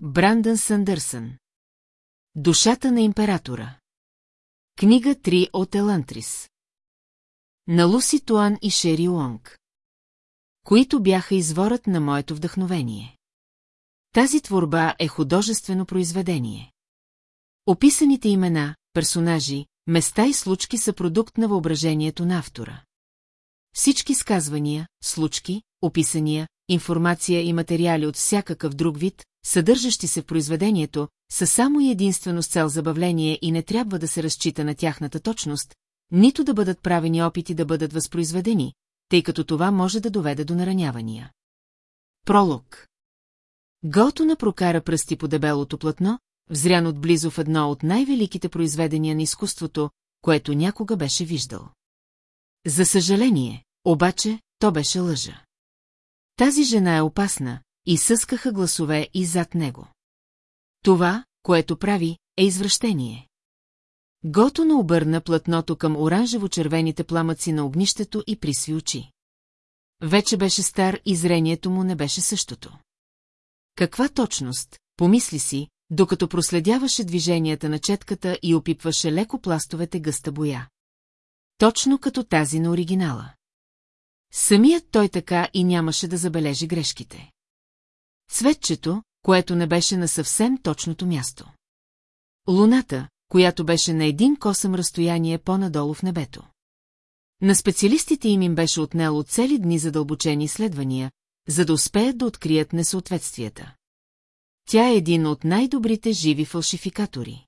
Брандън Сандърсън. Душата на императора. Книга 3 от Елантрис. На Луси Туан и Шери Уонг. Които бяха изворът на моето вдъхновение. Тази творба е художествено произведение. Описаните имена, персонажи, места и случки са продукт на въображението на автора. Всички сказвания, случки, описания, информация и материали от всякакъв друг вид, съдържащи се в произведението, са само и единствено с цел забавление и не трябва да се разчита на тяхната точност, нито да бъдат правени опити да бъдат възпроизведени, тъй като това може да доведе до наранявания. Пролог Готуна прокара пръсти по дебелото платно, взрян отблизо в едно от най-великите произведения на изкуството, което някога беше виждал. За съжаление, обаче, то беше лъжа. Тази жена е опасна, и съскаха гласове и зад него. Това, което прави, е извращение. Готуна обърна платното към оранжево-червените пламъци на огнището и присви очи. Вече беше стар и зрението му не беше същото. Каква точност, помисли си, докато проследяваше движенията на четката и опипваше леко пластовете гъста боя. Точно като тази на оригинала. Самият той така и нямаше да забележи грешките. Цветчето, което не беше на съвсем точното място. Луната, която беше на един косъм разстояние по-надолу в небето. На специалистите им им беше отнело цели дни задълбочени изследвания, за да успеят да открият несъответствията. Тя е един от най-добрите живи фалшификатори.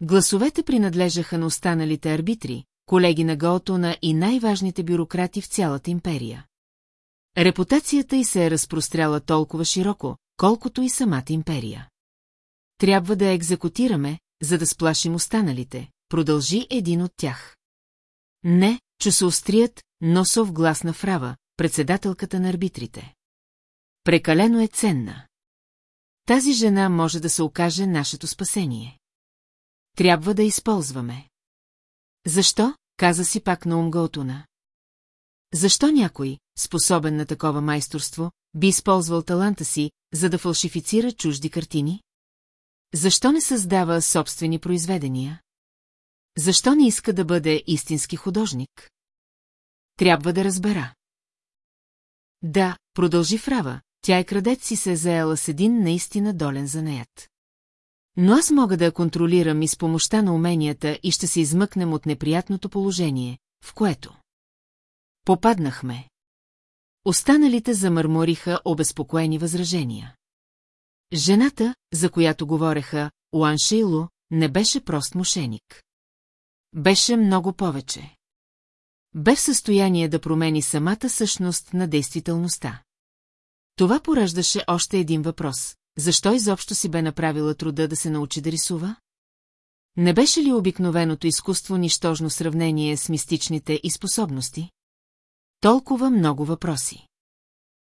Гласовете принадлежаха на останалите арбитри, колеги на Гаотона и най-важните бюрократи в цялата империя. Репутацията й се е разпростряла толкова широко, колкото и самата империя. Трябва да я екзекутираме, за да сплашим останалите, продължи един от тях. Не, че се острият, носов глас на Фрава, председателката на арбитрите. Прекалено е ценна. Тази жена може да се окаже нашето спасение. Трябва да използваме. Защо? Каза си пак на Умгаотуна. Защо някой, способен на такова майсторство, би използвал таланта си, за да фалшифицира чужди картини? Защо не създава собствени произведения? Защо не иска да бъде истински художник? Трябва да разбера. Да, продължи Фрава, тя е крадец и се е заела с един наистина долен занаят. Но аз мога да я контролирам и с помощта на уменията и ще се измъкнем от неприятното положение, в което. Попаднахме. Останалите замърмориха обезпокоени възражения. Жената, за която говореха, Уан Шейло, не беше прост мошеник. Беше много повече. Бе в състояние да промени самата същност на действителността. Това пораждаше още един въпрос. Защо изобщо си бе направила труда да се научи да рисува? Не беше ли обикновеното изкуство нищожно сравнение с мистичните и способности? Толкова много въпроси.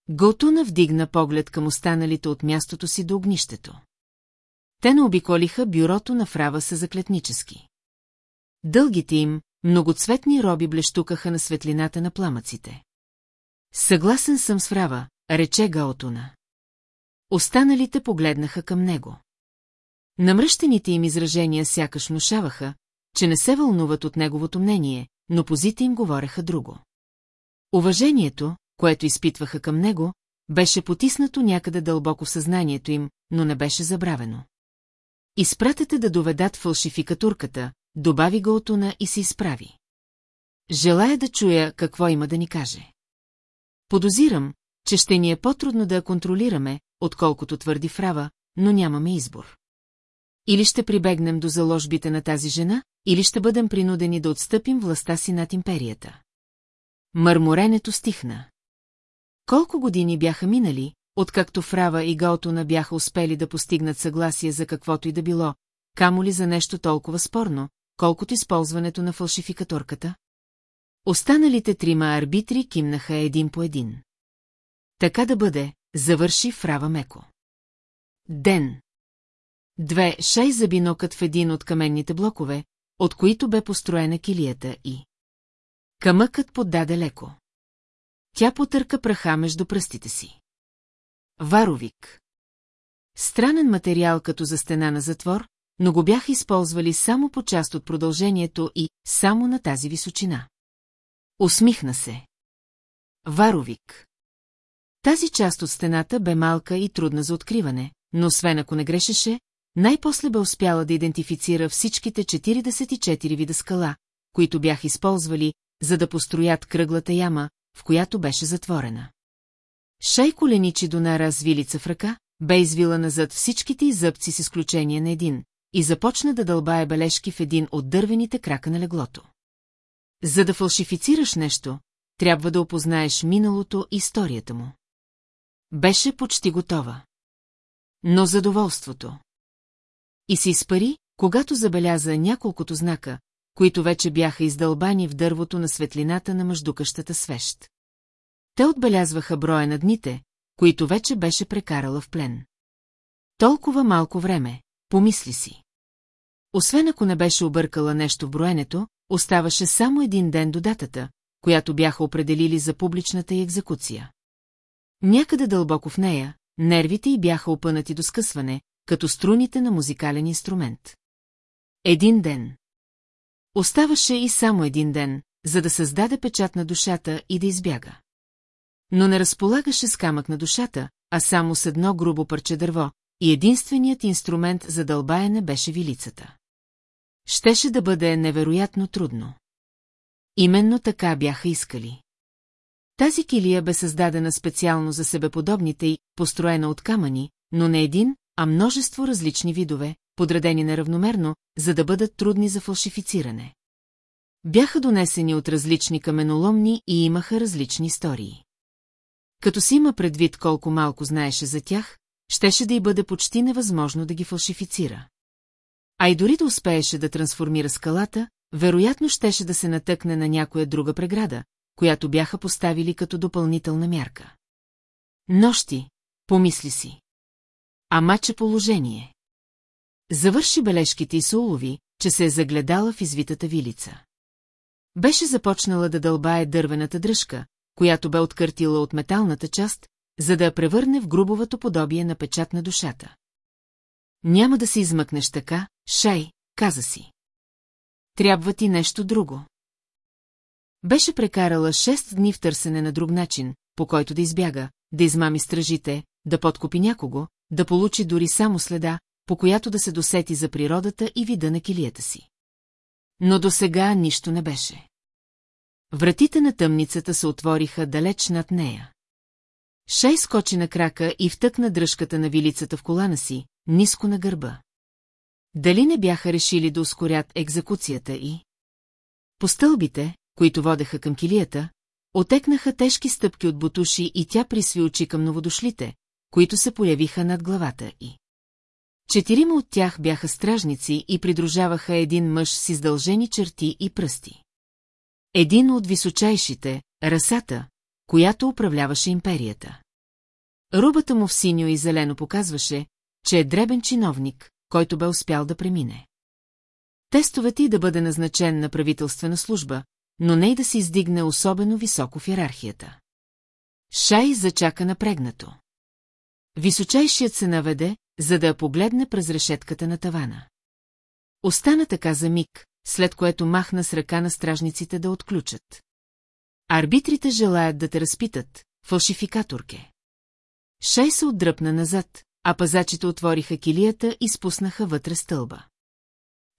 Готуна вдигна поглед към останалите от мястото си до огнището. Те наобиколиха бюрото на Фрава са заклетнически. Дългите им, многоцветни роби блещукаха на светлината на пламъците. Съгласен съм с Фрава, рече Гаотуна. Останалите погледнаха към него. Намръщените им изражения сякаш внушаваха, че не се вълнуват от неговото мнение, но позите им говореха друго. Уважението, което изпитваха към него, беше потиснато някъде дълбоко в съзнанието им, но не беше забравено. Изпратете да доведат фалшификатурката, добави го и се изправи. Желая да чуя какво има да ни каже. Подозирам, че ще ни е по-трудно да я контролираме, отколкото твърди Фрава, но нямаме избор. Или ще прибегнем до заложбите на тази жена, или ще бъдем принудени да отстъпим властта си над империята. Мърморенето стихна. Колко години бяха минали, откакто Фрава и Гаотуна бяха успели да постигнат съгласие за каквото и да било, камо ли за нещо толкова спорно, колкото използването на фалшификаторката? Останалите трима арбитри кимнаха един по един. Така да бъде, завърши Фрава меко. Ден. Две шай забинокът в един от каменните блокове, от които бе построена килията и... Камъкът поддаде леко. Тя потърка праха между пръстите си. Варовик. Странен материал като за стена на затвор, но го бяха използвали само по част от продължението и само на тази височина. Усмихна се. Варовик. Тази част от стената бе малка и трудна за откриване, но освен ако не грешеше, най-после бе успяла да идентифицира всичките 44 вида скала, които бяха използвали, за да построят кръглата яма, в която беше затворена. Шай коленичи до нара с вилица в ръка, бе извила назад всичките и зъбци с изключение на един, и започна да дълбае бележки в един от дървените крака на леглото. За да фалшифицираш нещо, трябва да опознаеш миналото и историята му. Беше почти готова. Но задоволството. И се изпари, когато забеляза няколкото знака, които вече бяха издълбани в дървото на светлината на мъждукащата свещ. Те отбелязваха броя на дните, които вече беше прекарала в плен. Толкова малко време, помисли си. Освен ако не беше объркала нещо в броенето, оставаше само един ден до датата, която бяха определили за публичната й екзекуция. Някъде дълбоко в нея, нервите й бяха опънати до скъсване, като струните на музикален инструмент. Един ден. Оставаше и само един ден, за да създаде печат на душата и да избяга. Но не разполагаше с камък на душата, а само с едно грубо парче дърво, и единственият инструмент за дълбаене беше вилицата. Щеше да бъде невероятно трудно. Именно така бяха искали. Тази килия бе създадена специално за себеподобните и построена от камъни, но не един, а множество различни видове, подредени неравномерно, за да бъдат трудни за фалшифициране. Бяха донесени от различни каменоломни и имаха различни истории. Като си има предвид колко малко знаеше за тях, щеше да й бъде почти невъзможно да ги фалшифицира. А и дори да успееше да трансформира скалата, вероятно щеше да се натъкне на някоя друга преграда, която бяха поставили като допълнителна мярка. Нощи, помисли си. А маче положение. Завърши бележките и се улови, че се е загледала в извитата вилица. Беше започнала да дълбае дървената дръжка, която бе откъртила от металната част, за да я превърне в грубовато подобие на печат на душата. Няма да се измъкнеш така, Шай, каза си. Трябва ти нещо друго. Беше прекарала шест дни в търсене на друг начин, по който да избяга, да измами стражите, да подкупи някого, да получи дори само следа, по която да се досети за природата и вида на килията си. Но до сега нищо не беше. Вратите на тъмницата се отвориха далеч над нея. Шей скочи на крака и втъкна дръжката на вилицата в колана си, ниско на гърба. Дали не бяха решили да ускорят екзекуцията и... По стълбите, които водеха към килията, отекнаха тежки стъпки от бутуши и тя присви очи към новодошлите, които се появиха над главата и. Четирима от тях бяха стражници и придружаваха един мъж с издължени черти и пръсти. Един от височайшите, расата, която управляваше империята. Рубата му в синьо и зелено показваше, че е дребен чиновник, който бе успял да премине. Тестовете и да бъде назначен на правителствена служба, но не и да се издигне особено високо в иерархията. Шай зачака напрегнато. Височайшият се наведе, за да я погледне през решетката на тавана. Остана така за миг, след което махна с ръка на стражниците да отключат. Арбитрите желаят да те разпитат, фалшификаторке. Шай се отдръпна назад, а пазачите отвориха килията и спуснаха вътре стълба.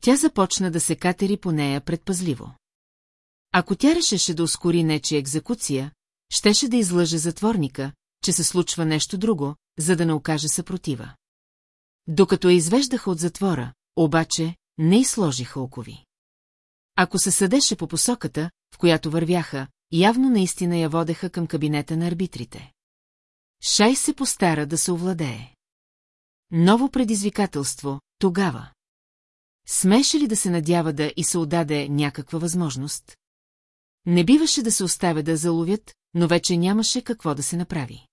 Тя започна да се катери по нея предпазливо. Ако тя решеше да ускори нечия екзекуция, щеше да излъже затворника, че се случва нещо друго, за да не окаже съпротива. Докато я извеждаха от затвора, обаче, не и сложиха окови. Ако се съдеше по посоката, в която вървяха, явно наистина я водеха към кабинета на арбитрите. Шай се постара да се овладее. Ново предизвикателство, тогава. Смеше ли да се надява да и се отдаде някаква възможност? Не биваше да се оставя да заловят, но вече нямаше какво да се направи.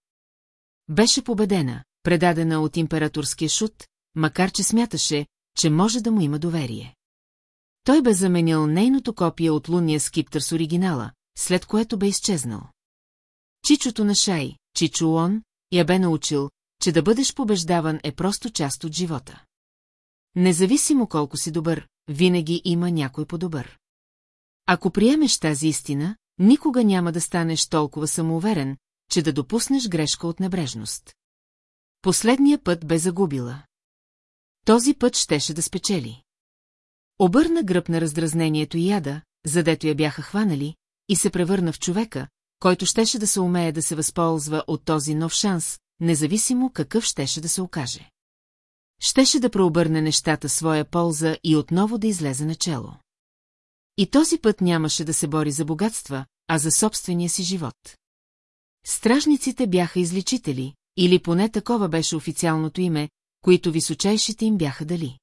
Беше победена, предадена от императорския шут, макар че смяташе, че може да му има доверие. Той бе заменил нейното копие от лунния скиптър с оригинала, след което бе изчезнал. Чичото на Шай, Чичо я бе научил, че да бъдеш побеждаван е просто част от живота. Независимо колко си добър, винаги има някой по-добър. Ако приемеш тази истина, никога няма да станеш толкова самоуверен, че да допуснеш грешка от небрежност. Последния път бе загубила. Този път щеше да спечели. Обърна гръб на раздразнението и яда, задето я бяха хванали, и се превърна в човека, който щеше да се умее да се възползва от този нов шанс, независимо какъв щеше да се окаже. Щеше да преобърне нещата своя полза и отново да излезе начело. И този път нямаше да се бори за богатства, а за собствения си живот. Стражниците бяха изличители, или поне такова беше официалното име, които височайшите им бяха дали.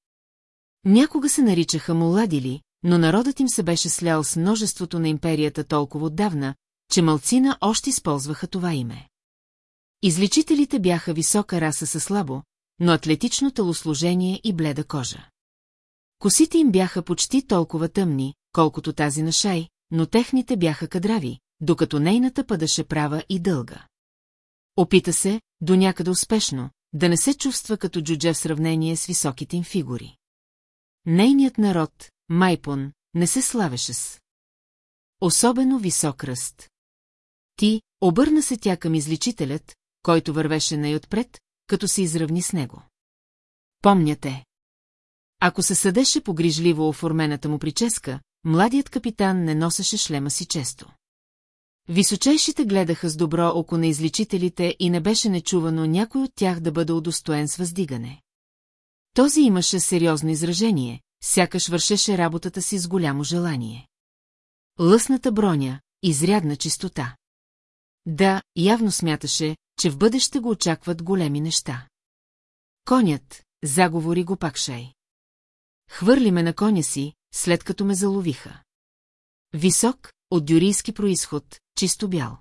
Някога се наричаха муладили, но народът им се беше слял с множеството на империята толкова отдавна, че малцина още използваха това име. Изличителите бяха висока раса със слабо, но атлетично телосложение и бледа кожа. Косите им бяха почти толкова тъмни, колкото тази на Шай, но техните бяха кадрави, докато нейната падаше права и дълга. Опита се, до някъде успешно, да не се чувства като джудже в сравнение с високите им фигури. Нейният народ, Майпон, не се славеше с. Особено висок ръст. Ти, обърна се тя към изличителят, който вървеше най-отпред, като се изравни с него. Помняте. Ако се съдеше погрижливо оформената му прическа, младият капитан не носеше шлема си често. Височайшите гледаха с добро око на изличителите и не беше нечувано някой от тях да бъде удостоен с въздигане. Този имаше сериозно изражение, сякаш вършеше работата си с голямо желание. Лъсната броня, изрядна чистота. Да, явно смяташе, че в бъдеще го очакват големи неща. Конят, заговори го пак Шай. Хвърли ме на коня си, след като ме заловиха. Висок, от дюрийски происход, чисто бял.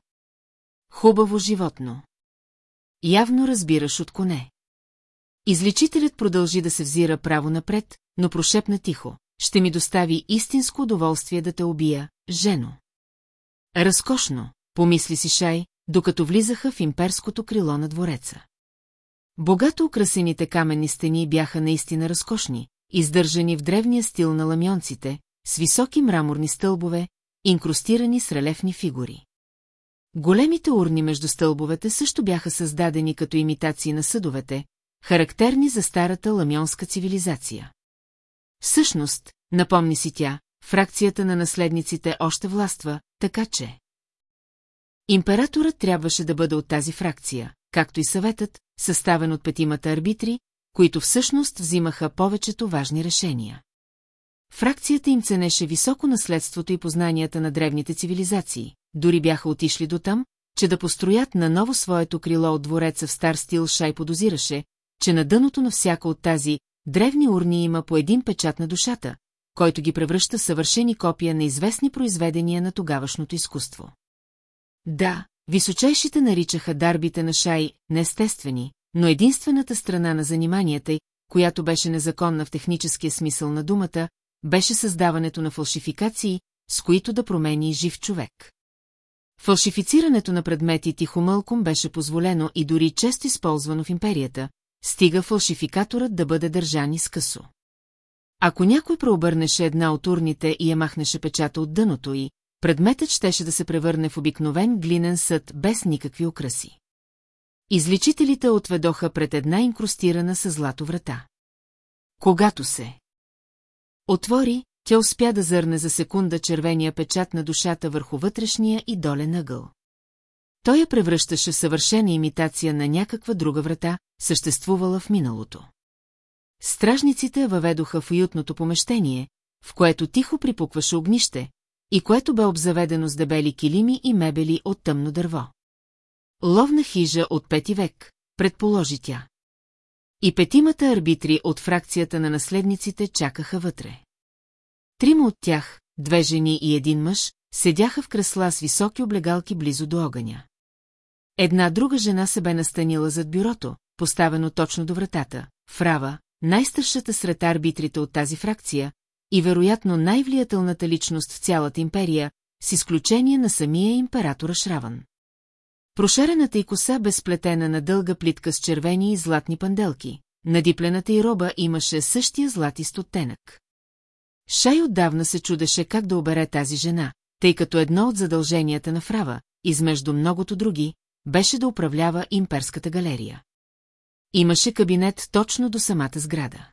Хубаво животно. Явно разбираш от коне. Изличителят продължи да се взира право напред, но прошепна тихо. Ще ми достави истинско удоволствие да те убия, жено. Разкошно, помисли си Шай, докато влизаха в имперското крило на двореца. Богато украсените каменни стени бяха наистина разкошни, издържани в древния стил на ламионците, с високи мраморни стълбове, инкрустирани с релефни фигури. Големите урни между стълбовете също бяха създадени като имитации на съдовете, характерни за старата ламионска цивилизация. Всъщност, напомни си тя, фракцията на наследниците още властва, така че... Императорът трябваше да бъде от тази фракция, както и съветът, съставен от петимата арбитри, които всъщност взимаха повечето важни решения. Фракцията им ценеше високо наследството и познанията на древните цивилизации, дори бяха отишли до там, че да построят на ново своето крило от двореца в стар стил Шай подозираше, че на дъното на всяка от тази древни урни има по един печат на душата, който ги превръща съвършени копия на известни произведения на тогавашното изкуство. Да, височайшите наричаха дарбите на Шай неестествени, но единствената страна на заниманията която беше незаконна в техническия смисъл на думата, беше създаването на фалшификации, с които да промени жив човек. Фалшифицирането на предмети тихомълком беше позволено и дори често използвано в империята, стига фалшификаторът да бъде държан изкъсо. Ако някой преобърнеше една от урните и я махнеше печата от дъното й, предметът щеше да се превърне в обикновен глинен съд без никакви украси. Изличителите отведоха пред една инкрустирана с злато врата. Когато се отвори, тя успя да зърне за секунда червения печат на душата върху вътрешния и долен ъгъл. Той я превръщаше в съвършена имитация на някаква друга врата, съществувала в миналото. Стражниците въведоха в уютното помещение, в което тихо припукваше огнище, и което бе обзаведено с дебели килими и мебели от тъмно дърво. Ловна хижа от пети век, предположи тя. И петимата арбитри от фракцията на наследниците чакаха вътре. Трима от тях, две жени и един мъж, седяха в кресла с високи облегалки близо до огъня. Една друга жена се бе настанила зад бюрото, поставено точно до вратата, Фрава, най-старшата сред арбитрите от тази фракция и вероятно най-влиятелната личност в цялата империя, с изключение на самия императора Шраван. Прошарената й коса безплетена на дълга плитка с червени и златни панделки, надиплената й роба имаше същия златист оттенък. Шай отдавна се чудеше как да обере тази жена, тъй като едно от задълженията на Фрава, измежду многото други, беше да управлява имперската галерия. Имаше кабинет точно до самата сграда.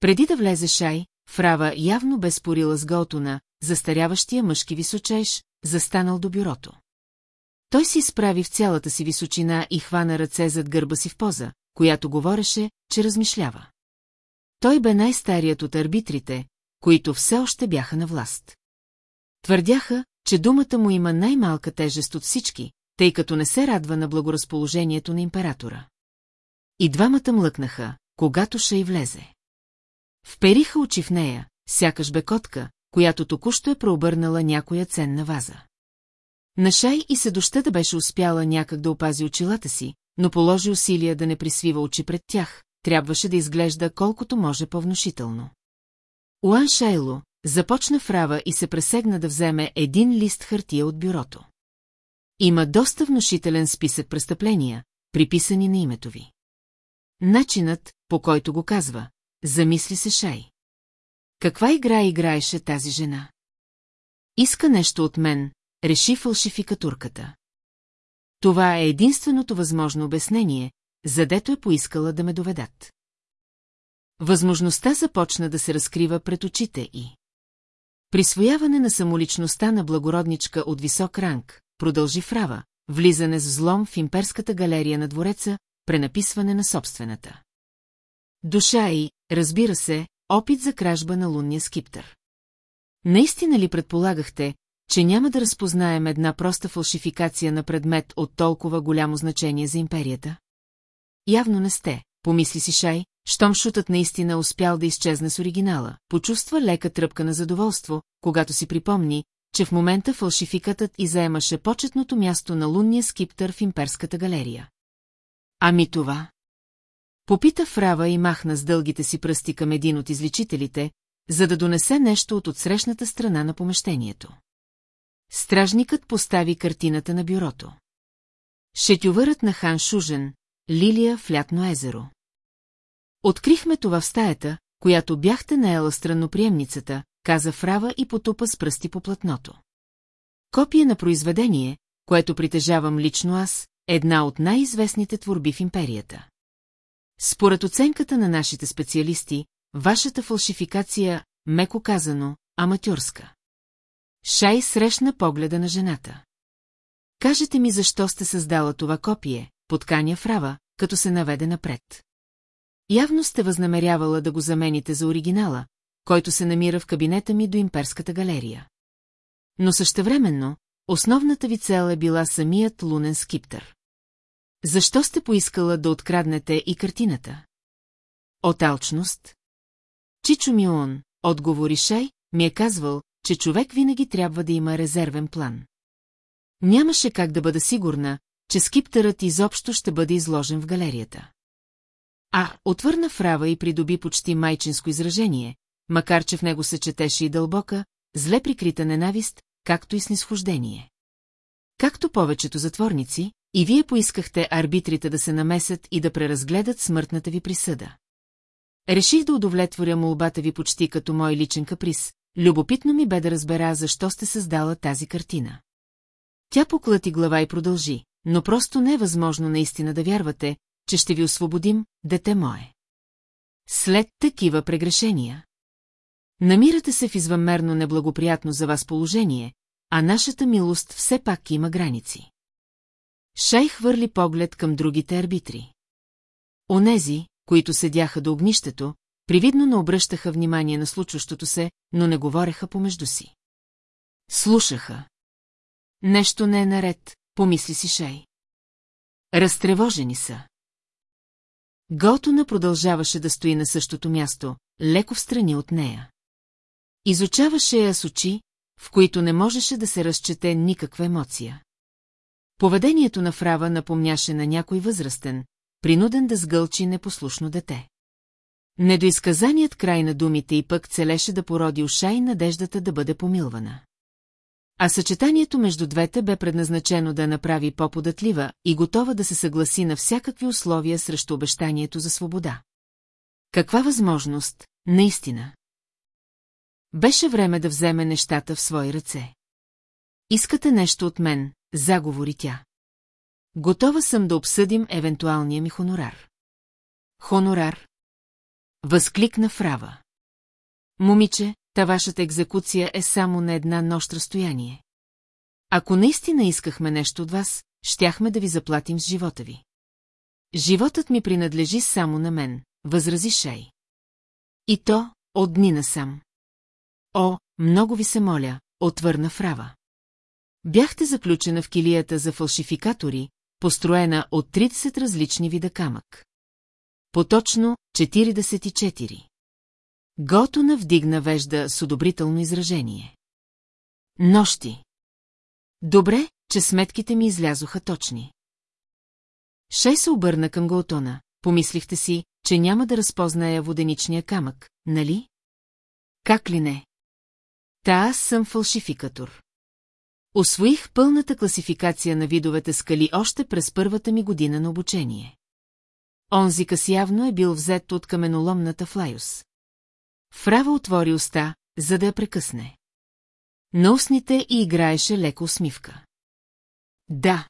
Преди да влезе Шай, Фрава явно бе спорила с Готуна, застаряващия мъжки височеж, застанал до бюрото. Той си изправи в цялата си височина и хвана ръце зад гърба си в поза, която говореше, че размишлява. Той бе най-старият от арбитрите, които все още бяха на власт. Твърдяха, че думата му има най-малка тежест от всички, тъй като не се радва на благоразположението на императора. И двамата млъкнаха, когато Шей влезе. Впериха очи в нея, сякаш бе котка, която току-що е преобърнала някоя ценна ваза. На Шай и се доща да беше успяла някак да опази очилата си, но положи усилия да не присвива очи пред тях, трябваше да изглежда колкото може по-внушително. Уан Шайло започна фрава и се пресегна да вземе един лист хартия от бюрото. Има доста внушителен списък престъпления, приписани на името ви. Начинът, по който го казва, замисли се Шай. Каква игра играеше тази жена? Иска нещо от мен, реши фалшификатурката. Това е единственото възможно обяснение, задето е поискала да ме доведат. Възможността започна да се разкрива пред очите и. Присвояване на самоличността на благородничка от висок ранг, продължи Фрава, влизане с взлом в имперската галерия на двореца, пренаписване на собствената. Душа и, разбира се, опит за кражба на лунния скиптър. Наистина ли предполагахте, че няма да разпознаем една проста фалшификация на предмет от толкова голямо значение за империята? Явно не сте, помисли си Шай, щом шутът наистина успял да изчезне с оригинала, почувства лека тръпка на задоволство, когато си припомни, че в момента фалшификатът и почетното място на лунния скиптър в имперската галерия. Ами това? Попита Фрава и махна с дългите си пръсти към един от изличителите, за да донесе нещо от отсрещната страна на помещението. Стражникът постави картината на бюрото. Шетювърът на хан Шужен, Лилия в лятно езеро. Открихме това в стаята, която бяхте наела странноприемницата, каза Фрава и потупа с пръсти по платното. Копие на произведение, което притежавам лично аз, една от най-известните творби в империята. Според оценката на нашите специалисти, вашата фалшификация, меко казано, аматюрска. Шай срещна погледа на жената. Кажете ми защо сте създала това копие, подканя Фрава, като се наведе напред. Явно сте възнамерявала да го замените за оригинала, който се намира в кабинета ми до имперската галерия. Но същевременно, основната ви цел е била самият лунен скиптър. Защо сте поискала да откраднете и картината? От алчност? Чичо Мион, отговори Шай, ми е казвал, че човек винаги трябва да има резервен план. Нямаше как да бъда сигурна, че скиптърът изобщо ще бъде изложен в галерията. А, отвърна Фрава и придоби почти майчинско изражение, макар че в него се четеше и дълбока, зле прикрита ненавист, както и снисхождение. Както повечето затворници, и вие поискахте арбитрите да се намесят и да преразгледат смъртната ви присъда. Реших да удовлетворя молбата ви почти като мой личен каприз. Любопитно ми бе да разбера, защо сте създала тази картина. Тя поклати глава и продължи, но просто не е възможно наистина да вярвате, че ще ви освободим, дете мое. След такива прегрешения. Намирате се в извънмерно неблагоприятно за вас положение, а нашата милост все пак има граници. Шай хвърли поглед към другите арбитри. Онези, които седяха до огнището, привидно не обръщаха внимание на случващото се, но не говореха помежду си. Слушаха. Нещо не е наред, помисли си Шей. Разтревожени са. Готуна продължаваше да стои на същото място, леко встрани от нея. Изучаваше я с очи, в които не можеше да се разчете никаква емоция. Поведението на Фрава напомняше на някой възрастен, принуден да сгълчи непослушно дете. Недоизказаният край на думите и пък целеше да породи уша и надеждата да бъде помилвана. А съчетанието между двете бе предназначено да я направи по-податлива и готова да се съгласи на всякакви условия срещу обещанието за свобода. Каква възможност, наистина? Беше време да вземе нещата в свои ръце. Искате нещо от мен, заговори тя. Готова съм да обсъдим евентуалния ми хонорар. Хонорар? Възкликна Фрава. Момиче, та вашата екзекуция е само на една нощ разстояние. Ако наистина искахме нещо от вас, щяхме да ви заплатим с живота ви. Животът ми принадлежи само на мен, възрази Шей. И то от дни насам. О, много ви се моля, отвърна Фрава. Бяхте заключена в килията за фалшификатори, построена от 30 различни вида камък. Поточно 44. Готона вдигна вежда с одобрително изражение. Нощи. Добре, че сметките ми излязоха точни. Шей се обърна към Готона. Помислихте си, че няма да разпозная воденичния камък, нали? Как ли не? Та аз съм фалшификатор. Освоих пълната класификация на видовете скали още през първата ми година на обучение. Онзи къс явно е бил взет от каменоломната Флайус. Фрава отвори уста, за да я прекъсне. На устните и играеше леко усмивка. Да.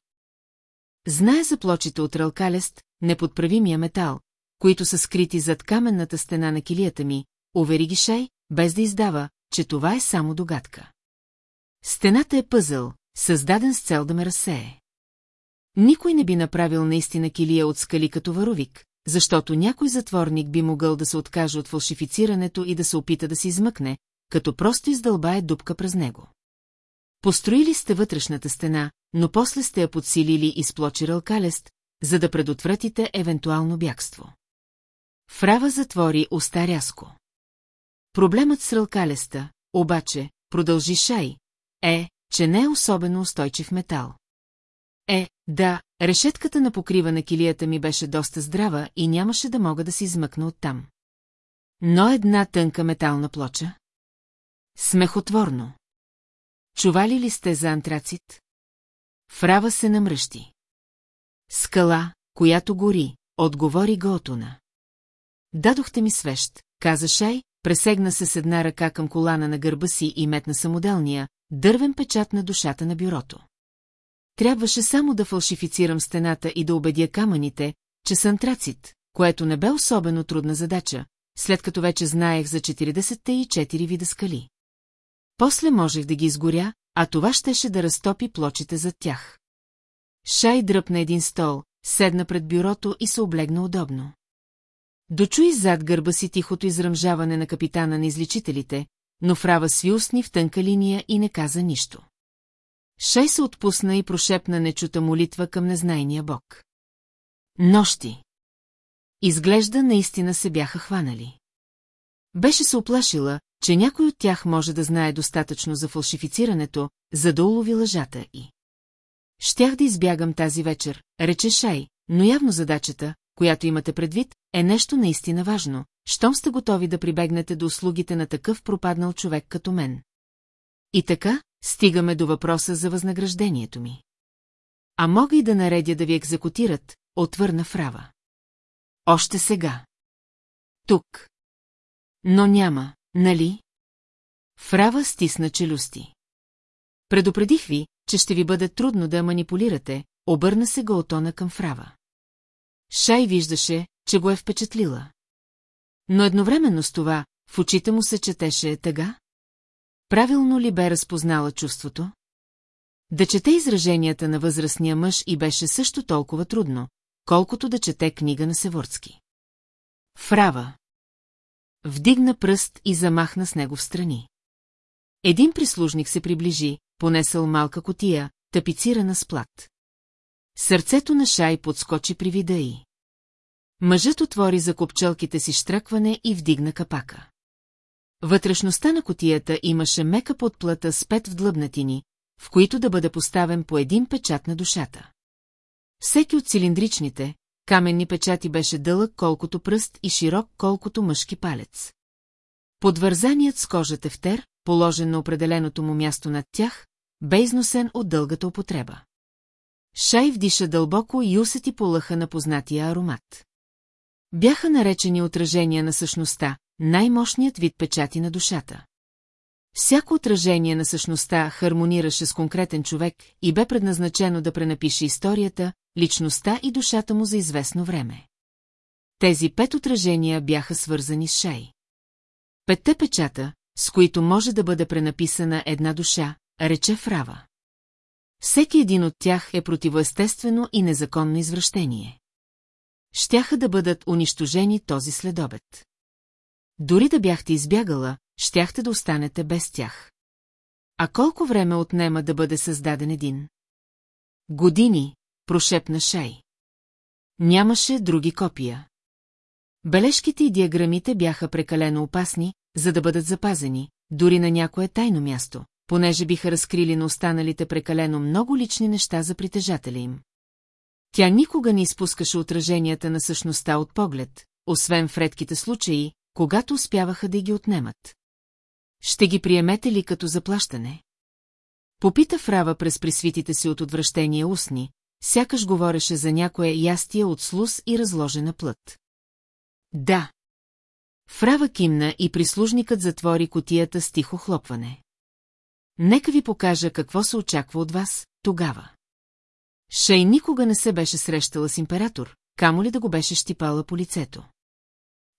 Знае за плочите от ралкалест, неподправимия метал, които са скрити зад каменната стена на килията ми, увери ги Шей, без да издава, че това е само догадка. Стената е пъзъл, създаден с цел да ме разсее. Никой не би направил наистина килия от скали като варовик, защото някой затворник би могъл да се откаже от фалшифицирането и да се опита да се измъкне, като просто издълбае дупка през него. Построили сте вътрешната стена, но после сте я подсилили и с плочи калест, за да предотвратите евентуално бягство. Фрава затвори уста рязко. Проблемът с рълкалеста, обаче, продължи Шай, е, че не е особено устойчив метал. Е, да, решетката на покрива на килията ми беше доста здрава и нямаше да мога да се измъкна оттам. Но една тънка метална плоча? Смехотворно. Чували ли сте за антрацит? Фрава се намръщи. Скала, която гори, отговори Готуна. Дадохте ми свещ, каза Шай, пресегна се с една ръка към колана на гърба си и метна самоделния, дървен печат на душата на бюрото. Трябваше само да фалшифицирам стената и да убедя камъните, че са антрацит, което не бе особено трудна задача, след като вече знаех за 44 и 4 вида скали. После можех да ги изгоря, а това щеше да разтопи плочите зад тях. Шай дръпна един стол, седна пред бюрото и се облегна удобно. Дочуи зад гърба си тихото изръмжаване на капитана на изличителите, но Фрава сви устни в тънка линия и не каза нищо. Шей се отпусна и прошепна нечута молитва към незнайния бог. Нощи. Изглежда наистина се бяха хванали. Беше се оплашила, че някой от тях може да знае достатъчно за фалшифицирането, за да улови лъжата и. Щях да избягам тази вечер, рече Шай, но явно задачата, която имате предвид, е нещо наистина важно, щом сте готови да прибегнете до услугите на такъв пропаднал човек като мен. И така, стигаме до въпроса за възнаграждението ми. А мога и да наредя да ви екзекутират, отвърна Фрава. Още сега. Тук. Но няма, нали? Фрава стисна челюсти. Предупредих ви, че ще ви бъде трудно да манипулирате, обърна се Гаотона към Фрава. Шай виждаше, че го е впечатлила. Но едновременно с това, в очите му се четеше тъга. Правилно ли бе разпознала чувството? Да чете израженията на възрастния мъж и беше също толкова трудно, колкото да чете книга на Севорски. Фрава. Вдигна пръст и замахна с него в страни. Един прислужник се приближи, понесъл малка котия, тапицирана с плат. Сърцето на Шай подскочи при вида й. Мъжът отвори за копчелките си штръкване и вдигна капака. Вътрешността на котията имаше мека подплата с пет вдлъбнатини, в които да бъде поставен по един печат на душата. Всеки от цилиндричните, каменни печати беше дълъг колкото пръст и широк колкото мъжки палец. Подвързаният с кожа тефтер, положен на определеното му място над тях, бе износен от дългата употреба. Шай вдиша дълбоко и усети полъха на познатия аромат. Бяха наречени отражения на същността, най-мощният вид печати на душата. Всяко отражение на същността хармонираше с конкретен човек и бе предназначено да пренапише историята, личността и душата му за известно време. Тези пет отражения бяха свързани с Шай. Петте печата, с които може да бъде пренаписана една душа, рече Фрава. Всеки един от тях е противоестествено и незаконно извращение. Щяха да бъдат унищожени този следобед. Дори да бяхте избягала, щяхте да останете без тях. А колко време отнема да бъде създаден един? Години, прошепна Шай. Нямаше други копия. Бележките и диаграмите бяха прекалено опасни, за да бъдат запазени, дори на някое тайно място, понеже биха разкрили на останалите прекалено много лични неща за притежателя им. Тя никога не изпускаше отраженията на същността от поглед, освен в редките случаи, когато успяваха да ги отнемат. Ще ги приемете ли като заплащане? Попита Фрава през присвитите си от отвращение устни, сякаш говореше за някое ястие от слус и разложена плът. Да. Фрава кимна и прислужникът затвори котията с тихо хлопване. Нека ви покажа какво се очаква от вас тогава. Шей никога не се беше срещала с император, камо ли да го беше щипала по лицето.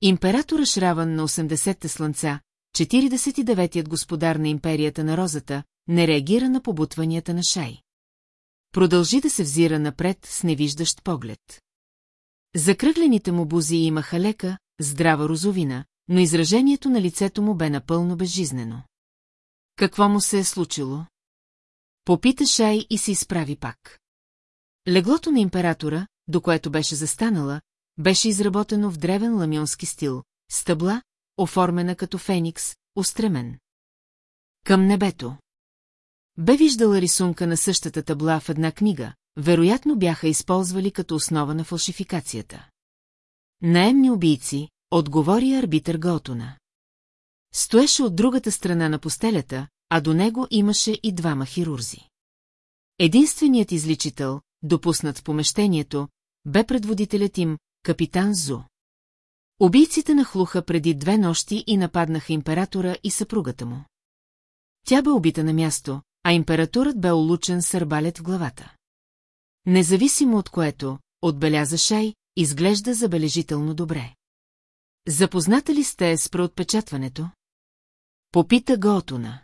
Императора Шраван на 80-те слънца, 49-тият господар на империята на Розата, не реагира на побутванията на Шай. Продължи да се взира напред с невиждащ поглед. Закръглените му бузи имаха лека, здрава розовина, но изражението на лицето му бе напълно безжизнено. Какво му се е случило? Попита Шай и се изправи пак. Леглото на императора, до което беше застанала, беше изработено в древен ламионски стил, стъбла, оформена като феникс, устремен. Към небето. Бе виждала рисунка на същата табла в една книга, вероятно бяха използвали като основа на фалшификацията. Наемни убийци, отговори арбитър Готуна. Стоеше от другата страна на постелята, а до него имаше и двама хирурзи. Единственият изличител, допуснат в помещението, бе предводителят им, капитан Зу. Убийците нахлуха преди две нощи и нападнаха императора и съпругата му. Тя бе убита на място, а императорът бе улучен с арбалет в главата. Независимо от което, отбеляза Шай, изглежда забележително добре. Запозната ли сте с преотпечатването? Попита Готуна.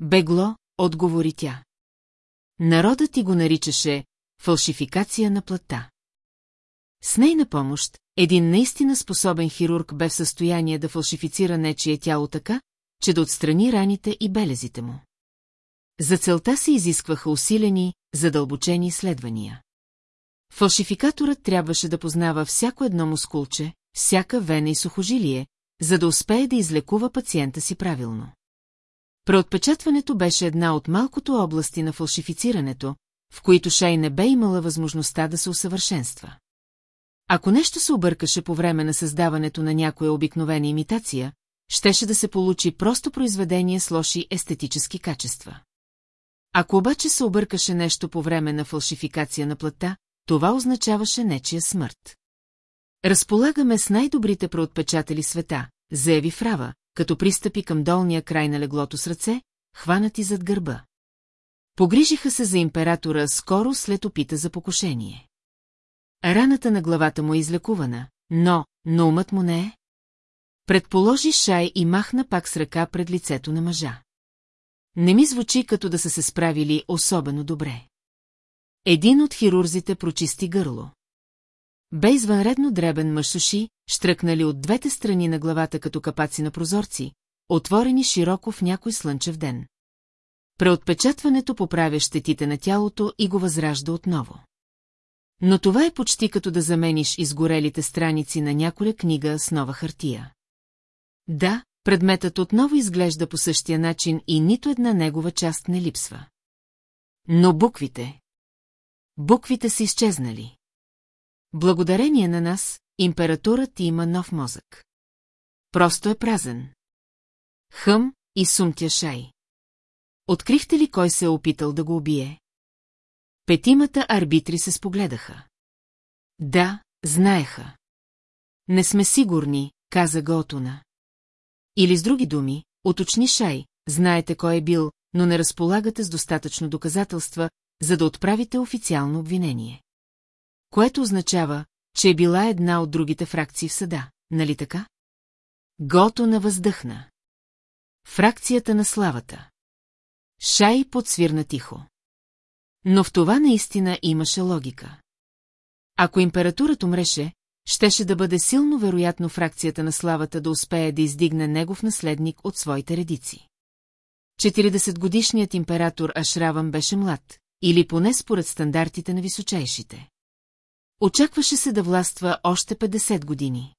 Бегло, отговори тя. Народът ти го наричаше фалшификация на плата. С нейна помощ, един наистина способен хирург бе в състояние да фалшифицира нечие тяло така, че да отстрани раните и белезите му. За целта се изискваха усилени, задълбочени изследвания. Фалшификаторът трябваше да познава всяко едно мускулче, всяка вена и сухожилие, за да успее да излекува пациента си правилно. Преотпечатването беше една от малкото области на фалшифицирането, в които Шай не бе имала възможността да се усъвършенства. Ако нещо се объркаше по време на създаването на някоя обикновена имитация, щеше да се получи просто произведение с лоши естетически качества. Ако обаче се объркаше нещо по време на фалшификация на плътта, това означаваше нечия смърт. Разполагаме с най-добрите преотпечатали света, заяви Фрава, като пристъпи към долния край на леглото с ръце, хванати зад гърба. Погрижиха се за императора скоро след опита за покушение. Раната на главата му е излекувана, но, но умът му не е. Предположи Шай и махна пак с ръка пред лицето на мъжа. Не ми звучи като да са се справили особено добре. Един от хирурзите прочисти гърло. Бе извънредно дребен мъж суши, штръкнали от двете страни на главата като капаци на прозорци, отворени широко в някой слънчев ден. Преотпечатването поправя щетите на тялото и го възражда отново. Но това е почти като да замениш изгорелите страници на няколя книга с нова хартия. Да, предметът отново изглежда по същия начин и нито една негова част не липсва. Но буквите... Буквите са изчезнали. Благодарение на нас, импературът има нов мозък. Просто е празен. Хъм и сумтя шай. Открихте ли кой се е опитал да го убие? Петимата арбитри се спогледаха. Да, знаеха. Не сме сигурни, каза Готуна. Или с други думи, уточни Шай, знаете кой е бил, но не разполагате с достатъчно доказателства, за да отправите официално обвинение. Което означава, че е била една от другите фракции в съда, нали така? Готуна въздъхна. Фракцията на славата. Шай подсвирна тихо. Но в това наистина имаше логика. Ако импературът умреше, щеше да бъде силно вероятно фракцията на славата да успее да издигне негов наследник от своите редици. 40-годишният император Ашраван беше млад, или поне според стандартите на височайшите. Очакваше се да властва още 50 години.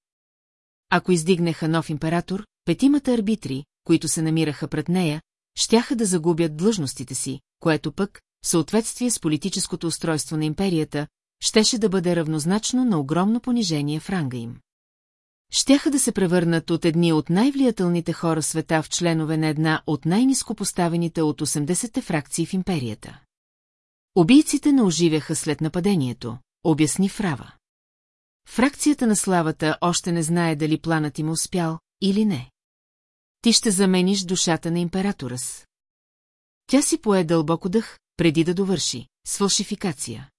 Ако издигнеха нов император, петимата арбитри, които се намираха пред нея, щяха да загубят длъжностите си, което пък, съответствие с политическото устройство на империята, щеше да бъде равнозначно на огромно понижение в ранга им. Щяха да се превърнат от едни от най-влиятелните хора света в членове на една от най-низко поставените от 80-те фракции в империята. Убийците не оживяха след нападението, обясни Фрава. Фракцията на славата още не знае дали планът им е успял или не. Ти ще замениш душата на императора с. Тя си пое дълбоко дъх, преди да довърши, с фалшификация.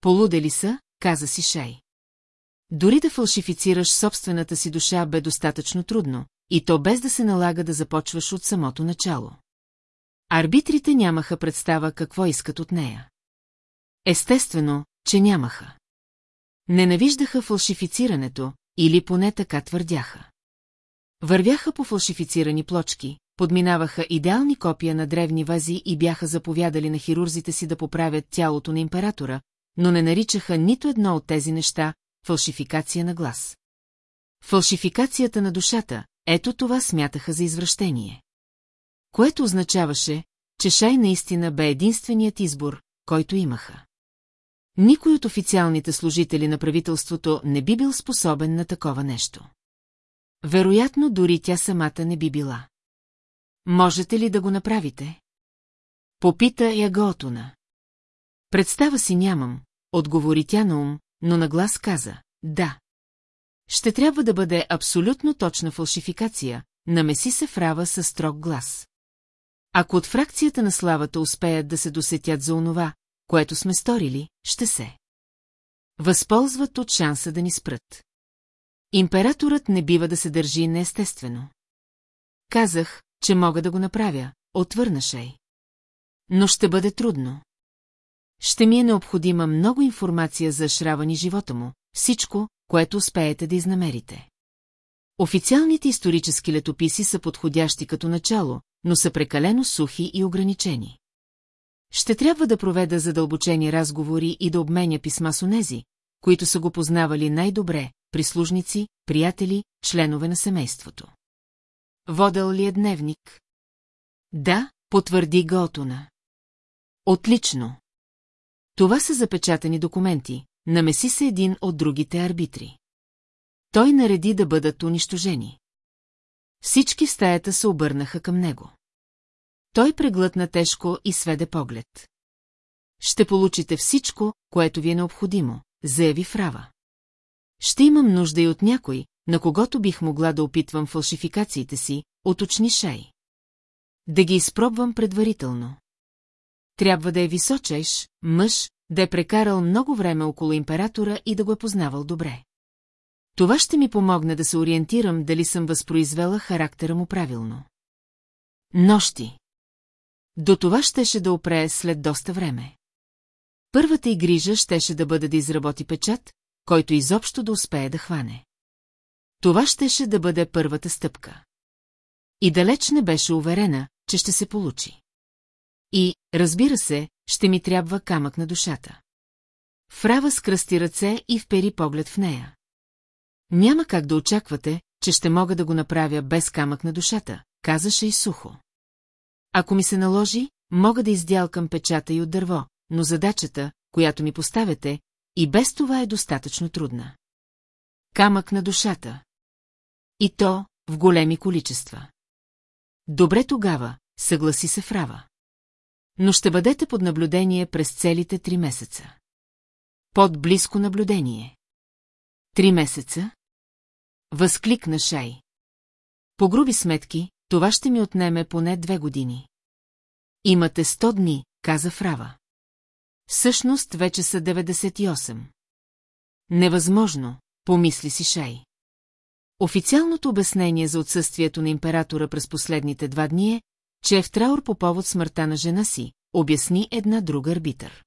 Полудели са, каза си Шай. Дори да фалшифицираш собствената си душа бе достатъчно трудно, и то без да се налага да започваш от самото начало. Арбитрите нямаха представа какво искат от нея. Естествено, че нямаха. Ненавиждаха фалшифицирането, или поне така твърдяха. Вървяха по фалшифицирани плочки, подминаваха идеални копия на древни вази и бяха заповядали на хирурзите си да поправят тялото на императора, но не наричаха нито едно от тези неща фалшификация на глас. Фалшификацията на душата, ето това смятаха за извращение. Което означаваше, че Шай наистина бе единственият избор, който имаха. Никой от официалните служители на правителството не би бил способен на такова нещо. Вероятно, дори тя самата не би била. Можете ли да го направите? Попита я Готуна. Представа си нямам, отговори тя на ум, но на глас каза «Да». Ще трябва да бъде абсолютно точна фалшификация, намеси се Фрава със строг глас. Ако от фракцията на славата успеят да се досетят за онова, което сме сторили, ще се. Възползват от шанса да ни спрат. Императорът не бива да се държи неестествено. Казах, че мога да го направя, отвърна Шей. Но ще бъде трудно. Ще ми е необходима много информация за шравани живота му, всичко, което успеете да изнамерите. Официалните исторически летописи са подходящи като начало, но са прекалено сухи и ограничени. Ще трябва да проведа задълбочени разговори и да обменя писма с онези, които са го познавали най-добре, прислужници, приятели, членове на семейството. Водел ли е дневник? Да, потвърди Готуна. Отлично. Това са запечатани документи, намеси се един от другите арбитри. Той нареди да бъдат унищожени. Всички в стаята се обърнаха към него. Той преглътна тежко и сведе поглед. Ще получите всичко, което ви е необходимо, заяви Фрава. Ще имам нужда и от някой, на когото бих могла да опитвам фалшификациите си, оточни Шей. Да ги изпробвам предварително. Трябва да е височеш, мъж, да е прекарал много време около императора и да го е познавал добре. Това ще ми помогне да се ориентирам дали съм възпроизвела характера му правилно. Нощи. До това щеше да опре след доста време. Първата и грижа щеше да бъде да изработи печат, който изобщо да успее да хване. Това щеше да бъде първата стъпка. И далеч не беше уверена, че ще се получи. И, разбира се, ще ми трябва камък на душата. Фрава скръсти ръце и впери поглед в нея. Няма как да очаквате, че ще мога да го направя без камък на душата, казаше и сухо. Ако ми се наложи, мога да издялкам печата и от дърво, но задачата, която ми поставяте, и без това е достатъчно трудна. Камък на душата. И то в големи количества. Добре тогава, съгласи се Фрава. Но ще бъдете под наблюдение през целите три месеца. Под близко наблюдение. Три месеца? Възкликна Шай. По груби сметки, това ще ми отнеме поне две години. Имате 100 дни, каза Фрава. Всъщност вече са 98. Невъзможно, помисли си Шай. Официалното обяснение за отсъствието на императора през последните два дни е, че е в траур по повод смъртта на жена си, обясни една друга арбитър.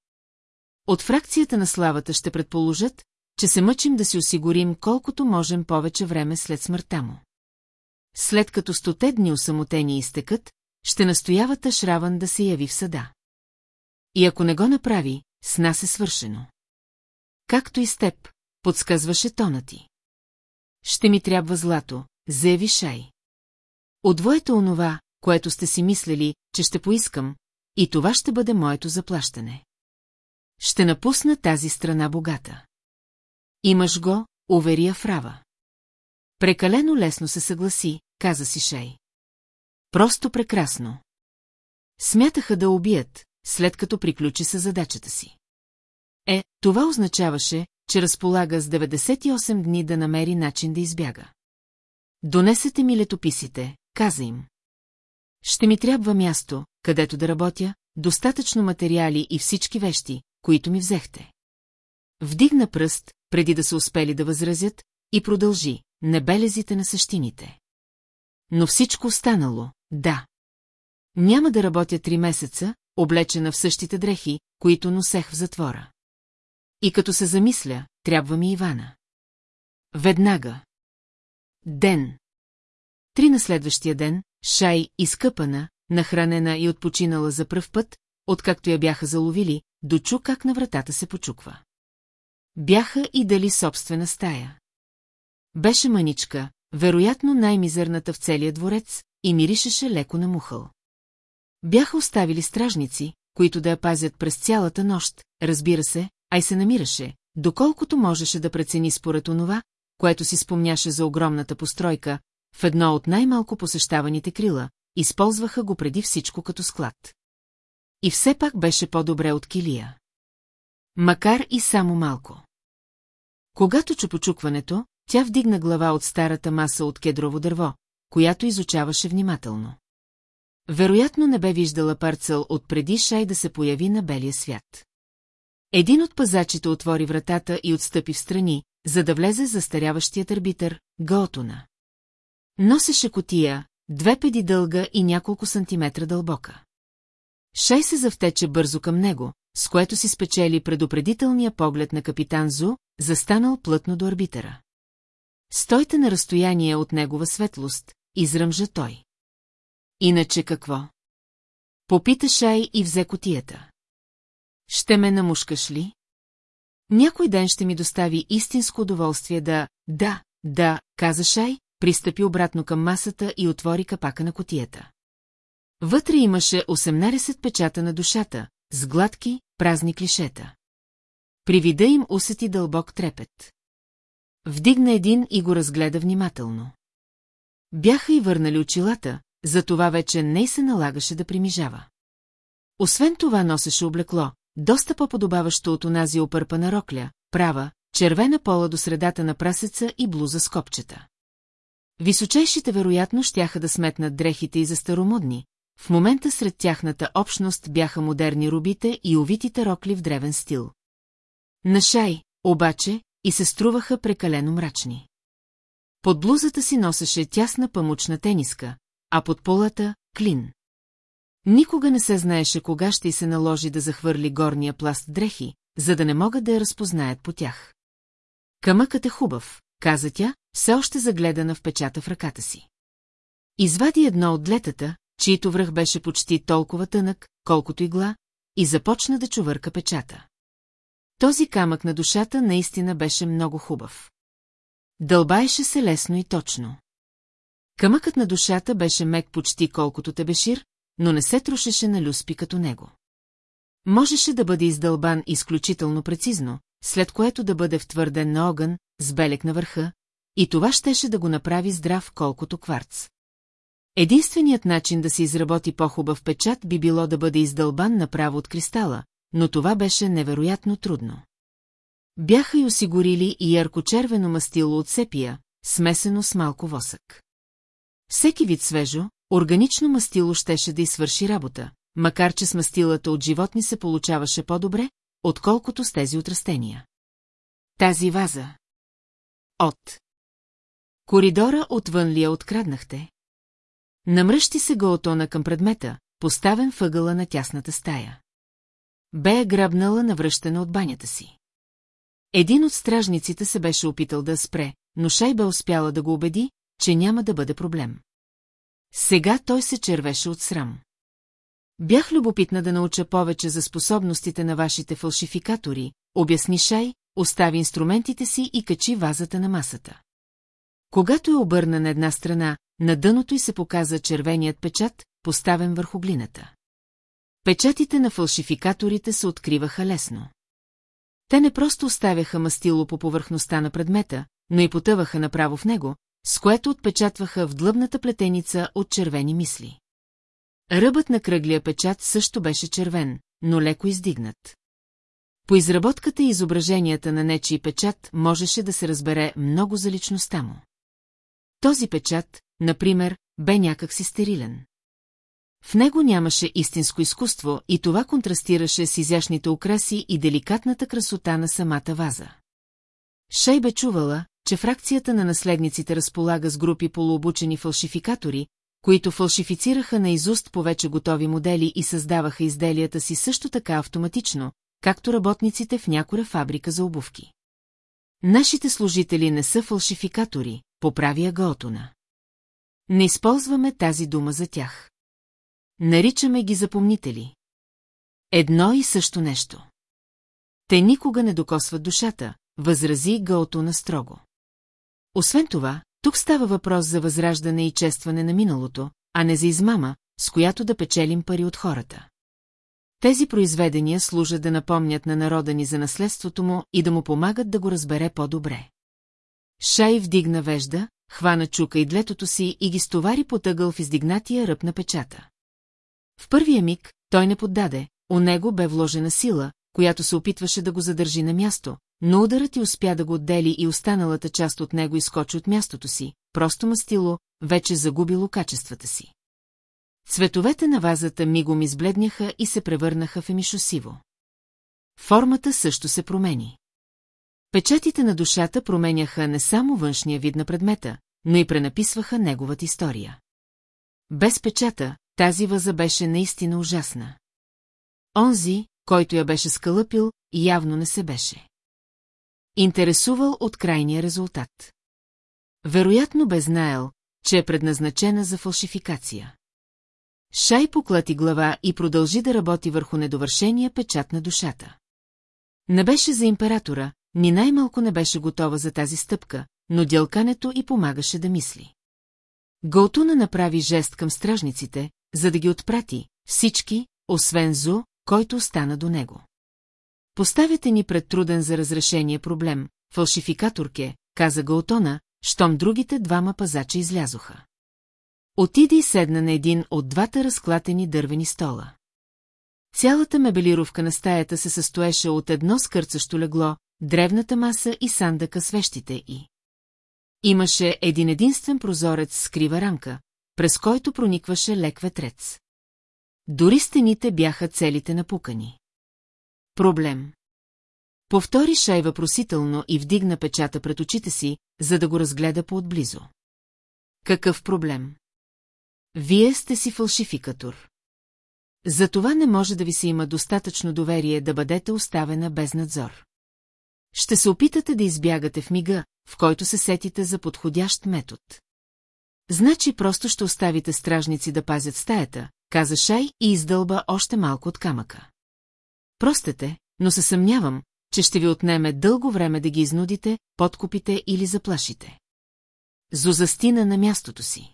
От фракцията на славата ще предположат, че се мъчим да си осигурим колкото можем повече време след смъртта му. След като стоте дни осамотени изтекат, ще настояват Ашраван да се яви в съда. И ако не го направи, с нас е свършено. Както и с теб, подсказваше тона ти. Ще ми трябва злато, заяви Шай. Отвоете онова, което сте си мислили, че ще поискам, и това ще бъде моето заплащане. Ще напусна тази страна богата. Имаш го, увери Афрава. Прекалено лесно се съгласи, каза си Шей. Просто прекрасно. Смятаха да убият, след като приключи с задачата си. Е, това означаваше, че разполага с 98 дни да намери начин да избяга. Донесете ми летописите, каза им. Ще ми трябва място, където да работя, достатъчно материали и всички вещи, които ми взехте. Вдигна пръст, преди да се успели да възразят, и продължи, небелезите на същините. Но всичко останало, да. Няма да работя три месеца, облечена в същите дрехи, които носех в затвора. И като се замисля, трябва ми Ивана. Веднага. Ден. Три на следващия ден, Шай, изкъпана, нахранена и отпочинала за пръв път, откакто я бяха заловили, дочу как на вратата се почуква. Бяха и дали собствена стая. Беше маничка, вероятно най-мизерната в целия дворец, и миришеше леко на мухъл. Бяха оставили стражници, които да я пазят през цялата нощ, разбира се, ай се намираше, доколкото можеше да прецени според онова, което си спомняше за огромната постройка, в едно от най-малко посещаваните крила, използваха го преди всичко като склад. И все пак беше по-добре от килия. Макар и само малко. Когато чу почукването, тя вдигна глава от старата маса от кедрово дърво, която изучаваше внимателно. Вероятно не бе виждала парцел от преди Шай да се появи на белия свят. Един от пазачите отвори вратата и отстъпи в страни, за да влезе застаряващият арбитър, Гаотуна. Носеше котия, две педи дълга и няколко сантиметра дълбока. Шай се завтече бързо към него, с което си спечели предупредителния поглед на капитан Зу, застанал плътно до арбитъра. Стойте на разстояние от негова светлост, изръмжа той. Иначе какво? Попита Шай и взе котията. Ще ме намушкаш ли? Някой ден ще ми достави истинско удоволствие да... Да, да, каза Шай, пристъпи обратно към масата и отвори капака на котията. Вътре имаше 18 печата на душата, с гладки, празни клишета. При вида им усети дълбок трепет. Вдигна един и го разгледа внимателно. Бяха и върнали очилата, затова вече не се налагаше да примижава. Освен това носеше облекло, доста по-подобаващо от онази опърпана рокля, права, червена пола до средата на прасеца и блуза с копчета. Височайшите вероятно щяха да сметнат дрехите и за старомодни, в момента сред тяхната общност бяха модерни рубите и овитите рокли в древен стил. На шай, обаче, и се струваха прекалено мрачни. Под блузата си носеше тясна памучна тениска, а под полата – клин. Никога не се знаеше кога ще й се наложи да захвърли горния пласт дрехи, за да не могат да я разпознаят по тях. Камъкът е хубав, каза тя, все още загледана в печата в ръката си. Извади едно от летата, чието връх беше почти толкова тънък, колкото игла, и започна да чувърка печата. Този камък на душата наистина беше много хубав. Дълбаеше се лесно и точно. Камъкът на душата беше мек почти колкото тебешир, но не се трошеше на люспи като него. Можеше да бъде издълбан изключително прецизно, след което да бъде втвърден на огън, с белек на върха, и това щеше да го направи здрав колкото кварц. Единственият начин да се изработи по-хубав печат би било да бъде издълбан направо от кристала, но това беше невероятно трудно. Бяха й осигурили и яркочервено мастило от сепия, смесено с малко восък. Всеки вид свежо, органично мастило щеше да й свърши работа, макар че с мастилата от животни се получаваше по-добре, отколкото с тези от растения. Тази ваза. От. Коридора отвън ли я откраднахте? Намръщи се Гаотона към предмета, поставен въгъла на тясната стая. Бе е грабнала навръщана от банята си. Един от стражниците се беше опитал да спре, но Шай бе успяла да го убеди, че няма да бъде проблем. Сега той се червеше от срам. Бях любопитна да науча повече за способностите на вашите фалшификатори, обясни Шай, остави инструментите си и качи вазата на масата. Когато я обърна на една страна, на дъното й се показа червеният печат, поставен върху глината. Печатите на фалшификаторите се откриваха лесно. Те не просто оставяха мастило по повърхността на предмета, но и потъваха направо в него, с което отпечатваха в длъбната плетеница от червени мисли. Ръбът на кръглия печат също беше червен, но леко издигнат. По изработката и изображенията на нечий печат можеше да се разбере много за личността му. Този печат, например, бе някак си стерилен. В него нямаше истинско изкуство и това контрастираше с изящните украси и деликатната красота на самата ваза. Шей бе чувала, че фракцията на наследниците разполага с групи полуобучени фалшификатори, които фалшифицираха наизуст повече готови модели и създаваха изделията си също така автоматично, както работниците в някоя фабрика за обувки. Нашите служители не са фалшификатори, поправи Агаотона. Не използваме тази дума за тях. Наричаме ги запомнители. Едно и също нещо. Те никога не докосват душата, възрази Гаотона строго. Освен това, тук става въпрос за възраждане и честване на миналото, а не за измама, с която да печелим пари от хората. Тези произведения служат да напомнят на народа ни за наследството му и да му помагат да го разбере по-добре. Шай вдигна вежда, хвана чука и длетото си и ги стовари потъгъл в издигнатия ръб на печата. В първия миг той не поддаде, у него бе вложена сила, която се опитваше да го задържи на място, но ударът и успя да го отдели и останалата част от него изкочи от мястото си, просто мастило, вече загубило качествата си. Цветовете на вазата мигом избледняха и се превърнаха в емишосиво. Формата също се промени. Печатите на душата променяха не само външния вид на предмета, но и пренаписваха неговата история. Без печата, тази ваза беше наистина ужасна. Онзи, който я беше скалъпил, явно не се беше. Интересувал от крайния резултат. Вероятно бе знаел, че е предназначена за фалшификация. Шай поклати глава и продължи да работи върху недовършения печат на душата. Не беше за императора, ни най-малко не беше готова за тази стъпка, но дялкането и помагаше да мисли. Галтуна направи жест към стражниците, за да ги отпрати, всички, освен Зу, който остана до него. Поставяте ни пред труден за разрешение проблем, фалшификаторке, каза Галтона, щом другите двама пазача излязоха. Отиди и седна на един от двата разклатени дървени стола. Цялата мебелировка на стаята се състоеше от едно скърцащо легло, древната маса и сандъка с вещите и. Имаше един единствен прозорец с крива рамка, през който проникваше лек ветрец. Дори стените бяха целите напукани. Проблем. Повтори Шай въпросително и вдигна печата пред очите си, за да го разгледа по-отблизо. Какъв проблем? Вие сте си фалшификатор. За това не може да ви се има достатъчно доверие да бъдете оставена без надзор. Ще се опитате да избягате в мига, в който се сетите за подходящ метод. Значи просто ще оставите стражници да пазят стаята, каза Шай и издълба още малко от камъка. Простете, но се съмнявам, че ще ви отнеме дълго време да ги изнудите, подкупите или заплашите. Зо застина на мястото си.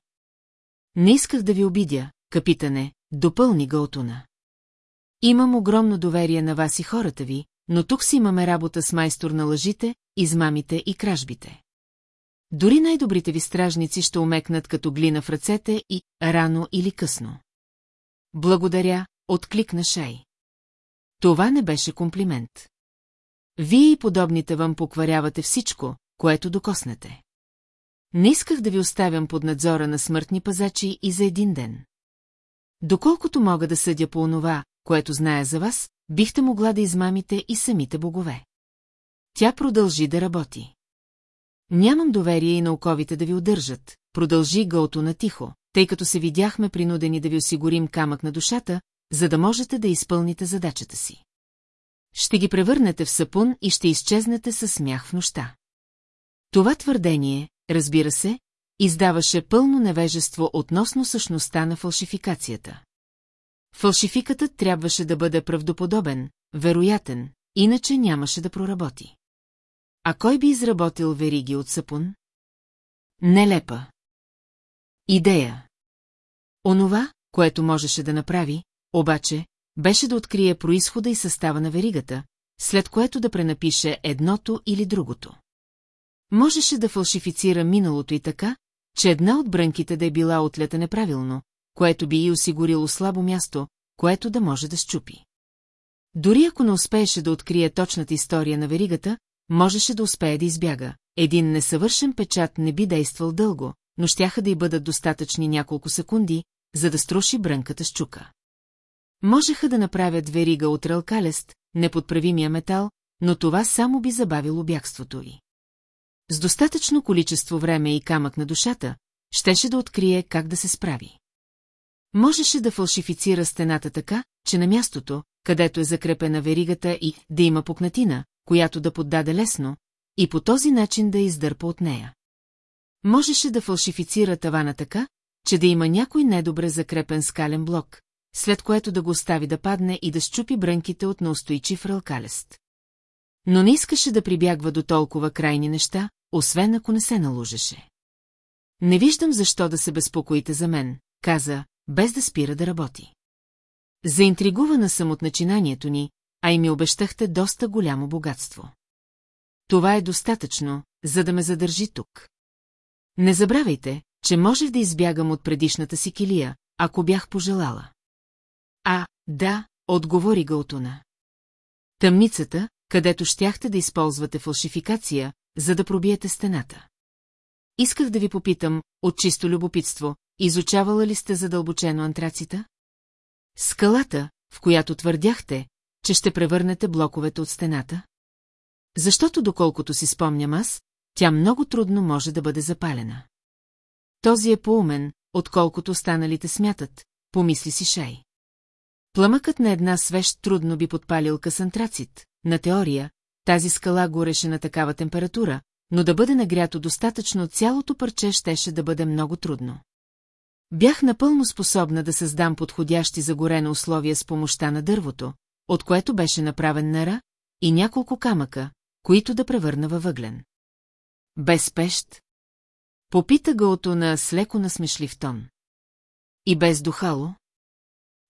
Не исках да ви обидя, капитане, допълни Галтуна. Имам огромно доверие на вас и хората ви, но тук си имаме работа с майстор на лъжите, измамите и кражбите. Дори най-добрите ви стражници ще умекнат като глина в ръцете и рано или късно. Благодаря, откликна Шай. Това не беше комплимент. Вие и подобните вам покварявате всичко, което докоснете. Не исках да ви оставям под надзора на смъртни пазачи и за един ден. Доколкото мога да съдя по онова, което зная за вас, бихте могла да измамите и самите богове. Тя продължи да работи. Нямам доверие и науковите да ви удържат, продължи Гълто на тихо, тъй като се видяхме принудени да ви осигурим камък на душата, за да можете да изпълните задачата си. Ще ги превърнете в сапун и ще изчезнете със смях в нощта. Това твърдение, разбира се, издаваше пълно невежество относно същността на фалшификацията. Фалшификатът трябваше да бъде правдоподобен, вероятен, иначе нямаше да проработи. А кой би изработил вериги от сапун? Нелепа. Идея. Онова, което можеше да направи, обаче, беше да открие происхода и състава на веригата, след което да пренапише едното или другото. Можеше да фалшифицира миналото и така, че една от брънките да е била отлета неправилно, което би и осигурило слабо място, което да може да щупи. Дори ако не успееше да открие точната история на веригата, можеше да успее да избяга. Един несъвършен печат не би действал дълго, но щяха да й бъдат достатъчни няколко секунди, за да струши брънката с чука. Можеха да направят верига от ралкалест, неподправимия метал, но това само би забавило бягството й. С достатъчно количество време и камък на душата, щеше да открие как да се справи. Можеше да фалшифицира стената така, че на мястото, където е закрепена веригата и да има пукнатина, която да поддаде лесно, и по този начин да издърпа от нея. Можеше да фалшифицира тавана така, че да има някой недобре закрепен скален блок, след което да го остави да падне и да щупи брънките от неустойчив ралкалест. Но не искаше да прибягва до толкова крайни неща, освен ако не се наложеше. Не виждам защо да се безпокоите за мен, каза, без да спира да работи. Заинтригувана съм от начинанието ни, а и ми обещахте доста голямо богатство. Това е достатъчно, за да ме задържи тук. Не забравяйте, че можех да избягам от предишната си килия, ако бях пожелала. А, да, отговори Галтуна. Тъмницата, където щяхте да използвате фалшификация, за да пробиете стената. Исках да ви попитам, от чисто любопитство, изучавала ли сте задълбочено антрацита? Скалата, в която твърдяхте, че ще превърнете блоковете от стената? Защото, доколкото си спомням аз, тя много трудно може да бъде запалена. Този е поумен, отколкото останалите смятат, помисли си Шай. Пламъкът на една свещ трудно би подпалил касантрацит. На теория, тази скала гореше на такава температура, но да бъде нагрято достатъчно цялото парче щеше да бъде много трудно. Бях напълно способна да създам подходящи за горено условия с помощта на дървото, от което беше направен нара, и няколко камъка, които да превърна във въглен. Без пещ? Попита гълто на с леко насмешлив тон. И без духало?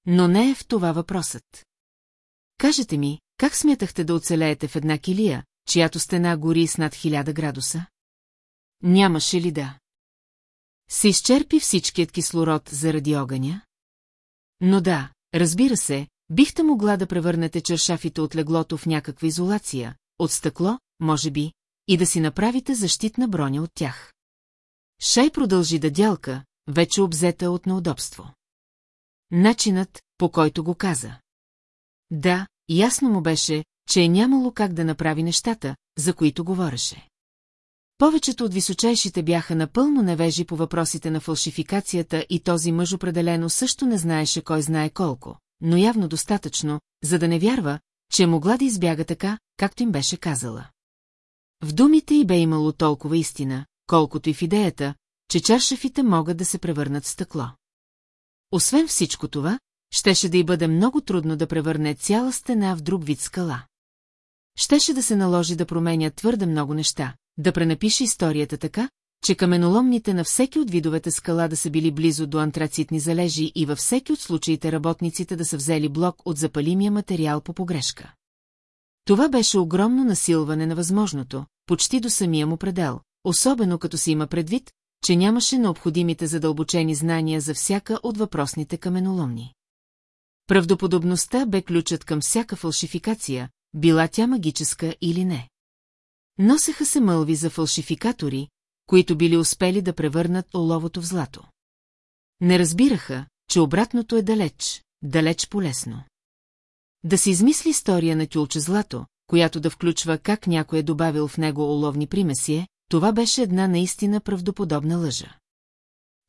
Но не е в това въпросът. Кажете ми, как смятахте да оцелеете в една килия, чиято стена гори с над хиляда градуса? Нямаше ли да? Се изчерпи всичкият кислород заради огъня? Но да, разбира се, бихте могла да превърнете чершафите от леглото в някаква изолация, от стъкло, може би, и да си направите защитна броня от тях. Шай продължи да дялка, вече обзета от неудобство. Начинът, по който го каза. Да, ясно му беше, че е нямало как да направи нещата, за които говореше. Повечето от височайшите бяха напълно невежи по въпросите на фалшификацията и този мъж определено също не знаеше кой знае колко, но явно достатъчно, за да не вярва, че могла да избяга така, както им беше казала. В думите й бе имало толкова истина, колкото и в идеята, че чаршафите могат да се превърнат в стъкло. Освен всичко това, щеше да й бъде много трудно да превърне цяла стена в друг вид скала. Щеше да се наложи да променя твърде много неща, да пренапише историята така, че каменоломните на всеки от видовете скала да са били близо до антрацитни залежи и във всеки от случаите работниците да са взели блок от запалимия материал по погрешка. Това беше огромно насилване на възможното, почти до самия му предел, особено като се има предвид, че нямаше необходимите задълбочени знания за всяка от въпросните каменоломни. Правдоподобността бе ключът към всяка фалшификация, била тя магическа или не. Носеха се мълви за фалшификатори, които били успели да превърнат оловото в злато. Не разбираха, че обратното е далеч, далеч полезно. Да се измисли история на тюлче злато, която да включва как някой е добавил в него оловни примесие, това беше една наистина правдоподобна лъжа.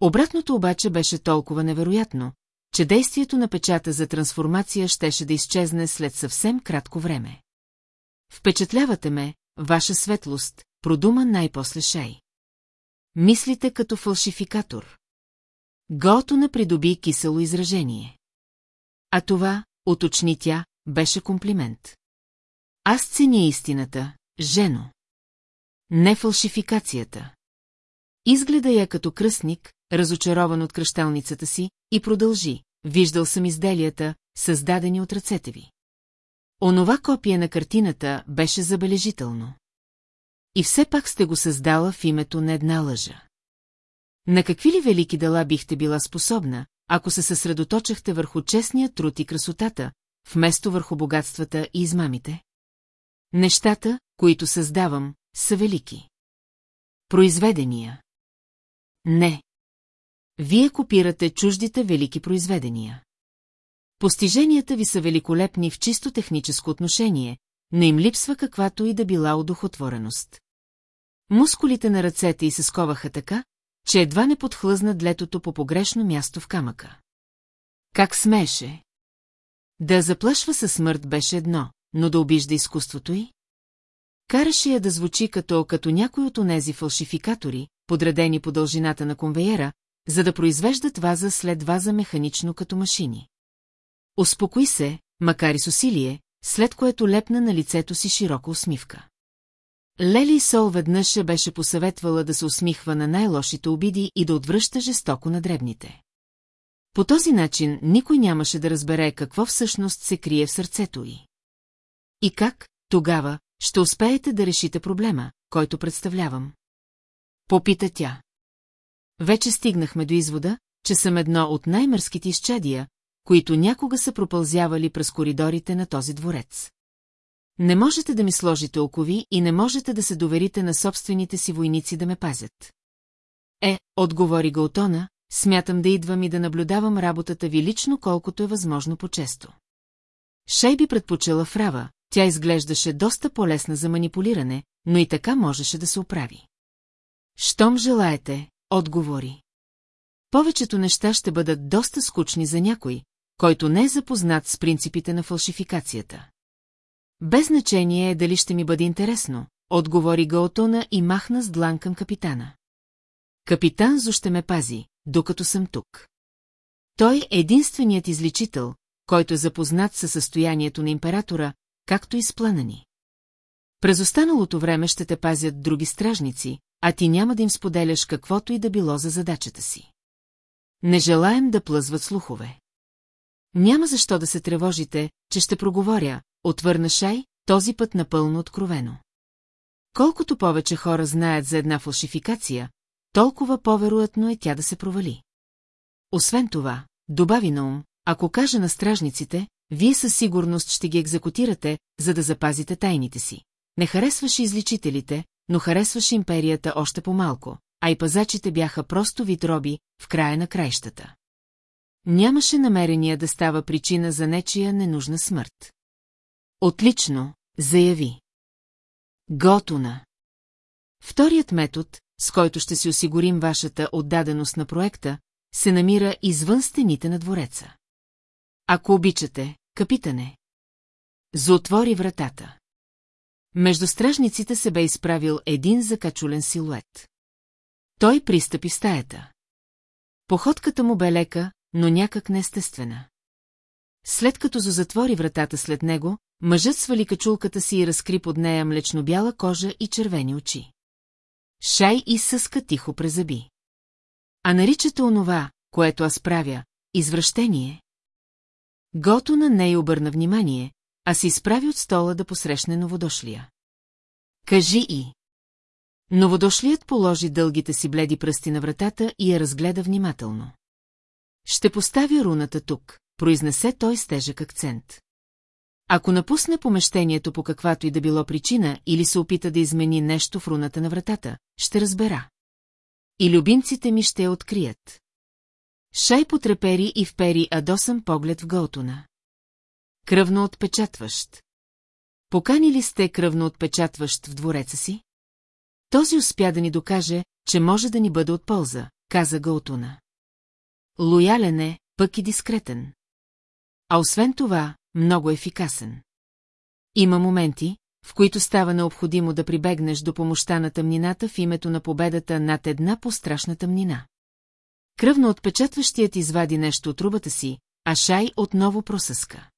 Обратното обаче беше толкова невероятно, че действието на печата за трансформация щеше да изчезне след съвсем кратко време. Впечатлявате ме, ваша светлост, продума най-после Шей. Мислите като фалшификатор. Готона придоби кисело изражение. А това, уточни тя, беше комплимент. Аз ценя истината, жено. Не фалшификацията. Изгледа я като кръстник, разочарован от кръщалницата си, и продължи. Виждал съм изделията, създадени от ръцете ви. Онова копие на картината беше забележително. И все пак сте го създала в името на една лъжа. На какви ли велики дела бихте била способна, ако се съсредоточахте върху честния труд и красотата, вместо върху богатствата и измамите? Нещата, които създавам, са велики. Произведения. Не. Вие копирате чуждите велики произведения. Постиженията ви са великолепни в чисто техническо отношение, но им липсва каквато и да била удохотвореност. Мускулите на ръцете й се сковаха така, че едва не подхлъзна длетото по погрешно място в камъка. Как смееше? Да заплашва със смърт беше едно, но да обижда изкуството й? Караше я да звучи като, като някой от онези фалшификатори, подредени по дължината на конвейера, за да произвеждат ваза след ваза механично като машини. Успокои се, макар и с усилие, след което лепна на лицето си широка усмивка. Лели Сол веднъж беше посъветвала да се усмихва на най-лошите обиди и да отвръща жестоко на дребните. По този начин никой нямаше да разбере какво всъщност се крие в сърцето й. И как, тогава, ще успеете да решите проблема, който представлявам? Попита тя. Вече стигнахме до извода, че съм едно от най-мърските изчадия, които някога са пропълзявали през коридорите на този дворец. Не можете да ми сложите окови и не можете да се доверите на собствените си войници да ме пазят. Е, отговори Галтона, смятам да идвам и да наблюдавам работата ви лично колкото е възможно по-често. Шей би предпочела Фрава, тя изглеждаше доста по-лесна за манипулиране, но и така можеше да се оправи. Щом желаете, отговори. Повечето неща ще бъдат доста скучни за някой, който не е запознат с принципите на фалшификацията. Без значение е дали ще ми бъде интересно, отговори Гаотона и махна с длан към капитана. Капитан Зо ще ме пази, докато съм тук. Той е единственият изличител, който е запознат със състоянието на императора, както и с плана ни. През останалото време ще те пазят други стражници, а ти няма да им споделяш каквото и да било за задачата си. Не желаем да плъзват слухове. Няма защо да се тревожите, че ще проговоря, отвърна Шай, този път напълно откровено. Колкото повече хора знаят за една фалшификация, толкова по-вероятно е тя да се провали. Освен това, добави на ум, ако кажа на стражниците, вие със сигурност ще ги екзекутирате, за да запазите тайните си. Не харесваше изличителите, но харесваше империята още по-малко, а и пазачите бяха просто вид роби в края на краищата. Нямаше намерение да става причина за нечия ненужна смърт. Отлично, заяви. Готуна. Вторият метод, с който ще си осигурим вашата отдаденост на проекта, се намира извън стените на двореца. Ако обичате, капитане. Заотвори вратата. Между стражниците се бе изправил един закачулен силует. Той пристъпи в стаята. Походката му бе лека, но някак неестествена. След като затвори вратата след него, мъжът свали качулката си и разкри под нея млечно-бяла кожа и червени очи. Шай и съска тихо презаби. А наричате онова, което аз правя, извращение. Гото на нея обърна внимание, а се изправи от стола да посрещне новодошлия. Кажи и. Новодошлият положи дългите си бледи пръсти на вратата и я разгледа внимателно. Ще поставя руната тук, произнесе той с тежък акцент. Ако напусне помещението по каквато и да било причина или се опита да измени нещо в руната на вратата, ще разбера. И любимците ми ще я открият. Шай потрепери и впери адосан поглед в Гълтона. Кръвно отпечатващ. Покани ли сте кръвно отпечатващ в двореца си? Този успя да ни докаже, че може да ни бъде от полза, каза Гълтуна. Лоялен е, пък и дискретен. А освен това, много ефикасен. Има моменти, в които става необходимо да прибегнеш до помощта на тъмнината в името на победата над една пострашна тъмнина. Кръвно отпечатващият извади нещо от трубата си, а Шай отново просъска.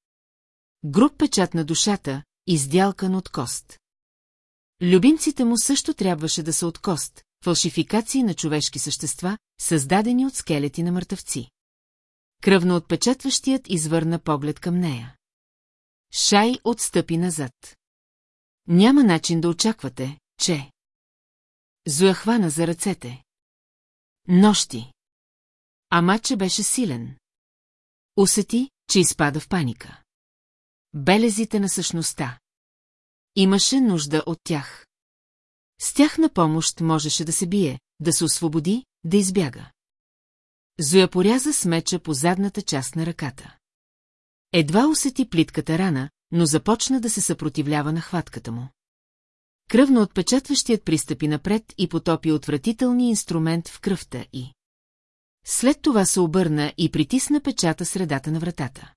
Груп печат на душата, издялкан от кост. Любимците му също трябваше да са от кост, фалшификации на човешки същества, създадени от скелети на мъртъвци. Кръвно отпечатващият извърна поглед към нея. Шай отстъпи назад. Няма начин да очаквате, че... Зоя хвана за ръцете. Нощи. Ама, че беше силен. Усети, че изпада в паника. Белезите на същността. Имаше нужда от тях. С тях на помощ можеше да се бие, да се освободи, да избяга. Зоя поряза с меча по задната част на ръката. Едва усети плитката рана, но започна да се съпротивлява на хватката му. Кръвно отпечатващият пристъпи напред и потопи отвратителния инструмент в кръвта и... След това се обърна и притисна печата средата на вратата.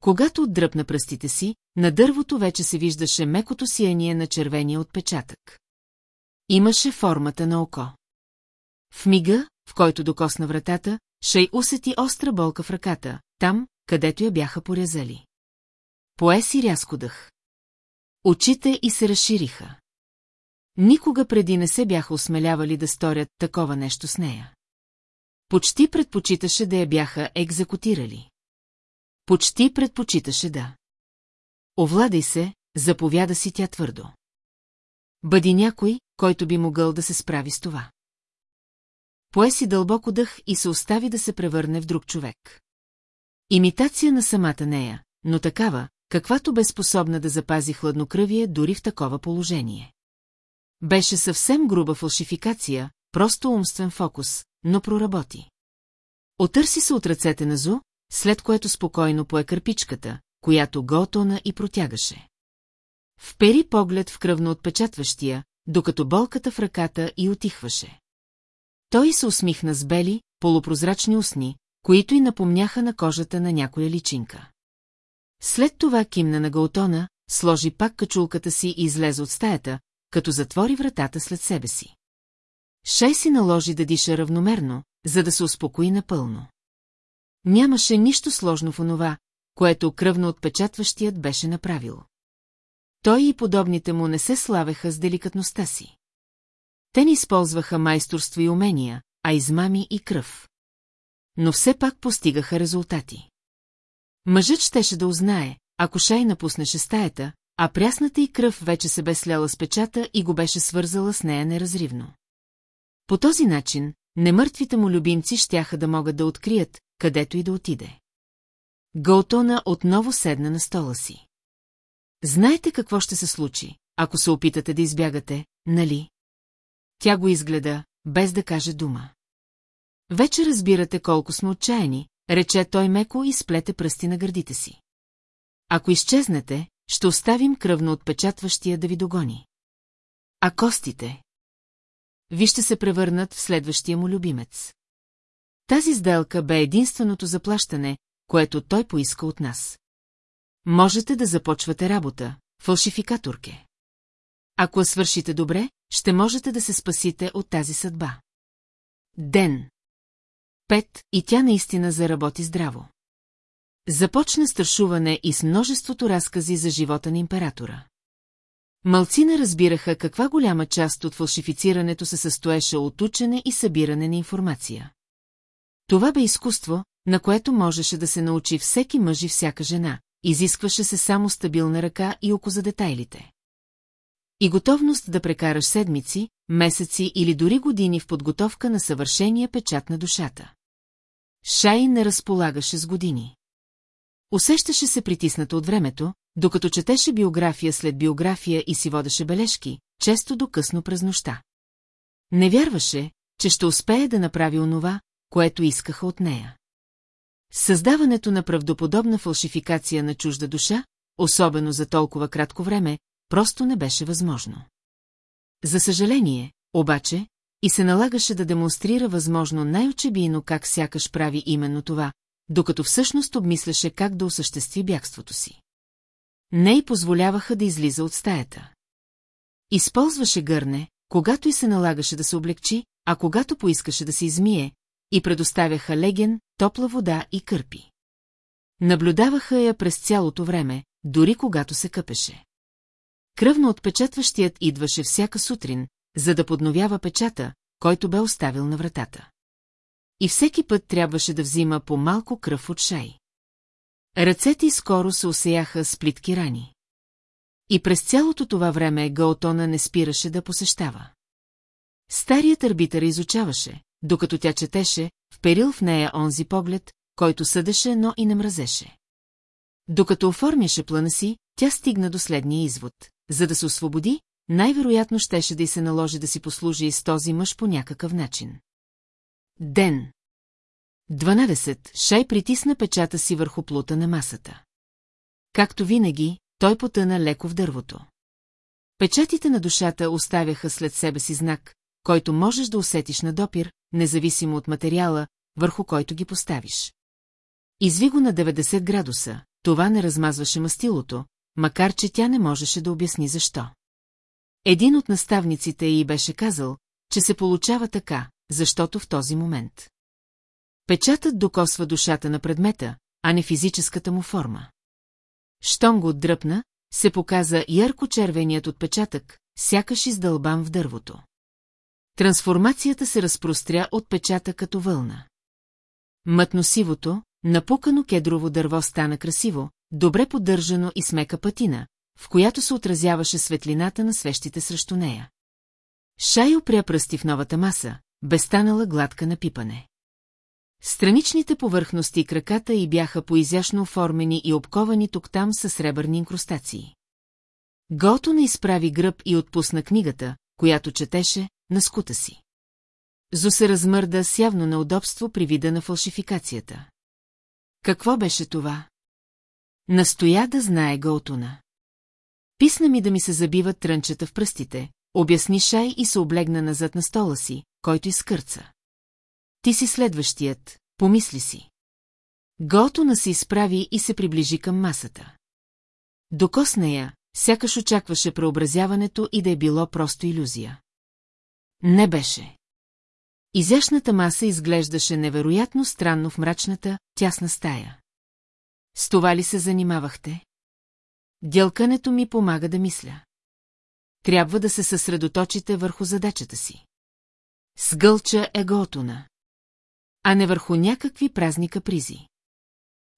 Когато отдръпна пръстите си, на дървото вече се виждаше мекото сияние на червения отпечатък. Имаше формата на око. В мига, в който докосна вратата, Шей усети остра болка в ръката, там, където я бяха порязали. Пое си рязко дъх. Очите и се разшириха. Никога преди не се бяха осмелявали да сторят такова нещо с нея. Почти предпочиташе да я бяха екзекутирали. Почти предпочиташе да. Овладай се, заповяда си тя твърдо. Бъди някой, който би могъл да се справи с това. Пое си дълбоко дъх и се остави да се превърне в друг човек. Имитация на самата нея, но такава, каквато бе способна да запази хладнокръвие дори в такова положение. Беше съвсем груба фалшификация, просто умствен фокус, но проработи. Отърси се от ръцете на Зу, след което спокойно пое кърпичката, която Готона и протягаше. Впери поглед в кръвно отпечатващия, докато болката в ръката и отихваше. Той се усмихна с бели, полупрозрачни устни, които и напомняха на кожата на някоя личинка. След това кимна на Гаутона, сложи пак качулката си и излезе от стаята, като затвори вратата след себе си. Шай си наложи да диша равномерно, за да се успокои напълно. Нямаше нищо сложно в онова, което кръвно отпечатващият беше направил. Той и подобните му не се славеха с деликатността си. Те не използваха майсторство и умения, а измами и кръв. Но все пак постигаха резултати. Мъжът щеше да узнае, ако Шай напуснеше стаята, а прясната и кръв вече се бе сляла с печата и го беше свързала с нея неразривно. По този начин, немъртвите му любимци щяха да могат да открият, където и да отиде. Голтона отново седна на стола си. Знаете какво ще се случи, ако се опитате да избягате, нали? Тя го изгледа, без да каже дума. Вече разбирате колко сме отчаяни, рече той меко и сплете пръсти на гърдите си. Ако изчезнете, ще оставим кръвно отпечатващия да ви догони. А костите? Ви ще се превърнат в следващия му любимец. Тази сделка бе единственото заплащане, което той поиска от нас. Можете да започвате работа, фалшификаторке. Ако свършите добре, ще можете да се спасите от тази съдба. Ден. Пет, и тя наистина заработи здраво. Започна страшуване и с множеството разкази за живота на императора. Малцина разбираха каква голяма част от фалшифицирането се състоеше от учене и събиране на информация. Това бе изкуство, на което можеше да се научи всеки мъж и всяка жена, изискваше се само стабилна ръка и око за детайлите. И готовност да прекараш седмици, месеци или дори години в подготовка на съвършения печат на душата. Шай не разполагаше с години. Усещаше се притисната от времето, докато четеше биография след биография и си водеше бележки, често до късно през нощта. Не вярваше, че ще успее да направи онова, което искаха от нея. Създаването на правдоподобна фалшификация на чужда душа, особено за толкова кратко време, просто не беше възможно. За съжаление, обаче, и се налагаше да демонстрира възможно най-очебийно как сякаш прави именно това, докато всъщност обмисляше как да осъществи бягството си. Не й позволяваха да излиза от стаята. Използваше гърне, когато и се налагаше да се облегчи, а когато поискаше да се измие, и предоставяха леген, топла вода и кърпи. Наблюдаваха я през цялото време, дори когато се къпеше. Кръвно отпечатващият идваше всяка сутрин, за да подновява печата, който бе оставил на вратата. И всеки път трябваше да взима по малко кръв от шай. Ръцете скоро се осеяха с плитки рани. И през цялото това време Гаотона не спираше да посещава. Старият арбитър изучаваше, докато тя четеше, вперил в нея онзи поглед, който съдеше, но и не мразеше. Докато оформяше плана си, тя стигна до следния извод. За да се освободи, най-вероятно щеше да й се наложи да си послужи с този мъж по някакъв начин. Ден 12. Шай притисна печата си върху плута на масата. Както винаги, той потъна леко в дървото. Печатите на душата оставяха след себе си знак, който можеш да усетиш на допир, независимо от материала, върху който ги поставиш. Изви го на 90 градуса, това не размазваше мастилото, макар че тя не можеше да обясни защо. Един от наставниците й беше казал, че се получава така, защото в този момент. Печатът докосва душата на предмета, а не физическата му форма. Щом го отдръпна, се показа ярко-червеният отпечатък, сякаш издълбан в дървото. Трансформацията се разпростря от печата като вълна. Мътносивото, напукано кедрово дърво стана красиво, добре поддържано и смека пътина, в която се отразяваше светлината на свещите срещу нея. Шай опря пръсти в новата маса, бе станала гладка на пипане. Страничните повърхности и краката й бяха поизящно оформени и обковани тук-там с сребърни инкрустации. Гото не изправи гръб и отпусна книгата, която четеше, на скута си. Зо се размърда с явно неудобство при вида на фалшификацията. Какво беше това? Настоя да знае Гаутуна. Писна ми да ми се забиват трънчета в пръстите, обясни Шай и се облегна назад на стола си, който изкърца. Ти си следващият, помисли си. Готуна се изправи и се приближи към масата. Докосна я, сякаш очакваше преобразяването и да е било просто иллюзия. Не беше. Изящната маса изглеждаше невероятно странно в мрачната, тясна стая. С това ли се занимавахте? Дялкането ми помага да мисля. Трябва да се съсредоточите върху задачата си. Сгълча еготуна. А не върху някакви празни капризи.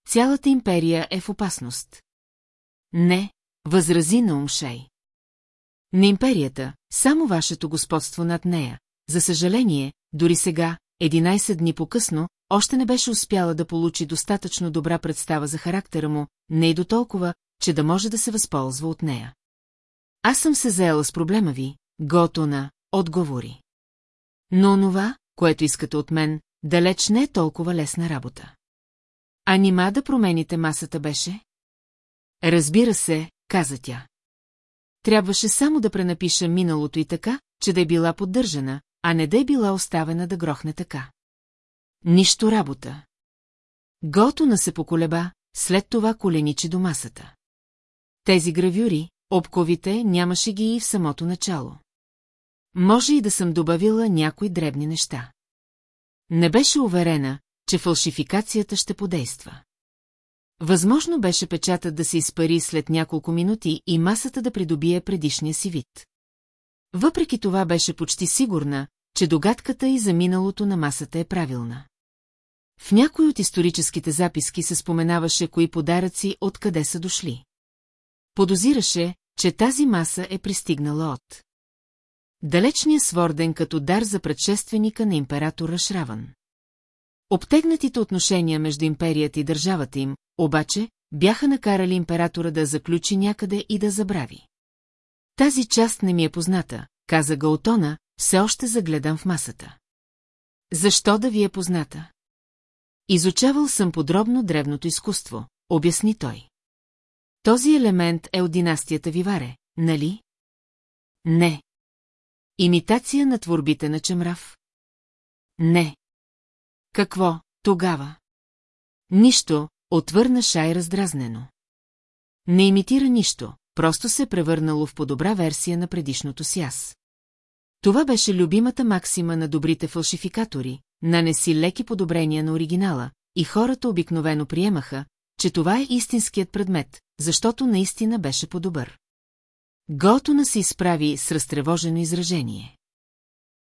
Цялата империя е в опасност. Не, възрази на Умшей. Не империята, само вашето господство над нея. За съжаление, дори сега, 11 дни по-късно, още не беше успяла да получи достатъчно добра представа за характера му, не и до толкова, че да може да се възползва от нея. Аз съм се заела с проблема ви, Готона, отговори. Но онова, което искате от мен, далеч не е толкова лесна работа. А нима да промените масата беше? Разбира се, каза тя. Трябваше само да пренапиша миналото и така, че да е била поддържана, а не да е била оставена да грохне така. Нищо работа. Готона се поколеба, след това коленичи до масата. Тези гравюри, обковите, нямаше ги и в самото начало. Може и да съм добавила някои дребни неща. Не беше уверена, че фалшификацията ще подейства. Възможно беше печатът да се изпари след няколко минути и масата да придобие предишния си вид. Въпреки това беше почти сигурна, че догадката и за миналото на масата е правилна. В някои от историческите записки се споменаваше кои подаръци откъде са дошли. Подозираше, че тази маса е пристигнала от далечния Сворден като дар за предшественика на императора Шраван. Обтегнатите отношения между империята и държавата им, обаче, бяха накарали императора да заключи някъде и да забрави. Тази част не ми е позната, каза Гаутона, все още загледан в масата. Защо да ви е позната? Изучавал съм подробно древното изкуство, обясни той. Този елемент е от династията Виваре, нали? Не. Имитация на творбите на Чемрав? Не. Какво, тогава? Нищо, отвърна Шай раздразнено. Не имитира нищо, просто се превърнало в по-добра версия на предишното си аз. Това беше любимата максима на добрите фалшификатори, нанеси леки подобрения на оригинала, и хората обикновено приемаха, че това е истинският предмет, защото наистина беше по-добър. Готона се изправи с разтревожено изражение.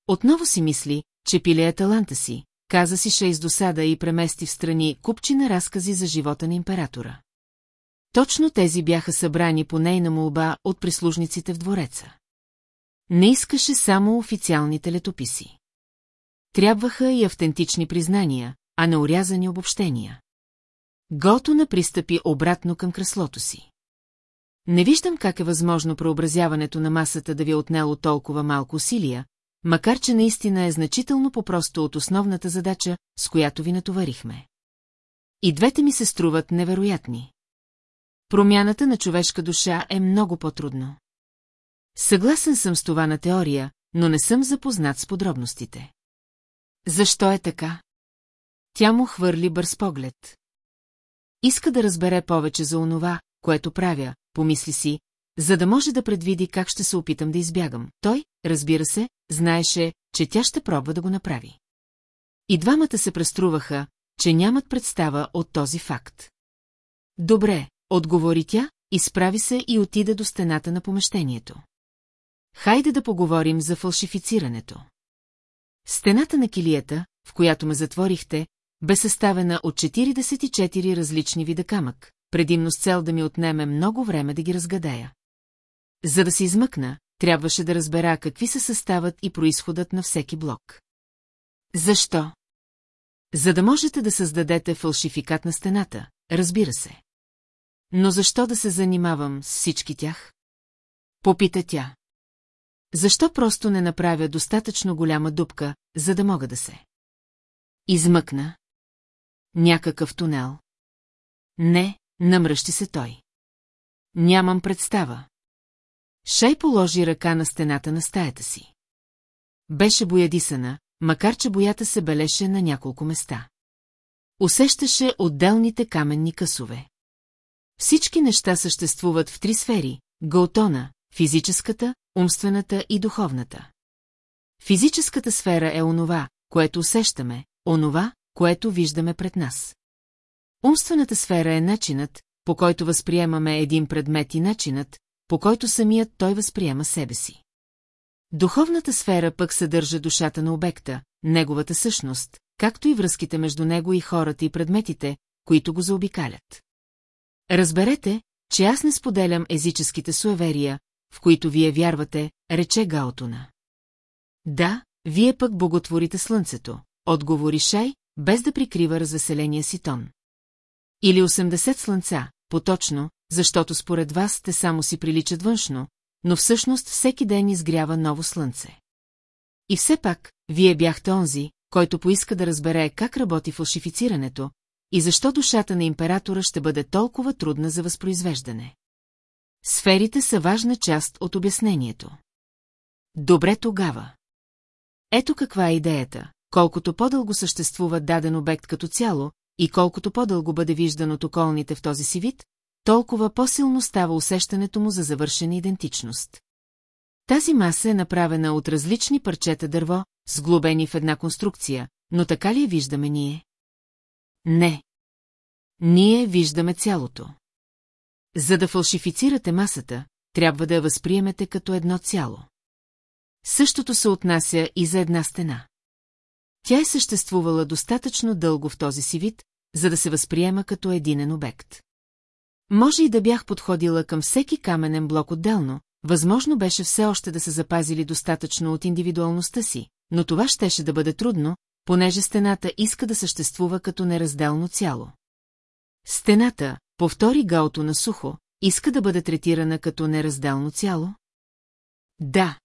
Отново си мисли, че пилея таланта си, каза си Шей с досада и премести в страни купчина разкази за живота на императора. Точно тези бяха събрани по нейна молба от прислужниците в двореца. Не искаше само официалните летописи. Трябваха и автентични признания, а не урязани обобщения. Готона пристъпи обратно към креслото си. Не виждам как е възможно преобразяването на масата да ви е отнело толкова малко усилия, макар че наистина е значително по-просто от основната задача, с която ви натоварихме. И двете ми се струват невероятни. Промяната на човешка душа е много по-трудно. Съгласен съм с това на теория, но не съм запознат с подробностите. Защо е така? Тя му хвърли бърз поглед. Иска да разбере повече за онова, което правя, помисли си, за да може да предвиди как ще се опитам да избягам. Той, разбира се, знаеше, че тя ще пробва да го направи. И двамата се преструваха, че нямат представа от този факт. Добре, отговори тя, изправи се и отида до стената на помещението. Хайде да поговорим за фалшифицирането. Стената на килията, в която ме затворихте, бе съставена от 44 различни вида камък, предимно с цел да ми отнеме много време да ги разгадая. За да се измъкна, трябваше да разбера какви са съставът и происходът на всеки блок. Защо? За да можете да създадете фалшификат на стената, разбира се. Но защо да се занимавам с всички тях? Попита тя. Защо просто не направя достатъчно голяма дупка, за да мога да се? Измъкна. Някакъв тунел. Не, намръщи се той. Нямам представа. Шай положи ръка на стената на стаята си. Беше боядисана, макар че боята се белеше на няколко места. Усещаше отделните каменни късове. Всички неща съществуват в три сфери – Гаутона, физическата, умствената и духовната. Физическата сфера е онова, което усещаме, онова, което виждаме пред нас. Умствената сфера е начинът, по който възприемаме един предмет и начинът, по който самият той възприема себе си. Духовната сфера пък съдържа душата на обекта, неговата същност, както и връзките между него и хората и предметите, които го заобикалят. Разберете, че аз не споделям езическите суеверия, в които вие вярвате, рече Гаотуна. Да, вие пък боготворите слънцето, отговори Шай, без да прикрива развеселения си тон. Или 80 слънца, поточно, защото според вас те само си приличат външно, но всъщност всеки ден изгрява ново слънце. И все пак, вие бяхте онзи, който поиска да разбере как работи фалшифицирането и защо душата на императора ще бъде толкова трудна за възпроизвеждане. Сферите са важна част от обяснението. Добре тогава. Ето каква е идеята. Колкото по-дълго съществува даден обект като цяло, и колкото по-дълго бъде виждан от околните в този си вид, толкова по-силно става усещането му за завършена идентичност. Тази маса е направена от различни парчета дърво, сглобени в една конструкция, но така ли я виждаме ние? Не. Ние виждаме цялото. За да фалшифицирате масата, трябва да я възприемете като едно цяло. Същото се отнася и за една стена. Тя е съществувала достатъчно дълго в този си вид, за да се възприема като единен обект. Може и да бях подходила към всеки каменен блок отделно, възможно беше все още да са запазили достатъчно от индивидуалността си, но това щеше да бъде трудно, понеже стената иска да съществува като неразделно цяло. Стената, повтори Гаото на сухо, иска да бъде третирана като неразделно цяло? Да.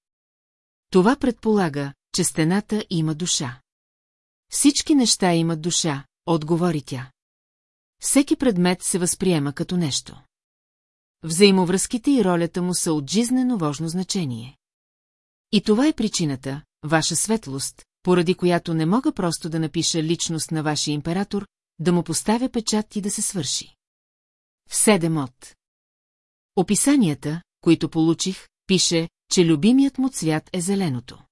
Това предполага, че стената има душа. Всички неща имат душа, отговори тя. Всеки предмет се възприема като нещо. Взаимовръзките и ролята му са от жизнено важно значение. И това е причината, ваша светлост, поради която не мога просто да напиша личност на вашия император, да му поставя печат и да се свърши. В седем от. Описанията, които получих, пише, че любимият му цвят е зеленото.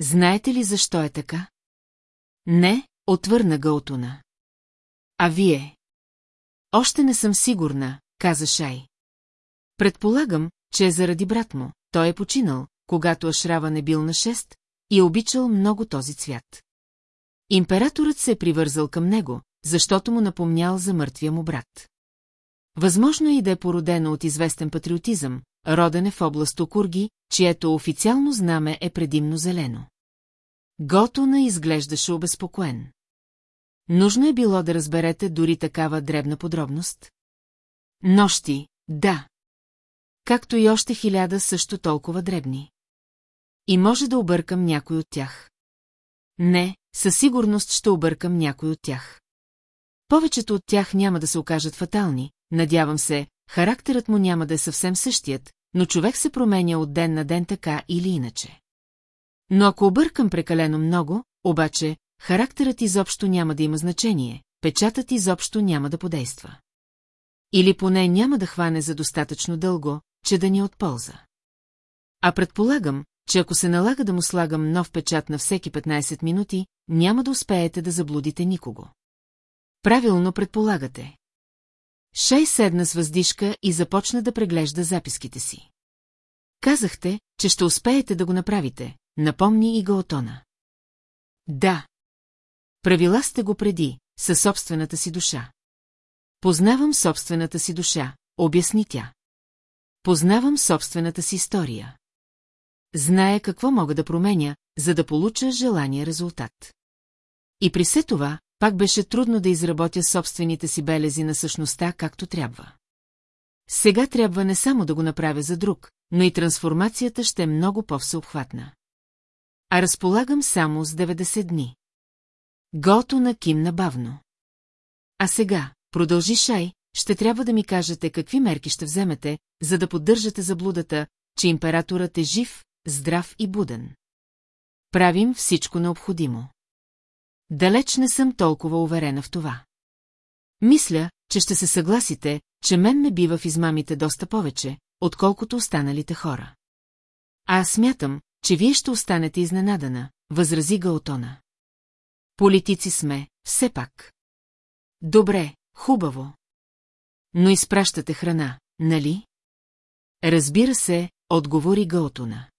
Знаете ли защо е така? Не, отвърна Гаутуна. А вие? Още не съм сигурна, каза Шай. Предполагам, че е заради брат му. Той е починал, когато Ашрава не бил на шест и е обичал много този цвят. Императорът се е привързал към него, защото му напомнял за мъртвия му брат. Възможно е и да е породено от известен патриотизъм, роден е в област Окурги, чието официално знаме е предимно зелено. Готона изглеждаше обезпокоен. Нужно е било да разберете дори такава дребна подробност? Нощи, да. Както и още хиляда също толкова дребни. И може да объркам някой от тях. Не, със сигурност ще объркам някой от тях. Повечето от тях няма да се окажат фатални, надявам се, характерът му няма да е съвсем същият, но човек се променя от ден на ден така или иначе. Но ако объркам прекалено много, обаче, характерът изобщо няма да има значение, печатът изобщо няма да подейства. Или поне няма да хване за достатъчно дълго, че да ни е от полза. А предполагам, че ако се налага да му слагам нов печат на всеки 15 минути, няма да успеете да заблудите никого. Правилно предполагате. Шей седна с въздишка и започна да преглежда записките си. Казахте, че ще успеете да го направите, напомни и Гаотона. Да. Правила сте го преди, със собствената си душа. Познавам собствената си душа, обясни тя. Познавам собствената си история. Зная какво мога да променя, за да получа желания резултат. И при все това, пак беше трудно да изработя собствените си белези на същността както трябва. Сега трябва не само да го направя за друг, но и трансформацията ще е много по-всеобхватна. А разполагам само с 90 дни. Гото на Ким набавно. А сега, продължи Шай, ще трябва да ми кажете какви мерки ще вземете, за да поддържате заблудата, че императорът е жив, здрав и буден. Правим всичко необходимо. Далеч не съм толкова уверена в това. Мисля, че ще се съгласите, че мен ме бива в измамите доста повече, отколкото останалите хора. А аз смятам, че вие ще останете изненадана, възрази Гаотона. Политици сме, все пак. Добре, хубаво. Но изпращате храна, нали? Разбира се, отговори Гаотона.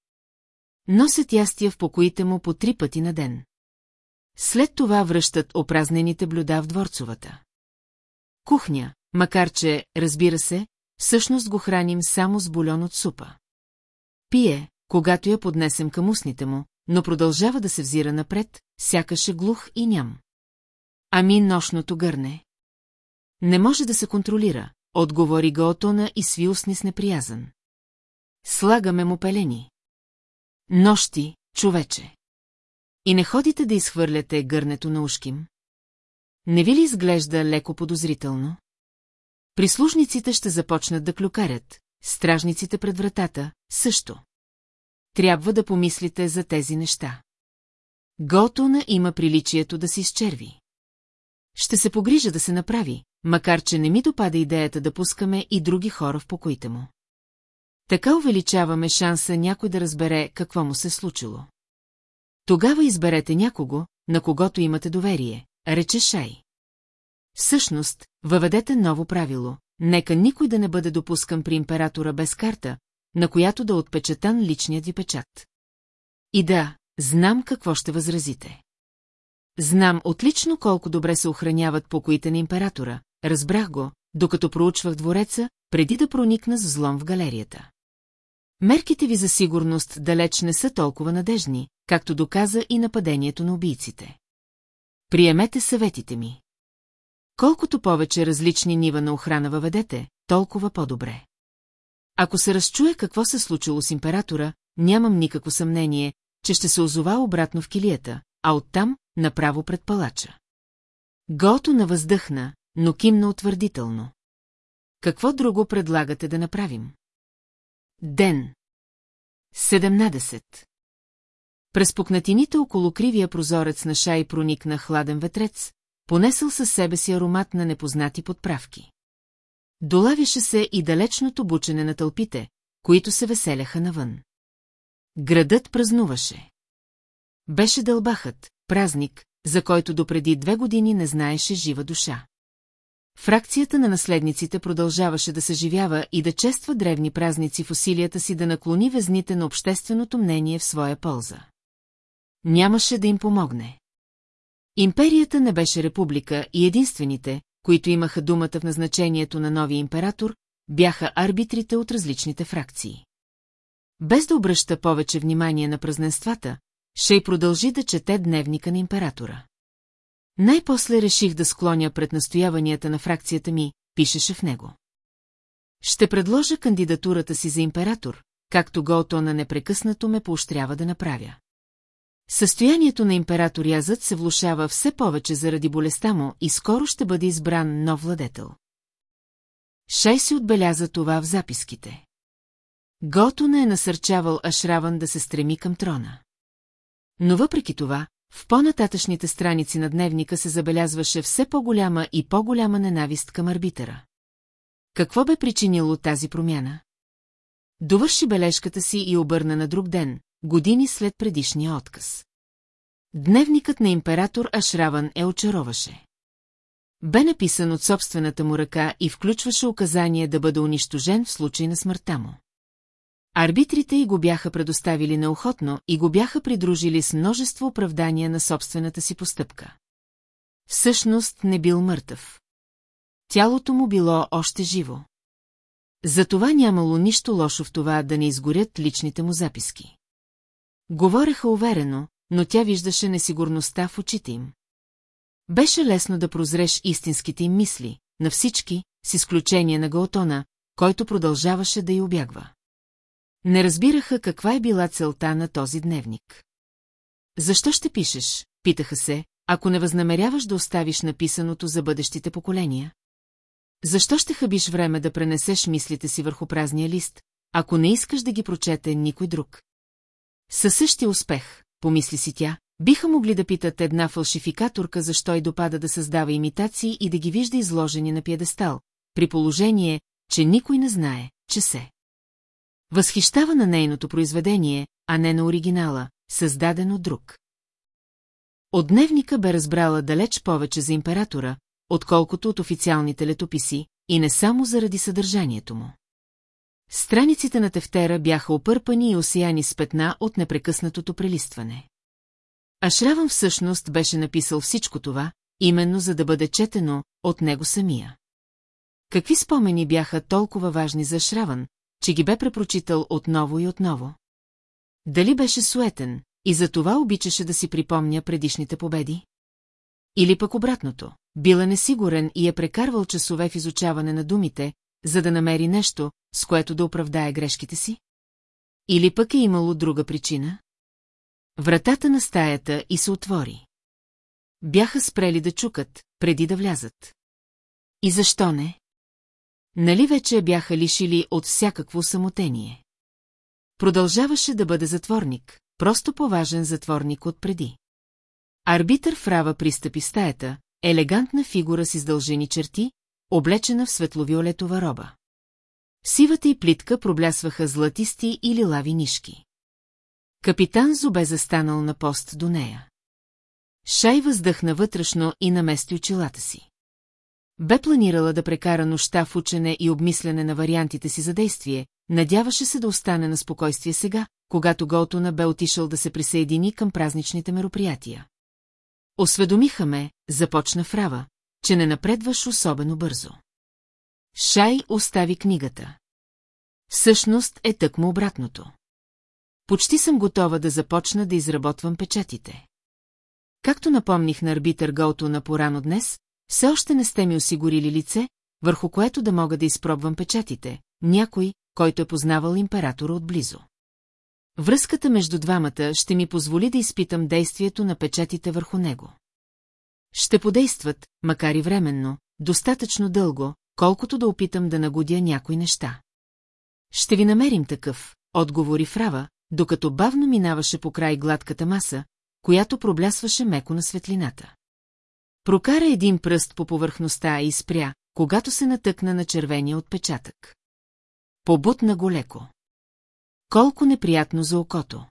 Носят ястия в покоите му по три пъти на ден. След това връщат опразнените блюда в дворцовата. Кухня, макар че, разбира се, всъщност го храним само с бульон от супа. Пие, когато я поднесем към устните му, но продължава да се взира напред, сякаш е глух и ням. Ами нощното гърне. Не може да се контролира, отговори Гаотона и сви устни с неприязан. Слагаме му пелени. Нощи, човече. И не ходите да изхвърляте гърнето на ушким? Не ви ли изглежда леко подозрително? Прислужниците ще започнат да клюкарят, стражниците пред вратата също. Трябва да помислите за тези неща. Готона има приличието да се изчерви. Ще се погрижа да се направи, макар че не ми допада идеята да пускаме и други хора в покоите му. Така увеличаваме шанса някой да разбере какво му се случило. Тогава изберете някого, на когото имате доверие, рече Шай. Всъщност, въведете ново правило. Нека никой да не бъде допускан при императора без карта, на която да отпечатан личният ви печат. И да, знам какво ще възразите. Знам отлично колко добре се охраняват покоите на императора, разбрах го, докато проучвах двореца, преди да проникна с взлом в галерията. Мерките ви за сигурност далеч не са толкова надежни, както доказа и нападението на убийците. Приемете съветите ми. Колкото повече различни нива на охрана въведете, толкова по-добре. Ако се разчуе какво се случило с императора, нямам никакво съмнение, че ще се озова обратно в килията, а оттам направо пред палача. Гото навъздъхна, но кимна утвърдително. Какво друго предлагате да направим? Ден. 17. През пукнатините около кривия прозорец на шай проникна хладен ветрец, понесъл със себе си аромат на непознати подправки. Долавяше се и далечното бучене на тълпите, които се веселяха навън. Градът празнуваше. Беше дълбахът, празник, за който допреди две години не знаеше жива душа. Фракцията на наследниците продължаваше да съживява и да чества древни празници в усилията си да наклони везните на общественото мнение в своя полза. Нямаше да им помогне. Империята не беше република и единствените, които имаха думата в назначението на новия император, бяха арбитрите от различните фракции. Без да обръща повече внимание на празненствата, Шей продължи да чете дневника на императора. Най-после реших да склоня пред настояванията на фракцията ми, пишеше в него. Ще предложа кандидатурата си за император, както Голтона непрекъснато ме поощрява да направя. Състоянието на император Язът се влушава все повече заради болестта му и скоро ще бъде избран нов владетел. Шай си отбеляза това в записките. Готона е насърчавал Ашраван да се стреми към трона. Но въпреки това, в по-нататъчните страници на дневника се забелязваше все по-голяма и по-голяма ненавист към арбитъра. Какво бе причинило тази промяна? Довърши бележката си и обърна на друг ден, години след предишния отказ. Дневникът на император Ашраван е очароваше. Бе написан от собствената му ръка и включваше указание да бъде унищожен в случай на смъртта му. Арбитрите й го бяха предоставили неохотно и го бяха придружили с множество оправдания на собствената си постъпка. Всъщност не бил мъртъв. Тялото му било още живо. Затова нямало нищо лошо в това да не изгорят личните му записки. Говореха уверено, но тя виждаше несигурността в очите им. Беше лесно да прозреш истинските им мисли, на всички, с изключение на Гаотона, който продължаваше да й обягва. Не разбираха каква е била целта на този дневник. Защо ще пишеш, питаха се, ако не възнамеряваш да оставиш написаното за бъдещите поколения? Защо ще хабиш време да пренесеш мислите си върху празния лист, ако не искаш да ги прочете никой друг? Със същия успех, помисли си тя, биха могли да питат една фалшификаторка защо й допада да създава имитации и да ги вижда изложени на пиедестал, при положение, че никой не знае, че се. Възхищава на нейното произведение, а не на оригинала, създаден от друг. От дневника бе разбрала далеч повече за императора, отколкото от официалните летописи, и не само заради съдържанието му. Страниците на тефтера бяха опърпани и осияни с петна от непрекъснатото прелистване. Ашраван всъщност беше написал всичко това, именно за да бъде четено от него самия. Какви спомени бяха толкова важни за Ашраван, че ги бе препрочитал отново и отново? Дали беше суетен и за това обичаше да си припомня предишните победи? Или пък обратното, бил е несигурен и е прекарвал часове в изучаване на думите, за да намери нещо, с което да оправдае грешките си? Или пък е имало друга причина? Вратата на стаята и се отвори. Бяха спрели да чукат, преди да влязат. И защо не? Нали вече бяха лишили от всякакво самотение? Продължаваше да бъде затворник, просто поважен затворник от преди. Арбитър Фрава пристъпи стаята, елегантна фигура с издължени черти, облечена в светловиолетова роба. Сивата и плитка проблясваха златисти или лави нишки. Капитан Зубе застанал на пост до нея. Шай въздъхна вътрешно и намести очилата си. Бе планирала да прекара нощта в учене и обмислене на вариантите си за действие, надяваше се да остане на спокойствие сега, когато Голтона бе отишъл да се присъедини към празничните мероприятия. Осведомиха ме, започна Фрава, че не напредваш особено бързо. Шай остави книгата. Всъщност е тъкмо обратното. Почти съм готова да започна да изработвам печатите. Както напомних на арбитър Голто на порано днес, все още не сте ми осигурили лице, върху което да мога да изпробвам печатите, някой, който е познавал императора отблизо. Връзката между двамата ще ми позволи да изпитам действието на печатите върху него. Ще подействат, макар и временно, достатъчно дълго, колкото да опитам да нагодя някои неща. Ще ви намерим такъв, отговори Фрава, докато бавно минаваше по край гладката маса, която проблясваше меко на светлината. Прокара един пръст по повърхността и спря, когато се натъкна на червения отпечатък. Побутна го леко. Колко неприятно за окото.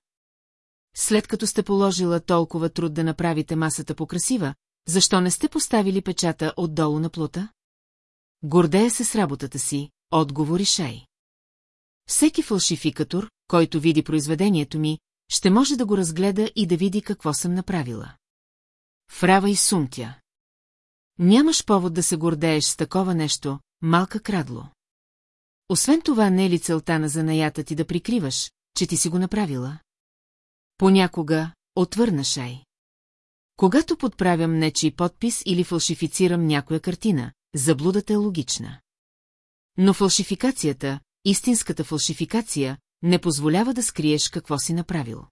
След като сте положила толкова труд да направите масата покрасива, защо не сте поставили печата отдолу на плота? Гордея се с работата си, отговори Шай. Всеки фалшификатор, който види произведението ми, ще може да го разгледа и да види какво съм направила. Фрава и сумтя. Нямаш повод да се гордееш с такова нещо, малка крадло. Освен това не е ли целта на занаята ти да прикриваш, че ти си го направила? Понякога, отвърна Шай. Когато подправям нечий подпис или фалшифицирам някоя картина, заблудата е логична. Но фалшификацията, истинската фалшификация, не позволява да скриеш какво си направил.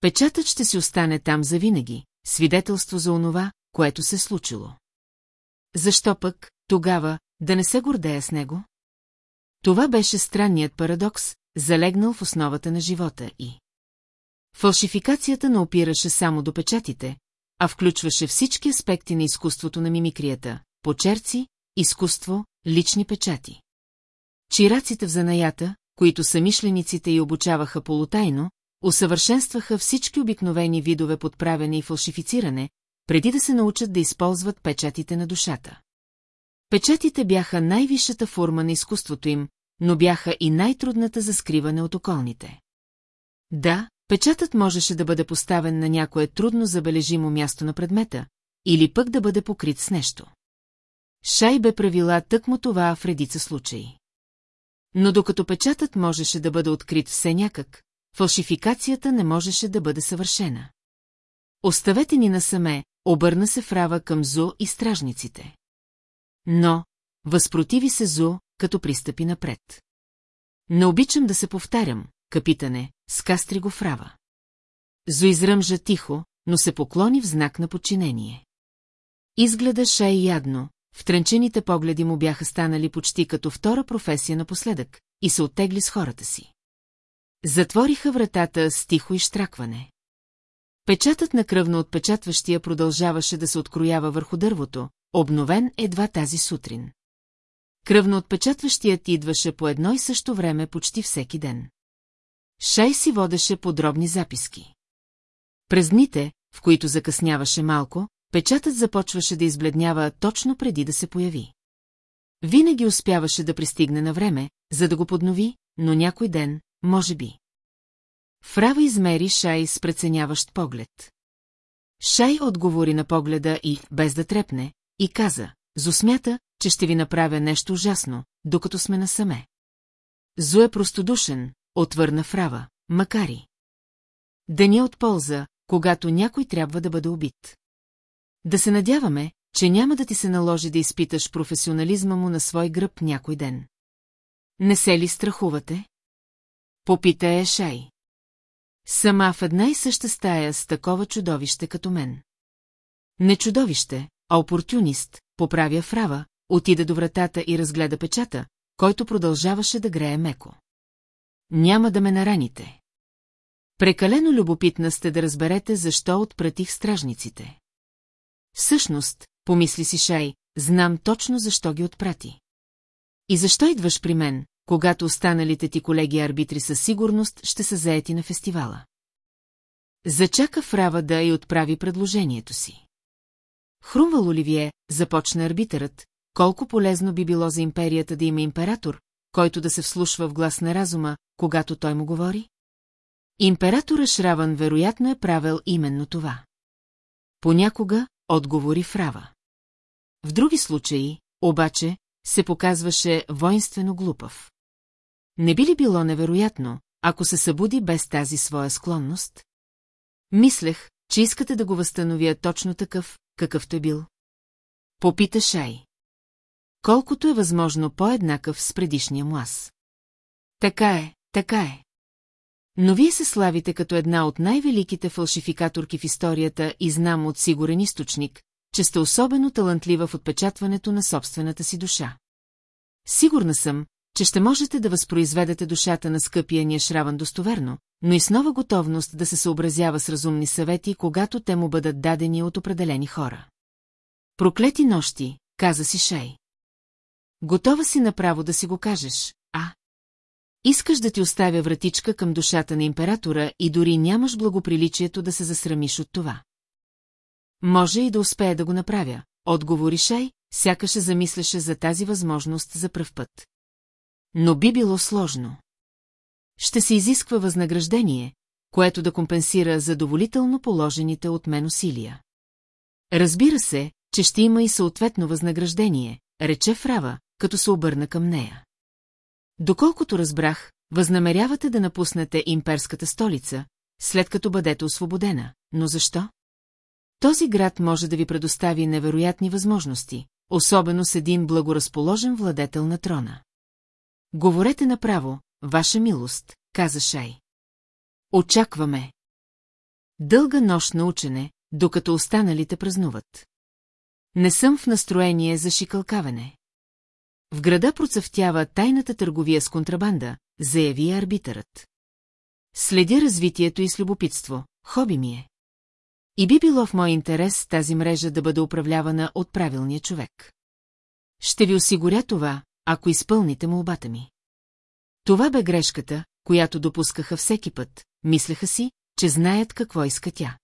Печатът ще си остане там завинаги, свидетелство за онова, което се случило. Защо пък, тогава, да не се гордея с него? Това беше странният парадокс, залегнал в основата на живота и. Фалшификацията не опираше само до печатите, а включваше всички аспекти на изкуството на мимикрията – почерци, изкуство, лични печати. Чираците в занаята, които самишлениците й обучаваха полутайно, усъвършенстваха всички обикновени видове подправяне и фалшифициране, преди да се научат да използват печатите на душата. Печатите бяха най-висшата форма на изкуството им, но бяха и най-трудната за скриване от околните. Да, печатът можеше да бъде поставен на някое трудно забележимо място на предмета, или пък да бъде покрит с нещо. Шай бе правила тъкмо това в редица случаи. Но докато печатът можеше да бъде открит все някак, фалшификацията не можеше да бъде съвършена. Оставете ни насаме, обърна се Фрава към Зо и стражниците. Но, възпротиви се Зо, като пристъпи напред. Не обичам да се повтарям, капитане, скастри го Фрава. Зо изръмжа тихо, но се поклони в знак на подчинение. Изгледа Шай ядно, втренчените погледи му бяха станали почти като втора професия напоследък и се оттегли с хората си. Затвориха вратата с тихо изтракване. Печатът на кръвно отпечатващия продължаваше да се откроява върху дървото, обновен едва тази сутрин. Кръвно отпечатващият идваше по едно и също време почти всеки ден. Шай си водеше подробни записки. През дните, в които закъсняваше малко, печатът започваше да избледнява точно преди да се появи. Винаги успяваше да пристигне на време, за да го поднови, но някой ден, може би. Фрава измери Шай с преценяващ поглед. Шай отговори на погледа и, без да трепне, и каза, Зосмята, че ще ви направя нещо ужасно, докато сме насаме. Зо е простодушен, отвърна Фрава, макари. Да ни е от полза, когато някой трябва да бъде убит. Да се надяваме, че няма да ти се наложи да изпиташ професионализма му на свой гръб някой ден. Не се ли страхувате? Попита Ешай. Сама в една и съща стая с такова чудовище като мен. Не чудовище, а опортюнист, поправя Фрава, отида до вратата и разгледа печата, който продължаваше да грее меко. Няма да ме нараните. Прекалено любопитна сте да разберете, защо отпратих стражниците. Всъщност, помисли си Шай, знам точно защо ги отпрати. И защо идваш при мен, когато останалите ти колеги-арбитри със сигурност ще са заети на фестивала? Зачака Фрава да и отправи предложението си. Хрумвал Оливие, започна арбитърът, колко полезно би било за империята да има император, който да се вслушва в глас на разума, когато той му говори? Императора Шраван вероятно е правил именно това. Понякога, отговори Фрава. В други случаи, обаче, се показваше воинствено глупав. Не би ли било невероятно, ако се събуди без тази своя склонност? Мислех, че искате да го възстановя точно такъв, какъвто е бил. Попита Шай. Колкото е възможно по-еднакъв с предишния му аз. Така е, така е. Но вие се славите като една от най-великите фалшификаторки в историята и знам от сигурен източник, че сте особено талантлива в отпечатването на собствената си душа. Сигурна съм, че ще можете да възпроизведете душата на скъпия ни шраван достоверно, но и с нова готовност да се съобразява с разумни съвети, когато те му бъдат дадени от определени хора. Проклети нощи, каза си Шей. Готова си направо да си го кажеш, а? Искаш да ти оставя вратичка към душата на императора и дори нямаш благоприличието да се засрамиш от това. Може и да успея да го направя, отговори Шай, сякаше замисляше за тази възможност за пръв път. Но би било сложно. Ще се изисква възнаграждение, което да компенсира задоволително положените от мен усилия. Разбира се, че ще има и съответно възнаграждение, рече Фрава, като се обърна към нея. Доколкото разбрах, възнамерявате да напуснете имперската столица, след като бъдете освободена. Но защо? Този град може да ви предостави невероятни възможности, особено с един благоразположен владетел на трона. Говорете направо, ваша милост, каза Шай. Очакваме. Дълга нощ на учене, докато останалите празнуват. Не съм в настроение за шикалкаване. В града процъфтява тайната търговия с контрабанда, заяви арбитърът. Следя развитието и с любопитство, хоби ми е. И би било в мой интерес тази мрежа да бъде управлявана от правилния човек. Ще ви осигуря това, ако изпълните молбата ми. Това бе грешката, която допускаха всеки път, мислеха си, че знаят какво иска тя.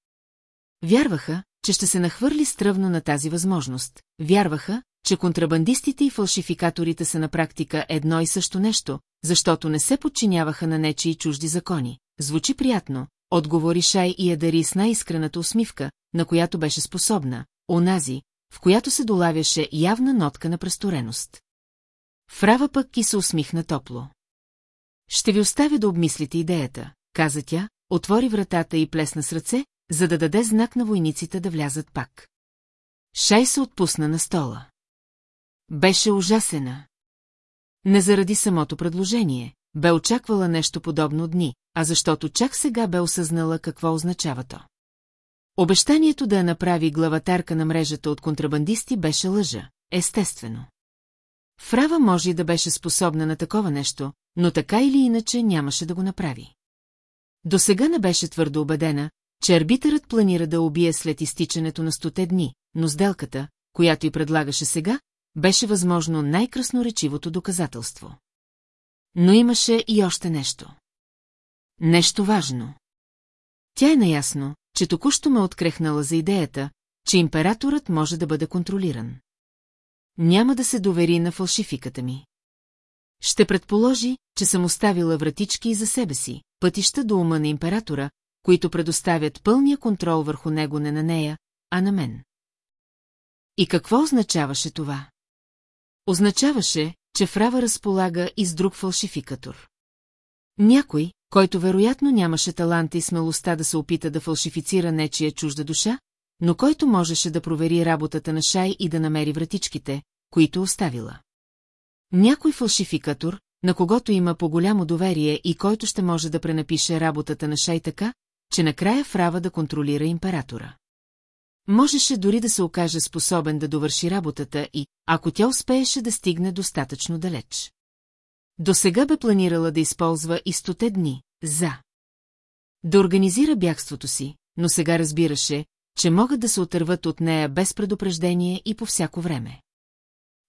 Вярваха, че ще се нахвърли стръвно на тази възможност, вярваха, че контрабандистите и фалшификаторите са на практика едно и също нещо, защото не се подчиняваха на нечи и чужди закони. Звучи приятно, отговори Шай и я дари с най-искрената усмивка, на която беше способна, онази, в която се долавяше явна нотка на престореност. Фрава пък и се усмихна топло. Ще ви оставя да обмислите идеята, каза тя, отвори вратата и плесна с ръце, за да даде знак на войниците да влязат пак. Шай се отпусна на стола. Беше ужасена. Не заради самото предложение, бе очаквала нещо подобно дни, а защото чак сега бе осъзнала какво означава то. Обещанието да я направи главатарка на мрежата от контрабандисти беше лъжа, естествено. Фрава може да беше способна на такова нещо, но така или иначе нямаше да го направи. До сега не беше твърдо убедена, че арбитърът планира да убие след изтичането на стоте дни, но сделката, която й предлагаше сега, беше възможно най-красноречивото доказателство. Но имаше и още нещо. Нещо важно. Тя е наясно, че току-що ме открехнала за идеята, че императорът може да бъде контролиран. Няма да се довери на фалшификата ми. Ще предположи, че съм оставила вратички и за себе си, пътища до ума на императора, които предоставят пълния контрол върху него не на нея, а на мен. И какво означаваше това? Означаваше, че Фрава разполага и с друг фалшификатор. Някой, който вероятно нямаше таланта и смелостта да се опита да фалшифицира нечия чужда душа, но който можеше да провери работата на Шай и да намери вратичките, които оставила. Някой фалшификатор, на когото има по-голямо доверие и който ще може да пренапише работата на Шай така, че накрая Фрава да контролира императора. Можеше дори да се окаже способен да довърши работата и, ако тя успееше да стигне достатъчно далеч. До сега бе планирала да използва и стоте дни, за да организира бягството си, но сега разбираше, че могат да се отърват от нея без предупреждение и по всяко време.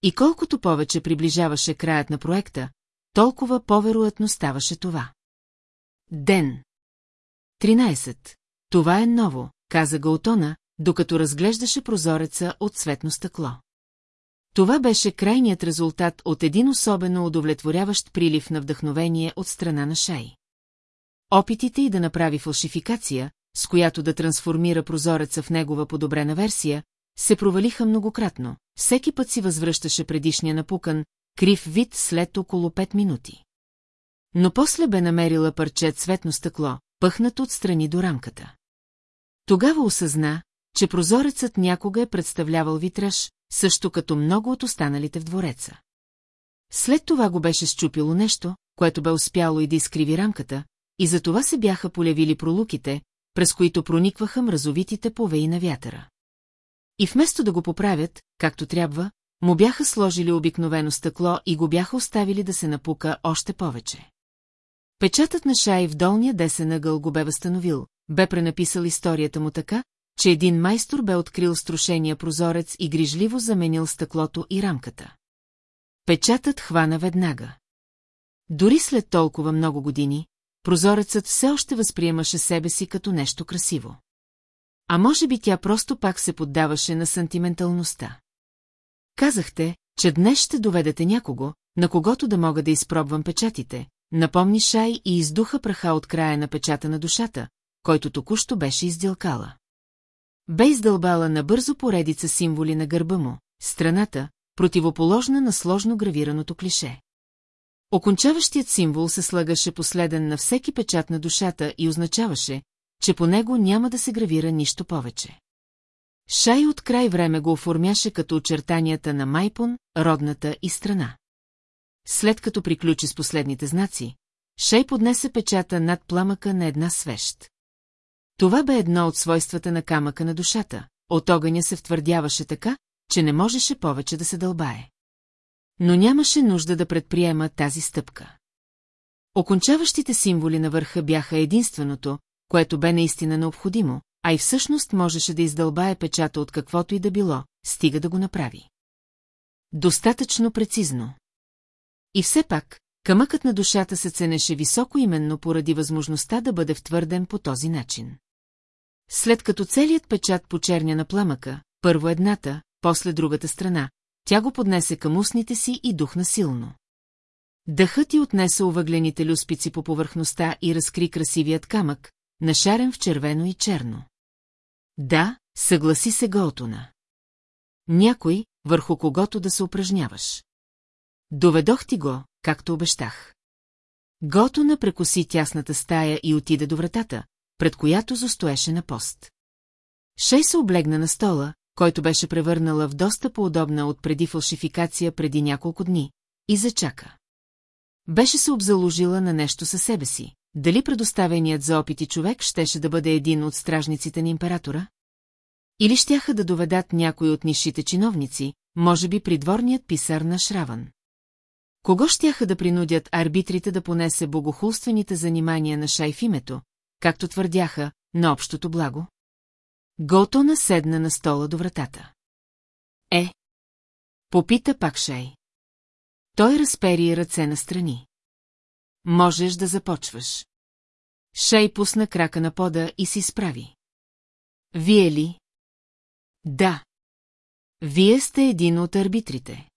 И колкото повече приближаваше краят на проекта, толкова по-вероятно ставаше това. Ден 13. Това е ново, каза Гаутона, докато разглеждаше прозореца от цветно стъкло. Това беше крайният резултат от един особено удовлетворяващ прилив на вдъхновение от страна на Шай. Опитите и да направи фалшификация, с която да трансформира прозореца в негова подобрена версия, се провалиха многократно, всеки път си възвръщаше предишния напукан, крив вид след около 5 минути. Но после бе намерила парче цветно стъкло, пъхнато отстрани до рамката. Тогава осъзна, че прозорецът някога е представлявал витраж, също като много от останалите в двореца. След това го беше щупило нещо, което бе успяло и да изкриви рамката, и за това се бяха полявили пролуките, през които проникваха мразовитите повеи на вятъра. И вместо да го поправят, както трябва, му бяха сложили обикновено стъкло и го бяха оставили да се напука още повече. Печатът на Шай в долния десен ъгъл го бе възстановил, бе пренаписал историята му така, че един майстор бе открил струшения прозорец и грижливо заменил стъклото и рамката. Печатът хвана веднага. Дори след толкова много години, прозорецът все още възприемаше себе си като нещо красиво. А може би тя просто пак се поддаваше на сантименталността. Казахте, че днес ще доведете някого, на когото да мога да изпробвам печатите, напомни Шай и издуха праха от края на печата на душата, който току-що беше издилкала. Бе издълбала на бързо поредица символи на гърба му, страната, противоположна на сложно гравираното клише. Окончаващият символ се слагаше последен на всеки печат на душата и означаваше, че по него няма да се гравира нищо повече. Шай от край време го оформяше като очертанията на Майпон, родната и страна. След като приключи с последните знаци, Шей поднесе печата над пламъка на една свещ. Това бе едно от свойствата на камъка на душата. От огъня се втвърдяваше така, че не можеше повече да се дълбае. Но нямаше нужда да предприема тази стъпка. Окончаващите символи на върха бяха единственото, което бе наистина необходимо, а и всъщност можеше да издълбае печата от каквото и да било, стига да го направи. Достатъчно прецизно. И все пак, камъкът на душата се ценеше високо именно поради възможността да бъде втвърден по този начин. След като целият печат почерня на пламъка, първо едната, после другата страна, тя го поднесе към устните си и духна силно. Дъхът ти отнесе овъглените люспици по повърхността и разкри красивият камък, нашарен в червено и черно. Да, съгласи се Голтона. Някой, върху когото да се упражняваш. Доведох ти го, както обещах. Готона прекоси тясната стая и отиде до вратата, пред която застоеше на пост. Шей се облегна на стола, който беше превърнала в доста по-удобна от преди фалшификация преди няколко дни, и зачака. Беше се обзаложила на нещо със себе си. Дали предоставеният за опити човек щеше да бъде един от стражниците на императора? Или щяха да доведат някой от нишите чиновници, може би придворният писар на Шраван. Кого щяха да принудят арбитрите да понесе богохулствените занимания на Шай в името, както твърдяха, на общото благо? Готона седна на стола до вратата. Е. Попита пак Шай. Той разпери ръце настрани. Можеш да започваш. Шей пусна крака на пода и си справи. Вие ли? Да. Вие сте един от арбитрите.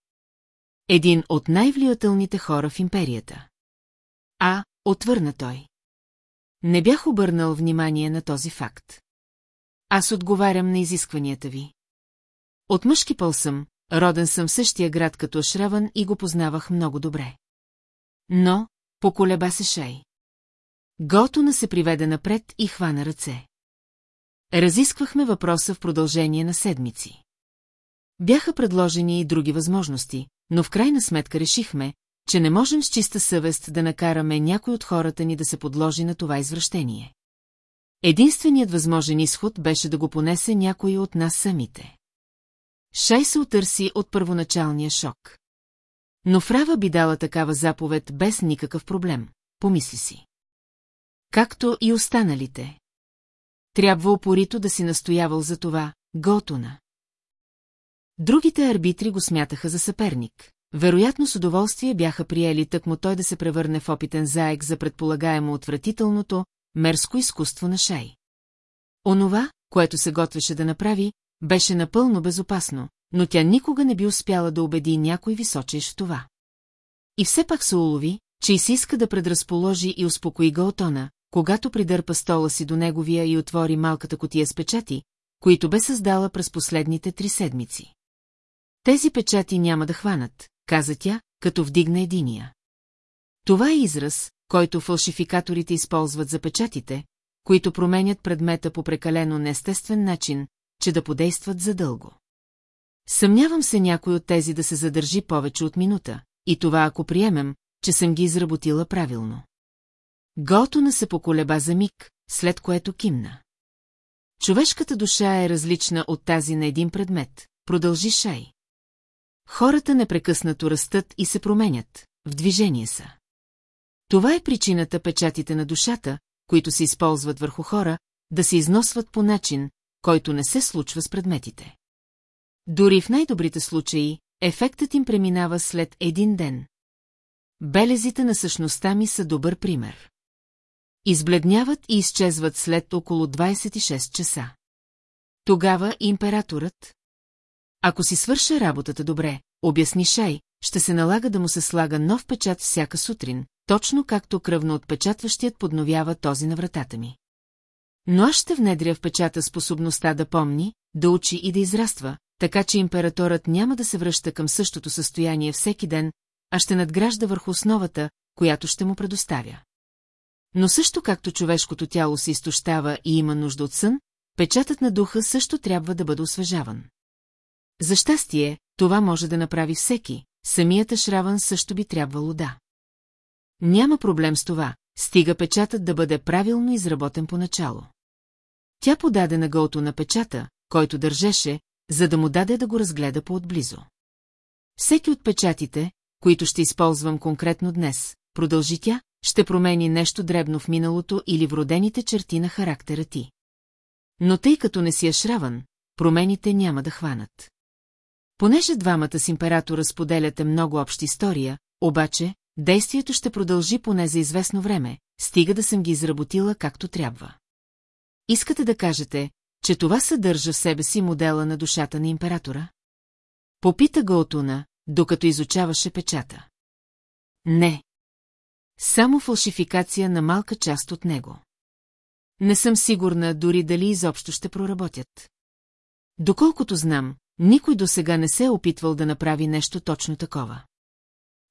Един от най-влиятелните хора в империята. А, отвърна той. Не бях обърнал внимание на този факт. Аз отговарям на изискванията ви. От мъжки пъл съм, роден съм в същия град като Ашраван и го познавах много добре. Но, поколеба се Шей. Готона се приведе напред и хвана ръце. Разисквахме въпроса в продължение на седмици. Бяха предложени и други възможности, но в крайна сметка решихме, че не можем с чиста съвест да накараме някой от хората ни да се подложи на това извращение. Единственият възможен изход беше да го понесе някой от нас самите. Шай се отърси от първоначалния шок. Но Фрава би дала такава заповед без никакъв проблем, помисли си. Както и останалите. Трябва опорито да си настоявал за това, Готуна. Другите арбитри го смятаха за съперник. Вероятно с удоволствие бяха приели тъкмо той да се превърне в опитен заек за предполагаемо отвратителното, мерско изкуство на Шай. Онова, което се готвеше да направи, беше напълно безопасно, но тя никога не би успяла да убеди някой височеш в това. И все пак се улови, че и си иска да предразположи и успокои Гаотона, когато придърпа стола си до неговия и отвори малката котия с печати, които бе създала през последните три седмици. Тези печати няма да хванат, каза тя, като вдигна единия. Това е израз, който фалшификаторите използват за печатите, които променят предмета по прекалено неестествен начин, че да подействат задълго. Съмнявам се някой от тези да се задържи повече от минута, и това ако приемем, че съм ги изработила правилно. Готона се поколеба за миг, след което кимна. Човешката душа е различна от тази на един предмет, продължи Шай. Хората непрекъснато растат и се променят, в движение са. Това е причината печатите на душата, които се използват върху хора, да се износват по начин, който не се случва с предметите. Дори в най-добрите случаи, ефектът им преминава след един ден. Белезите на същността ми са добър пример. Избледняват и изчезват след около 26 часа. Тогава императорът. Ако си свърша работата добре, обясни Шай, ще се налага да му се слага нов печат всяка сутрин, точно както кръвно отпечатващият подновява този на вратата ми. Но аз ще внедря в печата способността да помни, да учи и да израства, така че императорът няма да се връща към същото състояние всеки ден, а ще надгражда върху основата, която ще му предоставя. Но също както човешкото тяло се изтощава и има нужда от сън, печатът на духа също трябва да бъде освежаван. За щастие, това може да направи всеки, самият Шраван също би трябвало да. Няма проблем с това, стига печатът да бъде правилно изработен поначало. Тя подаде на гълто на печата, който държеше, за да му даде да го разгледа по-отблизо. Всеки от печатите, които ще използвам конкретно днес, продължи тя, ще промени нещо дребно в миналото или в родените черти на характера ти. Но тъй като не си ашраван, промените няма да хванат. Понеже двамата с императора споделяте много обща история, обаче, действието ще продължи поне за известно време, стига да съм ги изработила както трябва. Искате да кажете, че това съдържа в себе си модела на душата на императора? Попита го Отуна, докато изучаваше печата. Не. Само фалшификация на малка част от него. Не съм сигурна дори дали изобщо ще проработят. Доколкото знам, никой до сега не се е опитвал да направи нещо точно такова.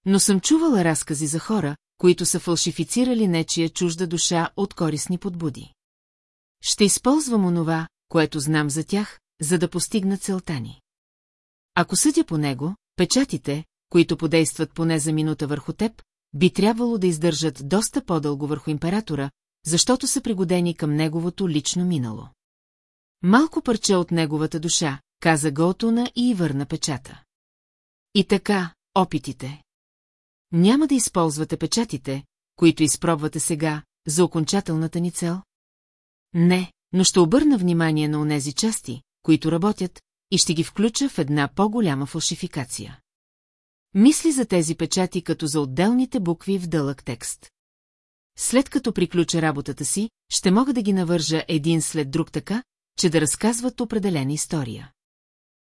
Но съм чувала разкази за хора, които са фалшифицирали нечия чужда душа от корисни подбуди. Ще използвам онова, което знам за тях, за да постигна целта ни. Ако съдя по него, печатите, които подействат поне за минута върху теб, би трябвало да издържат доста по-дълго върху императора, защото са пригодени към неговото лично минало. Малко парче от неговата душа, каза Готуна и върна печата. И така, опитите. Няма да използвате печатите, които изпробвате сега, за окончателната ни цел? Не, но ще обърна внимание на онези части, които работят, и ще ги включа в една по-голяма фалшификация. Мисли за тези печати като за отделните букви в дълъг текст. След като приключа работата си, ще мога да ги навържа един след друг така, че да разказват определена история.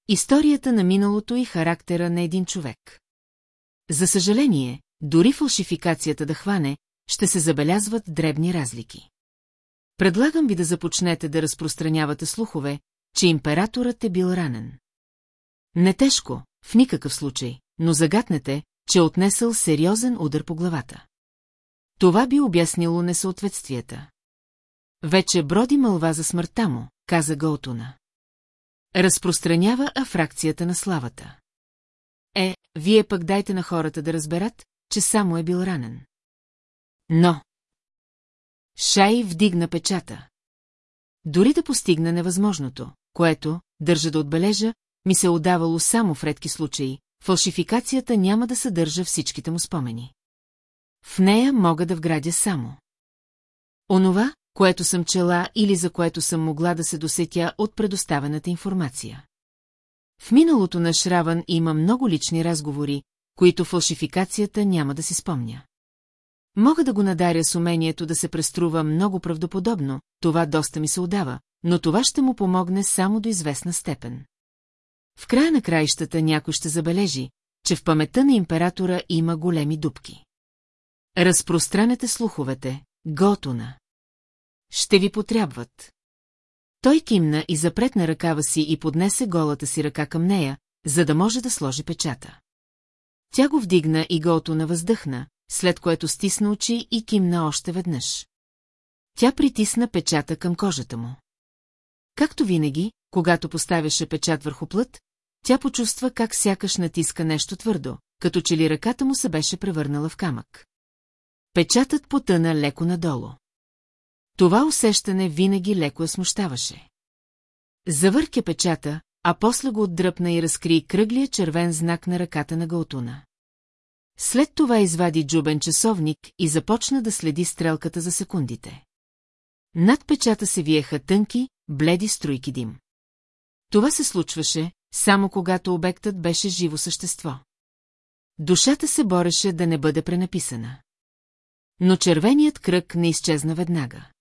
Историята на миналото и характера на един човек. За съжаление, дори фалшификацията да хване, ще се забелязват дребни разлики. Предлагам ви да започнете да разпространявате слухове, че императорът е бил ранен. Не тежко, в никакъв случай, но загатнете, че е отнесъл сериозен удар по главата. Това би обяснило несъответствията. Вече броди мълва за смъртта му, каза Гаутуна. Разпространява афракцията на славата. Е, вие пък дайте на хората да разберат, че само е бил ранен. Но... Шай вдигна печата. Дори да постигна невъзможното, което, държа да отбележа, ми се отдавало само в редки случаи, фалшификацията няма да съдържа всичките му спомени. В нея мога да вградя само. Онова, което съм чела или за което съм могла да се досетя от предоставената информация. В миналото на Шраван има много лични разговори, които фалшификацията няма да си спомня. Мога да го надаря с умението да се преструва много правдоподобно, това доста ми се отдава, но това ще му помогне само до известна степен. В края на краищата някой ще забележи, че в паметта на императора има големи дупки. Разпространете слуховете, готуна. Ще ви потрябват. Той кимна и запретна ръкава си и поднесе голата си ръка към нея, за да може да сложи печата. Тя го вдигна и гото на въздъхна, след което стисна очи и кимна още веднъж. Тя притисна печата към кожата му. Както винаги, когато поставяше печат върху плът, тя почувства как сякаш натиска нещо твърдо, като че ли ръката му се беше превърнала в камък. Печатът потъна леко надолу. Това усещане винаги леко я смущаваше. Завърке печата, а после го отдръпна и разкри кръглия червен знак на ръката на Гаутуна. След това извади джубен часовник и започна да следи стрелката за секундите. Над печата се виеха тънки, бледи струйки дим. Това се случваше, само когато обектът беше живо същество. Душата се бореше да не бъде пренаписана. Но червеният кръг не изчезна веднага.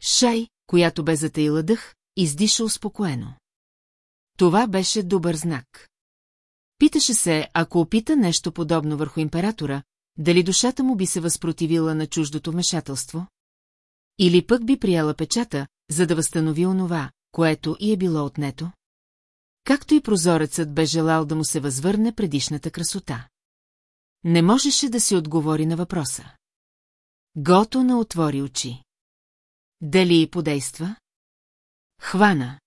Шай, която бе затаила дъх, издиша успокоено. Това беше добър знак. Питаше се, ако опита нещо подобно върху императора, дали душата му би се възпротивила на чуждото вмешателство? Или пък би прияла печата, за да възстанови онова, което и е било отнето? Както и прозорецът бе желал да му се възвърне предишната красота. Не можеше да си отговори на въпроса. Гото на отвори очи. Дали и подейства? Хвана.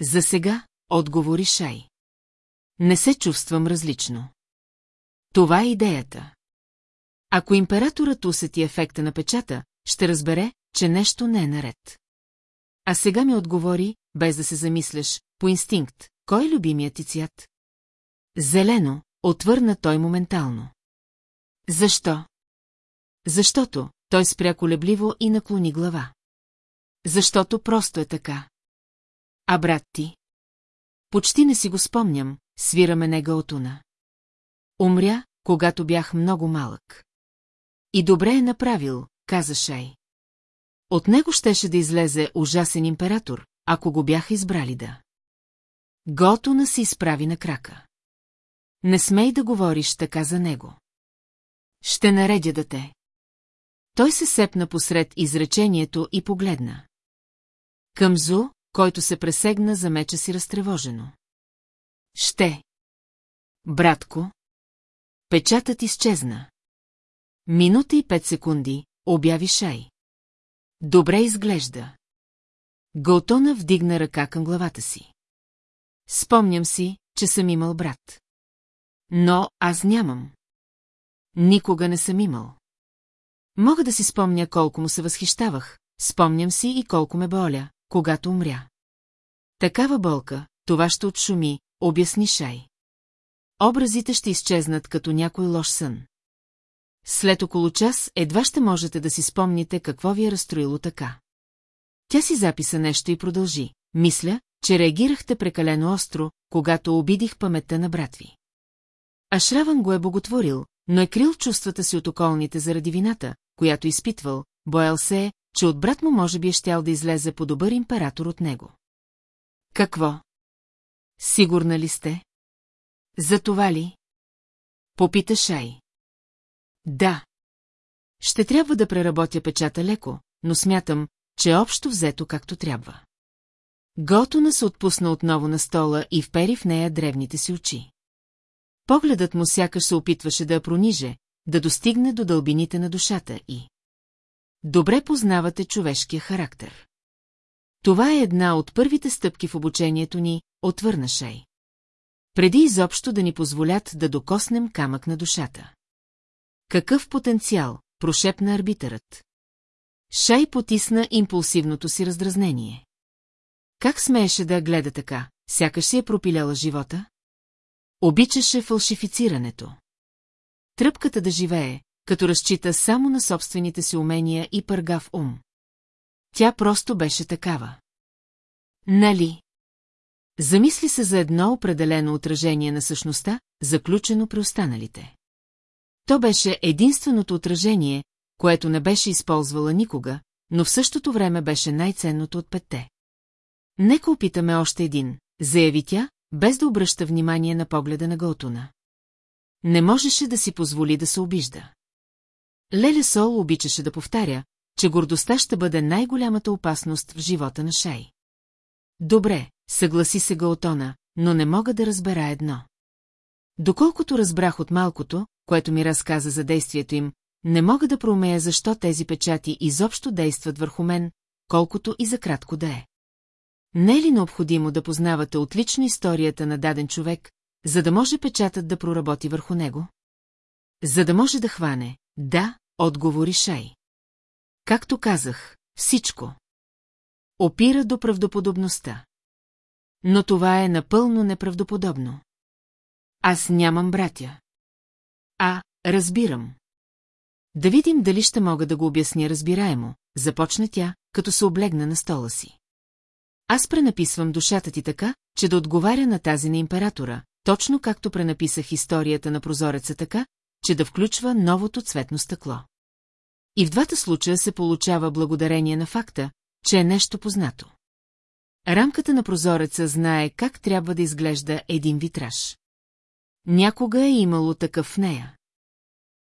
За сега, отговори Шай. Не се чувствам различно. Това е идеята. Ако императорът усети ефекта на печата, ще разбере, че нещо не е наред. А сега ми отговори, без да се замисляш, по инстинкт, кой е любимият ти цвят? Зелено, отвърна той моментално. Защо? Защото, той спря колебливо и наклони глава. Защото просто е така. А брат ти? Почти не си го спомням, свираме нега отуна. Умря, когато бях много малък. И добре е направил, каза Шай. От него щеше да излезе ужасен император, ако го бяха избрали да. Готуна се изправи на крака. Не смей да говориш така за него. Ще наредя да те. Той се сепна посред изречението и погледна. Към Зу, който се пресегна за меча си разтревожено. Ще. Братко. Печатът изчезна. Минута и пет секунди, обяви Шай. Добре изглежда. Галтона вдигна ръка към главата си. Спомням си, че съм имал брат. Но аз нямам. Никога не съм имал. Мога да си спомня колко му се възхищавах, спомням си и колко ме боля, когато умря. Такава болка, това ще отшуми, обясни Шай. Образите ще изчезнат като някой лош сън. След около час едва ще можете да си спомните какво ви е разстроило така. Тя си записа нещо и продължи. Мисля, че реагирахте прекалено остро, когато обидих паметта на брат ви. Ашраван го е боготворил, но е крил чувствата си от околните заради вината, която изпитвал, боял се е, че от брат му може би е щял да излезе по-добър император от него. Какво? Сигурна ли сте? За това ли? Попита Шай. Да. Ще трябва да преработя печата леко, но смятам, че е общо взето както трябва. Готуна се отпусна отново на стола и впери в нея древните си очи. Погледът му сякаш се опитваше да я прониже, да достигне до дълбините на душата и... Добре познавате човешкия характер. Това е една от първите стъпки в обучението ни, отвърна Шей. Преди изобщо да ни позволят да докоснем камък на душата. Какъв потенциал, прошепна арбитърът. Шай потисна импулсивното си раздразнение. Как смееше да гледа така, сякаш си е пропиляла живота? Обичаше фалшифицирането. Тръпката да живее, като разчита само на собствените си умения и пъргав ум. Тя просто беше такава. Нали? Замисли се за едно определено отражение на същността, заключено при останалите. То беше единственото отражение, което не беше използвала никога, но в същото време беше най-ценното от петте. Нека опитаме още един, заяви тя, без да обръща внимание на погледа на Гълтуна. Не можеше да си позволи да се обижда. Леле Сол обичаше да повтаря, че гордостта ще бъде най-голямата опасност в живота на Шай. Добре, съгласи се Гаотона, но не мога да разбера едно. Доколкото разбрах от малкото, което ми разказа за действието им, не мога да проумея защо тези печати изобщо действат върху мен, колкото и за кратко да е. Не е ли необходимо да познавате отлично историята на даден човек, за да може печатът да проработи върху него? За да може да хване, да, отговори Шай. Както казах, всичко. Опира до правдоподобността. Но това е напълно неправдоподобно. Аз нямам братя. А, разбирам. Да видим дали ще мога да го обясня разбираемо, започна тя, като се облегна на стола си. Аз пренаписвам душата ти така, че да отговаря на тази на императора, точно както пренаписах историята на прозореца така, че да включва новото цветно стъкло. И в двата случая се получава благодарение на факта, че е нещо познато. Рамката на прозореца знае как трябва да изглежда един витраж. Някога е имало такъв в нея.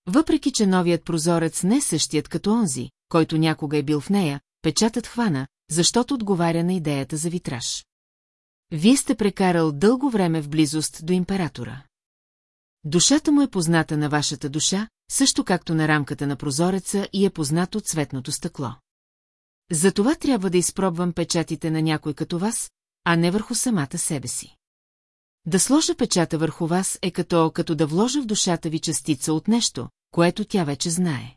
Въпреки, че новият прозорец не е същият като онзи, който някога е бил в нея, печатът хвана, защото отговаря на идеята за витраж. Вие сте прекарал дълго време в близост до императора. Душата му е позната на вашата душа, също както на рамката на прозореца и е познато цветното стъкло. Затова трябва да изпробвам печатите на някой като вас, а не върху самата себе си. Да сложа печата върху вас е като, като да вложа в душата ви частица от нещо, което тя вече знае.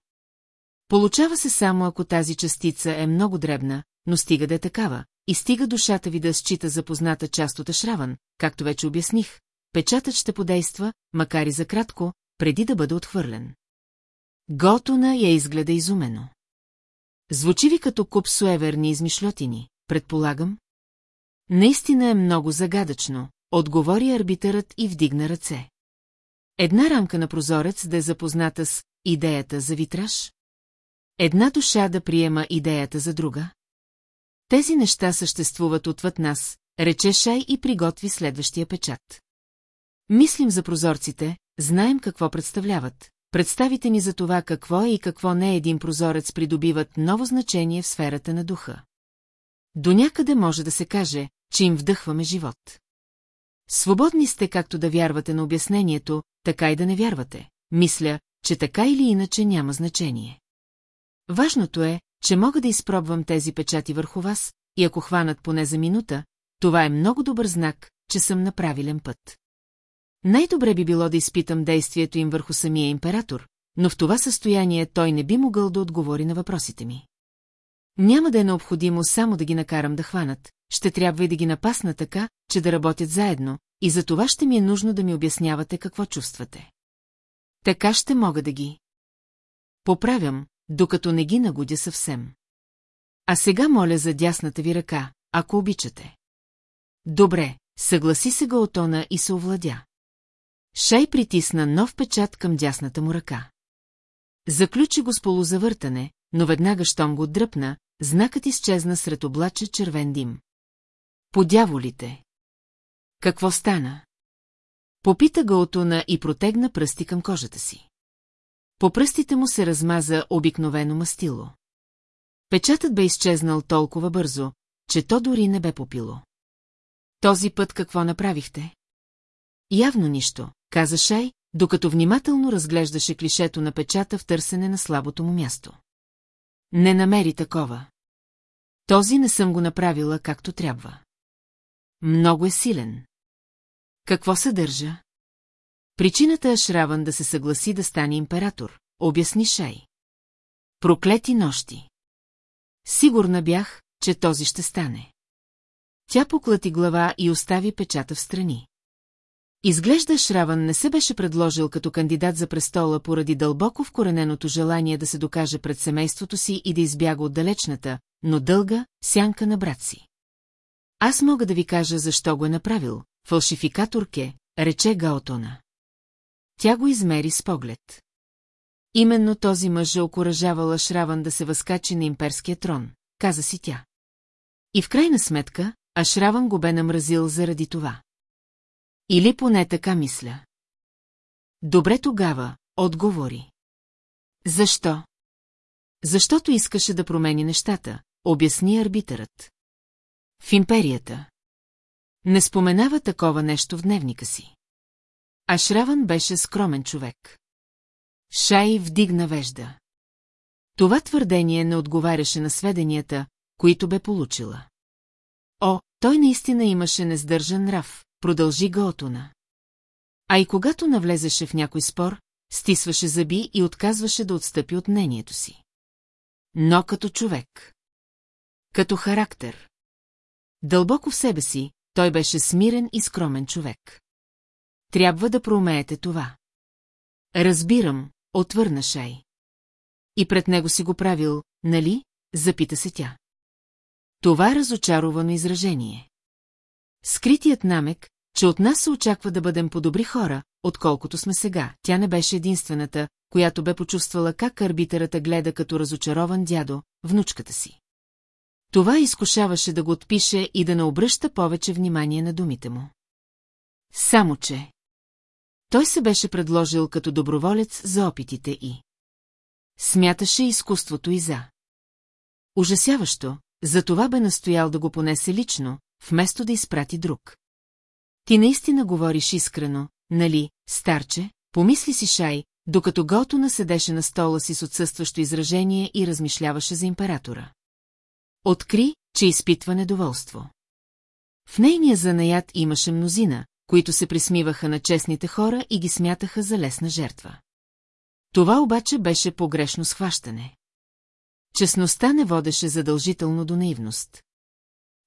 Получава се само ако тази частица е много дребна, но стига да е такава, и стига душата ви да счита за позната част от Ашраван, както вече обясних, печатът ще подейства, макар и за кратко, преди да бъде отхвърлен. Готона я изгледа изумено. Звучи ви като куп суеверни измишлетини, предполагам? Наистина е много загадъчно, отговори арбитърът и вдигна ръце. Една рамка на прозорец да е запозната с идеята за витраж? Една душа да приема идеята за друга? Тези неща съществуват отвъд нас, рече Шай и приготви следващия печат. Мислим за прозорците, знаем какво представляват. Представите ни за това какво е и какво не е един прозорец придобиват ново значение в сферата на духа. До някъде може да се каже, че им вдъхваме живот. Свободни сте както да вярвате на обяснението, така и да не вярвате. Мисля, че така или иначе няма значение. Важното е, че мога да изпробвам тези печати върху вас, и ако хванат поне за минута, това е много добър знак, че съм на правилен път. Най-добре би било да изпитам действието им върху самия император, но в това състояние той не би могъл да отговори на въпросите ми. Няма да е необходимо само да ги накарам да хванат, ще трябва и да ги напасна така, че да работят заедно, и за това ще ми е нужно да ми обяснявате какво чувствате. Така ще мога да ги. Поправям, докато не ги нагодя съвсем. А сега моля за дясната ви ръка, ако обичате. Добре, съгласи се Гаотона и се овладя. Шай притисна нов печат към дясната му ръка. Заключи го с полузавъртане, но веднага щом го дръпна, знакът изчезна сред облаче червен дим. Подяволите! Какво стана? Попита Гаотона и протегна пръсти към кожата си. По пръстите му се размаза обикновено мастило. Печатът бе изчезнал толкова бързо, че то дори не бе попило. Този път какво направихте? Явно нищо, каза Шай, докато внимателно разглеждаше клишето на печата в търсене на слабото му място. Не намери такова. Този не съм го направила както трябва. Много е силен. Какво съдържа? Причината е Шраван да се съгласи да стане император, обясни Шай. Проклети нощи. Сигурна бях, че този ще стане. Тя поклати глава и остави печата в страни. Изглежда Шраван не се беше предложил като кандидат за престола поради дълбоко вкорененото желание да се докаже пред семейството си и да избяга от далечната, но дълга, сянка на брат си. Аз мога да ви кажа защо го е направил, фалшификаторке, рече Гаотона. Тя го измери с поглед. Именно този мъж е окоръжавала Шраван да се възкачи на имперския трон, каза си тя. И в крайна сметка, Ашраван го бе намразил заради това. Или поне така мисля. Добре тогава, отговори. Защо? Защото искаше да промени нещата, обясни арбитърът. В империята. Не споменава такова нещо в дневника си. А Шраван беше скромен човек. Шай вдигна вежда. Това твърдение не отговаряше на сведенията, които бе получила. О, той наистина имаше нездържан нрав, продължи Гаотуна. А и когато навлезеше в някой спор, стисваше зъби и отказваше да отстъпи от мнението си. Но като човек. Като характер. Дълбоко в себе си, той беше смирен и скромен човек. Трябва да проумеете това. Разбирам, отвърна Шай. И пред него си го правил, нали? Запита се тя. Това разочаровано изражение. Скритият намек, че от нас се очаква да бъдем по-добри хора, отколкото сме сега. Тя не беше единствената, която бе почувствала как арбитърата гледа като разочарован дядо, внучката си. Това изкушаваше да го отпише и да не обръща повече внимание на думите му. Само, че... Той се беше предложил като доброволец за опитите и... Смяташе изкуството и за. Ужасяващо, затова бе настоял да го понесе лично, вместо да изпрати друг. Ти наистина говориш искрено, нали, старче, помисли си Шай, докато Готуна седеше на стола си с отсъстващо изражение и размишляваше за императора. Откри, че изпитва недоволство. В нейния занаят имаше мнозина, които се присмиваха на честните хора и ги смятаха за лесна жертва. Това обаче беше погрешно схващане. Честността не водеше задължително до наивност.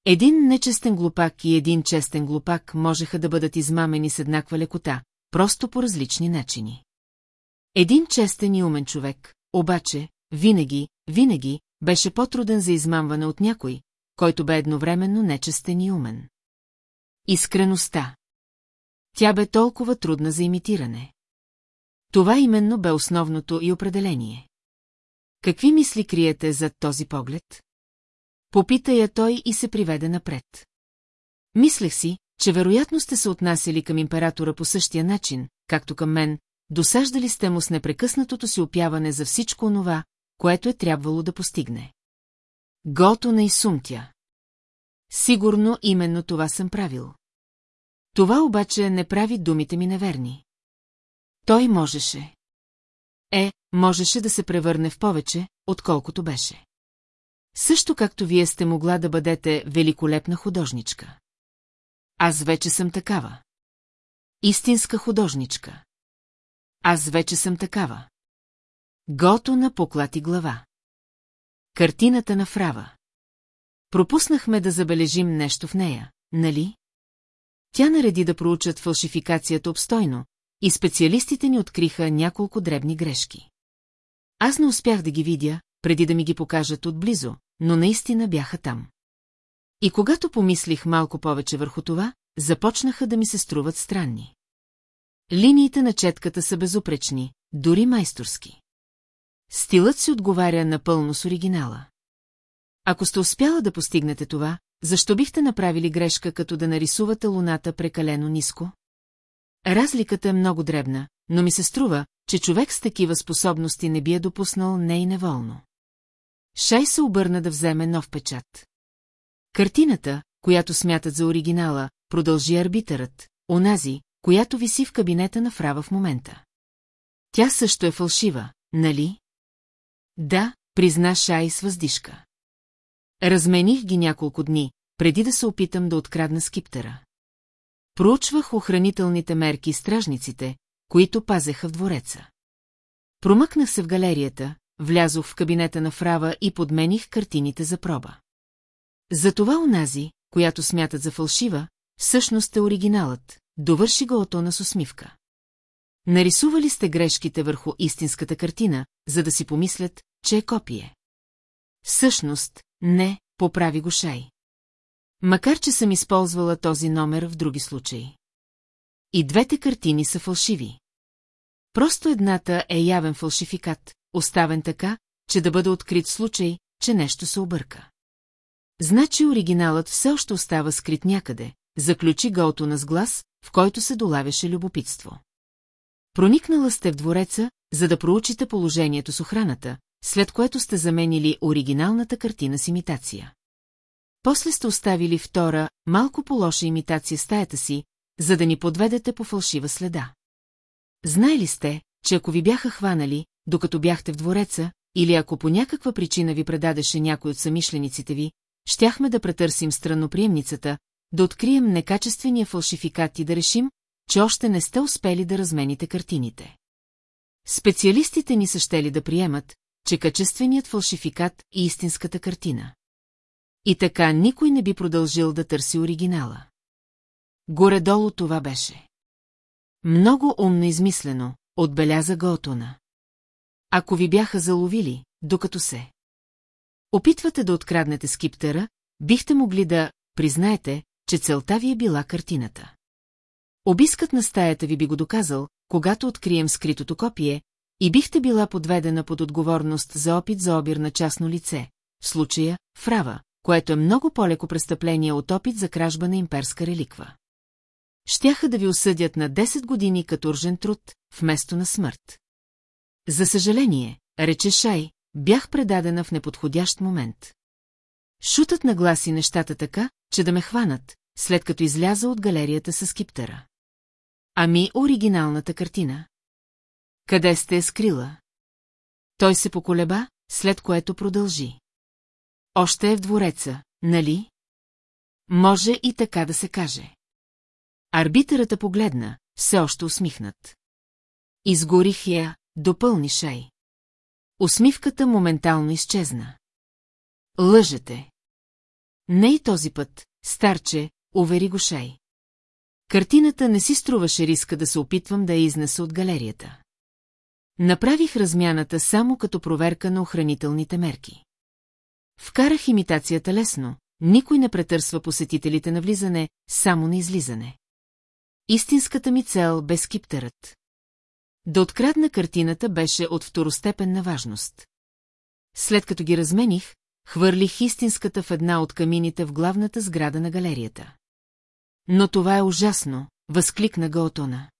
Един нечестен глупак и един честен глупак можеха да бъдат измамени с еднаква лекота, просто по различни начини. Един честен и умен човек, обаче, винаги, винаги, беше по-труден за измамване от някой, който бе едновременно нечестен и умен. Искреността. Тя бе толкова трудна за имитиране. Това именно бе основното и определение. Какви мисли криете зад този поглед? Попита я той и се приведе напред. Мислех си, че вероятно сте се отнасяли към императора по същия начин, както към мен, досаждали сте му с непрекъснатото си опяване за всичко онова, което е трябвало да постигне. Гото на изсумтя. Сигурно именно това съм правил. Това обаче не прави думите ми неверни. Той можеше. Е, можеше да се превърне в повече, отколкото беше. Също както вие сте могла да бъдете великолепна художничка. Аз вече съм такава. Истинска художничка. Аз вече съм такава. Гото на поклати глава. Картината на Фрава. Пропуснахме да забележим нещо в нея, нали? Тя нареди да проучат фалшификацията обстойно, и специалистите ни откриха няколко дребни грешки. Аз не успях да ги видя, преди да ми ги покажат отблизо, но наистина бяха там. И когато помислих малко повече върху това, започнаха да ми се струват странни. Линиите на четката са безупречни, дори майсторски. Стилът си отговаря напълно с оригинала. Ако сте успяла да постигнете това, защо бихте направили грешка, като да нарисувате луната прекалено ниско? Разликата е много дребна, но ми се струва, че човек с такива способности не би е допуснал не и неволно. Шай се обърна да вземе нов печат. Картината, която смятат за оригинала, продължи арбитърът, онази, която виси в кабинета на Фрава в момента. Тя също е фалшива, нали? Да, призна Шай с въздишка. Размених ги няколко дни, преди да се опитам да открадна скиптера. Проучвах охранителните мерки и стражниците, които пазеха в двореца. Промъкнах се в галерията, влязох в кабинета на Фрава и подмених картините за проба. Затова унази, която смятат за фалшива, всъщност е оригиналът, довърши го Отона с усмивка. Нарисували сте грешките върху истинската картина, за да си помислят, че е копие. Всъщност, не, поправи го Шай. Макар, че съм използвала този номер в други случаи. И двете картини са фалшиви. Просто едната е явен фалшификат, оставен така, че да бъде открит случай, че нещо се обърка. Значи оригиналът все още остава скрит някъде, заключи Голтона с глас, в който се долавяше любопитство. Проникнала сте в двореца, за да проучите положението с охраната, след което сте заменили оригиналната картина с имитация. После сте оставили втора, малко по-лоша имитация стаята си, за да ни подведете по фалшива следа. Знаели сте, че ако ви бяха хванали, докато бяхте в двореца, или ако по някаква причина ви предадеше някой от самишлениците ви, щяхме да претърсим странноприемницата, да открием некачествения фалшификат и да решим, че още не сте успели да размените картините. Специалистите ни са щели да приемат, че качественият фалшификат е истинската картина. И така никой не би продължил да търси оригинала. Горе-долу това беше. Много умно измислено, отбеляза Готона. Ако ви бяха заловили, докато се. Опитвате да откраднете скиптера, бихте могли да признаете, че целта ви е била картината. Обискът на стаята ви би го доказал, когато открием скритото копие, и бихте била подведена под отговорност за опит за обир на частно лице, в случая – фрава, което е много по-леко престъпление от опит за кражба на имперска реликва. Щяха да ви осъдят на 10 години като уржен труд, вместо на смърт. За съжаление, рече Шай, бях предадена в неподходящ момент. Шутът нагласи нещата така, че да ме хванат, след като изляза от галерията с скиптера. Ами оригиналната картина? Къде сте е скрила? Той се поколеба, след което продължи. Още е в двореца, нали? Може и така да се каже. Арбитърата погледна, все още усмихнат. Изгорих я, допълни Шай. Усмивката моментално изчезна. Лъжете. Не и този път, старче, увери го Шай. Картината не си струваше риска да се опитвам да я изнеса от галерията. Направих размяната само като проверка на охранителните мерки. Вкарах имитацията лесно, никой не претърсва посетителите на влизане, само на излизане. Истинската ми цел бе скиптерът. Да открадна картината беше от второстепенна важност. След като ги размених, хвърлих истинската в една от камините в главната сграда на галерията. Но това е ужасно, възкликна Гаотона.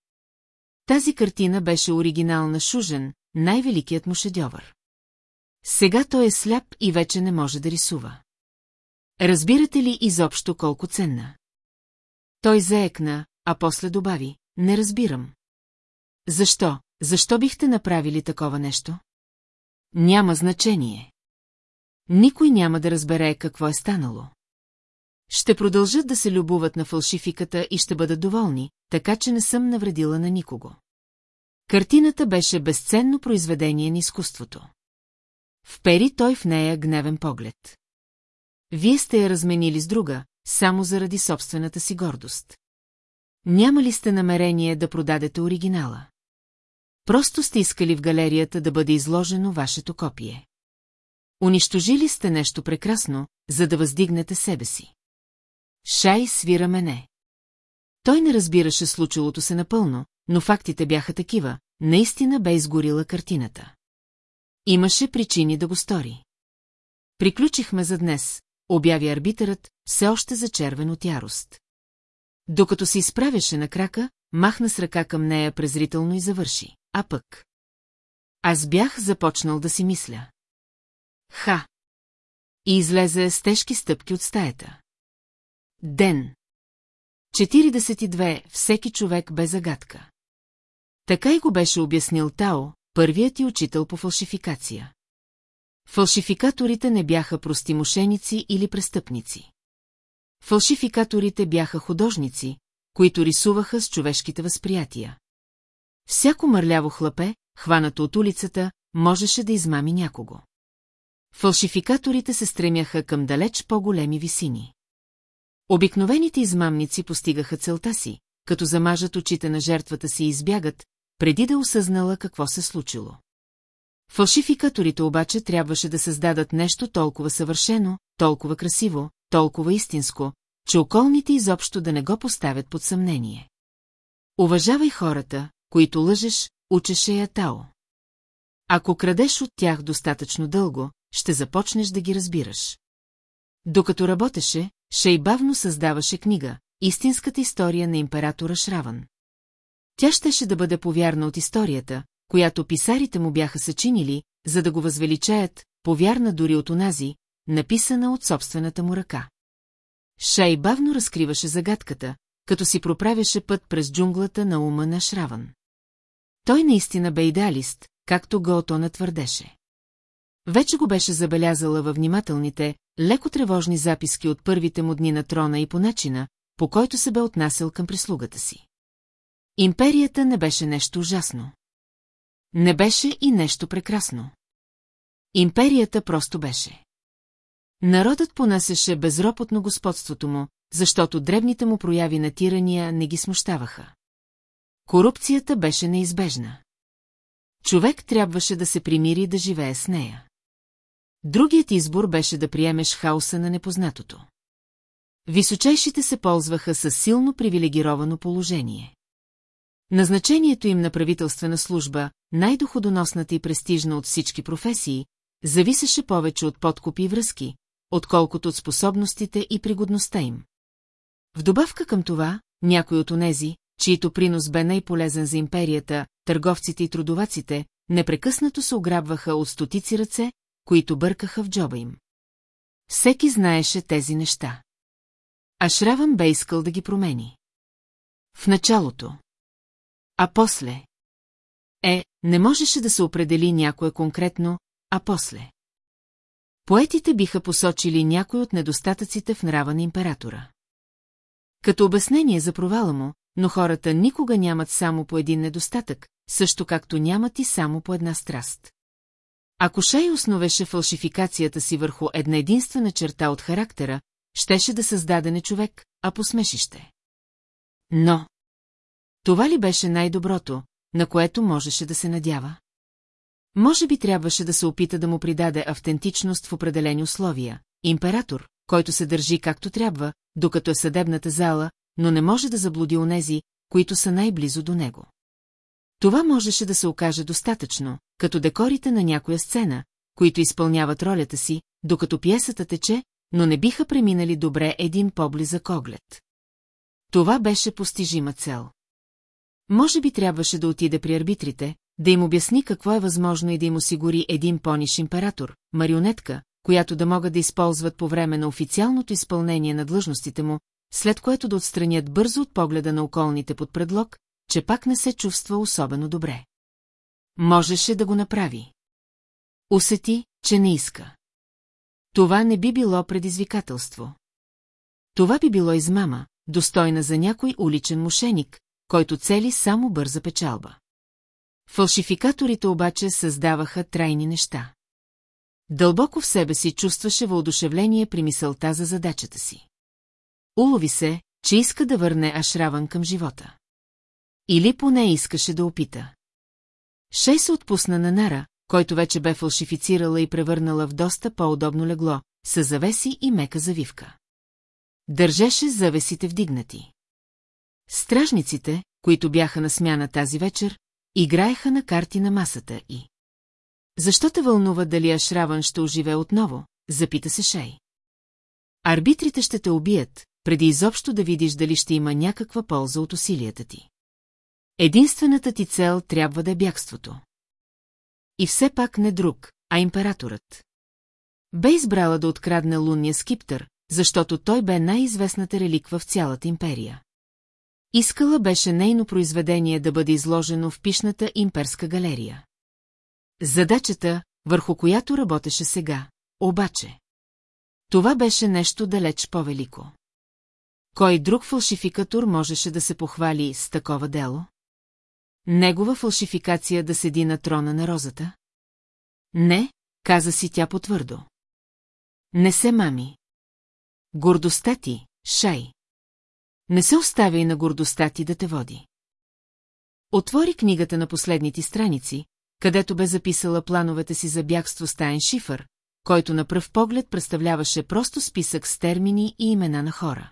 Тази картина беше оригинал на Шужен, най-великият му шедьовър. Сега той е сляп и вече не може да рисува. Разбирате ли изобщо колко ценна? Той заекна, а после добави, не разбирам. Защо? Защо бихте направили такова нещо? Няма значение. Никой няма да разбере какво е станало. Ще продължат да се любуват на фалшификата и ще бъдат доволни, така че не съм навредила на никого. Картината беше безценно произведение на изкуството. Впери той в нея гневен поглед. Вие сте я разменили с друга, само заради собствената си гордост. Няма ли сте намерение да продадете оригинала? Просто сте искали в галерията да бъде изложено вашето копие. Унищожили сте нещо прекрасно, за да въздигнете себе си. Шай свира мене. Той не разбираше случилото се напълно, но фактите бяха такива, наистина бе изгорила картината. Имаше причини да го стори. Приключихме за днес, обяви арбитърът, все още зачервен от ярост. Докато се изправяше на крака, махна с ръка към нея презрително и завърши. А пък. Аз бях започнал да си мисля. Ха! И излезе с тежки стъпки от стаята. Ден. 42. Всеки човек бе загадка. Така и го беше обяснил Тао, първият ти учител по фалшификация. Фалшификаторите не бяха прости мошеници или престъпници. Фалшификаторите бяха художници, които рисуваха с човешките възприятия. Всяко мърляво хлапе, хванато от улицата, можеше да измами някого. Фалшификаторите се стремяха към далеч по-големи висини. Обикновените измамници постигаха целта си, като замажат очите на жертвата си и избягат, преди да осъзнала какво се случило. Фалшификаторите обаче трябваше да създадат нещо толкова съвършено, толкова красиво, толкова истинско, че околните изобщо да не го поставят под съмнение. Уважавай хората, които лъжеш, учеше я Тао. Ако крадеш от тях достатъчно дълго, ще започнеш да ги разбираш. Докато работеше, Шей бавно създаваше книга «Истинската история на императора Шраван». Тя щеше да бъде повярна от историята, която писарите му бяха съчинили, за да го възвеличаят, повярна дори от онази, написана от собствената му ръка. Шай бавно разкриваше загадката, като си проправяше път през джунглата на ума на Шраван. Той наистина бе идеалист, както Гаотона твърдеше. Вече го беше забелязала във внимателните, леко тревожни записки от първите му дни на трона и по начина, по който се бе отнасял към прислугата си. Империята не беше нещо ужасно. Не беше и нещо прекрасно. Империята просто беше. Народът понасяше безропотно господството му, защото дребните му прояви на тирания не ги смущаваха. Корупцията беше неизбежна. Човек трябваше да се примири да живее с нея. Другият избор беше да приемеш хаоса на непознатото. Височайшите се ползваха с силно привилегировано положение. Назначението им на правителствена служба, най-доходоносната и престижна от всички професии, зависеше повече от подкупи и връзки, отколкото от способностите и пригодността им. В добавка към това, някой от онези, чието принос бе най-полезен за империята, търговците и трудоваците, непрекъснато се ограбваха от стотици ръце, които бъркаха в джоба им. Всеки знаеше тези неща. А Шраван бе искал да ги промени. В началото. А после. Е, не можеше да се определи някое конкретно, а после. Поетите биха посочили някой от недостатъците в нрава на императора. Като обяснение за провала му, но хората никога нямат само по един недостатък, също както нямат и само по една страст. Ако Шай основеше фалшификацията си върху една единствена черта от характера, щеше да създаде не човек, а посмешище. Но... Това ли беше най-доброто, на което можеше да се надява? Може би трябваше да се опита да му придаде автентичност в определени условия. Император, който се държи както трябва, докато е съдебната зала, но не може да заблуди онези, които са най-близо до него. Това можеше да се окаже достатъчно, като декорите на някоя сцена, които изпълняват ролята си, докато пиесата тече, но не биха преминали добре един по-близък оглед. Това беше постижима цел. Може би трябваше да отиде при арбитрите, да им обясни какво е възможно и да им осигури един пониш император, марионетка, която да могат да използват по време на официалното изпълнение на длъжностите му, след което да отстранят бързо от погледа на околните под предлог, че пак не се чувства особено добре. Можеше да го направи. Усети, че не иска. Това не би било предизвикателство. Това би било измама, достойна за някой уличен мошеник, който цели само бърза печалба. Фалшификаторите обаче създаваха трайни неща. Дълбоко в себе си чувстваше въодушевление при мисълта за задачата си. Улови се, че иска да върне Ашраван към живота. Или поне искаше да опита. Шей се отпусна на Нара, който вече бе фалшифицирала и превърнала в доста по-удобно легло, с завеси и мека завивка. Държеше завесите вдигнати. Стражниците, които бяха на смяна тази вечер, играеха на карти на масата и... Защо те вълнува дали Ашраван ще оживе отново, запита се Шей. Арбитрите ще те убият, преди изобщо да видиш дали ще има някаква полза от усилията ти. Единствената ти цел трябва да е бягството. И все пак не друг, а императорът. Бе избрала да открадне лунния скиптър, защото той бе най-известната реликва в цялата империя. Искала беше нейно произведение да бъде изложено в пишната имперска галерия. Задачата, върху която работеше сега, обаче. Това беше нещо далеч по-велико. Кой друг фалшификатор можеше да се похвали с такова дело? Негова фалшификация да седи на трона на розата? Не, каза си тя потвърдо. Не се мами. Гордостта ти, Шай. Не се оставяй на гордостта ти да те води. Отвори книгата на последните страници, където бе записала плановете си за бягство с таен шифър, който на пръв поглед представляваше просто списък с термини и имена на хора.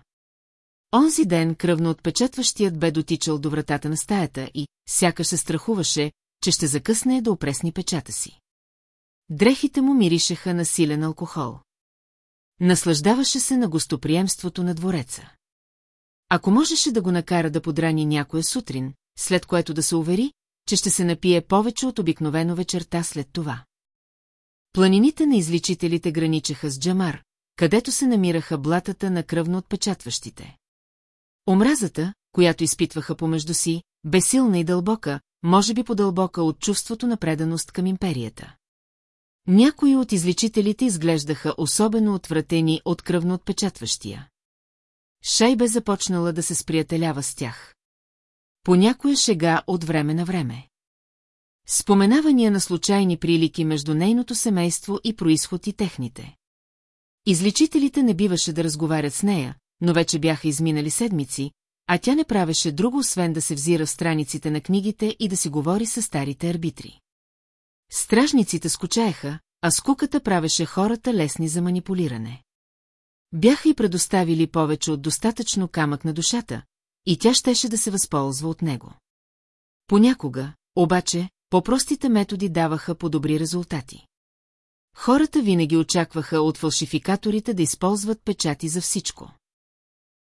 Онзи ден кръвно отпечатващият бе дотичал до вратата на стаята и, сякаш се страхуваше, че ще закъсне да опресни печата си. Дрехите му миришеха на силен алкохол. Наслаждаваше се на гостоприемството на двореца. Ако можеше да го накара да подрани някоя сутрин, след което да се увери, че ще се напие повече от обикновено вечерта след това. Планините на изличителите граничеха с Джамар, където се намираха блатата на кръвно отпечатващите. Омразата, която изпитваха помежду си, бесилна и дълбока, може би по-дълбока от чувството на преданост към империята. Някои от изличителите изглеждаха особено отвратени от кръвно отпечатващия. Шай бе започнала да се сприятелява с тях. По някоя шега от време на време. Споменавания на случайни прилики между нейното семейство и происход и техните. Изличителите не биваше да разговарят с нея, но вече бяха изминали седмици, а тя не правеше друго, освен да се взира в страниците на книгите и да си говори с старите арбитри. Стражниците скучаеха, а скуката правеше хората лесни за манипулиране. Бяха и предоставили повече от достатъчно камък на душата, и тя щеше да се възползва от него. Понякога, обаче, по-простите методи даваха по-добри резултати. Хората винаги очакваха от фалшификаторите да използват печати за всичко.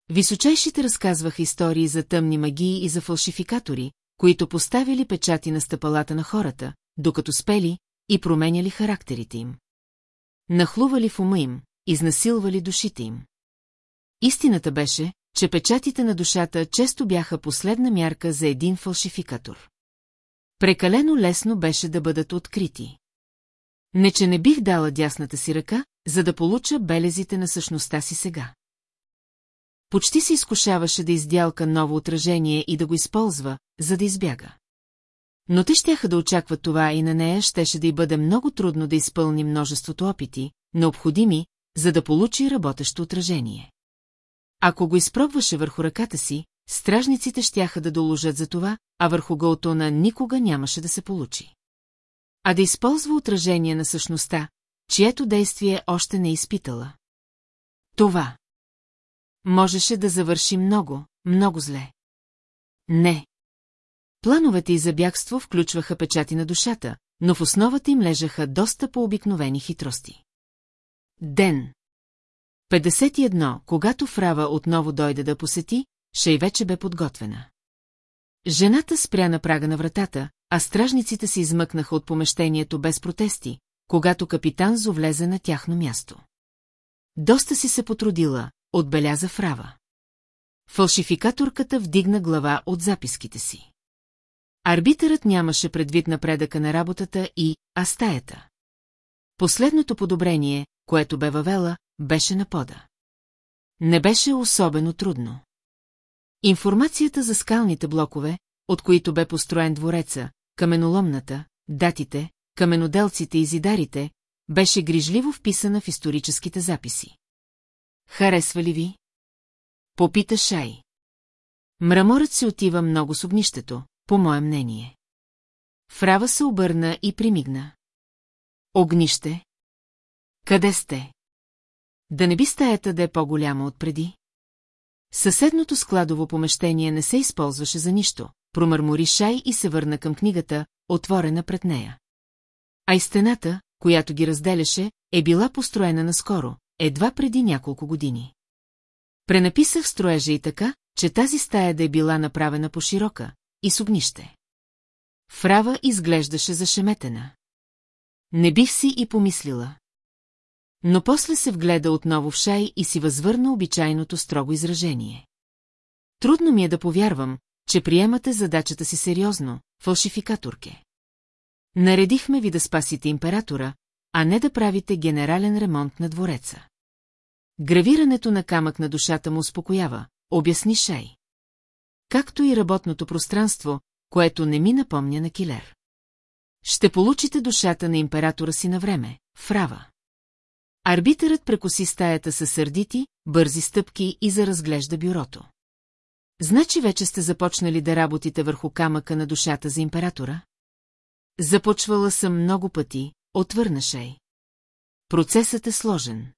Височайшите разказваха истории за тъмни магии и за фалшификатори, които поставили печати на стъпалата на хората, докато спели и променяли характерите им. Нахлували в ума им, изнасилвали душите им. Истината беше, че печатите на душата често бяха последна мярка за един фалшификатор. Прекалено лесно беше да бъдат открити. Не, че не бих дала дясната си ръка, за да получа белезите на същността си сега. Почти се изкушаваше да издялка ново отражение и да го използва, за да избяга. Но те щяха да очакват това и на нея щеше да й бъде много трудно да изпълни множеството опити, необходими, за да получи работещо отражение. Ако го изпробваше върху ръката си, стражниците щяха да доложат за това, а върху Галтона никога нямаше да се получи. А да използва отражение на същността, чието действие още не е изпитала. Това можеше да завърши много, много зле. Не. Плановете и за бягство включваха печати на душата, но в основата им лежаха доста по-обикновени хитрости. Ден 51, когато Фрава отново дойде да посети, Шей вече бе подготвена. Жената спря на прага на вратата, а стражниците се измъкнаха от помещението без протести, когато капитан Зо влезе на тяхно място. Доста си се потрудила, отбеляза Фрава. Фалшификаторката вдигна глава от записките си. Арбитърът нямаше предвид напредъка на работата и астаята. Последното подобрение, което бе въвела, беше на пода. Не беше особено трудно. Информацията за скалните блокове, от които бе построен двореца, каменоломната, датите, каменоделците и зидарите, беше грижливо вписана в историческите записи. Харесва ли ви? Попита Шай. Мраморът се отива много с огнището, по мое мнение. Фрава се обърна и примигна. Огнище? Къде сте? Да не би стаята да е по-голяма от преди? Съседното складово помещение не се използваше за нищо, промърмори Шай и се върна към книгата, отворена пред нея. А и стената, която ги разделяше, е била построена наскоро, едва преди няколко години. Пренаписах строежа и така, че тази стая да е била направена по-широка и с огнище. Фрава изглеждаше зашеметена. Не бих си и помислила. Но после се вгледа отново в Шай и си възвърна обичайното строго изражение. Трудно ми е да повярвам, че приемате задачата си сериозно, фалшификаторке. Наредихме ви да спасите императора, а не да правите генерален ремонт на двореца. Гравирането на камък на душата му успокоява, обясни Шай. Както и работното пространство, което не ми напомня на килер. Ще получите душата на императора си на време, Фрава. Арбитърът прекоси стаята със сърдити, бързи стъпки и заразглежда бюрото. Значи вече сте започнали да работите върху камъка на душата за императора? Започвала съм много пъти, отвърна Шей. Процесът е сложен.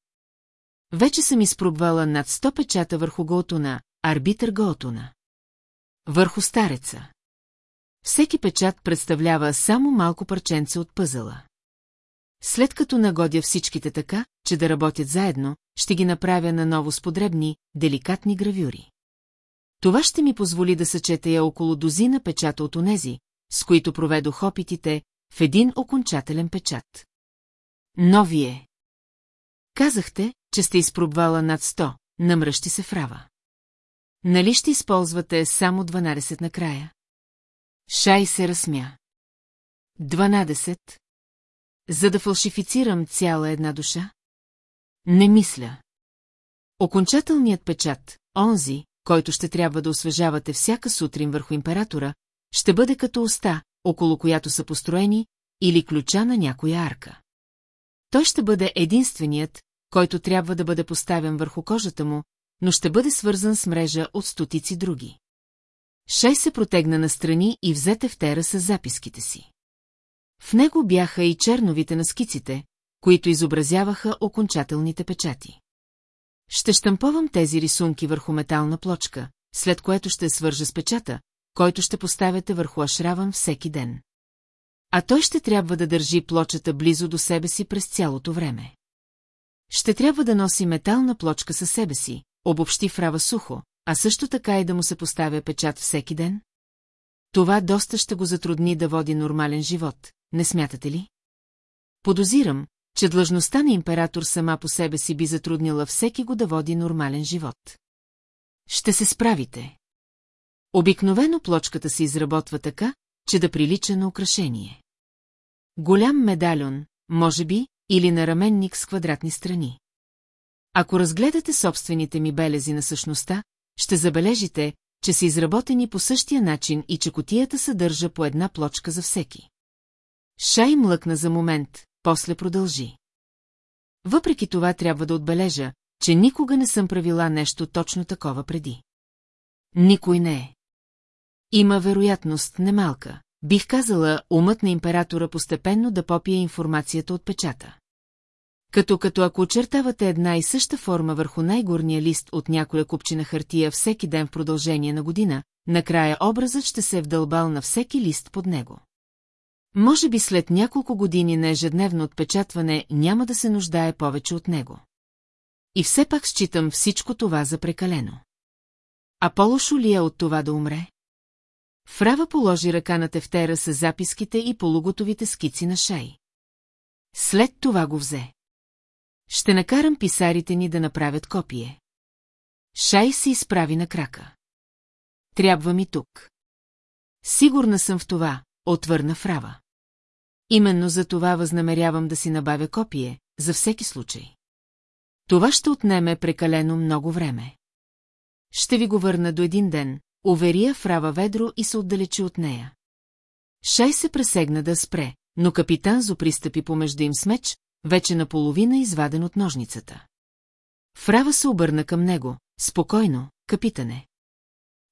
Вече съм изпробвала над 100 печата върху Гоотуна, арбитър Гоотуна. Върху стареца. Всеки печат представлява само малко парченце от пъзела. След като нагодя всичките така, че да работят заедно, ще ги направя наново с подребни, деликатни гравюри. Това ще ми позволи да съчетая около дозина печата от онези, с които проведох опитите, в един окончателен печат. Новие. Казахте, че сте изпробвала над 100, намръщи се фрава. Нали ще използвате само 12 накрая? Шай се разсмя. 12. За да фалшифицирам цяла една душа? Не мисля. Окончателният печат, онзи, който ще трябва да освежавате всяка сутрин върху императора, ще бъде като уста, около която са построени, или ключа на някоя арка. Той ще бъде единственият, който трябва да бъде поставен върху кожата му, но ще бъде свързан с мрежа от стотици други. Шей се протегна настрани и взете в тера с записките си. В него бяха и черновите на скиците, които изобразяваха окончателните печати. Ще штамповам тези рисунки върху метална плочка, след което ще свържа с печата, който ще поставяте върху ашраван всеки ден. А той ще трябва да държи плочата близо до себе си през цялото време. Ще трябва да носи метална плочка със себе си, обобщи фрава сухо, а също така и да му се поставя печат всеки ден? Това доста ще го затрудни да води нормален живот, не смятате ли? Подозирам, че длъжността на император сама по себе си би затруднила всеки го да води нормален живот. Ще се справите. Обикновено плочката се изработва така, че да прилича на украшение. Голям медальон, може би, или на раменник с квадратни страни. Ако разгледате собствените ми белези на същността, ще забележите, че са изработени по същия начин и че котията съдържа по една плочка за всеки. Шай млъкна за момент, после продължи. Въпреки това трябва да отбележа, че никога не съм правила нещо точно такова преди. Никой не е. Има вероятност немалка. Бих казала, умът на императора постепенно да попие информацията от печата. Като като ако очертавате една и съща форма върху най-горния лист от някоя купчина хартия всеки ден в продължение на година, накрая образът ще се е вдълбал на всеки лист под него. Може би след няколко години на ежедневно отпечатване няма да се нуждае повече от него. И все пак считам всичко това за прекалено. А по-лошо ли е от това да умре? Фрава положи ръка на тефтера с записките и полуготовите скици на Шей. След това го взе. Ще накарам писарите ни да направят копие. Шай се изправи на крака. Трябва ми тук. Сигурна съм в това, отвърна Фрава. Именно за това възнамерявам да си набавя копие, за всеки случай. Това ще отнеме прекалено много време. Ще ви го върна до един ден, уверия Фрава ведро и се отдалечи от нея. Шай се пресегна да спре, но капитан пристъпи помежду им с меч, вече наполовина изваден от ножницата. Фрава се обърна към него. Спокойно, капитане.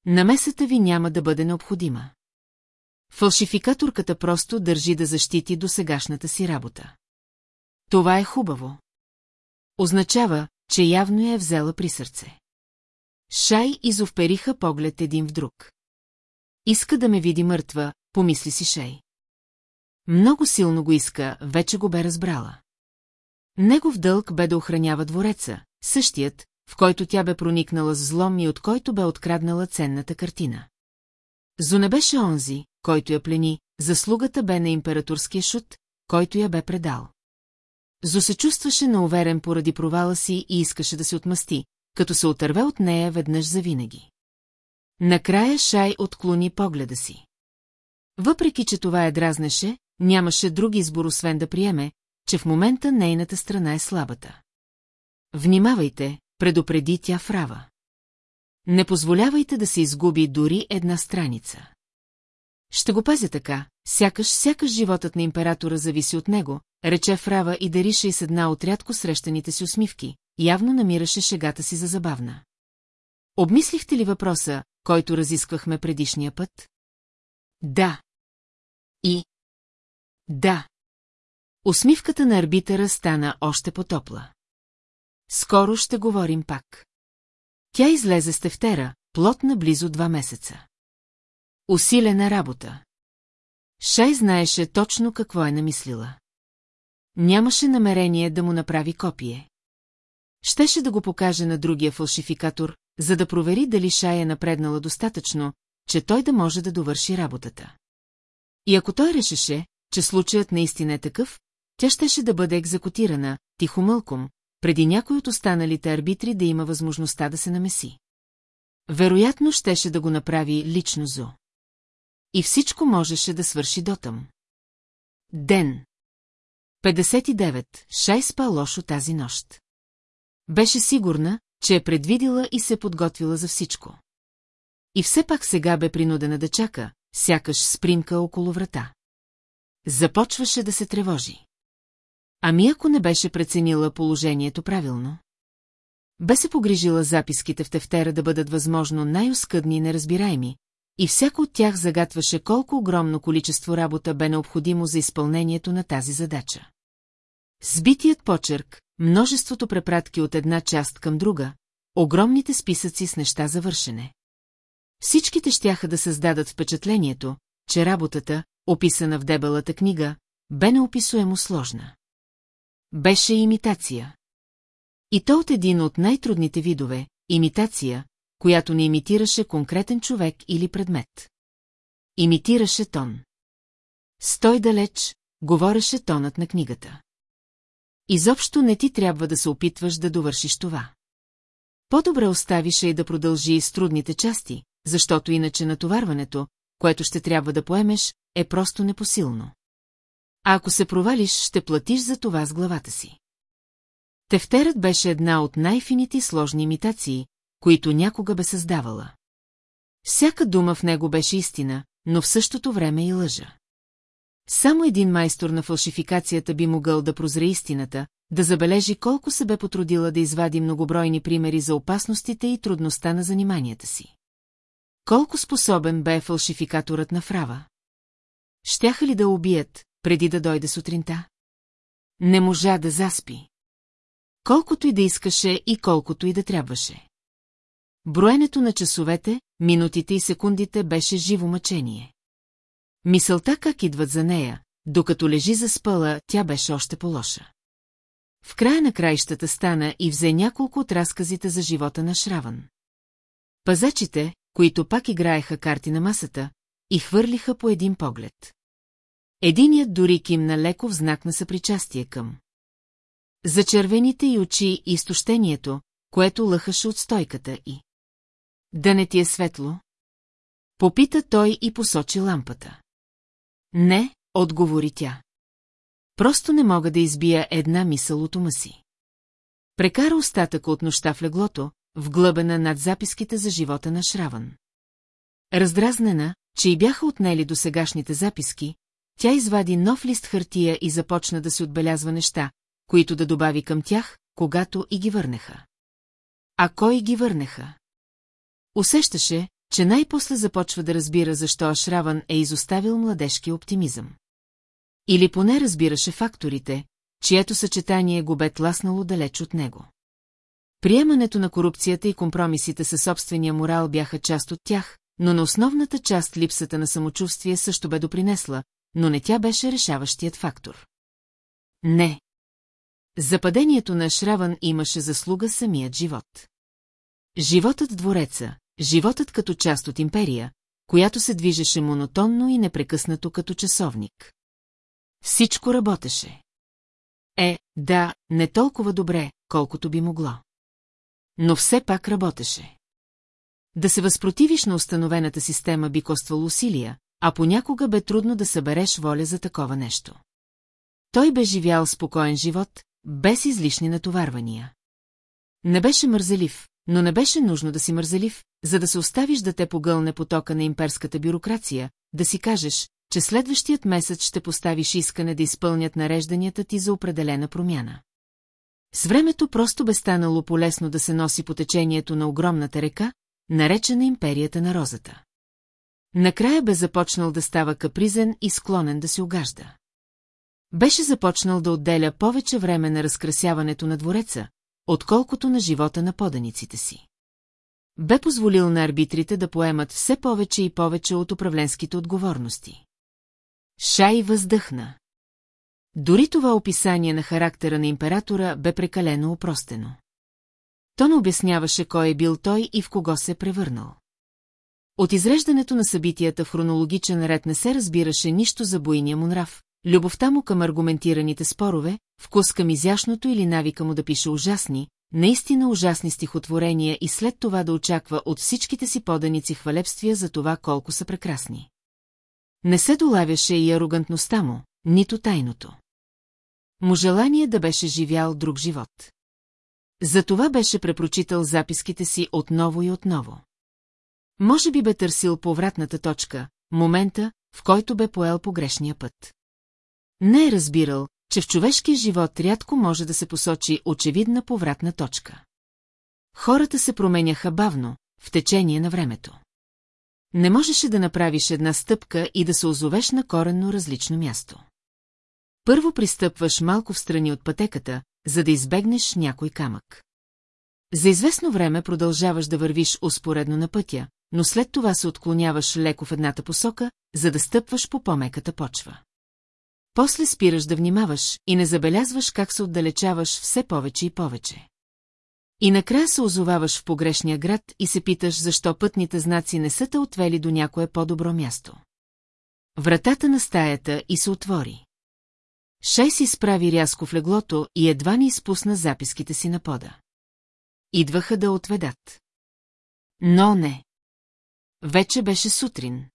Намесата ви няма да бъде необходима. Фалшификаторката просто държи да защити до сегашната си работа. Това е хубаво. Означава, че явно я е взела при сърце. Шай изовпериха поглед един в друг. Иска да ме види мъртва, помисли си Шей. Много силно го иска, вече го бе разбрала. Негов дълг бе да охранява двореца, същият, в който тя бе проникнала с злом и от който бе откраднала ценната картина. Зо беше онзи, който я плени, заслугата бе на императорския шут, който я бе предал. Зо се чувстваше науверен поради провала си и искаше да се отмъсти, като се отърве от нея веднъж завинаги. Накрая Шай отклони погледа си. Въпреки, че това я дразнеше, нямаше друг избор, освен да приеме, че в момента нейната страна е слабата. Внимавайте, предупреди тя Фрава. Не позволявайте да се изгуби дори една страница. Ще го пазя така, сякаш сякаш животът на императора зависи от него, рече Фрава и дарише и с една от рядко срещаните си усмивки, явно намираше шегата си за забавна. Обмислихте ли въпроса, който разисквахме предишния път? Да. И? Да. Усмивката на арбитъра стана още потопла. Скоро ще говорим пак. Тя излезе с тефтера, плотна близо два месеца. Усилена работа. Шай знаеше точно какво е намислила. Нямаше намерение да му направи копие. Щеше да го покаже на другия фалшификатор, за да провери дали Шай е напреднала достатъчно, че той да може да довърши работата. И ако той решеше, че случаят наистина е такъв, тя щеше да бъде екзекутирана, тихомълком, преди някой от останалите арбитри да има възможността да се намеси. Вероятно щеше да го направи лично Зо. И всичко можеше да свърши дотъм. Ден. 59. Шай спа лошо тази нощ. Беше сигурна, че е предвидила и се подготвила за всичко. И все пак сега бе принудена да чака, сякаш спримка около врата. Започваше да се тревожи. Ами ако не беше преценила положението правилно? Бе се погрижила записките в тефтера да бъдат възможно най-оскъдни и неразбираеми, и всяко от тях загатваше колко огромно количество работа бе необходимо за изпълнението на тази задача. Сбитият почерк, множеството препратки от една част към друга, огромните списъци с неща за вършене. Всичките щяха да създадат впечатлението, че работата, описана в дебелата книга, бе неописуемо сложна. Беше имитация. И то от един от най-трудните видове – имитация, която не имитираше конкретен човек или предмет. Имитираше тон. Стой далеч, говореше тонът на книгата. Изобщо не ти трябва да се опитваш да довършиш това. По-добре оставише и да продължи с трудните части, защото иначе натоварването, което ще трябва да поемеш, е просто непосилно. А ако се провалиш, ще платиш за това с главата си. Тефтерът беше една от най-фините сложни имитации, които някога бе създавала. Всяка дума в него беше истина, но в същото време и лъжа. Само един майстор на фалшификацията би могъл да прозре истината, да забележи колко се бе потрудила да извади многобройни примери за опасностите и трудността на заниманията си. Колко способен бе фалшификаторът на Фрава? Щяха ли да убият, преди да дойде сутринта? Не можа да заспи. Колкото и да искаше и колкото и да трябваше. Броенето на часовете, минутите и секундите беше живо мъчение. Мисълта как идват за нея, докато лежи за спала, тя беше още по-лоша. В края на краищата стана и взе няколко от разказите за живота на Шраван. Пазачите, които пак играеха карти на масата, и хвърлиха по един поглед. Единият дори кимна леко в знак на съпричастие към. За червените й очи и изтощението, което лъхаше от стойката и. Да не ти е светло? Попита той и посочи лампата. Не, отговори тя. Просто не мога да избия една мисъл от ума си. Прекара остатъка от нощта в леглото, вглъбена над записките за живота на Шраван. Раздразнена, че и бяха отнели до сегашните записки, тя извади нов лист хартия и започна да се отбелязва неща, които да добави към тях, когато и ги върнеха. А кой ги върнеха? Усещаше, че най-после започва да разбира защо Ашраван е изоставил младежки оптимизъм. Или поне разбираше факторите, чието съчетание го бе тласнало далеч от него. Приемането на корупцията и компромисите със собствения морал бяха част от тях, но на основната част липсата на самочувствие също бе допринесла, но не тя беше решаващият фактор. Не. За падението на Шраван имаше заслуга самият живот. Животът двореца, животът като част от империя, която се движеше монотонно и непрекъснато като часовник. Всичко работеше. Е, да, не толкова добре, колкото би могло. Но все пак работеше. Да се възпротивиш на установената система би коствало усилия, а понякога бе трудно да събереш воля за такова нещо. Той бе живял спокоен живот, без излишни натоварвания. Не беше мързелив, но не беше нужно да си мързелив, за да се оставиш да те погълне потока на имперската бюрокрация, да си кажеш, че следващият месец ще поставиш искане да изпълнят нарежданията ти за определена промяна. С времето просто бе станало полезно да се носи по течението на огромната река, наречена империята на розата. Накрая бе започнал да става капризен и склонен да се огажда. Беше започнал да отделя повече време на разкрасяването на двореца, отколкото на живота на поданиците си. Бе позволил на арбитрите да поемат все повече и повече от управленските отговорности. Шай въздъхна. Дори това описание на характера на императора бе прекалено упростено. То не обясняваше кой е бил той и в кого се е превърнал. От изреждането на събитията в хронологичен ред не се разбираше нищо за буйния му нрав, любовта му към аргументираните спорове, вкус към изящното или навика му да пише ужасни, наистина ужасни стихотворения и след това да очаква от всичките си поданици хвалебствия за това колко са прекрасни. Не се долавяше и арогантността му, нито тайното. Му желание да беше живял друг живот. Затова беше препрочитал записките си отново и отново. Може би бе търсил повратната точка, момента, в който бе поел погрешния път. Не е разбирал, че в човешкия живот рядко може да се посочи очевидна повратна точка. Хората се променяха бавно, в течение на времето. Не можеше да направиш една стъпка и да се озовеш на коренно различно място. Първо пристъпваш малко в страни от пътеката, за да избегнеш някой камък. За известно време продължаваш да вървиш успоредно на пътя, но след това се отклоняваш леко в едната посока, за да стъпваш по по-меката почва. После спираш да внимаваш и не забелязваш как се отдалечаваш все повече и повече. И накрая се озоваваш в погрешния град и се питаш защо пътните знаци не са те отвели до някое по-добро място. Вратата на стаята и се отвори. Шай си справи рязко в леглото и едва ни изпусна записките си на пода. Идваха да отведат. Но не. Вече беше сутрин.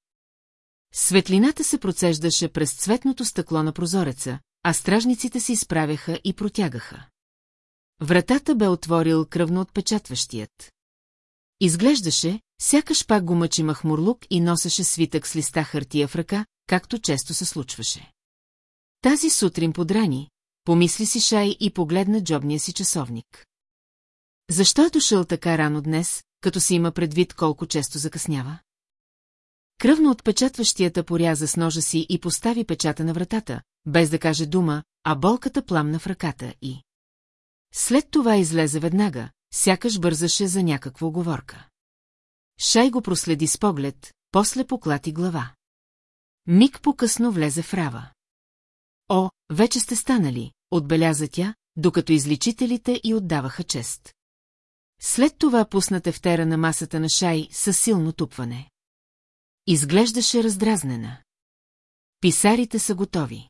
Светлината се процеждаше през цветното стъкло на прозореца, а стражниците се изправяха и протягаха. Вратата бе отворил кръвно отпечатващият. Изглеждаше, сякаш пак го мъчи махмурлук и носеше свитък с листа хартия в ръка, както често се случваше. Тази сутрин подрани, помисли си Шай и погледна джобния си часовник. Защо е дошъл така рано днес, като си има предвид колко често закъснява? Кръвно отпечатващията поряза с ножа си и постави печата на вратата, без да каже дума, а болката пламна в ръката и... След това излезе веднага, сякаш бързаше за някаква оговорка. Шай го проследи с поглед, после поклати глава. Миг по-късно влезе в рава. О, вече сте станали, отбеляза тя, докато изличителите и отдаваха чест. След това пусна тефтера на масата на Шай със силно тупване. Изглеждаше раздразнена. Писарите са готови.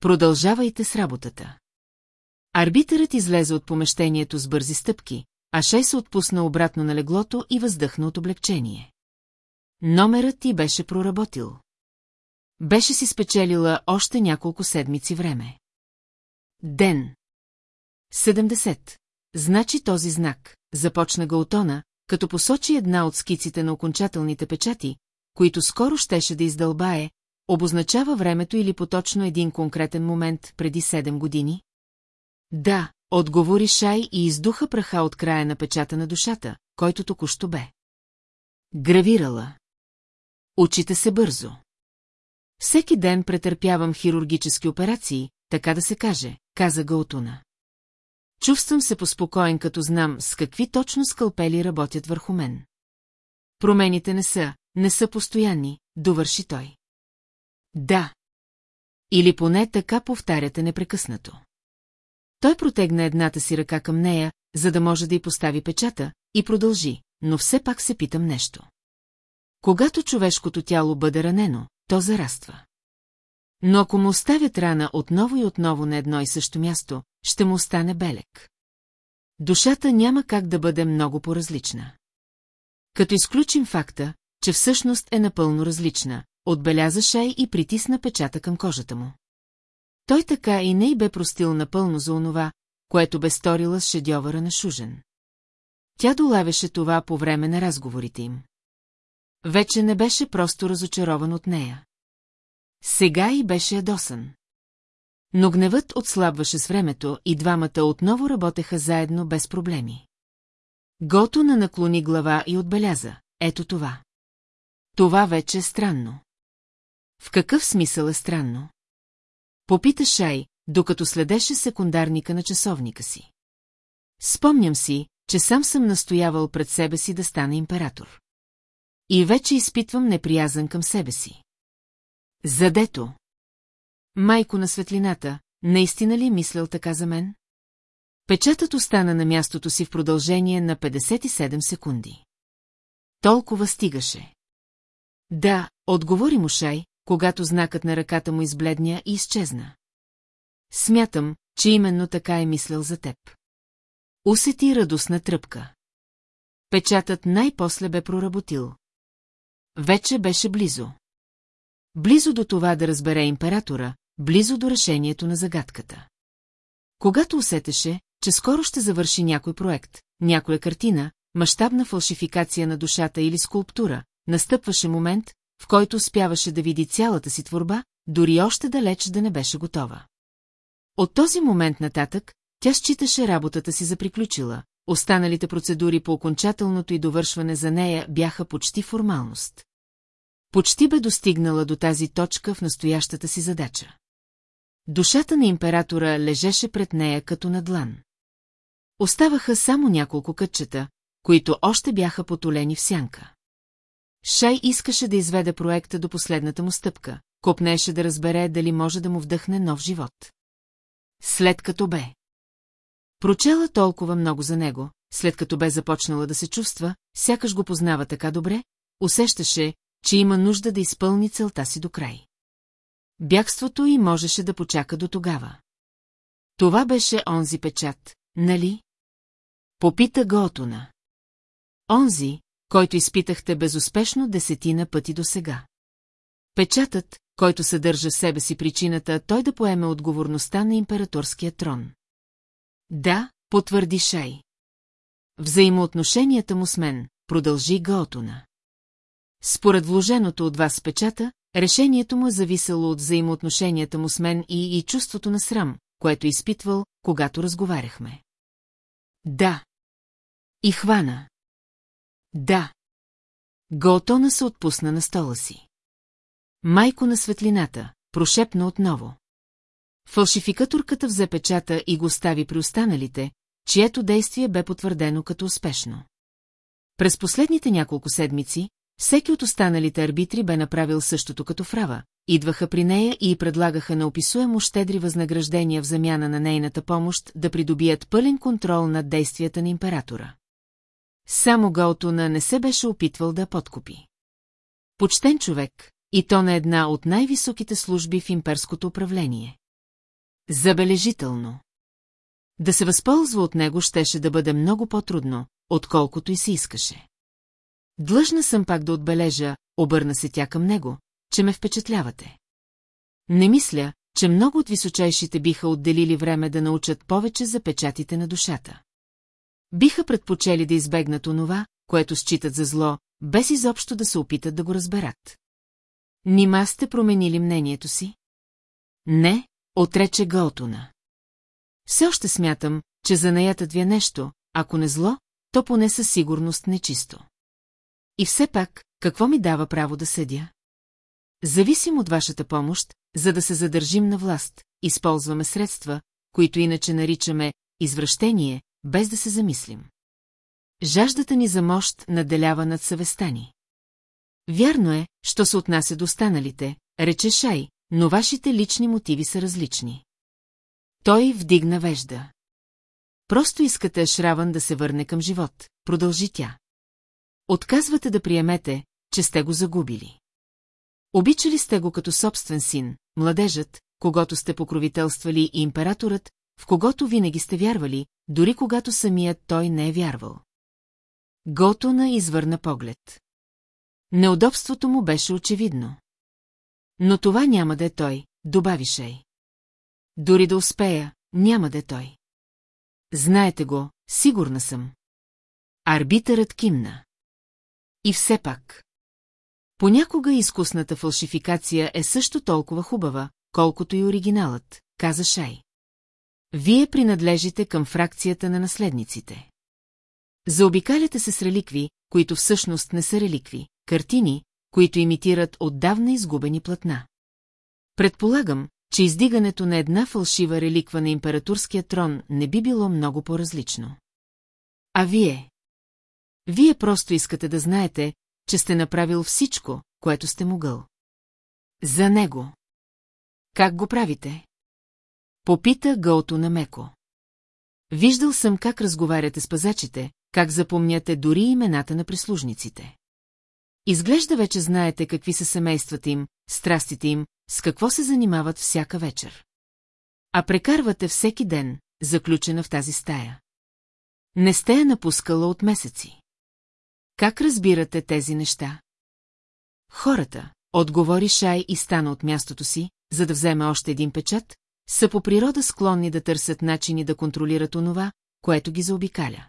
Продължавайте с работата. Арбитърът излезе от помещението с бързи стъпки, а Шей се отпусна обратно на леглото и въздъхна от облегчение. Номерът ти беше проработил. Беше си спечелила още няколко седмици време. Ден. 70. Значи този знак, започна Гаутона, като посочи една от скиците на окончателните печати, които скоро щеше да издълбае, обозначава времето или поточно един конкретен момент преди 7 години? Да, отговори Шай и издуха праха от края на печата на душата, който току-що бе. Гравирала. Учите се бързо. Всеки ден претърпявам хирургически операции, така да се каже, каза Гаутуна. Чувствам се поспокоен, като знам с какви точно скалпели работят върху мен. Промените не са, не са постоянни, довърши той. Да. Или поне така повтаряте непрекъснато. Той протегна едната си ръка към нея, за да може да й постави печата, и продължи, но все пак се питам нещо. Когато човешкото тяло бъде ранено, то зараства. Но ако му оставят рана отново и отново на едно и също място, ще му остане белек. Душата няма как да бъде много по-различна. Като изключим факта, че всъщност е напълно различна, отбеляза Шай и притисна печата към кожата му. Той така и не й бе простил напълно за онова, което бе сторила с шедьовъра на Шужен. Тя долавяше това по време на разговорите им. Вече не беше просто разочарован от нея. Сега и беше ядосан. Но гневът отслабваше с времето и двамата отново работеха заедно без проблеми. Гото на наклони глава и отбеляза. Ето това. Това вече е странно. В какъв смисъл е странно? Попита Шай, докато следеше секундарника на часовника си. Спомням си, че сам съм настоявал пред себе си да стана император. И вече изпитвам неприязан към себе си. Задето. Майко на светлината, наистина ли мислял така за мен? Печатът остана на мястото си в продължение на 57 секунди. Толкова стигаше. Да, отговори му Шай, когато знакът на ръката му избледня и изчезна. Смятам, че именно така е мислял за теб. Усети радостна тръпка. Печатът най-после бе проработил. Вече беше близо. Близо до това да разбере императора, близо до решението на загадката. Когато усетеше, че скоро ще завърши някой проект, някоя картина, мащабна фалшификация на душата или скулптура, настъпваше момент, в който успяваше да види цялата си творба, дори още далеч да не беше готова. От този момент нататък, тя считаше работата си за приключила, останалите процедури по окончателното и довършване за нея бяха почти формалност. Почти бе достигнала до тази точка в настоящата си задача. Душата на императора лежеше пред нея като на длан. Оставаха само няколко кътчета, които още бяха потолени в сянка. Шай искаше да изведе проекта до последната му стъпка, копнеше да разбере дали може да му вдъхне нов живот. След като бе. Прочела толкова много за него, след като бе започнала да се чувства, сякаш го познава така добре, усещаше, че има нужда да изпълни целта си до край. Бягството й можеше да почака до тогава. Това беше онзи печат, нали? Попита Готуна. Онзи, който изпитахте безуспешно десетина пъти до сега. Печатът, който съдържа в себе си причината той да поеме отговорността на императорския трон. Да, потвърди Шай. Взаимоотношенията му с мен, продължи Гаотуна. Според вложеното от вас печата, решението му е зависело от взаимоотношенията му с мен и, и чувството на срам, което е изпитвал, когато разговаряхме. Да. И хвана. Да. Гаотона се отпусна на стола си. Майко на светлината, прошепна отново. Фалшификаторката взе печата и го стави при останалите, чието действие бе потвърдено като успешно. През последните няколко седмици, всеки от останалите арбитри бе направил същото като Фрава, идваха при нея и предлагаха неописуемо щедри възнаграждения в замяна на нейната помощ да придобият пълен контрол над действията на императора. Само Гаотуна не се беше опитвал да подкупи. Почтен човек, и то на една от най-високите служби в имперското управление. Забележително. Да се възползва от него щеше да бъде много по-трудно, отколкото и се искаше. Длъжна съм пак да отбележа, обърна се тя към него, че ме впечатлявате. Не мисля, че много от височайшите биха отделили време да научат повече за печатите на душата. Биха предпочели да избегнат онова, което считат за зло, без изобщо да се опитат да го разберат. Нима сте променили мнението си? Не, отрече Гаотуна. Все още смятам, че занаятът ви е нещо, ако не зло, то поне със сигурност нечисто. И все пак, какво ми дава право да съдя? Зависим от вашата помощ, за да се задържим на власт, използваме средства, които иначе наричаме извращение, без да се замислим. Жаждата ни за мощ наделява над съвестта ни. Вярно е, що се отнася до останалите, рече Шай, но вашите лични мотиви са различни. Той вдигна вежда. Просто искате Шраван да се върне към живот, продължи тя. Отказвате да приемете, че сте го загубили. Обичали сте го като собствен син, младежът, когато сте покровителствали и императорът, в когото винаги сте вярвали, дори когато самият той не е вярвал. Готона извърна поглед. Неудобството му беше очевидно. Но това няма да е той, добави Шей. Дори да успея, няма да е той. Знаете го, сигурна съм. Арбитърът кимна. И все пак. Понякога изкусната фалшификация е също толкова хубава, колкото и оригиналът, каза Шай. Вие принадлежите към фракцията на наследниците. Заобикаляте се с реликви, които всъщност не са реликви, картини, които имитират отдавна изгубени платна. Предполагам, че издигането на една фалшива реликва на императорския трон не би било много по-различно. А вие? Вие просто искате да знаете, че сте направил всичко, което сте могъл. За него. Как го правите? Попита Гълто на меко. Виждал съм как разговаряте с пазачите, как запомняте дори имената на прислужниците. Изглежда вече знаете какви са семействата им, страстите им, с какво се занимават всяка вечер. А прекарвате всеки ден, заключена в тази стая. Не сте я напускала от месеци. Как разбирате тези неща? Хората, отговори Шай и стана от мястото си, за да вземе още един печат, са по природа склонни да търсят начини да контролират онова, което ги заобикаля.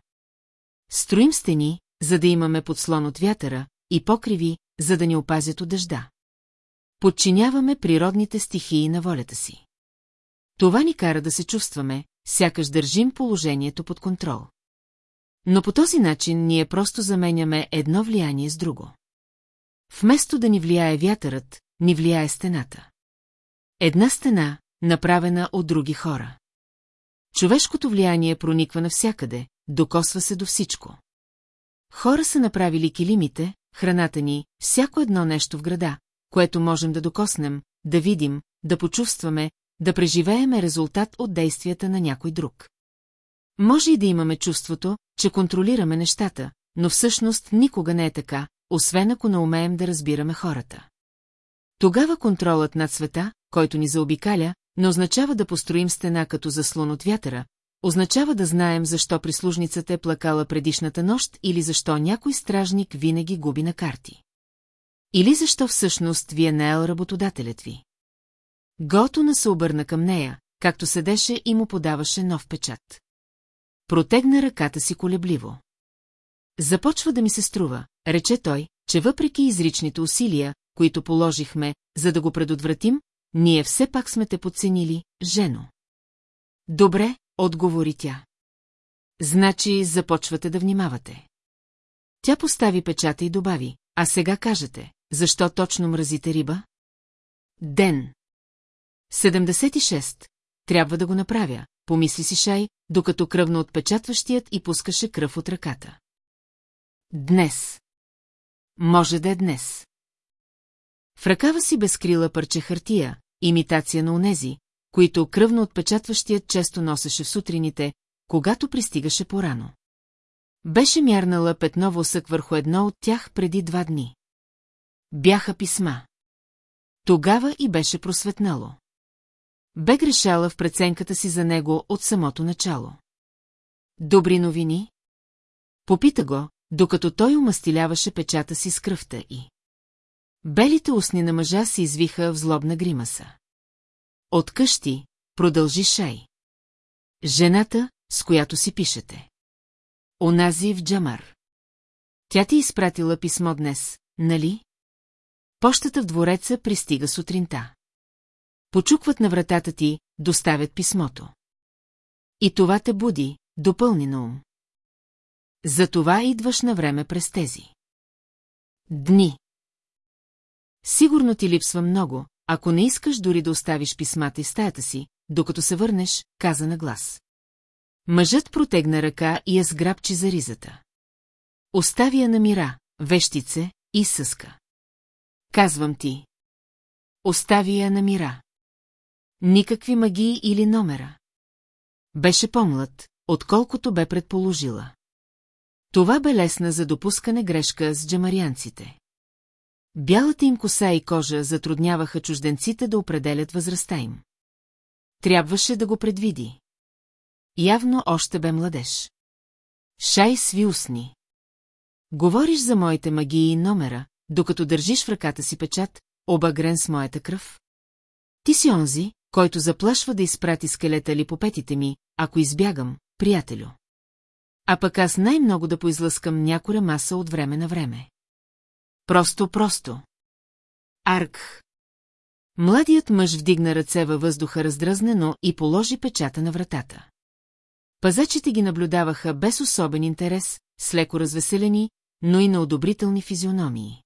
Строим стени, за да имаме подслон от вятъра, и покриви, за да ни опазят от дъжда. Подчиняваме природните стихии на волята си. Това ни кара да се чувстваме, сякаш държим положението под контрол. Но по този начин ние просто заменяме едно влияние с друго. Вместо да ни влияе вятърът, ни влияе стената. Една стена, направена от други хора. Човешкото влияние прониква навсякъде, докосва се до всичко. Хора са направили килимите, храната ни, всяко едно нещо в града, което можем да докоснем, да видим, да почувстваме, да преживеем е резултат от действията на някой друг. Може и да имаме чувството, че контролираме нещата, но всъщност никога не е така, освен ако не умеем да разбираме хората. Тогава контролът над света, който ни заобикаля, не означава да построим стена като заслон от вятъра, означава да знаем защо прислужницата е плакала предишната нощ или защо някой стражник винаги губи на карти. Или защо всъщност ви е наел работодателят ви. Готона се обърна към нея, както седеше и му подаваше нов печат. Протегна ръката си колебливо. Започва да ми се струва, рече той, че въпреки изричните усилия, които положихме, за да го предотвратим, ние все пак сме те подценили, жено. Добре, отговори тя. Значи започвате да внимавате. Тя постави печата и добави, а сега кажете, защо точно мразите риба? Ден. 76. Трябва да го направя, помисли си Шай, докато кръвно отпечатващият и пускаше кръв от ръката. Днес. Може да е днес. В ръкава си безкрила парче хартия, имитация на онези, които кръвно отпечатващият често носеше в сутрините, когато пристигаше порано. Беше мярнала петно восък върху едно от тях преди два дни. Бяха писма. Тогава и беше просветнало. Бе грешала в преценката си за него от самото начало. Добри новини? Попита го, докато той умастиляваше печата си с кръвта и. Белите устни на мъжа се извиха в злобна гримаса. От къщи, продължи Шай. Жената, с която си пишете. Онази в Джамар. Тя ти изпратила писмо днес, нали? Пощата в двореца пристига сутринта. Почукват на вратата ти, доставят писмото. И това те буди, допълни на ум. Затова идваш на време през тези. Дни. Сигурно ти липсва много, ако не искаш дори да оставиш писмата и стаята си, докато се върнеш, каза на глас. Мъжът протегна ръка и я сграбчи за ризата. Остави я на мира, вещице и съска. Казвам ти. Остави я на мира. Никакви магии или номера. Беше по-млад, отколкото бе предположила. Това бе лесна за допускане грешка с джамарианците. Бялата им коса и кожа затрудняваха чужденците да определят възрастта им. Трябваше да го предвиди. Явно още бе младеж. Шай сви устни. Говориш за моите магии и номера, докато държиш в ръката си печат, обагрен с моята кръв? Ти си онзи, който заплашва да изпрати скелета ли по петите ми, ако избягам, приятелю. А пък аз най-много да поизлъскам някоя маса от време на време. Просто, просто. Арк. Младият мъж вдигна ръце във въздуха раздразнено и положи печата на вратата. Пазачите ги наблюдаваха без особен интерес, с леко развеселени, но и на одобрителни физиономии.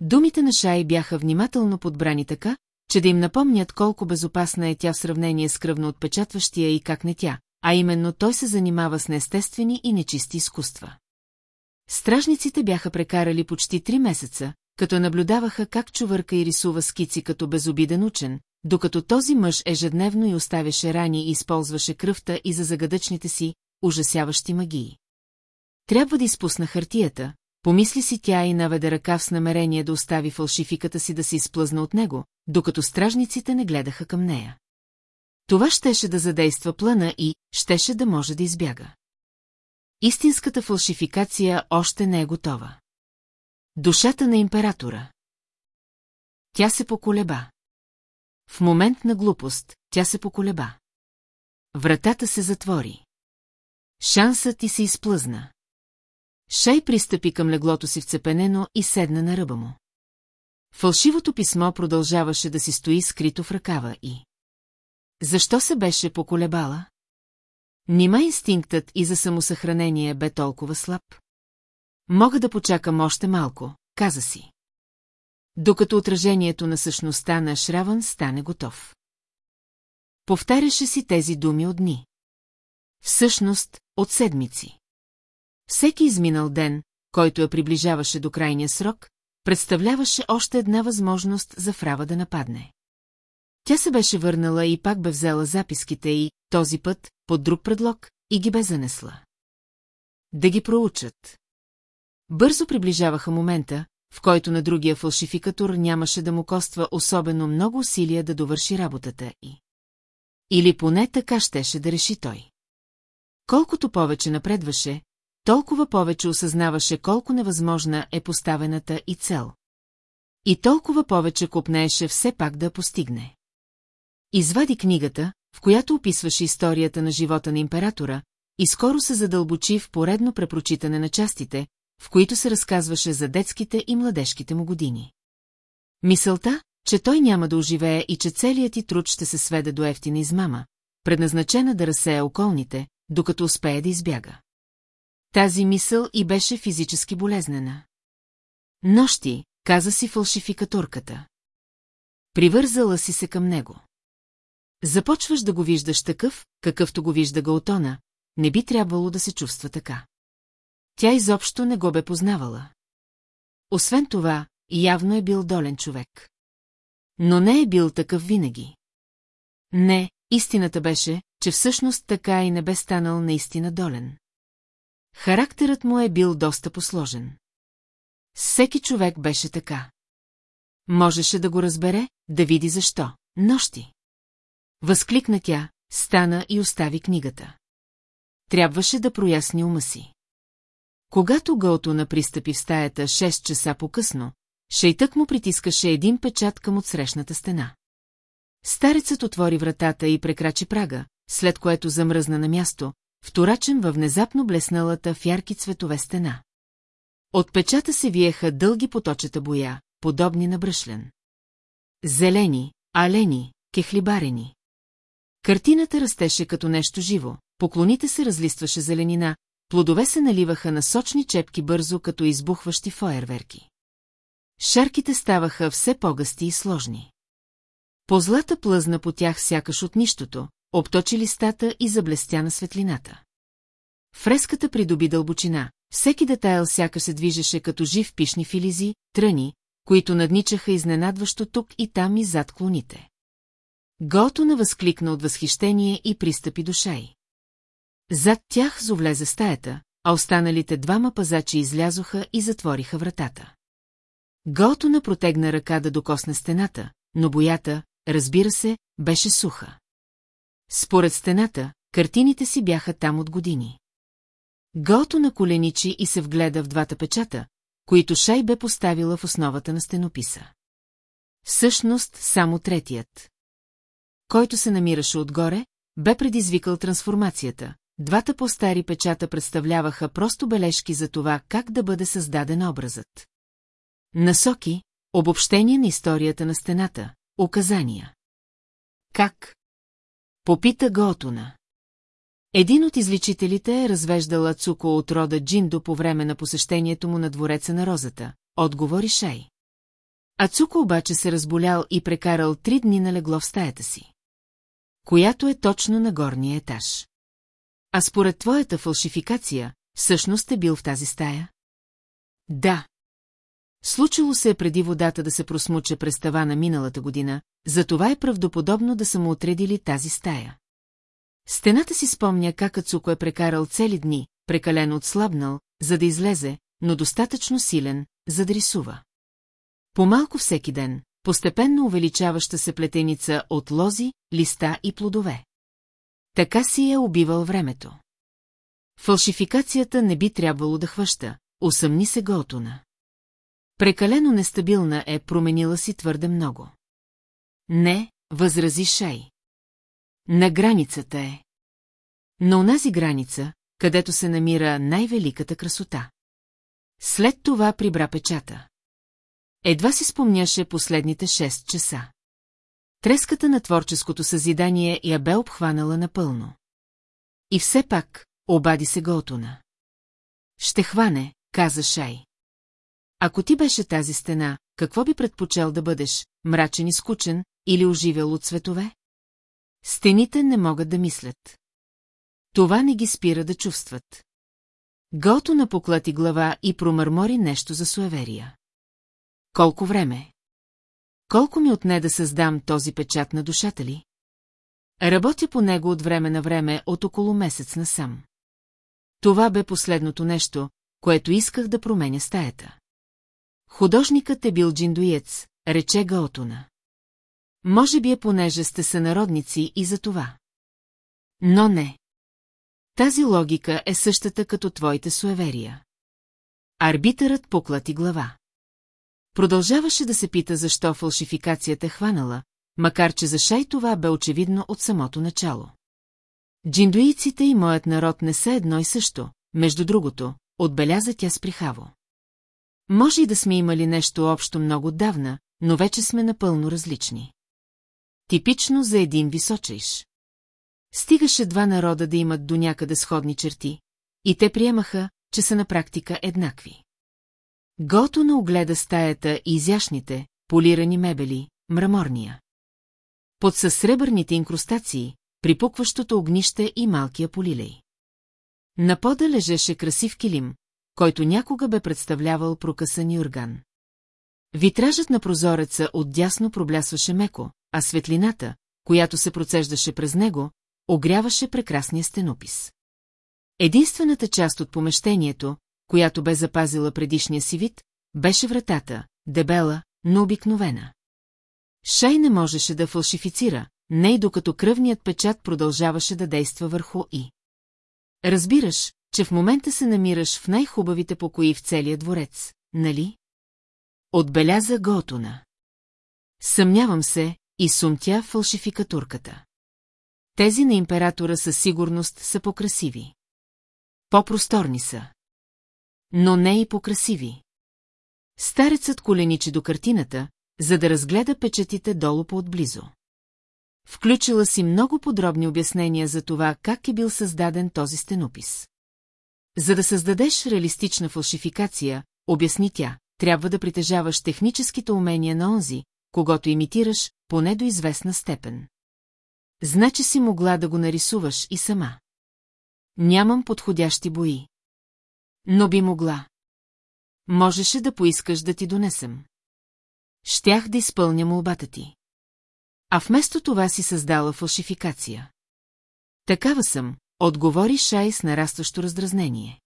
Думите на Шай бяха внимателно подбрани така, че да им напомнят колко безопасна е тя в сравнение с кръвно отпечатващия и как не тя, а именно той се занимава с неестествени и нечисти изкуства. Стражниците бяха прекарали почти три месеца, като наблюдаваха как чувърка и рисува скици като безобиден учен, докато този мъж ежедневно и оставяше рани и използваше кръвта и за загадъчните си, ужасяващи магии. Трябва да изпусна хартията, помисли си тя и наведе ръка с намерение да остави фалшификата си да се изплъзна от него, докато стражниците не гледаха към нея. Това щеше да задейства плана и щеше да може да избяга. Истинската фалшификация още не е готова. Душата на императора. Тя се поколеба. В момент на глупост, тя се поколеба. Вратата се затвори. Шансът ти се изплъзна. Шай пристъпи към леглото си вцепенено и седна на ръба му. Фалшивото писмо продължаваше да си стои скрито в ръкава и... Защо се беше поколебала? Нима инстинктът и за самосъхранение бе толкова слаб? Мога да почакам още малко, каза си. Докато отражението на същността на Шраван стане готов. Повтаряше си тези думи от дни. Всъщност, от седмици. Всеки изминал ден, който я приближаваше до крайния срок, представляваше още една възможност за Фрава да нападне. Тя се беше върнала и пак бе взела записките и, този път, под друг предлог, и ги бе занесла. Да ги проучат. Бързо приближаваха момента, в който на другия фалшификатор нямаше да му коства особено много усилия да довърши работата и... Или поне така щеше да реши той. Колкото повече напредваше, толкова повече осъзнаваше колко невъзможна е поставената и цел. И толкова повече купнееше все пак да постигне. Извади книгата, в която описваше историята на живота на императора, и скоро се задълбочи в поредно препрочитане на частите, в които се разказваше за детските и младежките му години. Мисълта, че той няма да оживее и че целият ти труд ще се сведе до ефтина измама, предназначена да разсея околните, докато успее да избяга. Тази мисъл и беше физически болезнена. Нощи, каза си фалшификаторката. Привързала си се към него. Започваш да го виждаш такъв, какъвто го вижда Гаутона, не би трябвало да се чувства така. Тя изобщо не го бе познавала. Освен това, явно е бил долен човек. Но не е бил такъв винаги. Не, истината беше, че всъщност така и не бе станал наистина долен. Характерът му е бил доста посложен. Всеки човек беше така. Можеше да го разбере, да види защо. Нощи. Възкликна тя, стана и остави книгата. Трябваше да проясни ума си. Когато Гълто пристъпи в стаята 6 часа по-късно, шейтък му притискаше един печат към отсрещната стена. Старецът отвори вратата и прекрачи прага, след което замръзна на място, вторачен във внезапно блесналата в ярки цветове стена. От печата се виеха дълги поточета боя, подобни на бръшлен. Зелени, алени, кехлибарени. Картината растеше като нещо живо, поклоните се разлистваше зеленина, плодове се наливаха на сочни чепки бързо като избухващи фойерверки. Шарките ставаха все по-гъсти и сложни. Позлата плъзна по тях сякаш от нищото, обточи листата и заблестя на светлината. Фреската придоби дълбочина, всеки детайл сякаш се движеше като жив пишни филизи, тръни, които надничаха изненадващо тук и там и зад клоните. Готона възкликна от възхищение и пристъпи до шай. Зад тях зовлезе стаята, а останалите двама пазачи излязоха и затвориха вратата. Готона протегна ръка да докосне стената, но боята, разбира се, беше суха. Според стената, картините си бяха там от години. Гото на коленичи и се вгледа в двата печата, които Шай бе поставила в основата на стенописа. Всъщност, само третият. Който се намираше отгоре, бе предизвикал трансформацията. Двата по-стари печата представляваха просто бележки за това как да бъде създаден образът. Насоки, обобщение на историята на стената, указания. Как? Попита Готуна. Един от изличителите е развеждал Ацуко от рода Джиндо по време на посещението му на двореца на Розата, отговори Шай. Ацуко обаче се разболял и прекарал три дни на легло в стаята си. Която е точно на горния етаж. А според твоята фалшификация, всъщност е бил в тази стая? Да. Случило се е преди водата да се просмуча през тавана миналата година, затова е правдоподобно да са му отредили тази стая. Стената си спомня как Ацуко е прекарал цели дни, прекалено отслабнал, за да излезе, но достатъчно силен, за да рисува. По-малко всеки ден, постепенно увеличаваща се плетеница от лози, листа и плодове. Така си е убивал времето. Фалшификацията не би трябвало да хваща, усъмни се Готуна. Прекалено нестабилна е, променила си твърде много. Не, възрази Шай. На границата е. На онази граница, където се намира най-великата красота. След това прибра печата. Едва си спомняше последните 6 часа. Треската на творческото съзидание я бе обхванала напълно. И все пак, обади се Готуна. Ще хване, каза Шай. Ако ти беше тази стена, какво би предпочел да бъдеш, мрачен и скучен или оживел от цветове? Стените не могат да мислят. Това не ги спира да чувстват. Гото напоклати глава и промърмори нещо за суеверия. Колко време? Колко ми отне да създам този печат на душата ли? Работя по него от време на време от около месец насам. Това бе последното нещо, което исках да променя стаята. Художникът е бил джиндуец, рече Гаотуна. Може би е понеже сте сънародници и за това. Но не. Тази логика е същата като твоите суеверия. Арбитърът поклати глава. Продължаваше да се пита защо фалшификацията е хванала, макар че за Шай това бе очевидно от самото начало. Джиндуиците и моят народ не са едно и също, между другото, отбеляза тя с прихаво. Може и да сме имали нещо общо много отдавна, но вече сме напълно различни. Типично за един височайш. Стигаше два народа да имат до някъде сходни черти, и те приемаха, че са на практика еднакви. Гото огледа стаята и изящните, полирани мебели, мраморния. Под със сребърните инкрустации, припукващото огнище и малкия полилей. На пода лежеше красив килим, който някога бе представлявал прокъсан юрган. Витражът на прозореца отдясно проблясваше меко, а светлината, която се процеждаше през него, огряваше прекрасния стенопис. Единствената част от помещението, която бе запазила предишния си вид, беше вратата, дебела, но обикновена. Шай не можеше да фалшифицира, не и докато кръвният печат продължаваше да действа върху и. Разбираш, че в момента се намираш в най-хубавите покои в целия дворец, нали? Отбеляза Готуна. Съмнявам се, и сумтя фалшификатурката. Тези на императора със сигурност са покрасиви. По-просторни са. Но не и покрасиви. Старецът коленичи до картината, за да разгледа печатите долу по-отблизо. Включила си много подробни обяснения за това, как е бил създаден този стенопис. За да създадеш реалистична фалшификация, обясни тя, трябва да притежаваш техническите умения на онзи, когато имитираш, поне до известна степен. Значи си могла да го нарисуваш и сама. Нямам подходящи бои. Но би могла. Можеше да поискаш да ти донесем. Щях да изпълня молбата ти. А вместо това си създала фалшификация. Такава съм, отговори Шай с нарастващо раздразнение.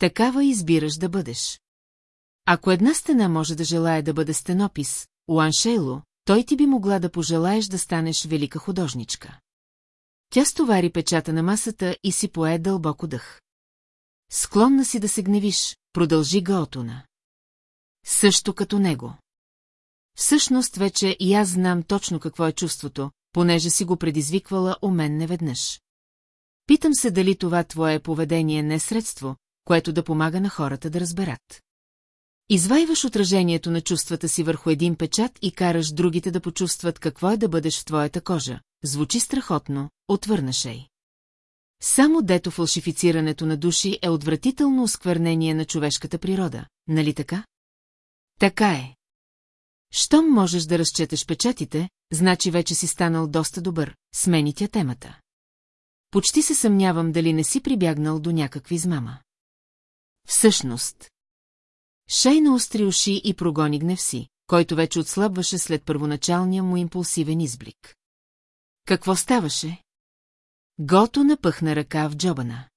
Такава избираш да бъдеш. Ако една стена може да желая да бъде стенопис, Уаншейло, той ти би могла да пожелаеш да станеш велика художничка. Тя стовари печата на масата и си пое дълбоко дъх. Склонна си да се гневиш, продължи Гаотуна. Също като него. Всъщност вече и аз знам точно какво е чувството, понеже си го предизвиквала у мен неведнъж. Питам се дали това твое поведение не е средство, което да помага на хората да разберат. Извайваш отражението на чувствата си върху един печат и караш другите да почувстват какво е да бъдеш в твоята кожа. Звучи страхотно, отвърна Шей. Само дето фалшифицирането на души е отвратително осквернение на човешката природа, нали така? Така е. Щом можеш да разчетеш печатите, значи вече си станал доста добър, смени тя темата. Почти се съмнявам дали не си прибягнал до някакви измама. Всъщност. Шейна остри уши и прогони гнев си, който вече отслабваше след първоначалния му импулсивен изблик. Какво ставаше? Гото напъхна ръка в джобана.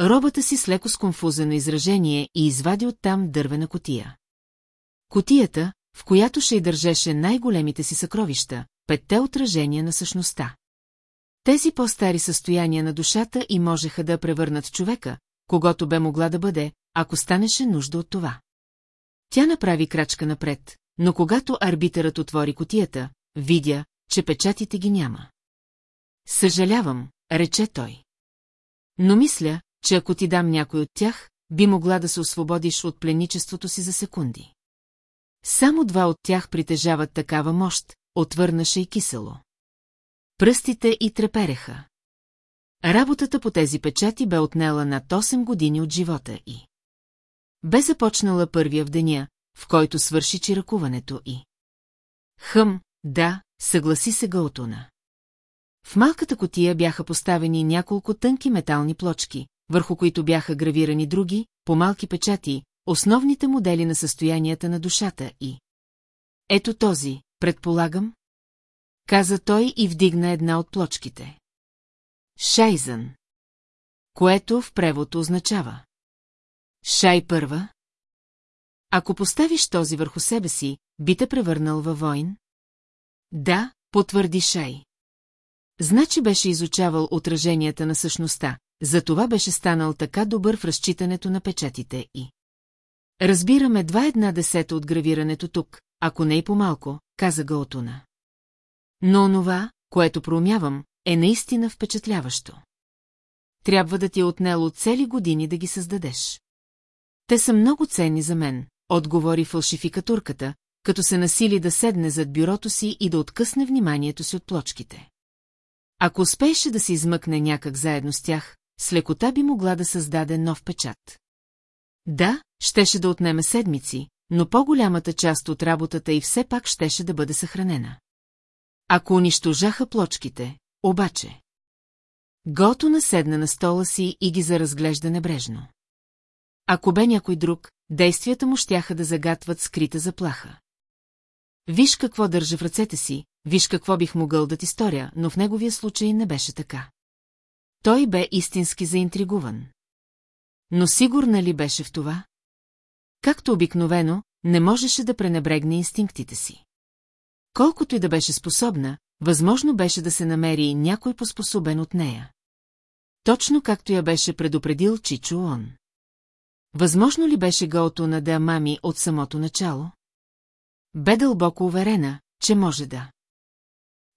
робата си с леко сконфузено изражение и извади оттам дървена котия. Котията, в която ще й държеше най-големите си съкровища, петте отражения на същността. Тези по-стари състояния на душата и можеха да превърнат човека, когато бе могла да бъде, ако станеше нужда от това. Тя направи крачка напред, но когато арбитърът отвори котията, видя, че печатите ги няма. Съжалявам, рече той. Но мисля, че ако ти дам някой от тях, би могла да се освободиш от пленичеството си за секунди. Само два от тях притежават такава мощ, отвърнаше и кисело. Пръстите и трепереха. Работата по тези печати бе отнела над 8 години от живота и. Бе започнала първия в деня, в който свърши чиракуването и. Хъм, да, съгласи се Гаутуна. В малката котия бяха поставени няколко тънки метални плочки, върху които бяха гравирани други, по-малки печати, основните модели на състоянията на душата и... Ето този, предполагам? Каза той и вдигна една от плочките. Шайзън. Което в превод означава. Шай първа. Ако поставиш този върху себе си, би те превърнал във войн? Да, потвърди Шай. Значи беше изучавал отраженията на същността, затова беше станал така добър в разчитането на печатите и... Разбираме два една десета от гравирането тук, ако не и по-малко, каза Гаотуна. Но онова, което проумявам, е наистина впечатляващо. Трябва да ти е отнело цели години да ги създадеш. Те са много ценни за мен, отговори фалшификатурката, като се насили да седне зад бюрото си и да откъсне вниманието си от плочките. Ако успееше да се измъкне някак заедно с тях, с лекота би могла да създаде нов печат. Да, щеше да отнеме седмици, но по-голямата част от работата и все пак щеше да бъде съхранена. Ако унищожаха плочките, обаче... Гото наседна на стола си и ги заразглежда небрежно. Ако бе някой друг, действията му щяха да загатват скрита заплаха. Виж какво държа в ръцете си, виж какво бих могъл да ти сторя, но в неговия случай не беше така. Той бе истински заинтригуван. Но сигурна ли беше в това? Както обикновено, не можеше да пренебрегне инстинктите си. Колкото и да беше способна, възможно беше да се намери някой поспособен от нея. Точно както я беше предупредил Чичо Он. Възможно ли беше Гаотуна да мами от самото начало? Бе дълбоко уверена, че може да.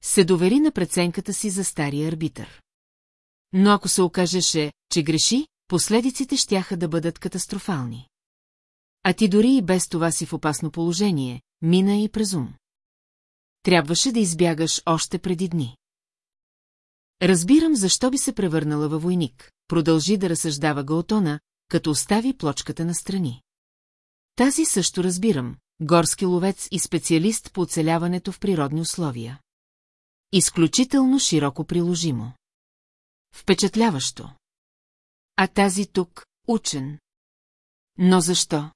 Се довери на преценката си за стария арбитър. Но ако се окажеше, че греши, последиците щяха да бъдат катастрофални. А ти дори и без това си в опасно положение, мина и през ум. Трябваше да избягаш още преди дни. Разбирам защо би се превърнала във войник, продължи да разсъждава Гаотона, като остави плочката на страни. Тази също разбирам, горски ловец и специалист по оцеляването в природни условия. Изключително широко приложимо. Впечатляващо. А тази тук – учен. Но защо?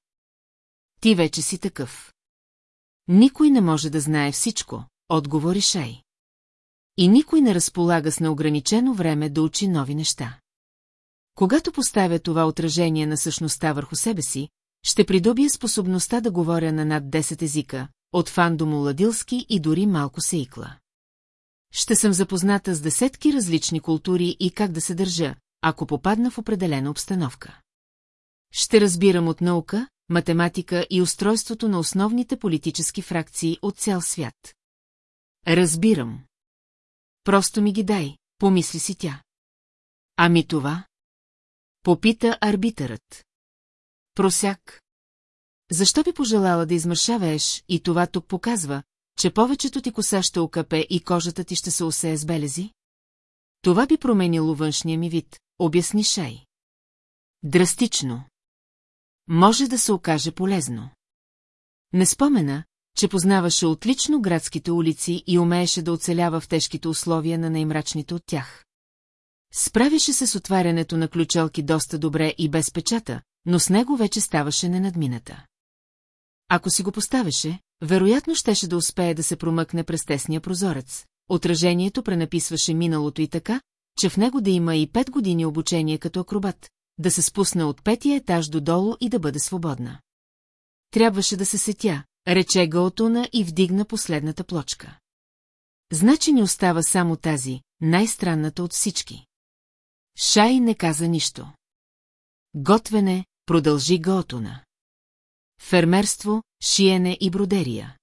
Ти вече си такъв. Никой не може да знае всичко, отговори Шай. И никой не разполага с неограничено време да учи нови неща. Когато поставя това отражение на същността върху себе си, ще придобия способността да говоря на над 10 езика, от фан до муладилски и дори малко сейкла. Ще съм запозната с десетки различни култури и как да се държа, ако попадна в определена обстановка. Ще разбирам от наука, математика и устройството на основните политически фракции от цял свят. Разбирам. Просто ми ги дай, помисли си тя. Ами това? Попита арбитърът. Просяк. Защо би пожелала да измършаваеш и това тук показва, че повечето ти коса ще окъпе и кожата ти ще се усее с белези? Това би променило външния ми вид, обясни Шай. Драстично. Може да се окаже полезно. Не спомена, че познаваше отлично градските улици и умееше да оцелява в тежките условия на най-мрачните от тях. Справише се с отварянето на ключалки доста добре и без печата, но с него вече ставаше ненадмината. Ако си го поставеше, вероятно щеше да успее да се промъкне през тесния прозорец. Отражението пренаписваше миналото и така, че в него да има и пет години обучение като акробат, да се спусна от петия етаж додолу и да бъде свободна. Трябваше да се сетя, рече Гаотуна и вдигна последната плочка. Значи ни остава само тази, най-странната от всички. Шай не каза нищо. Готвене, продължи Гаотуна. Фермерство, шиене и бродерия.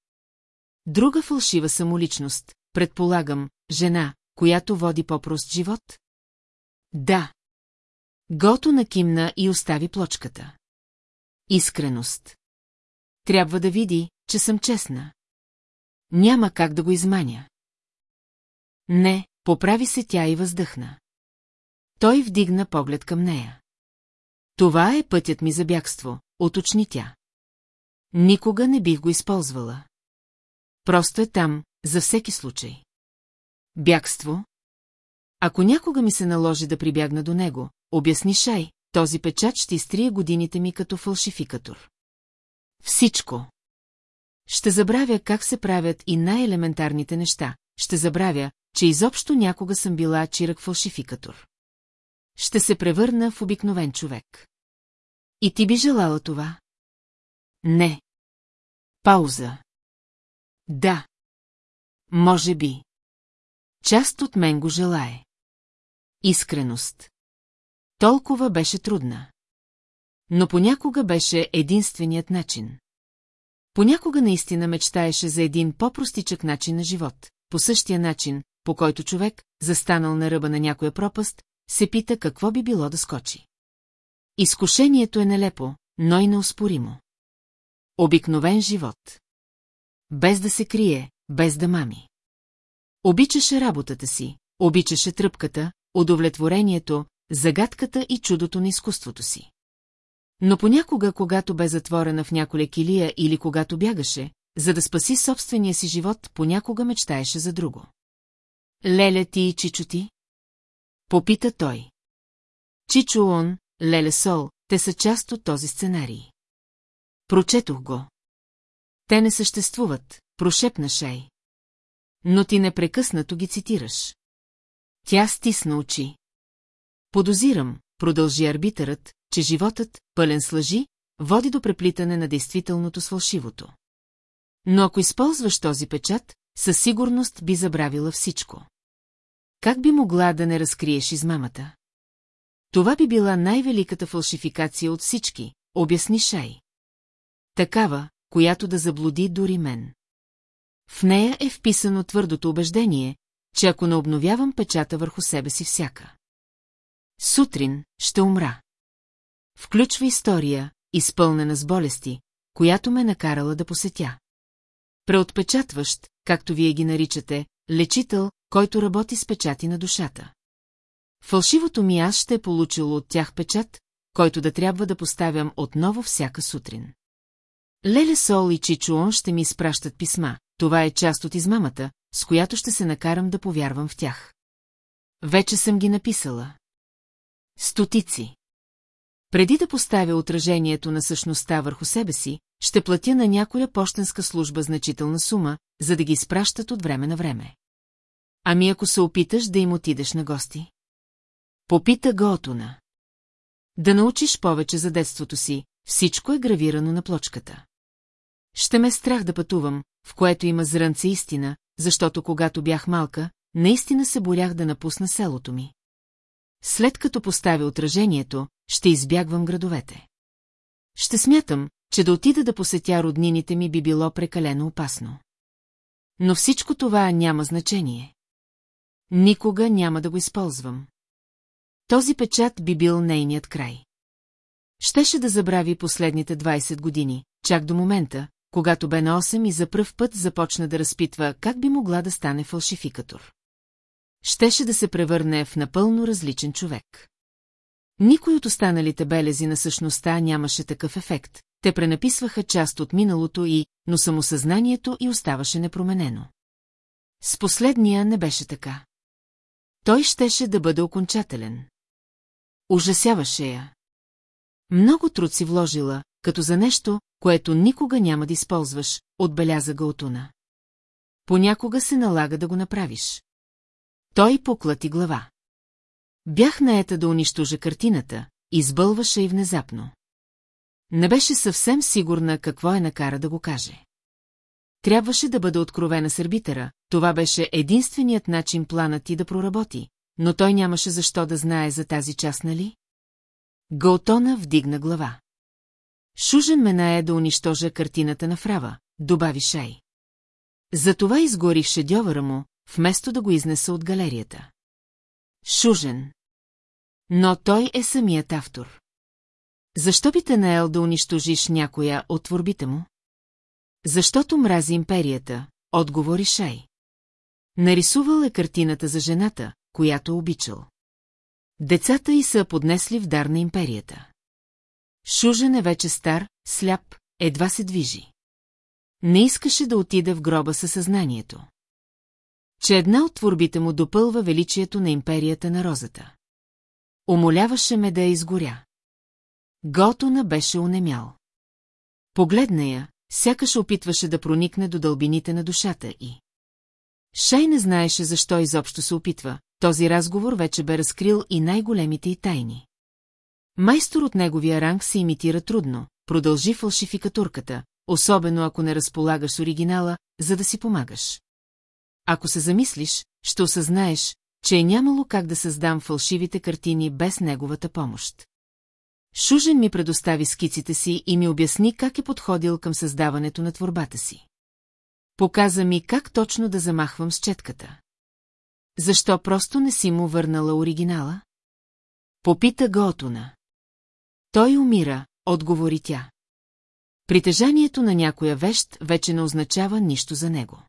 Друга фалшива самоличност, предполагам, жена, която води по-прост живот? Да. Гото накимна и остави плочката. Искреност. Трябва да види, че съм честна. Няма как да го изманя. Не, поправи се тя и въздъхна. Той вдигна поглед към нея. Това е пътят ми за бягство, уточни тя. Никога не бих го използвала. Просто е там, за всеки случай. Бягство? Ако някога ми се наложи да прибягна до него, обясни Шай, този печат ще изтрие годините ми като фалшификатор. Всичко. Ще забравя как се правят и най-елементарните неща. Ще забравя, че изобщо някога съм била чирък фалшификатор. Ще се превърна в обикновен човек. И ти би желала това? Не. Пауза. Да. Може би. Част от мен го желае. Искреност. Толкова беше трудна. Но понякога беше единственият начин. Понякога наистина мечтаеше за един по-простичък начин на живот, по същия начин, по който човек, застанал на ръба на някоя пропаст, се пита какво би било да скочи. Изкушението е нелепо, но и неоспоримо. Обикновен живот. Без да се крие, без да мами. Обичаше работата си, обичаше тръпката, удовлетворението, загадката и чудото на изкуството си. Но понякога, когато бе затворена в няколя килия или когато бягаше, за да спаси собствения си живот, понякога мечтаеше за друго. Леля ти и Чичо ти? Попита той. Чичо он, Леле Сол, те са част от този сценарий. Прочетох го. Те не съществуват, прошепна Шей. Но ти непрекъснато ги цитираш. Тя стисна очи. Подозирам, продължи арбитърът, че животът, пълен с лъжи, води до преплитане на действителното с фалшивото. Но ако използваш този печат, със сигурност би забравила всичко. Как би могла да не разкриеш измамата? Това би била най-великата фалшификация от всички, обясни Шай. Такава, която да заблуди дори мен. В нея е вписано твърдото убеждение, че ако не обновявам печата върху себе си всяка. Сутрин ще умра. Включва история, изпълнена с болести, която ме накарала да посетя. Преотпечатващ, както вие ги наричате, лечител, който работи с печати на душата. Фалшивото ми аз ще е получило от тях печат, който да трябва да поставям отново всяка сутрин. Леле Сол и Чичуон ще ми изпращат писма, това е част от измамата, с която ще се накарам да повярвам в тях. Вече съм ги написала. Стотици. Преди да поставя отражението на същността върху себе си, ще платя на някоя почтенска служба значителна сума, за да ги изпращат от време на време. Ами ако се опиташ да им отидеш на гости? Попита Готуна. Да научиш повече за детството си, всичко е гравирано на плочката. Ще ме страх да пътувам, в което има зрънце истина, защото когато бях малка, наистина се борях да напусна селото ми. След като поставя отражението, ще избягвам градовете. Ще смятам, че да отида да посетя роднините ми би било прекалено опасно. Но всичко това няма значение. Никога няма да го използвам. Този печат би бил нейният край. Щеше да забрави последните 20 години, чак до момента, когато бе на 8 и за пръв път започна да разпитва как би могла да стане фалшификатор. Щеше да се превърне в напълно различен човек. Никой от останалите белези на същността нямаше такъв ефект, те пренаписваха част от миналото и, но самосъзнанието и оставаше непроменено. С последния не беше така. Той щеше да бъде окончателен. Ужасяваше я. Много труд си вложила, като за нещо, което никога няма да използваш, отбеляза Гаутуна. Понякога се налага да го направиш. Той поклати глава. Бях наета да унищожа картината, избълваше и внезапно. Не беше съвсем сигурна какво е накара да го каже. Трябваше да бъде откровена с арбитъра, това беше единственият начин планът ти да проработи, но той нямаше защо да знае за тази част, нали? Галтона вдигна глава. Шужен ме нае да унищожа картината на Фрава, добави Шай. Затова изгорих шедьовъра му, вместо да го изнеса от галерията. Шужен. Но той е самият автор. Защо би те наел да унищожиш някоя от творбите му? Защото мрази империята, отговори Шай. Нарисувал е картината за жената, която обичал. Децата й са поднесли в дар на империята. Шужен е вече стар, сляп, едва се движи. Не искаше да отиде в гроба със съзнанието. Че една от творбите му допълва величието на империята на розата. Умоляваше ме да я изгоря. Готона беше унемял. Погледна я, сякаш опитваше да проникне до дълбините на душата и... Шай не знаеше защо изобщо се опитва, този разговор вече бе разкрил и най-големите й тайни. Майстор от неговия ранг се имитира трудно, продължи фалшификатурката, особено ако не разполагаш с оригинала, за да си помагаш. Ако се замислиш, ще осъзнаеш, че е нямало как да създам фалшивите картини без неговата помощ. Шужен ми предостави скиците си и ми обясни как е подходил към създаването на творбата си. Показа ми как точно да замахвам с четката. Защо просто не си му върнала оригинала? Попита го Отуна. Той умира, отговори тя. Притежанието на някоя вещ вече не означава нищо за него.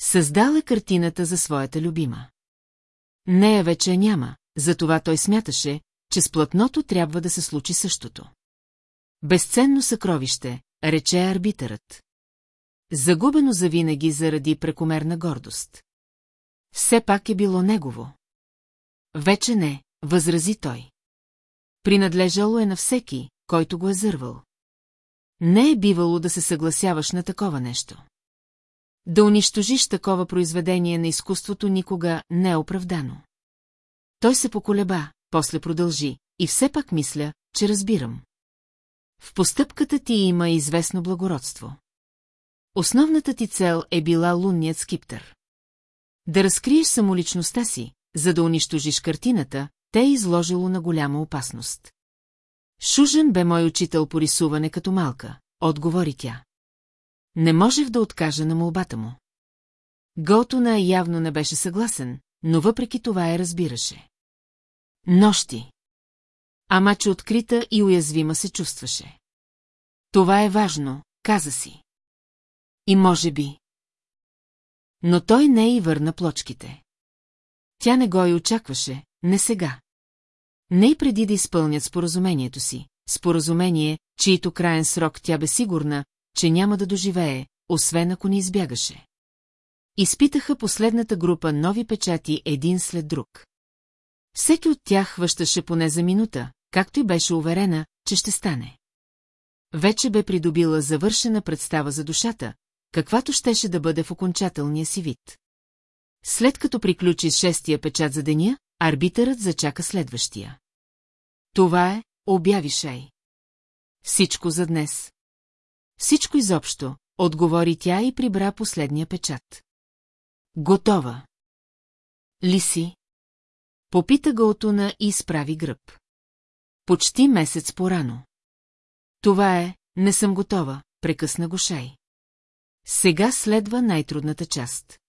Създал е картината за своята любима. Нея вече няма, затова той смяташе, че с платното трябва да се случи същото. Безценно съкровище, рече арбитърът. Загубено завинаги заради прекомерна гордост. Все пак е било негово. Вече не, възрази той. Принадлежало е на всеки, който го е зървал. Не е бивало да се съгласяваш на такова нещо. Да унищожиш такова произведение на изкуството никога не е оправдано. Той се поколеба, после продължи, и все пак мисля, че разбирам. В постъпката ти има известно благородство. Основната ти цел е била лунният скиптър. Да разкриеш самоличността си, за да унищожиш картината, те е изложило на голяма опасност. Шужен бе мой учител по рисуване като малка, отговори тя. Не можех да откажа на молбата му. Готуна явно не беше съгласен, но въпреки това я разбираше. Нощи. Ама че открита и уязвима се чувстваше. Това е важно, каза си. И може би. Но той не и върна плочките. Тя не го и очакваше, не сега. Не и преди да изпълнят споразумението си. Споразумение, чието краен срок тя бе сигурна, че няма да доживее, освен ако не избягаше. Изпитаха последната група нови печати един след друг. Всеки от тях хващаше поне за минута, както и беше уверена, че ще стане. Вече бе придобила завършена представа за душата, каквато щеше да бъде в окончателния си вид. След като приключи шестия печат за деня, арбитърът зачака следващия. Това е, обяви Шей. Всичко за днес. Всичко изобщо, отговори тя и прибра последния печат. Готова. Лиси. Попита го отуна и изправи гръб. Почти месец порано. Това е, не съм готова, прекъсна го Шай. Сега следва най-трудната част.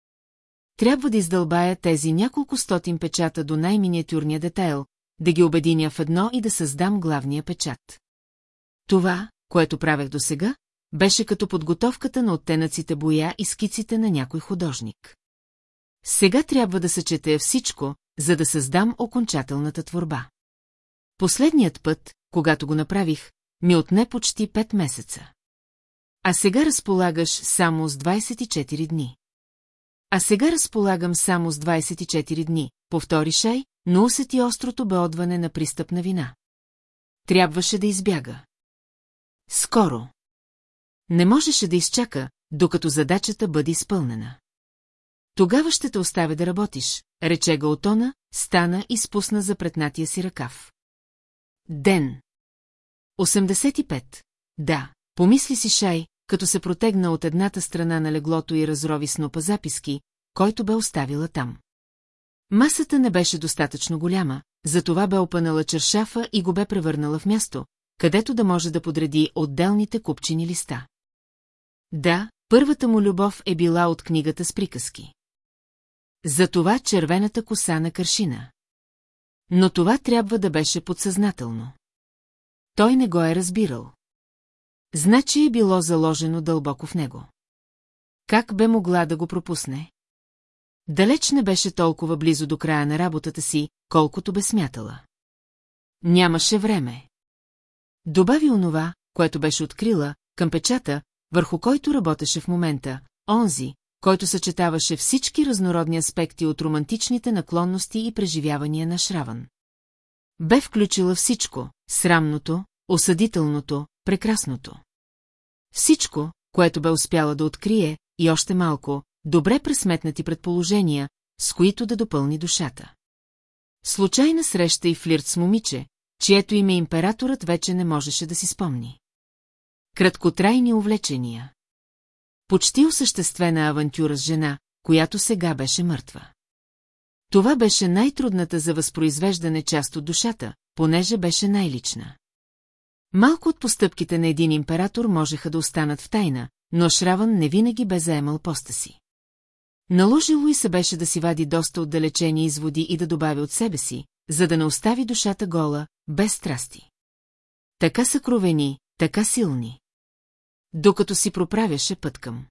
Трябва да издълбая тези няколко стотин печата до най-миниатюрния детайл, да ги обединя в едно и да създам главния печат. Това, което правех досега, беше като подготовката на оттенъците боя и скиците на някой художник. Сега трябва да съчетая всичко, за да създам окончателната творба. Последният път, когато го направих, ми отне почти 5 месеца. А сега разполагаш само с 24 дни. А сега разполагам само с 24 дни, повтори Шай, но усети острото беодване на пристъпна вина. Трябваше да избяга. Скоро. Не можеше да изчака, докато задачата бъде изпълнена. Тогава ще те оставя да работиш, рече Гаутона, стана и спусна за претнатия си ръкав. Ден. 85. Да, помисли си Шай, като се протегна от едната страна на леглото и разрови снопа записки, който бе оставила там. Масата не беше достатъчно голяма, затова бе опънала чершафа и го бе превърнала в място, където да може да подреди отделните купчини листа. Да, първата му любов е била от книгата с приказки. Затова червената коса на кършина. Но това трябва да беше подсъзнателно. Той не го е разбирал. Значи е било заложено дълбоко в него. Как бе могла да го пропусне? Далеч не беше толкова близо до края на работата си, колкото бе смятала. Нямаше време. Добави онова, което беше открила, към печата, върху който работеше в момента, онзи, който съчетаваше всички разнородни аспекти от романтичните наклонности и преживявания на Шраван. Бе включила всичко – срамното, осъдителното, прекрасното. Всичко, което бе успяла да открие, и още малко, добре пресметнати предположения, с които да допълни душата. Случайна среща и флирт с момиче, чието име императорът вече не можеше да си спомни. Краткотрайни увлечения. Почти осъществена авантюра с жена, която сега беше мъртва. Това беше най-трудната за възпроизвеждане част от душата, понеже беше най-лична. Малко от постъпките на един император можеха да останат в тайна, но Шраван не винаги бе заемал поста си. Наложило и се беше да си вади доста отдалечени изводи и да добави от себе си, за да не остави душата гола, без страсти. Така съкровени, така силни. Докато си проправяше път към.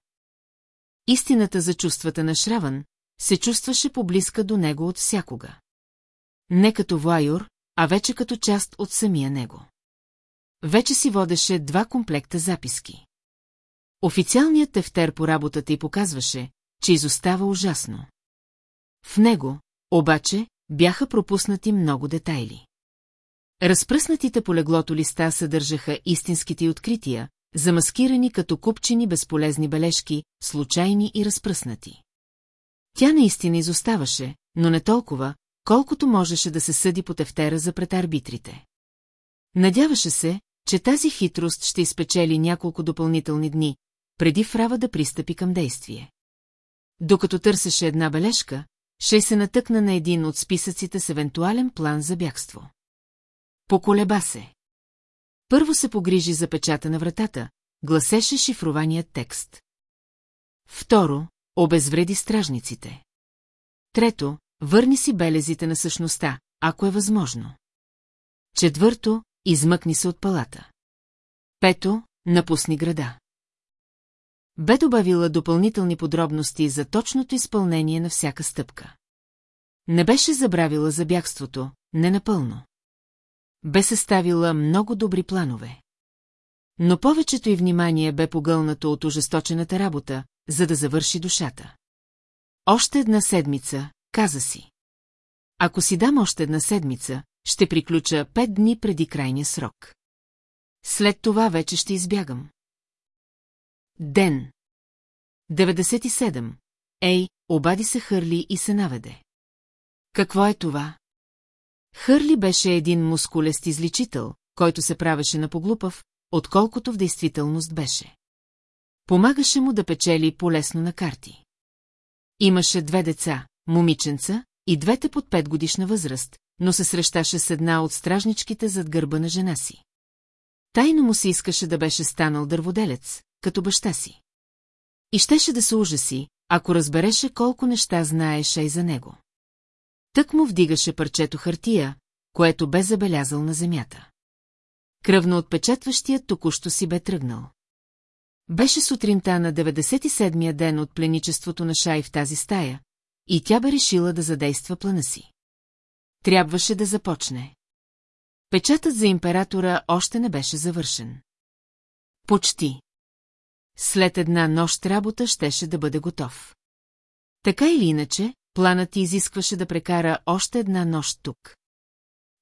Истината за чувствата на Шраван се чувстваше поблизка до него от всякога. Не като влайор, а вече като част от самия него. Вече си водеше два комплекта записки. Официалният тефтер по работата й показваше, че изостава ужасно. В него, обаче, бяха пропуснати много детайли. Разпръснатите по леглото листа съдържаха истинските открития, замаскирани като купчини безполезни бележки, случайни и разпръснати. Тя наистина изоставаше, но не толкова, колкото можеше да се съди по тефтера за пред арбитрите. Надяваше се, че тази хитрост ще изпечели няколко допълнителни дни, преди Фрава да пристъпи към действие. Докато търсеше една бележка, ще се натъкна на един от списъците с евентуален план за бягство. Поколеба се. Първо се погрижи за печата на вратата, гласеше шифрованият текст. Второ, обезвреди стражниците. Трето, върни си белезите на същността, ако е възможно. Четвърто, измъкни се от палата. Пето, напусни града. Бе добавила допълнителни подробности за точното изпълнение на всяка стъпка. Не беше забравила за бягството, не напълно. Бе съставила много добри планове. Но повечето и внимание бе погълнато от ожесточената работа, за да завърши душата. Още една седмица, каза си. Ако си дам още една седмица, ще приключа пет дни преди крайния срок. След това вече ще избягам. Ден. 97. Ей, обади се Хърли и се наведе. Какво е това? Хърли беше един мускулест изличител, който се правеше на поглупав, отколкото в действителност беше. Помагаше му да печели полесно на карти. Имаше две деца, момиченца и двете под пет годишна възраст, но се срещаше с една от стражничките зад гърба на жена си. Тайно му се искаше да беше станал дърводелец, като баща си. И щеше да се ужаси, ако разбереше колко неща знаеше и за него. Тък му вдигаше парчето хартия, което бе забелязал на земята. Кръвно отпечатващият току-що си бе тръгнал. Беше сутринта на 97-я ден от пленичеството на Шай в тази стая, и тя бе решила да задейства плана си. Трябваше да започне. Печатът за императора още не беше завършен. Почти. След една нощ работа щеше да бъде готов. Така или иначе, планът изискваше да прекара още една нощ тук.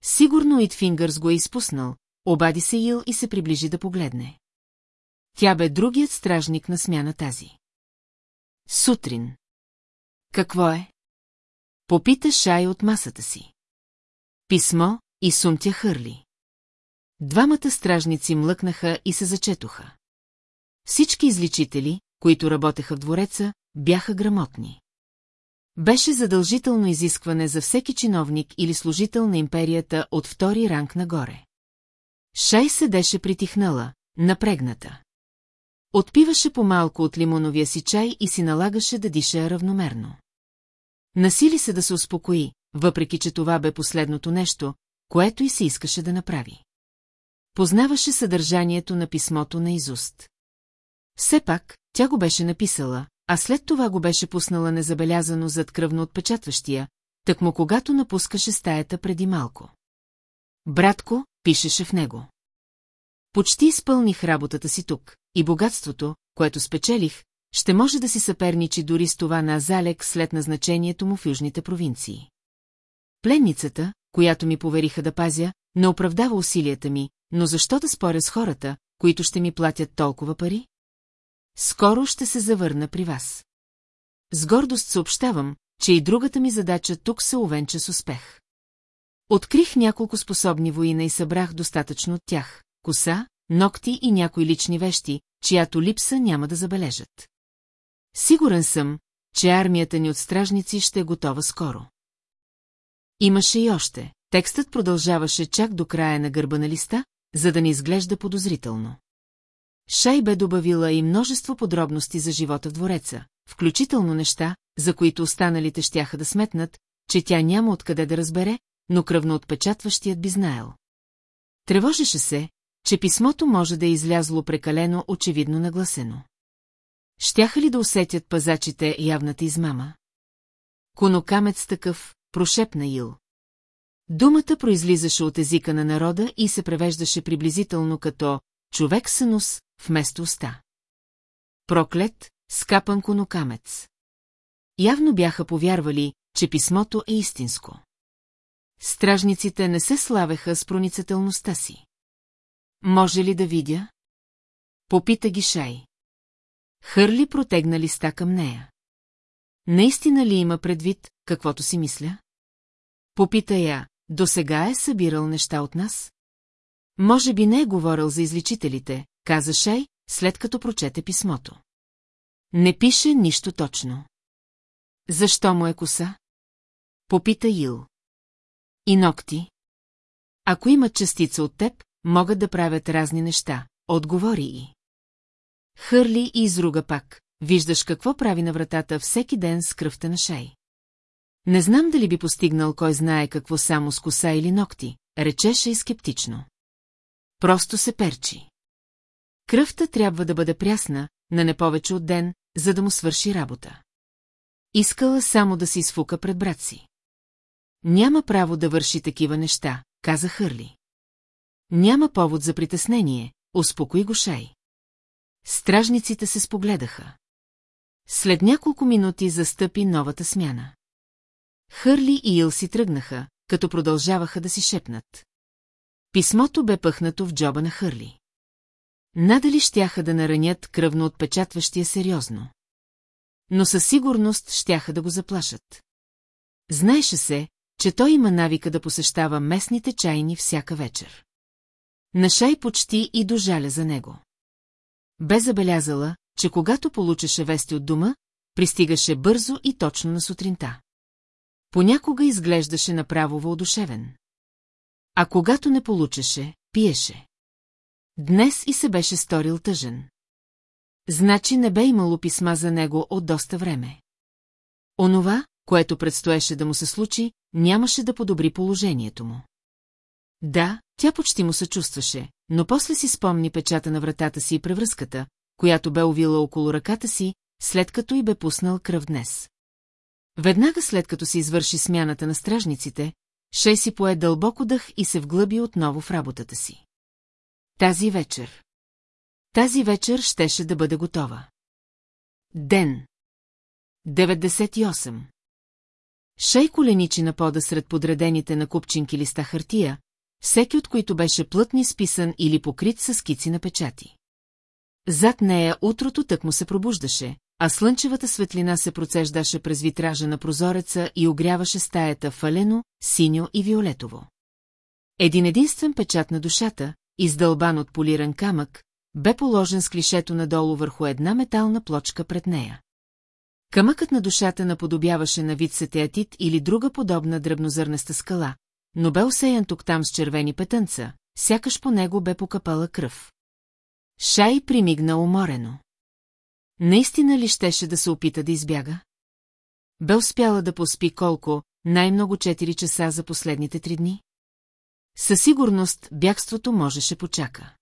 Сигурно Итфингърс го е изпуснал, обади се Ил и се приближи да погледне. Тя бе другият стражник на смяна тази. Сутрин. Какво е? Попита Шай от масата си. Писмо и сумтя хърли. Двамата стражници млъкнаха и се зачетоха. Всички изличители, които работеха в двореца, бяха грамотни. Беше задължително изискване за всеки чиновник или служител на империята от втори ранг нагоре. Шай седеше притихнала, напрегната. Отпиваше по-малко от лимоновия си чай и си налагаше да диша равномерно. Насили се да се успокои, въпреки че това бе последното нещо, което и се искаше да направи. Познаваше съдържанието на писмото на изуст. Все пак, тя го беше написала, а след това го беше пуснала незабелязано зад кръвно отпечатващия, так му когато напускаше стаята преди малко. Братко, пишеше в него. Почти изпълних работата си тук, и богатството, което спечелих, ще може да си съперничи дори с това на Азалек след назначението му в южните провинции. Пленницата, която ми повериха да пазя, не оправдава усилията ми, но защо да споря с хората, които ще ми платят толкова пари? Скоро ще се завърна при вас. С гордост съобщавам, че и другата ми задача тук се увенча с успех. Открих няколко способни воина и събрах достатъчно от тях – коса, ногти и някои лични вещи, чиято липса няма да забележат. Сигурен съм, че армията ни от стражници ще е готова скоро. Имаше и още. Текстът продължаваше чак до края на гърба на листа, за да не изглежда подозрително. Шай бе добавила и множество подробности за живота в двореца, включително неща, за които останалите щяха да сметнат, че тя няма откъде да разбере, но кръвноотпечатващият би знаел. Тревожеше се, че писмото може да е излязло прекалено очевидно нагласено. Щяха ли да усетят пазачите явната измама? Конокамец такъв, прошепна Ил. Думата произлизаше от езика на народа и се превеждаше приблизително като «човек сънус» вместо уста. Проклет, скапан конокамец. Явно бяха повярвали, че писмото е истинско. Стражниците не се славеха с проницателността си. Може ли да видя? Попита ги Шай. Хърли протегна листа към нея. Наистина ли има предвид, каквото си мисля? Попита я, до сега е събирал неща от нас? Може би не е говорил за изличителите, каза Шай, след като прочете писмото. Не пише нищо точно. Защо му е коса? Попита Ил. И ногти? Ако имат частица от теб, могат да правят разни неща, отговори и. Хърли и изруга пак, виждаш какво прави на вратата всеки ден с кръвта на шей. Не знам дали би постигнал кой знае какво само с коса или ногти, речеше и скептично. Просто се перчи. Кръвта трябва да бъде прясна, на не повече от ден, за да му свърши работа. Искала само да се изфука пред брат си. Няма право да върши такива неща, каза Хърли. Няма повод за притеснение, успокои го Шай. Стражниците се спогледаха. След няколко минути застъпи новата смяна. Хърли и Ил си тръгнаха, като продължаваха да си шепнат. Писмото бе пъхнато в джоба на Хърли. Надали щяха да наранят кръвно отпечатващия сериозно. Но със сигурност щяха да го заплашат. Знаеше се, че той има навика да посещава местните чайни всяка вечер. Нашай почти и дожаля за него. Бе забелязала, че когато получеше вести от дома, пристигаше бързо и точно на сутринта. Понякога изглеждаше направо въодушевен. А когато не получеше, пиеше. Днес и се беше сторил тъжен. Значи не бе имало писма за него от доста време. Онова, което предстоеше да му се случи, нямаше да подобри положението му. Да, тя почти му съчувстваше, но после си спомни печата на вратата си и превръзката, която бе увила около ръката си, след като й бе пуснал кръв днес. Веднага след като се извърши смяната на стражниците, Шей си пое дълбоко дъх и се вглъби отново в работата си. Тази вечер. Тази вечер щеше да бъде готова. Ден. 98. Шей коленичи на пода сред подредените на купчинки листа хартия, всеки от които беше плътни списан или покрит с скици на печати. Зад нея утрото тък му се пробуждаше, а слънчевата светлина се процеждаше през витража на прозореца и огряваше стаята фалено, синьо и виолетово. Един единствен печат на душата, издълбан от полиран камък, бе положен с клишето надолу върху една метална плочка пред нея. Камъкът на душата наподобяваше на вид сетеатит или друга подобна дръбнозърнеста скала, но бе усеян тук там с червени петънца, сякаш по него бе покапала кръв. Шай примигна уморено. Наистина ли щеше да се опита да избяга? Бе успяла да поспи колко, най-много 4 часа за последните три дни? Със сигурност бягството можеше почака.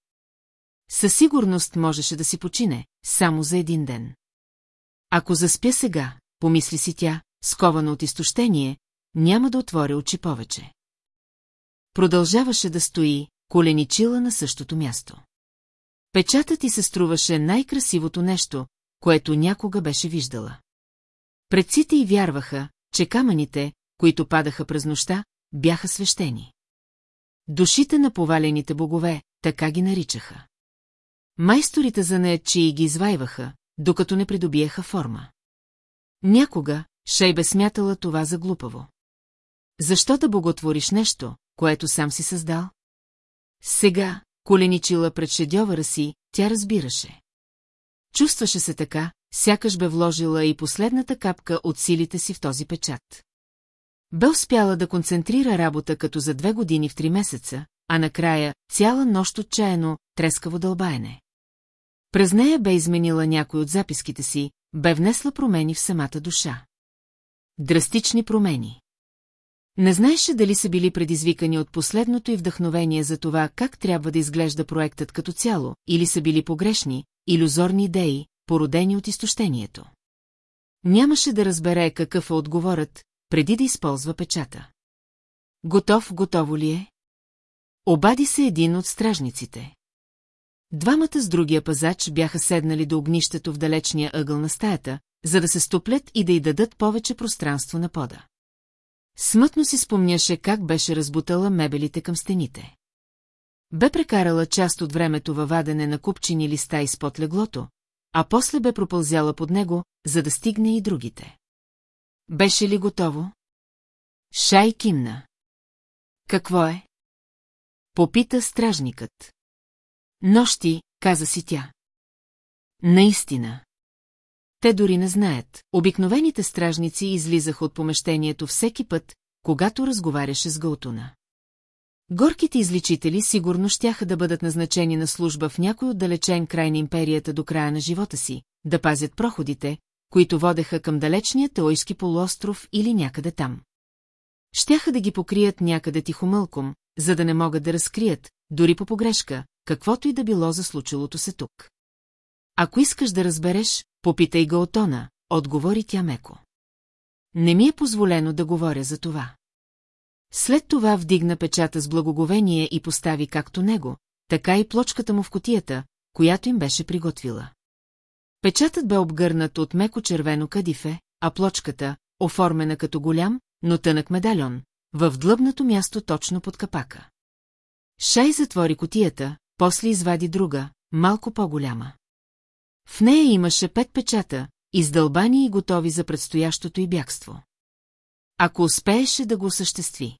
Със сигурност можеше да си почине, само за един ден. Ако заспя сега, помисли си тя, скована от изтощение, няма да отворя очи повече. Продължаваше да стои, коленичила на същото място. Печатът ти се струваше най-красивото нещо, което някога беше виждала. Предците й вярваха, че камъните, които падаха през нощта, бяха свещени. Душите на повалените богове, така ги наричаха. Майсторите за нея, и ги извайваха, докато не придобиеха форма. Някога Шей бе смятала това за глупаво. Защо да боготвориш нещо, което сам си създал? Сега, коленичила пред шедьовъра си, тя разбираше. Чувстваше се така, сякаш бе вложила и последната капка от силите си в този печат. Бе успяла да концентрира работа като за две години в три месеца, а накрая цяла нощ отчаяно, трескаво дълбаене. През нея бе изменила някой от записките си, бе внесла промени в самата душа. Драстични промени. Не знаеше дали са били предизвикани от последното и вдъхновение за това как трябва да изглежда проектът като цяло, или са били погрешни, иллюзорни идеи, породени от изтощението. Нямаше да разбере какъв е отговорът, преди да използва печата. Готов, готово ли е? Обади се един от стражниците. Двамата с другия пазач бяха седнали до огнището в далечния ъгъл на стаята, за да се стоплят и да й дадат повече пространство на пода. Смътно си спомняше как беше разбутала мебелите към стените. Бе прекарала част от времето във вадене на купчини листа изпод леглото, а после бе пропълзяла под него, за да стигне и другите. Беше ли готово? Шай кимна. Какво е? Попита стражникът. Нощи, каза си тя. Наистина. Те дори не знаят. Обикновените стражници излизаха от помещението всеки път, когато разговаряше с Гълтуна. Горките изличители сигурно щяха да бъдат назначени на служба в някой отдалечен край на империята до края на живота си, да пазят проходите, които водеха към далечния Теойски полуостров или някъде там. Щяха да ги покрият някъде тихомълком, за да не могат да разкрият, дори по погрешка, каквото и да било за случилото се тук. Ако искаш да разбереш, попитай го Отона, отговори тя меко. Не ми е позволено да говоря за това. След това вдигна печата с благоговение и постави както него, така и плочката му в котията, която им беше приготвила. Печатът бе обгърнат от меко червено кадифе, а плочката, оформена като голям, но тънък медальон, в длъбното място точно под капака. Шай затвори котията, после извади друга, малко по-голяма. В нея имаше пет печата, издълбани и готови за предстоящото и бягство. Ако успееше да го осъществи.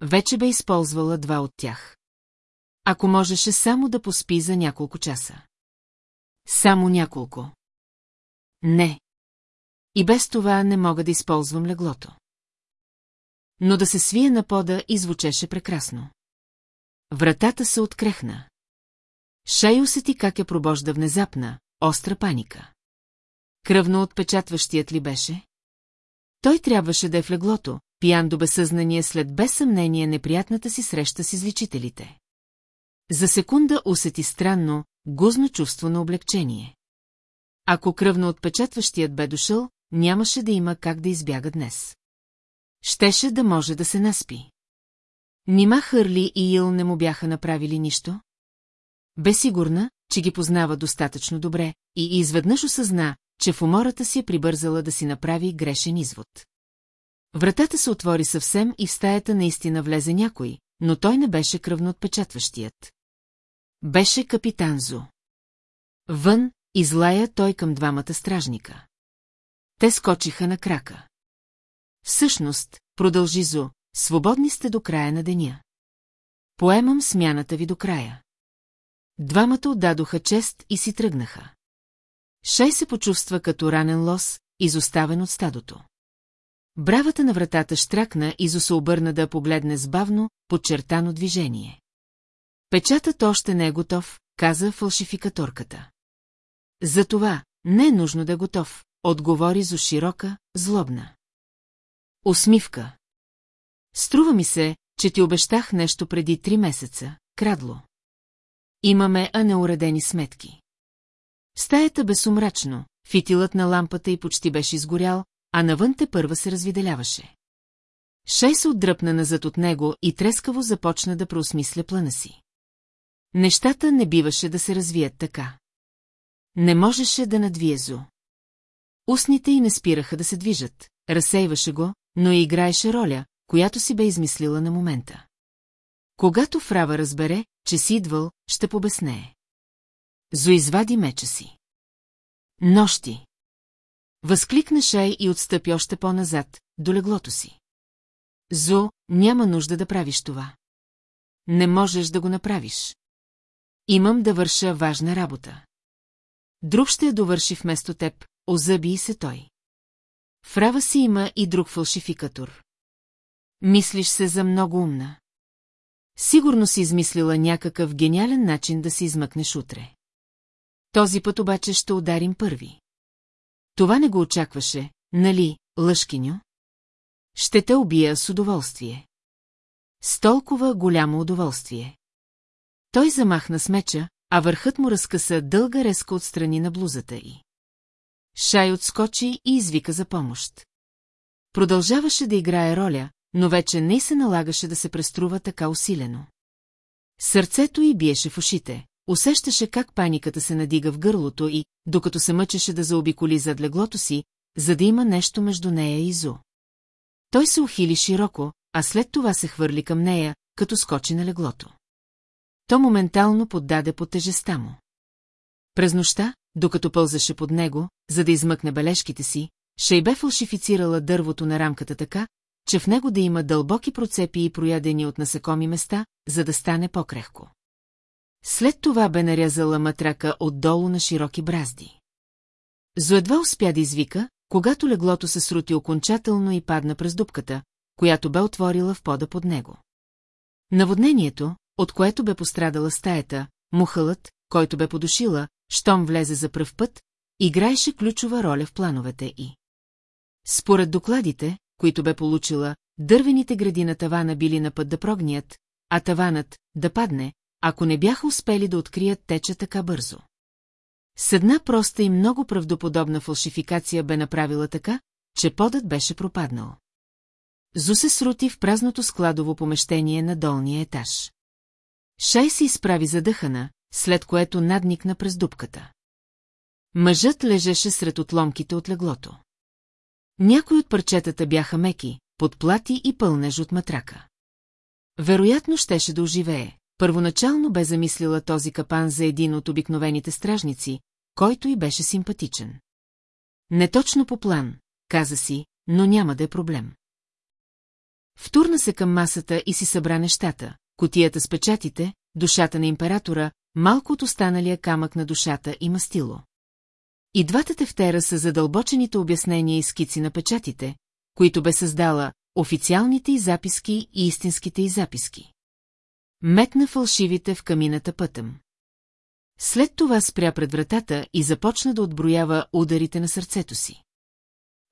Вече бе използвала два от тях. Ако можеше само да поспи за няколко часа. Само няколко. Не. И без това не мога да използвам леглото. Но да се свие на пода и звучеше прекрасно. Вратата се открехна. Шай усети как я пробожда внезапна, остра паника. Кръвно отпечатващият ли беше? Той трябваше да е в леглото, пиян до безсъзнание след без съмнение неприятната си среща с изличителите. За секунда усети странно, гузно чувство на облегчение. Ако кръвно отпечатващият бе дошъл, нямаше да има как да избяга днес. Щеше да може да се наспи. Нима Хърли и Ил не му бяха направили нищо? Бе сигурна, че ги познава достатъчно добре и изведнъж осъзна, че в умората си е прибързала да си направи грешен извод. Вратата се отвори съвсем и в стаята наистина влезе някой, но той не беше кръвно отпечатващият. Беше капитан Зо. Вън, излая той към двамата стражника. Те скочиха на крака. Всъщност, продължи Зо, свободни сте до края на деня. поемам смяната ви до края. Двамата отдадоха чест и си тръгнаха. Шей се почувства като ранен лос, изоставен от стадото. Бравата на вратата штракна и Зо се обърна да погледне с бавно, подчертано движение. Печатът още не е готов, каза фалшификаторката. За това не е нужно да е готов, отговори Зо широка, злобна. Усмивка. Струва ми се, че ти обещах нещо преди три месеца, крадло. Имаме анеуредени сметки. Стаята бе сумрачно, фитилът на лампата и почти беше изгорял, а навън те първа се развиделяваше. Шей се отдръпна назад от него и трескаво започна да преосмисля плана си. Нещата не биваше да се развият така. Не можеше да надвие Зо. Устните й не спираха да се движат, разсейваше го, но и играеше роля, която си бе измислила на момента. Когато Фрава разбере, че си идвал, ще побеснее. Зо извади меча си. Нощи. Възкликна Шай и отстъпи още по-назад, до леглото си. Зо, няма нужда да правиш това. Не можеш да го направиш. Имам да върша важна работа. Друг ще я довърши вместо теб, озъби и се той. Фрава си има и друг фалшификатор. Мислиш се за много умна. Сигурно си измислила някакъв гениален начин да се измъкнеш утре. Този път обаче ще ударим първи. Това не го очакваше, нали, лъжкиньо? Ще те убия с удоволствие. С толкова голямо удоволствие. Той замахна с меча, а върхът му разкъса дълга резка отстрани на блузата й. Шай отскочи и извика за помощ. Продължаваше да играе роля, но вече не се налагаше да се преструва така усилено. Сърцето й биеше в ушите, усещаше как паниката се надига в гърлото и, докато се мъчеше да заобиколи зад леглото си, за да има нещо между нея и Зо. Той се ухили широко, а след това се хвърли към нея, като скочи на леглото. То моментално поддаде по тежеста му. През нощта, докато пълзаше под него, за да измъкне бележките си, Шейбе фалшифицирала дървото на рамката така, че в него да има дълбоки процепи и проядени от насекоми места, за да стане по-крехко. След това бе нарязала матрака отдолу на широки бразди. Зо едва успя да извика, когато леглото се срути окончателно и падна през дупката, която бе отворила в пода под него. Наводнението, от което бе пострадала стаята, мухълът, който бе подушила, щом влезе за пръв път, играеше ключова роля в плановете й. Според докладите, които бе получила, дървените гради на тавана били на път да прогният, а таванът да падне, ако не бяха успели да открият теча така бързо. С една проста и много правдоподобна фалшификация бе направила така, че подът беше пропаднал. Зу се срути в празното складово помещение на долния етаж. Шай се изправи задъхана, след което надникна през дупката. Мъжът лежеше сред отломките от леглото. Някои от парчетата бяха меки, подплати и пълнеж от матрака. Вероятно щеше да оживее. Първоначално бе замислила този капан за един от обикновените стражници, който и беше симпатичен. Не точно по план, каза си, но няма да е проблем. Втурна се към масата и си събра нещата, котията с печатите, душата на императора, малко от останалия камък на душата и мастило. И двата тефтера са задълбочените обяснения и скици на печатите, които бе създала официалните и записки и истинските и записки. Метна фалшивите в камината пътъм. След това спря пред вратата и започна да отброява ударите на сърцето си.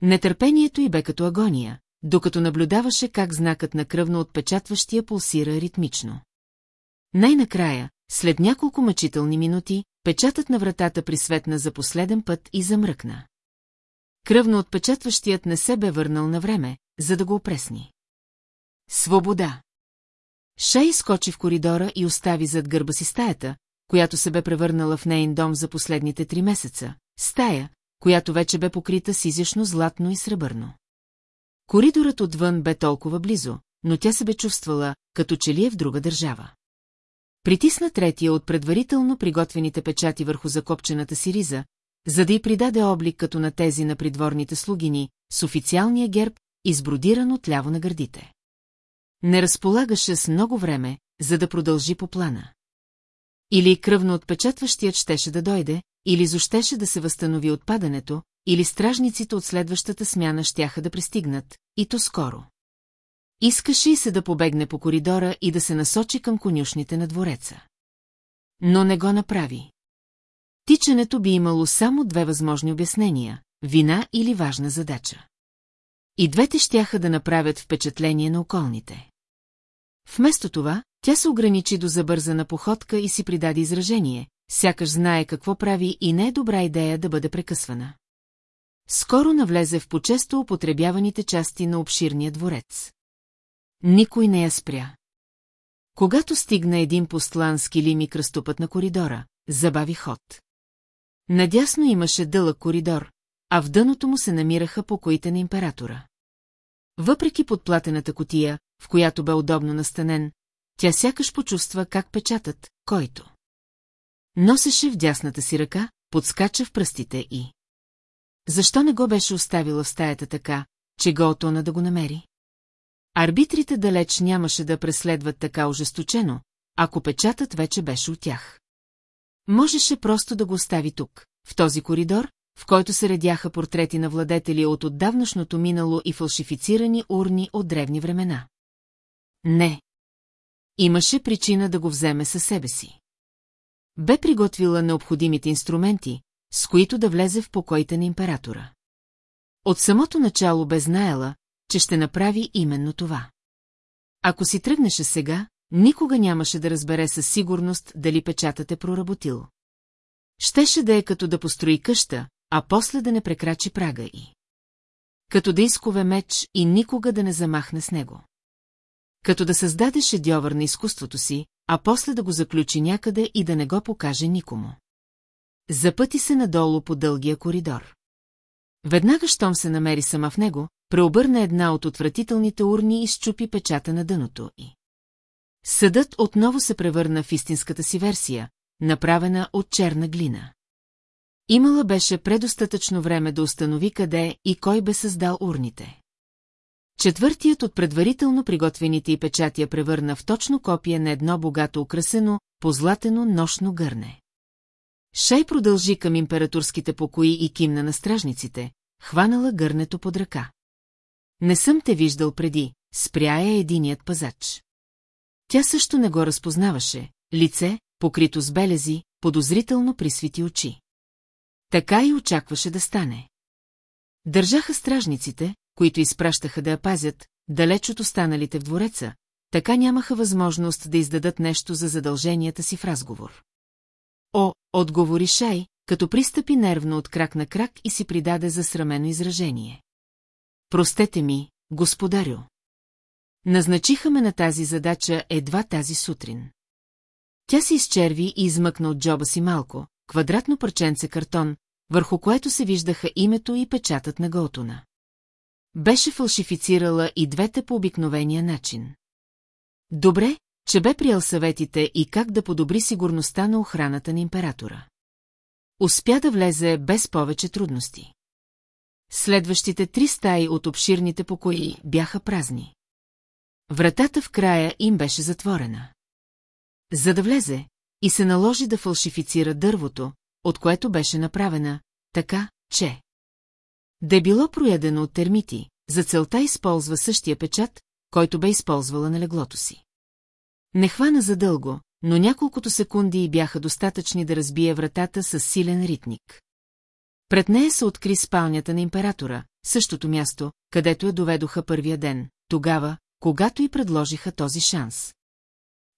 Нетърпението й бе като агония, докато наблюдаваше как знакът на кръвно отпечатващия пулсира ритмично. Най-накрая, след няколко мъчителни минути, печатът на вратата присветна за последен път и замръкна. Кръвно отпечатващият не се бе върнал на време, за да го опресни. Свобода! Шей скочи в коридора и остави зад гърба си стаята, която се бе превърнала в нейн дом за последните три месеца, стая, която вече бе покрита с изящно златно и сребърно. Коридорът отвън бе толкова близо, но тя се бе чувствала, като че ли е в друга държава. Притисна третия от предварително приготвените печати върху закопчената си риза, за да й придаде облик като на тези на придворните слугини, с официалния герб, избродиран отляво на гърдите. Не разполагаше с много време, за да продължи по плана. Или кръвно отпечатващият щеше да дойде, или зощеше да се възстанови отпадането, или стражниците от следващата смяна щяха да пристигнат, и то скоро. Искаше и се да побегне по коридора и да се насочи към конюшните на двореца. Но не го направи. Тичането би имало само две възможни обяснения – вина или важна задача. И двете щяха да направят впечатление на околните. Вместо това, тя се ограничи до забързана походка и си придаде изражение, сякаш знае какво прави и не е добра идея да бъде прекъсвана. Скоро навлезе в почесто употребяваните части на обширния дворец. Никой не я спря. Когато стигна един постлан с килими кръстопът на коридора, забави ход. Надясно имаше дълъг коридор, а в дъното му се намираха покоите на императора. Въпреки подплатената котия, в която бе удобно настанен, тя сякаш почувства как печатат, който. Носеше в дясната си ръка, подскача в пръстите и... Защо не го беше оставила в стаята така, че готона да го намери? Арбитрите далеч нямаше да преследват така ожесточено, ако печатът вече беше от тях. Можеше просто да го остави тук, в този коридор, в който се редяха портрети на владетели от отдавнашното минало и фалшифицирани урни от древни времена. Не. Имаше причина да го вземе със себе си. Бе приготвила необходимите инструменти, с които да влезе в покоите на императора. От самото начало бе знаела, че ще направи именно това. Ако си тръгнеше сега, никога нямаше да разбере със сигурност дали печатът е проработил. Щеше да е като да построи къща, а после да не прекрачи прага и. Като да изкове меч и никога да не замахне с него. Като да създаде шедьовър на изкуството си, а после да го заключи някъде и да не го покаже никому. Запъти се надолу по дългия коридор. Веднага, щом се намери сама в него, преобърна една от отвратителните урни и щупи печата на дъното и. Съдът отново се превърна в истинската си версия, направена от черна глина. Имала беше предостатъчно време да установи къде и кой бе създал урните. Четвъртият от предварително приготвените и печатия превърна в точно копие на едно богато украсено, позлатено нощно гърне. Шай продължи към императорските покои и кимна на стражниците, хванала гърнето под ръка. Не съм те виждал преди, спря е единият пазач. Тя също не го разпознаваше, лице, покрито с белези, подозрително присвити очи. Така и очакваше да стане. Държаха стражниците, които изпращаха да я пазят, далеч от останалите в двореца, така нямаха възможност да издадат нещо за задълженията си в разговор. О, отговори Шай, като пристъпи нервно от крак на крак и си придаде засрамено изражение. Простете ми, господарю. Назначиха ме на тази задача едва тази сутрин. Тя се изчерви и измъкна от джоба си малко, квадратно парченце картон, върху което се виждаха името и печатът на Голтона. Беше фалшифицирала и двете по обикновения начин. Добре, че бе приел съветите и как да подобри сигурността на охраната на императора. Успя да влезе без повече трудности. Следващите три стаи от обширните покои бяха празни. Вратата в края им беше затворена. За да влезе, и се наложи да фалшифицира дървото, от което беше направена, така, че... Да е било проядено от термити, за целта използва същия печат, който бе използвала на леглото си. Не хвана задълго, но няколкото секунди бяха достатъчни да разбие вратата с силен ритник. Пред нея се откри спалнята на императора, същото място, където я доведоха първия ден, тогава, когато й предложиха този шанс.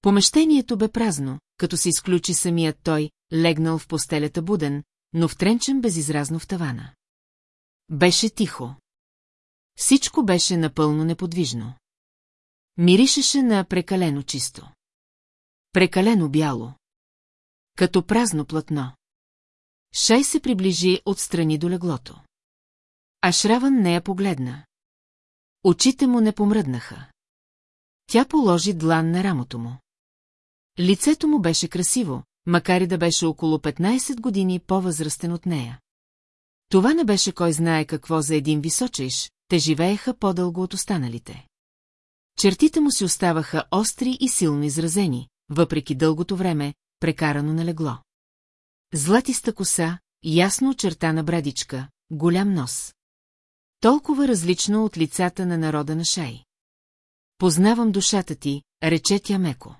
Помещението бе празно, като се изключи самият той, легнал в постелята буден, но втренчен безизразно в тавана. Беше тихо. Всичко беше напълно неподвижно. Миришеше на прекалено чисто. Прекалено бяло. Като празно платно. Шай се приближи отстрани до леглото. А Шраван не я погледна. Очите му не помръднаха. Тя положи длан на рамото му. Лицето му беше красиво, макар и да беше около 15 години по-възрастен от нея. Това не беше кой знае какво за един височеш, те живееха по-дълго от останалите. Чертите му си оставаха остри и силно изразени, въпреки дългото време, прекарано на легло. Златиста коса, ясно очертана брадичка, голям нос. Толкова различно от лицата на народа на Шай. Познавам душата ти, рече тя меко.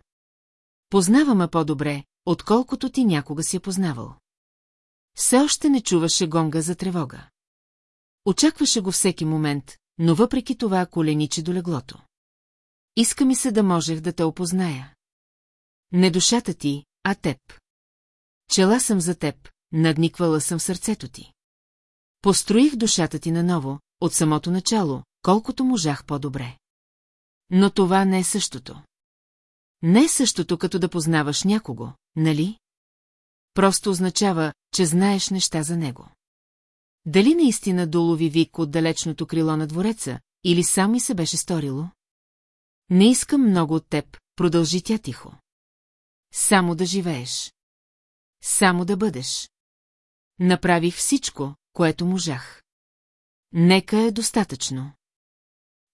Познавам по-добре, отколкото ти някога си я познавал. Все още не чуваше гонга за тревога. Очакваше го всеки момент, но въпреки това коленичи до леглото. Иска ми се да можех да те опозная. Не душата ти, а теб. Чела съм за теб, надниквала съм сърцето ти. Построих душата ти наново, от самото начало, колкото можах по-добре. Но това не е същото. Не е същото като да познаваш някого, нали? Просто означава, че знаеш неща за него. Дали наистина долови вик от далечното крило на двореца, или сам ми се беше сторило? Не искам много от теб, продължи тя тихо. Само да живееш. Само да бъдеш. Направих всичко, което можах. Нека е достатъчно.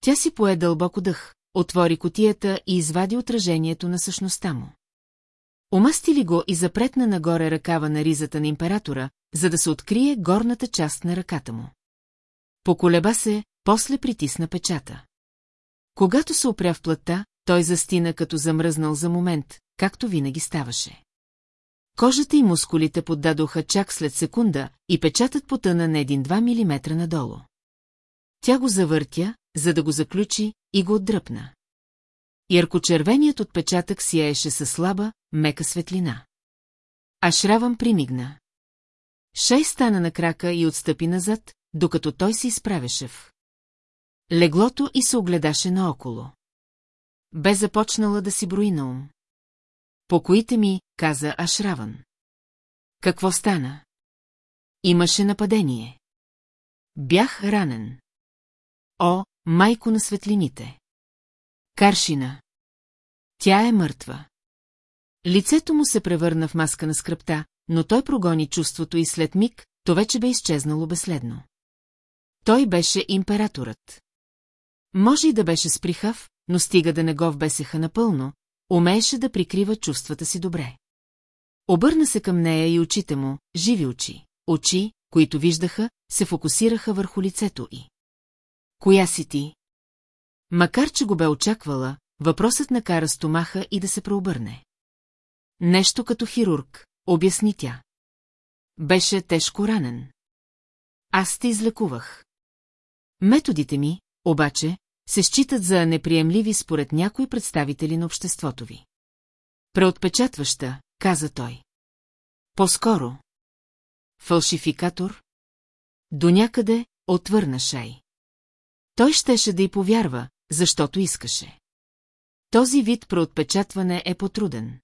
Тя си пое дълбоко дъх, отвори котията и извади отражението на същността му. Омасти ли го и запретна нагоре ръкава на ризата на императора, за да се открие горната част на ръката му. Поколеба се, после притисна печата. Когато се опря в плътта, той застина като замръзнал за момент, както винаги ставаше. Кожата и мускулите поддадоха чак след секунда и печатът потъна на един-два милиметра надолу. Тя го завъртя, за да го заключи, и го отдръпна. Яркочервеният отпечатък сияеше със слаба, мека светлина. А Шравам примигна. Шей стана на крака и отстъпи назад, докато той се изправяше в. Леглото и се огледаше наоколо. Бе започнала да си брои на ум. Покоите ми, каза Ашраван. Какво стана? Имаше нападение. Бях ранен. О, майко на светлините! Каршина. Тя е мъртва. Лицето му се превърна в маска на скръпта, но той прогони чувството и след миг, то вече бе изчезнало безследно. Той беше императорът. Може и да беше сприхав, но стига да не го вбесеха напълно, умееше да прикрива чувствата си добре. Обърна се към нея и очите му, живи очи, очи, които виждаха, се фокусираха върху лицето й. Коя си ти? Макар, че го бе очаквала, въпросът накара стомаха и да се преобърне. Нещо като хирург, обясни тя. Беше тежко ранен. Аз те излекувах. Методите ми, обаче, се считат за неприемливи според някои представители на обществото ви. Преотпечатваща, каза той. По-скоро. Фалшификатор? До някъде отвърна Шай. Той щеше да й повярва, защото искаше. Този вид преотпечатване е потруден.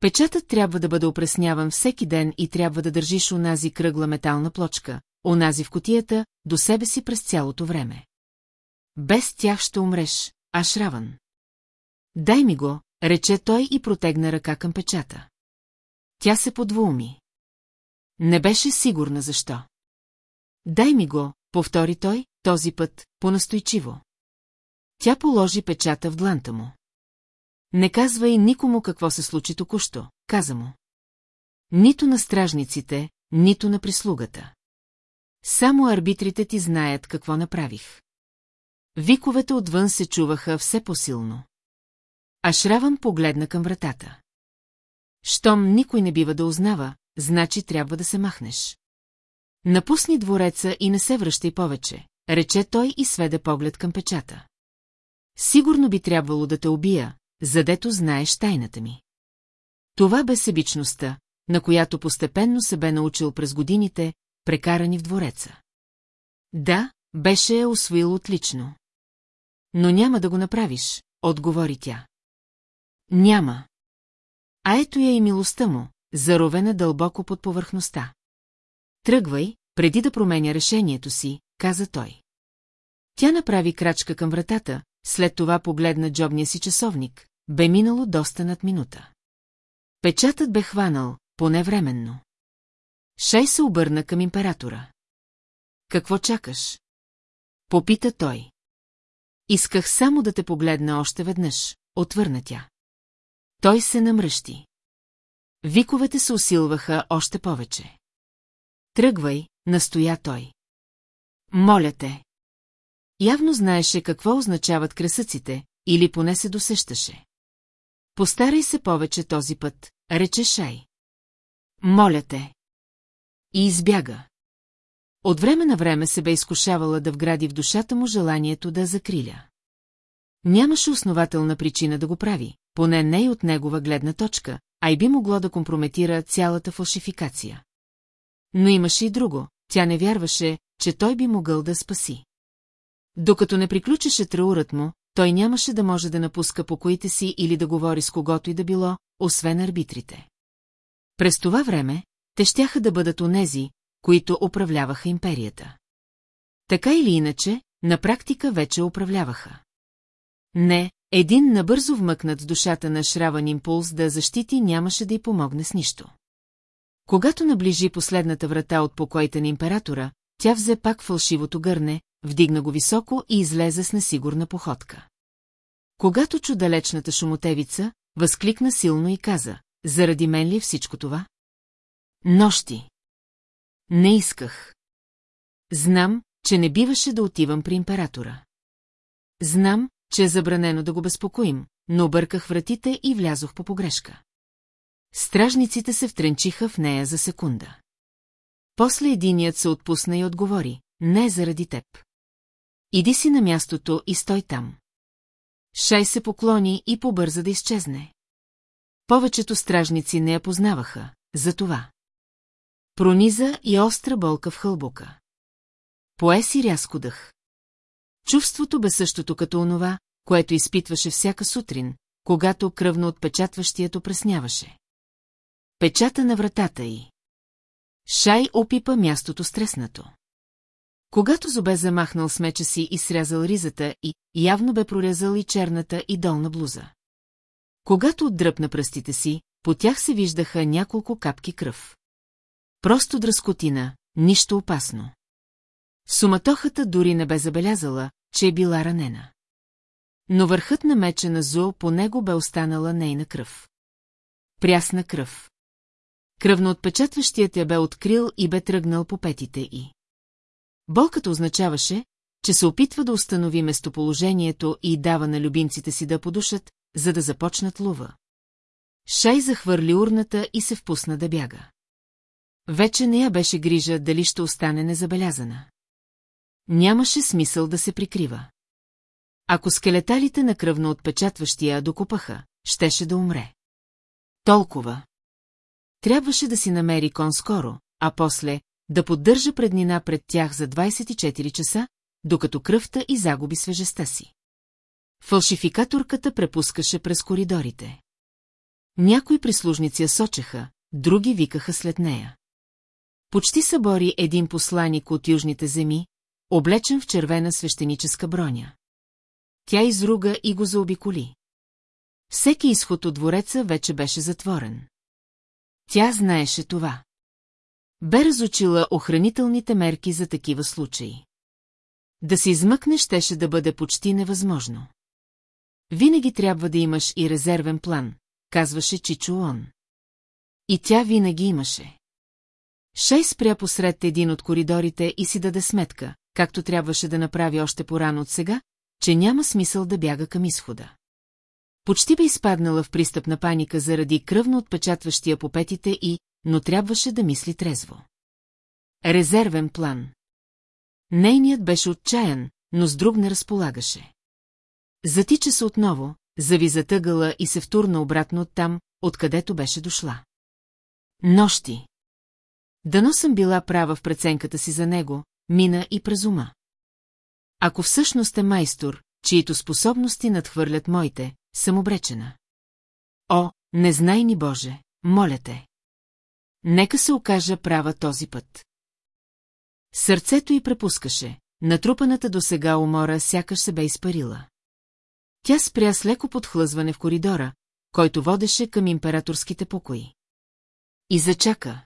Печатът трябва да бъде опресняван всеки ден и трябва да държиш онази кръгла метална плочка, онази в котията, до себе си през цялото време. Без тях ще умреш, Ашраван. Дай ми го, рече той и протегна ръка към печата. Тя се подвуми. Не беше сигурна защо. Дай ми го, повтори той, този път, понастойчиво. Тя положи печата в дланта му. Не казвай никому какво се случи току-що, каза му. Нито на стражниците, нито на прислугата. Само арбитрите ти знаят какво направих. Виковете отвън се чуваха все по-силно. А погледна към вратата. Щом никой не бива да узнава, значи трябва да се махнеш. Напусни двореца и не се връщай повече, рече той и сведе поглед към печата. Сигурно би трябвало да те убия, задето знаеш тайната ми. Това бе себичността, на която постепенно се бе научил през годините, прекарани в двореца. Да, беше я освоил отлично. Но няма да го направиш, отговори тя. Няма. А ето я и милостта му, заровена дълбоко под повърхността. Тръгвай, преди да променя решението си, каза той. Тя направи крачка към вратата, след това погледна джобния си часовник, бе минало доста над минута. Печатът бе хванал, поне временно. Шей се обърна към императора. Какво чакаш? Попита той. Исках само да те погледна още веднъж, отвърна тя. Той се намръщи. Виковете се усилваха още повече. Тръгвай, настоя той. Моля те. Явно знаеше какво означават красъците, или поне се досещаше. Постарай се повече този път, рече Шай. Моля те. И избяга. От време на време се бе изкушавала да вгради в душата му желанието да закриля. Нямаше основателна причина да го прави, поне не и от негова гледна точка, а и би могло да компрометира цялата фалшификация. Но имаше и друго, тя не вярваше, че той би могъл да спаси. Докато не приключеше траурът му, той нямаше да може да напуска покоите си или да говори с когото и да било, освен арбитрите. През това време, те щяха да бъдат онези, които управляваха империята. Така или иначе, на практика вече управляваха. Не, един набързо вмъкнат в душата на шраван импулс да защити нямаше да й помогне с нищо. Когато наближи последната врата от покоите на императора, тя взе пак фалшивото гърне, вдигна го високо и излезе с несигурна походка. Когато чу далечната шумотевица, възкликна силно и каза, заради мен ли е всичко това? Нощи. Не исках. Знам, че не биваше да отивам при императора. Знам, че е забранено да го безпокоим, но обърках вратите и влязох по погрешка. Стражниците се втренчиха в нея за секунда. После единият се отпусна и отговори, не заради теб. Иди си на мястото и стой там. Шай се поклони и побърза да изчезне. Повечето стражници не я познаваха, затова. Прониза и остра болка в хълбука. Пое си рязко дъх. Чувството бе същото като онова, което изпитваше всяка сутрин, когато кръвно отпечатващието пресняваше. Печата на вратата й. Шай опипа мястото стреснато. Когато Зобе замахнал с меча си и срязал ризата и явно бе прорязал и черната и долна блуза. Когато отдръпна пръстите си, по тях се виждаха няколко капки кръв. Просто дръскотина, нищо опасно. Суматохата дори не бе забелязала, че е била ранена. Но върхът на меча на Зо по него бе останала нейна кръв. Прясна кръв. Кръвно отпечатващият я бе открил и бе тръгнал по петите й. Болката означаваше, че се опитва да установи местоположението и дава на любимците си да подушат, за да започнат лува. Шай захвърли урната и се впусна да бяга. Вече не я беше грижа дали ще остане незабелязана. Нямаше смисъл да се прикрива. Ако скелеталите на кръвно отпечатващия докупаха, щеше да умре. Толкова. Трябваше да си намери кон скоро, а после да поддържа преднина пред тях за 24 часа, докато кръвта и загуби свежестта си. Фалшификаторката препускаше през коридорите. Някои прислужници я сочеха, други викаха след нея. Почти събори един посланик от южните земи, облечен в червена свещеническа броня. Тя изруга и го заобиколи. Всеки изход от двореца вече беше затворен. Тя знаеше това. Бе разучила охранителните мерки за такива случаи. Да се измъкне щеше да бъде почти невъзможно. Винаги трябва да имаш и резервен план, казваше Чичуон. И тя винаги имаше. Шей спря посред един от коридорите и си даде сметка, както трябваше да направи още порано от сега, че няма смисъл да бяга към изхода. Почти бе изпаднала в пристъп на паника заради кръвно отпечатващия по петите и, но трябваше да мисли трезво. Резервен план. Нейният беше отчаян, но с друг не разполагаше. Затича се отново, зави затъгала и се втурна обратно оттам, откъдето беше дошла. Нощи. Дано съм била права в преценката си за него, мина и през ума. Ако всъщност е майстор, чието способности надхвърлят моите, съм обречена. О, не знай ни Боже, моля те. Нека се окажа права този път. Сърцето й препускаше, натрупаната до сега умора сякаш се бе изпарила. Тя спря с леко подхлъзване в коридора, който водеше към императорските покои. И зачака.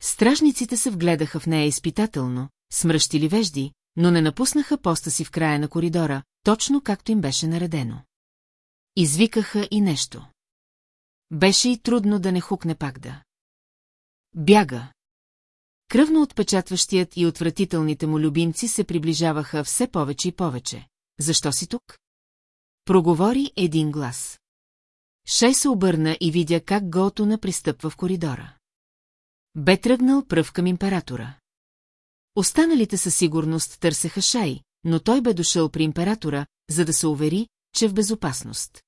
Стражниците се вгледаха в нея изпитателно, смръщили вежди, но не напуснаха поста си в края на коридора, точно както им беше наредено. Извикаха и нещо. Беше и трудно да не хукне пак да. Бяга. Кръвно отпечатващият и отвратителните му любимци се приближаваха все повече и повече. Защо си тук? Проговори един глас. Шей се обърна и видя как Готуна пристъпва в коридора. Бе тръгнал пръв към императора. Останалите със сигурност търсеха Шай, но той бе дошъл при императора, за да се увери, че в безопасност.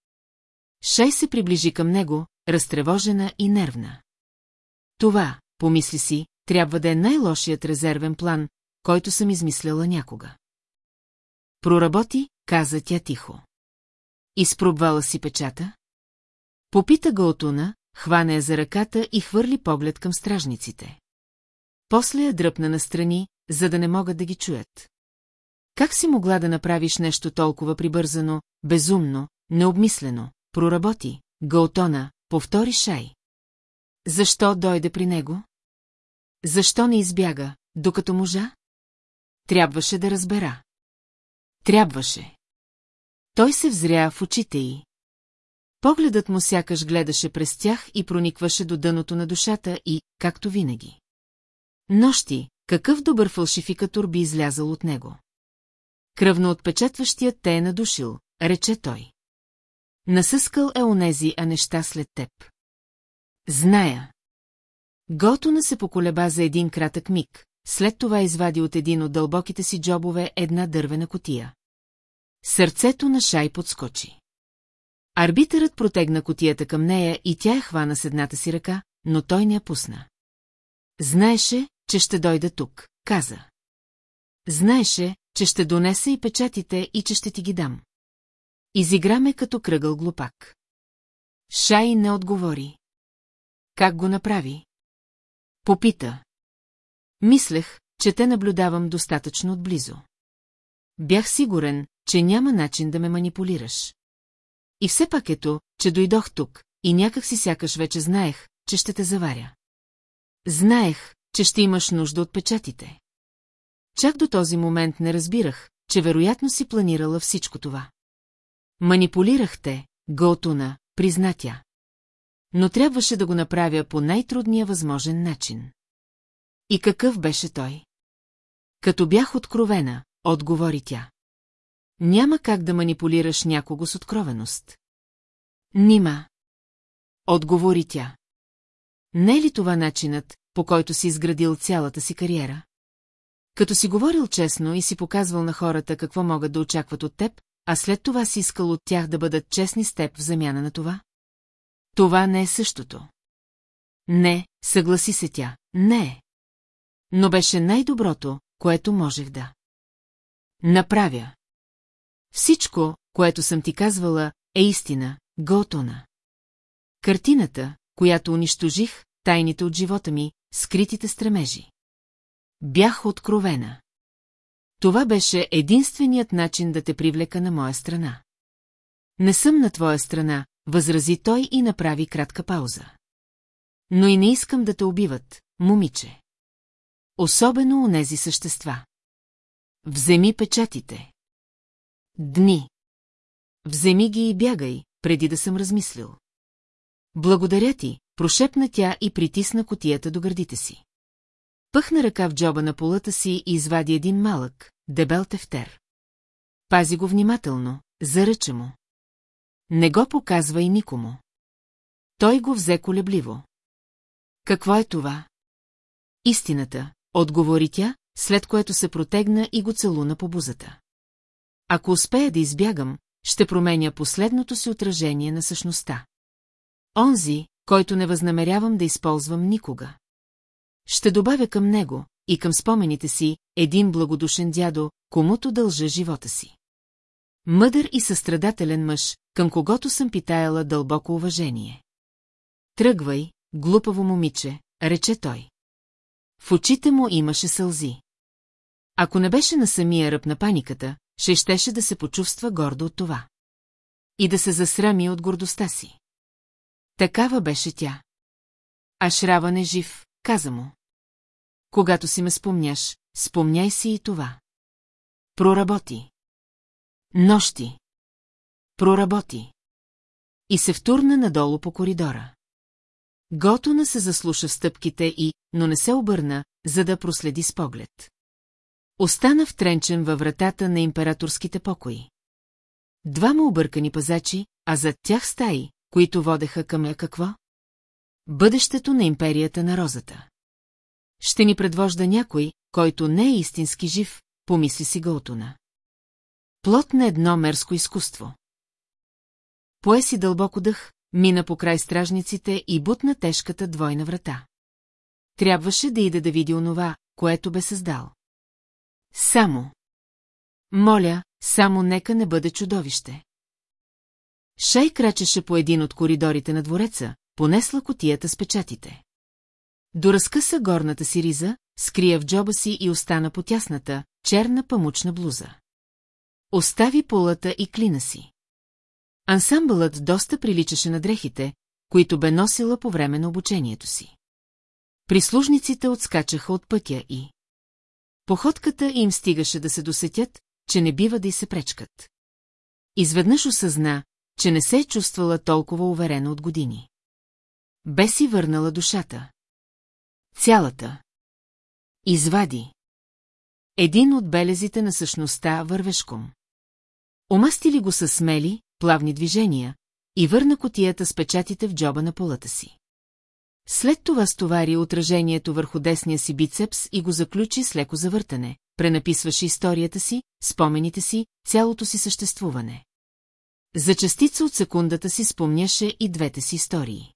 Шай се приближи към него, разтревожена и нервна. Това, помисли си, трябва да е най-лошият резервен план, който съм измисляла някога. Проработи, каза тя тихо. Изпробвала си печата? Попита го отуна, хвана я за ръката и хвърли поглед към стражниците. После я дръпна настрани, за да не могат да ги чуят. Как си могла да направиш нещо толкова прибързано, безумно, необмислено, проработи, Гаутона, повтори Шай. Защо дойде при него? Защо не избяга, докато можа? Трябваше да разбера. Трябваше. Той се взря в очите й. Погледът му сякаш гледаше през тях и проникваше до дъното на душата и, както винаги. Нощи, какъв добър фалшификатор би излязал от него. Кръвно отпечатващият те е надушил, рече той. Насъскал е онези, а неща след теб. Зная. Готуна се поколеба за един кратък миг, след това извади от един от дълбоките си джобове една дървена котия. Сърцето на Шай подскочи. Арбитърът протегна котията към нея и тя я хвана с едната си ръка, но той не я пусна. Знаеше, че ще дойда тук, каза. Знаеше, че ще донеса и печатите и че ще ти ги дам. Изиграме като кръгъл глупак. Шай не отговори. Как го направи? Попита. Мислех, че те наблюдавам достатъчно отблизо. Бях сигурен, че няма начин да ме манипулираш. И все пак ето, че дойдох тук, и някак си сякаш вече знаех, че ще те заваря. Знаех, че ще имаш нужда от печатите. Чак до този момент не разбирах, че вероятно си планирала всичко това. Манипулирахте, Готуна, призна тя. Но трябваше да го направя по най-трудния възможен начин. И какъв беше той? Като бях откровена, отговори тя. Няма как да манипулираш някого с откровеност. Нима. Отговори тя. Не е ли това начинът, по който си изградил цялата си кариера? Като си говорил честно и си показвал на хората какво могат да очакват от теб, а след това си искал от тях да бъдат честни с теб в замяна на това? Това не е същото. Не, съгласи се тя, не е. Но беше най-доброто, което можех да. Направя. Всичко, което съм ти казвала, е истина, Готона. Картината, която унищожих, тайните от живота ми, скритите стремежи. Бях откровена. Това беше единственият начин да те привлека на моя страна. Не съм на твоя страна, възрази той и направи кратка пауза. Но и не искам да те убиват, момиче. Особено у нези същества. Вземи печатите. Дни. Вземи ги и бягай, преди да съм размислил. Благодаря ти, прошепна тя и притисна котията до гърдите си. Пъхна ръка в джоба на полата си и извади един малък, дебел тефтер. Пази го внимателно, заръча му. Не го показва и никому. Той го взе колебливо. Какво е това? Истината, отговори тя, след което се протегна и го целуна по бузата. Ако успея да избягам, ще променя последното си отражение на същността. Онзи, който не възнамерявам да използвам никога. Ще добавя към него и към спомените си един благодушен дядо, комуто дължа живота си. Мъдър и състрадателен мъж, към когото съм питаяла дълбоко уважение. Тръгвай, глупаво момиче, рече той. В очите му имаше сълзи. Ако не беше на самия ръб на паниката, ще щеше да се почувства гордо от това. И да се засрами от гордостта си. Такава беше тя. А Шраван е жив, каза му. Когато си ме спомняш, спомняй си и това. Проработи. Нощи. Проработи. И се втурна надолу по коридора. Готона се заслуша в стъпките и, но не се обърна, за да проследи с поглед. Остана втренчен във вратата на императорските покои. Двама объркани пазачи, а зад тях стаи, които водеха към я какво? Бъдещето на империята на розата. Ще ни предвожда някой, който не е истински жив, помисли си Гаутуна. Плот на едно мерско изкуство. Пое си дълбоко дъх, мина по край стражниците и бутна тежката двойна врата. Трябваше да иде да види онова, което бе създал. Само. Моля, само нека не бъде чудовище. Шай крачеше по един от коридорите на двореца, понесла котията с печатите. Доразкъса горната си риза, скрия в джоба си и остана по тясната, черна памучна блуза. Остави полата и клина си. Ансамбълът доста приличаше на дрехите, които бе носила по време на обучението си. Прислужниците отскачаха от пътя и... Походката им стигаше да се досетят, че не бива да й се пречкат. Изведнъж осъзна, че не се е чувствала толкова уверена от години. Бе си върнала душата. Цялата. Извади. Един от белезите на същността вървешком. Омастили го със смели, плавни движения и върна котията с печатите в джоба на полата си. След това стовари отражението върху десния си бицепс и го заключи с леко завъртане, пренаписваше историята си, спомените си, цялото си съществуване. За частица от секундата си спомняше и двете си истории.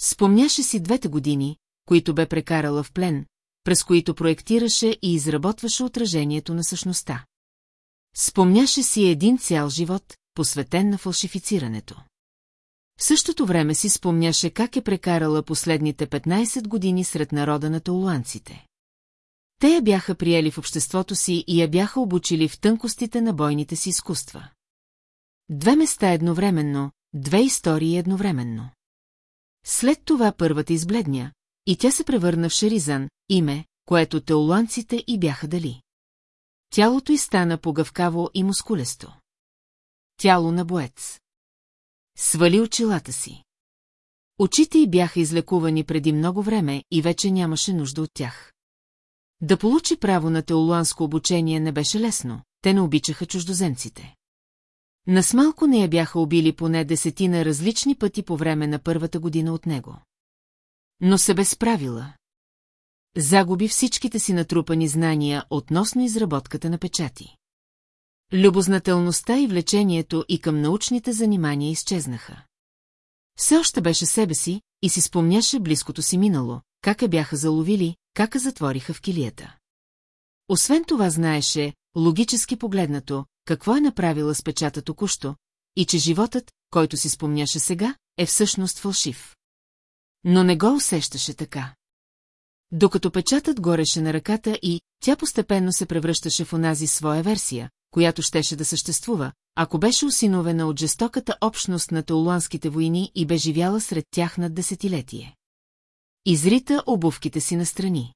Спомняше си двете години, които бе прекарала в плен, през които проектираше и изработваше отражението на същността. Спомняше си един цял живот, посветен на фалшифицирането. В същото време си спомняше как е прекарала последните 15 години сред народа на таулуанците. Те я бяха приели в обществото си и я бяха обучили в тънкостите на бойните си изкуства. Две места едновременно, две истории едновременно. След това първата избледня, и тя се превърна в Шеризан, име, което теолуанците и бяха дали. Тялото й стана погъвкаво и мускулесто. Тяло на боец. Свали очилата си. Очите й бяха излекувани преди много време и вече нямаше нужда от тях. Да получи право на теолуанско обучение не беше лесно, те не обичаха чуждоземците. Насмалко не я бяха убили поне десетина различни пъти по време на първата година от него. Но се бе справила. Загуби всичките си натрупани знания относно изработката на печати. Любознателността и влечението и към научните занимания изчезнаха. Все още беше себе си и си спомняше близкото си минало, как я бяха заловили, как я затвориха в килията. Освен това знаеше, логически погледнато, какво е направила с печата току-що, и че животът, който си спомняше сега, е всъщност фалшив. Но не го усещаше така. Докато печатът гореше на ръката и тя постепенно се превръщаше в онази своя версия, която щеше да съществува, ако беше осиновена от жестоката общност на теолуанските войни и бе живяла сред тях над десетилетие. Изрита обувките си настрани.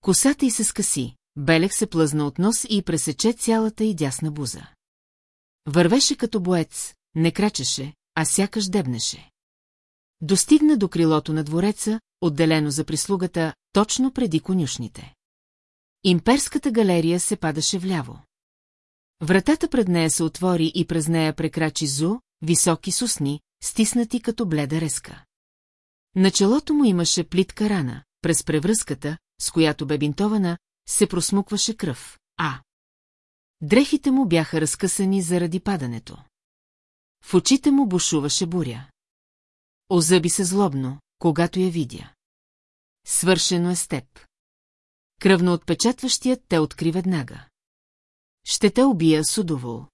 Косата й се скъси, белех се плъзна от нос и пресече цялата й дясна буза. Вървеше като боец, не крачеше, а сякаш дебнеше. Достигна до крилото на двореца, отделено за прислугата, точно преди конюшните. Имперската галерия се падаше вляво. Вратата пред нея се отвори и през нея прекрачи Зу, високи сусни, стиснати като бледа реска. На челото му имаше плитка рана, през превръзката, с която бе бинтована, се просмукваше кръв, а... Дрехите му бяха разкъсани заради падането. В очите му бушуваше буря. Озъби се злобно, когато я видя. Свършено е с теб. Кръвно отпечатващият те откри веднага. Ще те убия с удовол.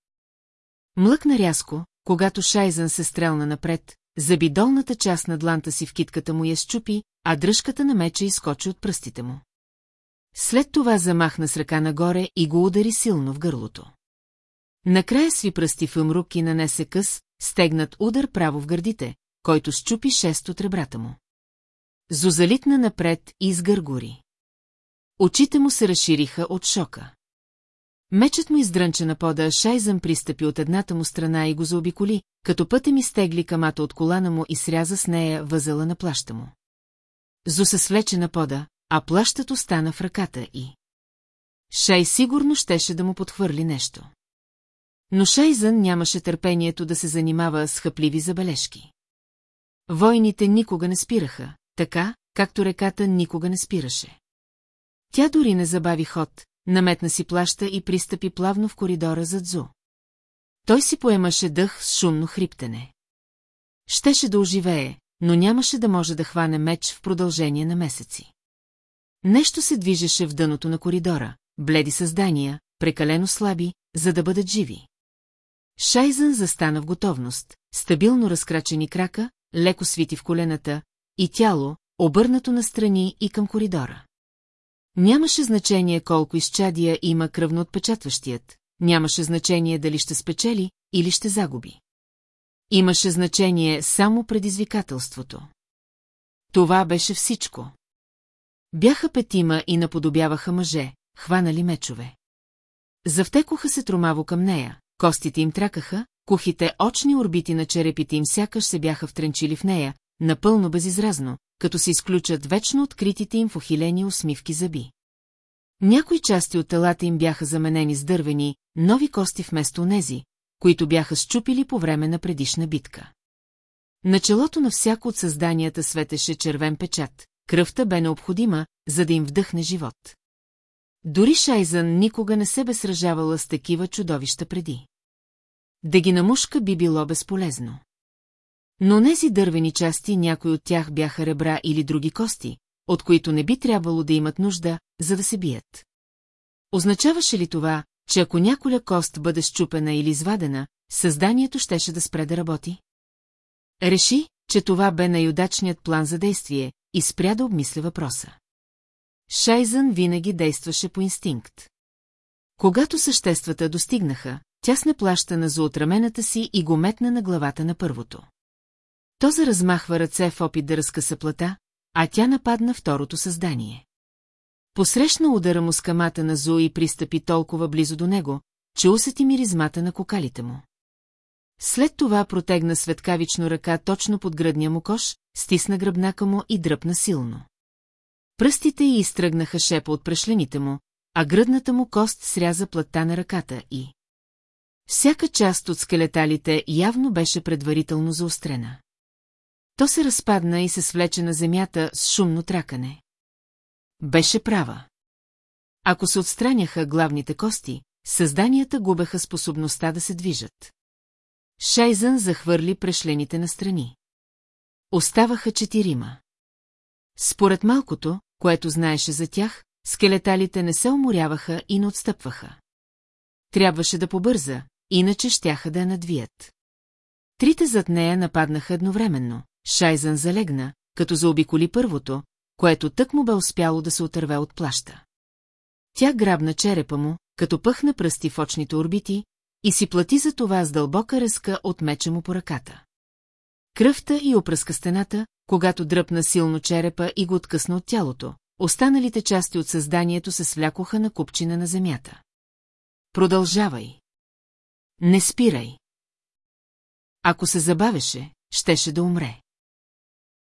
Млъкна рязко, когато Шайзън се стрелна напред, заби долната част на дланта си в китката му я щупи, а дръжката на меча изкочи от пръстите му. След това замахна с ръка нагоре и го удари силно в гърлото. Накрая сви пръсти в умрук и нанесе къс, стегнат удар право в гърдите, който щупи шест от ребрата му. Зозалитна напред и изгъргори. Очите му се разшириха от шока. Мечът му издрънча на пода, Шайзън пристъпи от едната му страна и го заобиколи, като пътя ми стегли камата от колана му и сряза с нея възела на плаща му. Зо се свлече на пода, а плащът остана в ръката и... Шай сигурно щеше да му подхвърли нещо. Но Шайзън нямаше търпението да се занимава с хъпливи забележки. Войните никога не спираха, така, както реката никога не спираше. Тя дори не забави ход, наметна си плаща и пристъпи плавно в коридора зад Зу. Той си поемаше дъх с шумно хриптене. Щеше да оживее, но нямаше да може да хване меч в продължение на месеци. Нещо се движеше в дъното на коридора, бледи създания, прекалено слаби, за да бъдат живи. Шайзън застана в готовност, стабилно разкрачени крака, леко свити в колената, и тяло, обърнато настрани и към коридора. Нямаше значение колко изчадия има кръвноотпечатващият, нямаше значение дали ще спечели или ще загуби. Имаше значение само предизвикателството. Това беше всичко. Бяха петима и наподобяваха мъже, хванали мечове. Завтекоха се тромаво към нея, костите им тракаха, кухите очни орбити на черепите им сякаш се бяха втренчили в нея, напълно безизразно, като се изключат вечно откритите им в охилени усмивки зъби. Някои части от телата им бяха заменени с дървени, нови кости вместо онези, които бяха щупили по време на предишна битка. На челото на всяко от създанията светеше червен печат, кръвта бе необходима, за да им вдъхне живот. Дори Шайзън никога не се бе сражавала с такива чудовища преди. Да ги намушка би било безполезно. Но нези дървени части някои от тях бяха ребра или други кости, от които не би трябвало да имат нужда, за да се бият. Означаваше ли това, че ако няколя кост бъде щупена или извадена, създанието щеше да спре да работи? Реши, че това бе най-удачният план за действие и спря да обмисля въпроса. Шайзън винаги действаше по инстинкт. Когато съществата достигнаха, тя сне плаща на зоотрамената си и го метна на главата на първото. То заразмахва ръце в опит да разкъса плата, а тя нападна второто създание. Посрещна удара му с камата на Зо и пристъпи толкова близо до него, че усети миризмата на кокалите му. След това протегна светкавично ръка точно под гръдния му кош, стисна гръбнака му и дръпна силно. Пръстите й изтръгнаха шепа от прешлените му, а гръдната му кост сряза плътта на ръката и... Всяка част от скелеталите явно беше предварително заострена. То се разпадна и се свлече на земята с шумно тракане. Беше права. Ако се отстраняха главните кости, създанията губеха способността да се движат. Шайзън захвърли прешлените настрани. Оставаха четирима. Според малкото, което знаеше за тях, скелеталите не се уморяваха и не отстъпваха. Трябваше да побърза, иначе щяха да я надвият. Трите зад нея нападнаха едновременно. Шайзън залегна, като заобиколи първото, което тък му бе успяло да се отърве от плаща. Тя грабна черепа му, като пъхна пръсти в очните орбити, и си плати за това с дълбока ръска от меча му по ръката. Кръвта и опръска стената, когато дръпна силно черепа и го откъсна от тялото. Останалите части от създанието се свлякоха на купчина на земята. Продължавай. Не спирай. Ако се забавеше, щеше да умре.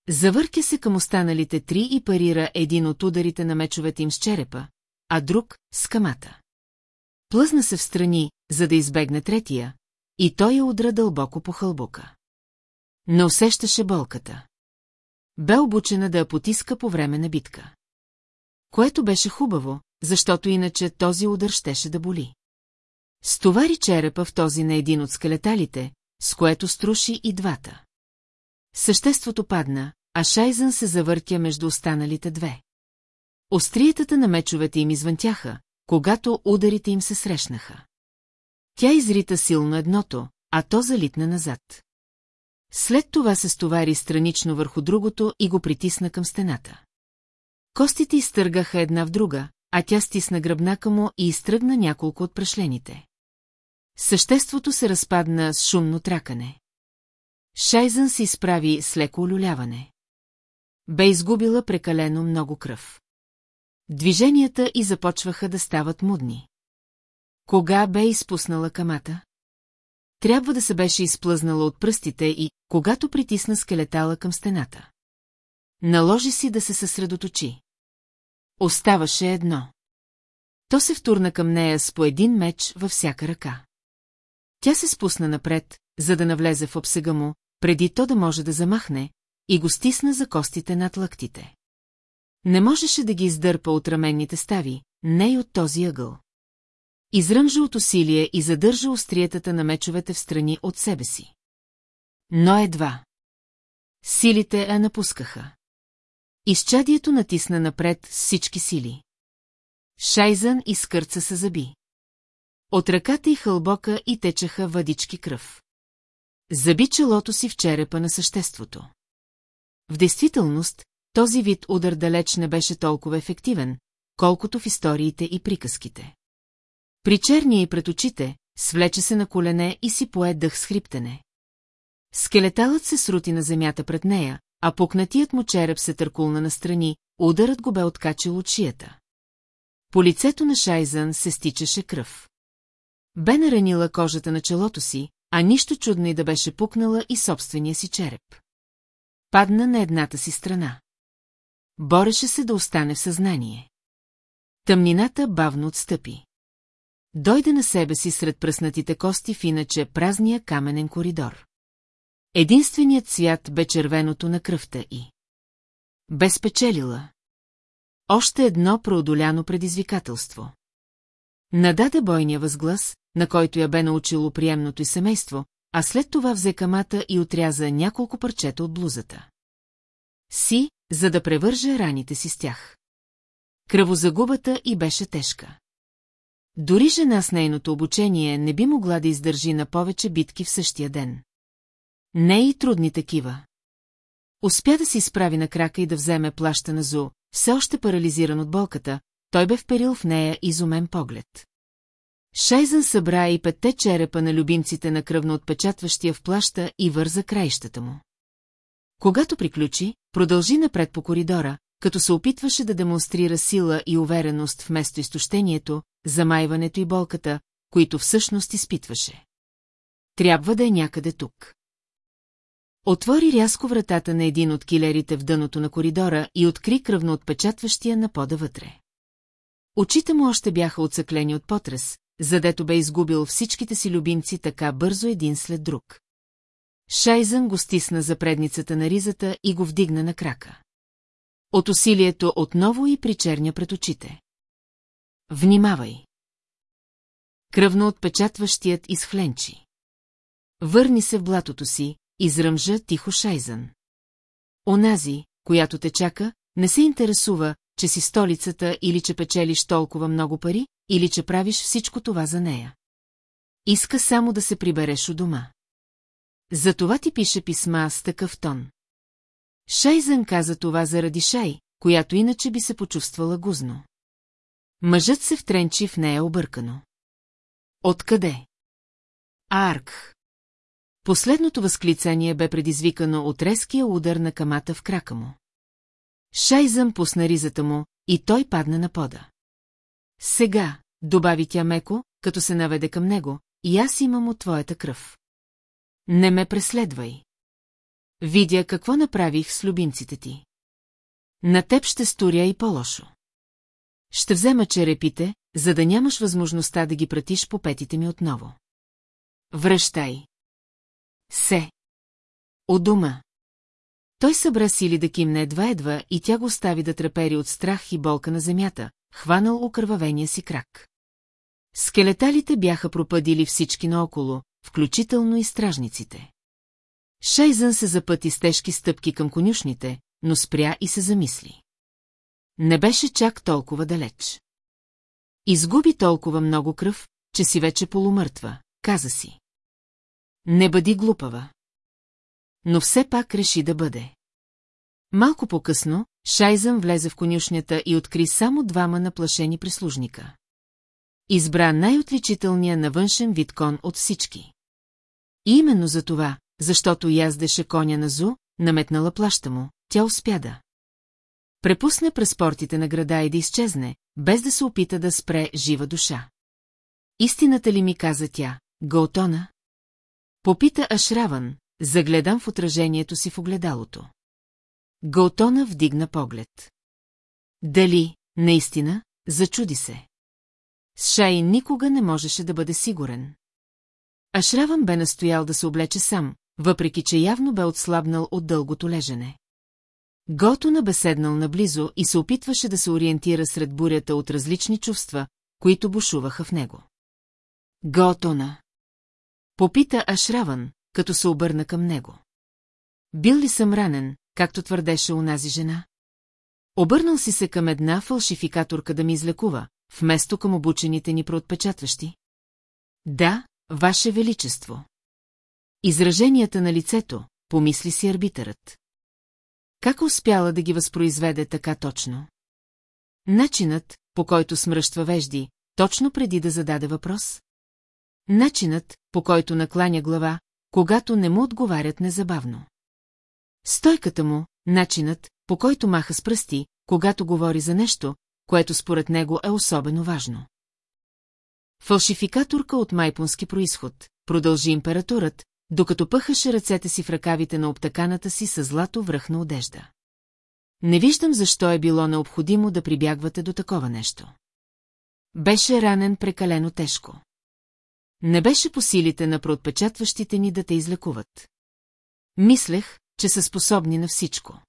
Завърке се към останалите три и парира един от ударите на мечовете им с черепа, а друг — с камата. Плъзна се в страни, за да избегне третия, и той я удра дълбоко по хълбука. Не усещаше болката. Бе обучена да я потиска по време на битка. Което беше хубаво, защото иначе този удар щеше да боли. Стовари черепа в този на един от скелеталите, с което струши и двата. Съществото падна, а Шайзън се завъртя между останалите две. Остриетата на мечовете им извънтяха, когато ударите им се срещнаха. Тя изрита силно едното, а то залитна назад. След това се стовари странично върху другото и го притисна към стената. Костите изтъргаха една в друга, а тя стисна гръбнака му и изтръгна няколко от прешлените. Съществото се разпадна с шумно тракане. Шайзън се изправи с леко олюляване. Бе изгубила прекалено много кръв. Движенията и започваха да стават мудни. Кога бе изпуснала камата? Трябва да се беше изплъзнала от пръстите и, когато притисна скелетала към стената. Наложи си да се съсредоточи. Оставаше едно. То се втурна към нея с по един меч във всяка ръка. Тя се спусна напред, за да навлезе в обсега му, преди то да може да замахне, и го стисна за костите над лъктите. Не можеше да ги издърпа от раменните стави, не и от този ъгъл. Изръмжа от усилие и задържа остриетата на мечовете в страни от себе си. Но едва. Силите я напускаха. Изчадието натисна напред с всички сили. Шайзън изкърца се зъби. От ръката й хълбока и течаха въдички кръв. Заби челото си в черепа на съществото. В действителност, този вид удар далеч не беше толкова ефективен, колкото в историите и приказките. При черния и пред очите, свлече се на колене и си пое дъх с хриптене. Скелеталът се срути на земята пред нея, а пукнатият му череп се търкулна настрани, ударът го бе откачил от шията. По лицето на Шайзън се стичаше кръв. Бе наранила кожата на челото си, а нищо чудно и да беше пукнала и собствения си череп. Падна на едната си страна. Бореше се да остане в съзнание. Тъмнината бавно отстъпи. Дойде на себе си сред пръснатите кости в иначе празния каменен коридор. Единственият цвят бе червеното на кръвта и... Безпечелила. Още едно преодоляно предизвикателство. Нададе бойния възглас, на който я бе научило приемното и семейство, а след това взе камата и отряза няколко парчета от блузата. Си, за да превърже раните си с тях. Кръвозагубата и беше тежка. Дори жена с нейното обучение не би могла да издържи на повече битки в същия ден. Не и трудни такива. Успя да се изправи на крака и да вземе плаща на Зу, все още парализиран от болката, той бе вперил в нея изумен поглед. Шайзън събра и петте черепа на любимците на кръвно отпечатващия в плаща и върза краищата му. Когато приключи, продължи напред по коридора, като се опитваше да демонстрира сила и увереност вместо изтощението, замайването и болката, които всъщност изпитваше. Трябва да е някъде тук. Отвори рязко вратата на един от килерите в дъното на коридора и откри кръвно отпечатващия на пода вътре. Очите му още бяха отсъклени от потрес, задето бе изгубил всичките си любимци така бързо един след друг. Шайзън го стисна за предницата на ризата и го вдигна на крака. От усилието отново и причерня пред очите. Внимавай! Кръвно отпечатващият изхленчи. Върни се в блатото си, изръмжа тихо Шайзън. Онази, която те чака, не се интересува, че си столицата или че печелиш толкова много пари, или че правиш всичко това за нея. Иска само да се прибереш у дома. Затова ти пише писма с такъв тон. Шайзън каза това заради Шай, която иначе би се почувствала гузно. Мъжът се втренчи в нея объркано. Откъде? Арк. Последното възклицание бе предизвикано от резкия удар на камата в крака му. Шайзън пусна ризата му и той падна на пода. Сега, добави тя меко, като се наведе към него, и аз имам от твоята кръв. Не ме преследвай. Видя какво направих с любимците ти. На теб ще сторя и по-лошо. Ще взема черепите, за да нямаш възможността да ги пратиш по петите ми отново. Връщай. Се. У дома. Той събра сили да кимне едва-едва и тя го остави да трепери от страх и болка на земята, хванал окървавения си крак. Скелеталите бяха пропадили всички наоколо, включително и стражниците. Шайзън се запъти с тежки стъпки към конюшните, но спря и се замисли. Не беше чак толкова далеч. Изгуби толкова много кръв, че си вече полумъртва, каза си. Не бъди глупава. Но все пак реши да бъде. Малко по-късно, Шайзън влезе в конюшнята и откри само двама наплашени прислужника. Избра най-отличителния на външен вид кон от всички. И именно за това, защото яздеше коня на Зу, наметнала плаща му, тя успя да. Препусне през портите на града и да изчезне, без да се опита да спре жива душа. истината ли ми каза тя, Гаотона? Попита Ашраван, загледан в отражението си в огледалото. Гаутона вдигна поглед. Дали, наистина, зачуди се. С Шай никога не можеше да бъде сигурен. Ашраван бе настоял да се облече сам, въпреки че явно бе отслабнал от дългото лежене. Готона бе седнал наблизо и се опитваше да се ориентира сред бурята от различни чувства, които бушуваха в него. Готона. Попита Ашраван, като се обърна към него. Бил ли съм ранен, както твърдеше унази жена? Обърнал си се към една фалшификаторка да ми излекува, вместо към обучените ни проотпечатващи? Да, Ваше Величество. Израженията на лицето, помисли си арбитърът. Как успяла да ги възпроизведе така точно? Начинът, по който смръщва вежди, точно преди да зададе въпрос? Начинът, по който накланя глава, когато не му отговарят незабавно. Стойката му, начинът, по който маха с пръсти, когато говори за нещо, което според него е особено важно. Фалшификаторка от майпонски происход, продължи императорът, докато пъхаше ръцете си в ръкавите на обтаканата си с злато връхна одежда. Не виждам защо е било необходимо да прибягвате до такова нещо. Беше ранен прекалено тежко. Не беше по силите на проотпечатващите ни да те излекуват. Мислех, че са способни на всичко.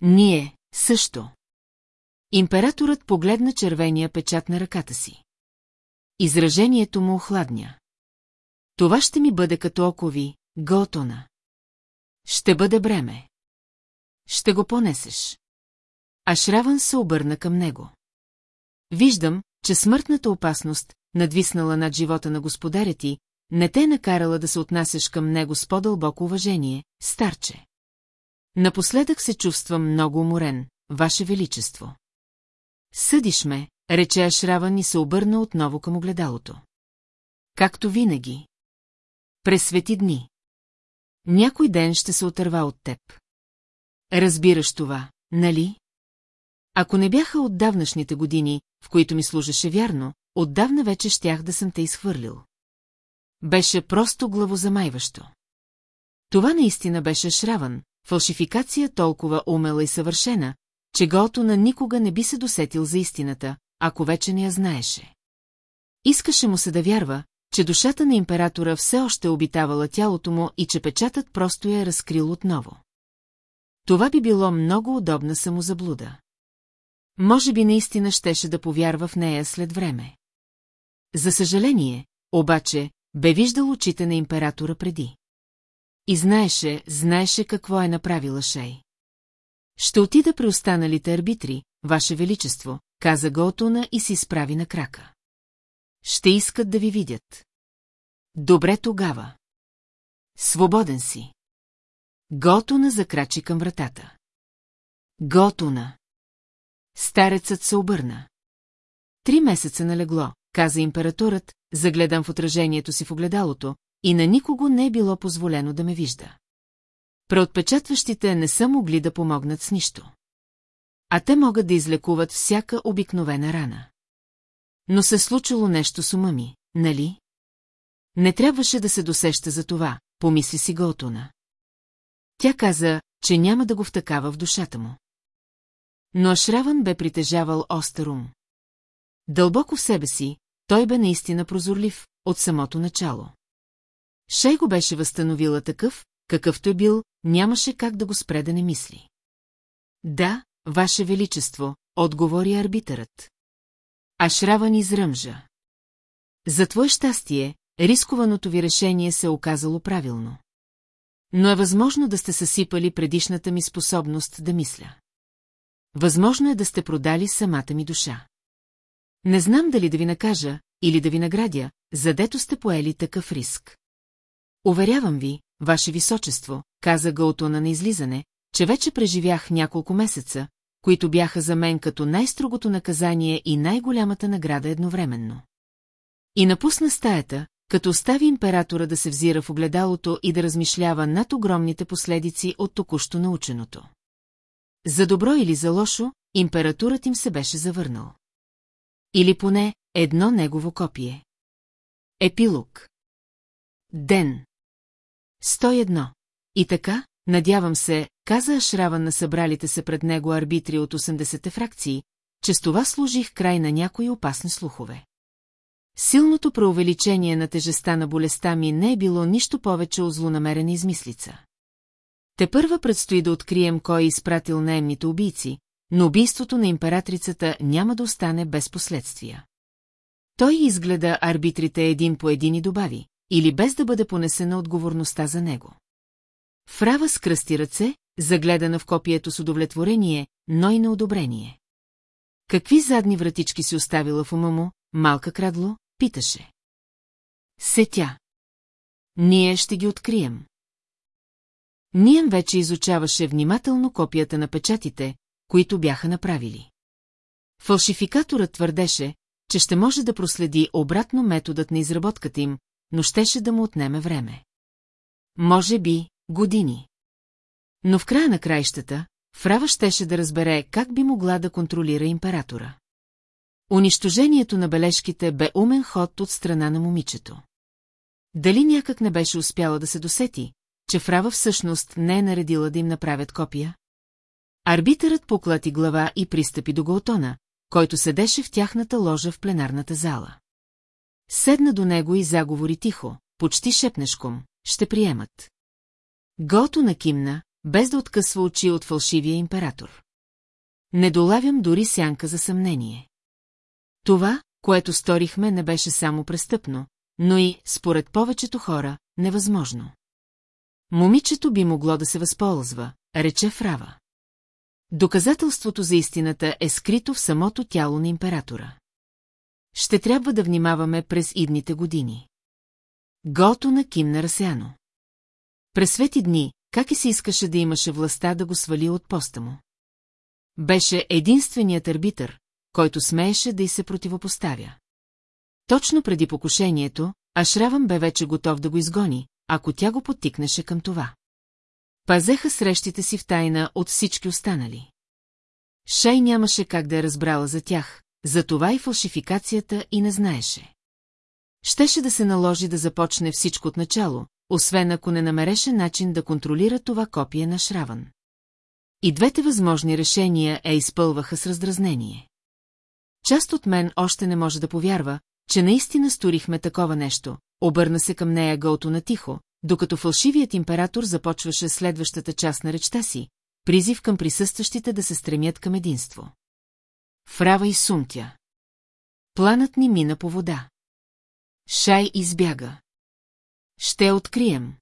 Ние също. Императорът погледна червения печат на ръката си. Изражението му охладня. Това ще ми бъде като окови, Готона. Ще бъде бреме. Ще го понесеш. А Шраван се обърна към него. Виждам, че смъртната опасност, надвиснала над живота на господаря ти, не те е накарала да се отнасяш към него с по-дълбоко уважение, старче. Напоследък се чувствам много уморен, Ваше Величество. Съдиш ме, рече Ашраван и се обърна отново към огледалото. Както винаги. През свети дни. Някой ден ще се отърва от теб. Разбираш това, нали? Ако не бяха отдавнашните години, в които ми служеше вярно, отдавна вече щях да съм те изхвърлил. Беше просто главозамайващо. Това наистина беше шраван, фалшификация толкова умела и съвършена, че Готона никога не би се досетил за истината, ако вече не я знаеше. Искаше му се да вярва, че душата на императора все още обитавала тялото му и че печатът просто я е разкрил отново. Това би било много удобна самозаблуда. Може би наистина щеше да повярва в нея след време. За съжаление, обаче, бе виждал очите на императора преди. И знаеше, знаеше какво е направила Шей. Ще отида при останалите арбитри, Ваше Величество, каза Готуна и си справи на крака. Ще искат да ви видят. Добре тогава. Свободен си. Готуна закрачи към вратата. Готуна. Старецът се обърна. Три месеца налегло, каза императорът, загледан в отражението си в огледалото, и на никого не е било позволено да ме вижда. Преотпечатващите не са могли да помогнат с нищо. А те могат да излекуват всяка обикновена рана. Но се случило нещо с ума ми, нали? Не трябваше да се досеща за това, помисли си Готуна. Тя каза, че няма да го втакава в душата му. Но Ашраван бе притежавал остър ум. Дълбоко в себе си, той бе наистина прозорлив, от самото начало. Шей го беше възстановила такъв, какъвто е бил, нямаше как да го спре да не мисли. Да, Ваше Величество, отговори арбитърът. Ашраван изръмжа. За твое щастие, рискованото ви решение се е оказало правилно. Но е възможно да сте съсипали предишната ми способност да мисля. Възможно е да сте продали самата ми душа. Не знам дали да ви накажа или да ви наградя, задето сте поели такъв риск. Уверявам ви, Ваше Височество, каза Гаутона на излизане, че вече преживях няколко месеца, които бяха за мен като най-строгото наказание и най-голямата награда едновременно. И напусна стаята, като остави императора да се взира в огледалото и да размишлява над огромните последици от току-що наученото. За добро или за лошо, импературът им се беше завърнал. Или поне едно негово копие. Епилог Ден 101. И така, надявам се, каза Ашраван на събралите се пред него арбитри от 80-те фракции, че с това служих край на някои опасни слухове. Силното преувеличение на тежеста на болестта ми не е било нищо повече от злонамерена измислица. Те първа предстои да открием кой е изпратил наемните убийци, но убийството на императрицата няма да остане без последствия. Той изгледа арбитрите един по един и добави, или без да бъде понесена отговорността за него. Фрава скръсти ръце, загледана в копието с удовлетворение, но и на одобрение. Какви задни вратички си оставила в ума му, малка крадло, питаше. Сетя. Ние ще ги открием. Нием вече изучаваше внимателно копията на печатите, които бяха направили. Фалшификаторът твърдеше, че ще може да проследи обратно методът на изработката им, но щеше да му отнеме време. Може би, години. Но в края на краищата, Фрава щеше да разбере как би могла да контролира императора. Унищожението на бележките бе умен ход от страна на момичето. Дали някак не беше успяла да се досети, че Фрава всъщност не е наредила да им направят копия? Арбитърът поклати глава и пристъпи до Гаутона, който седеше в тяхната ложа в пленарната зала. Седна до него и заговори тихо, почти шепнешком, ще приемат. Гото накимна, без да откъсва очи от фалшивия император. Не долавям дори сянка за съмнение. Това, което сторихме, не беше само престъпно, но и, според повечето хора, невъзможно. Момичето би могло да се възползва, рече Фрава. Доказателството за истината е скрито в самото тяло на императора. Ще трябва да внимаваме през идните години. Гото на кимна разсяно. През свети дни, как и се искаше да имаше властта да го свали от поста му. Беше единственият арбитър, който смееше да й се противопоставя. Точно преди покушението, Ашраван бе вече готов да го изгони, ако тя го подтикнеше към това. Пазеха срещите си в тайна от всички останали. Шай нямаше как да е разбрала за тях, за това и фалшификацията и не знаеше. Щеше да се наложи да започне всичко от начало, освен ако не намереше начин да контролира това копие на Шраван. И двете възможни решения е изпълваха с раздразнение. Част от мен още не може да повярва, че наистина сторихме такова нещо, обърна се към нея гълто на тихо, докато фалшивият император започваше следващата част на речта си, призив към присъстващите да се стремят към единство. Фрава и сумтя. Планът ни мина по вода. Шай избяга. Ще открием.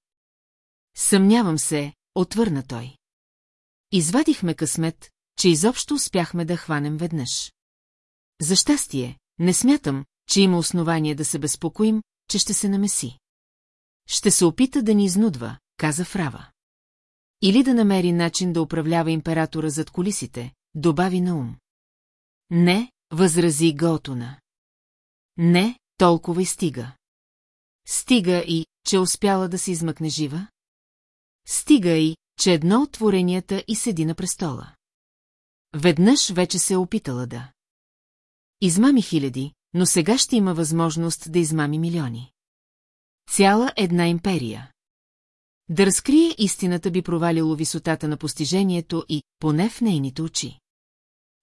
Съмнявам се, отвърна той. Извадихме късмет, че изобщо успяхме да хванем веднъж. За щастие, не смятам, че има основание да се безпокоим, че ще се намеси. Ще се опита да ни изнудва, каза Фрава. Или да намери начин да управлява императора зад колисите, добави на ум. Не, възрази Готуна. Не, толкова и стига. Стига и, че успяла да се измъкне жива? Стига и, че едно от творенията и седи на престола. Веднъж вече се е опитала да. Измами хиляди, но сега ще има възможност да измами милиони. Цяла една империя. Да разкрие истината би провалило висотата на постижението и, поне в нейните очи.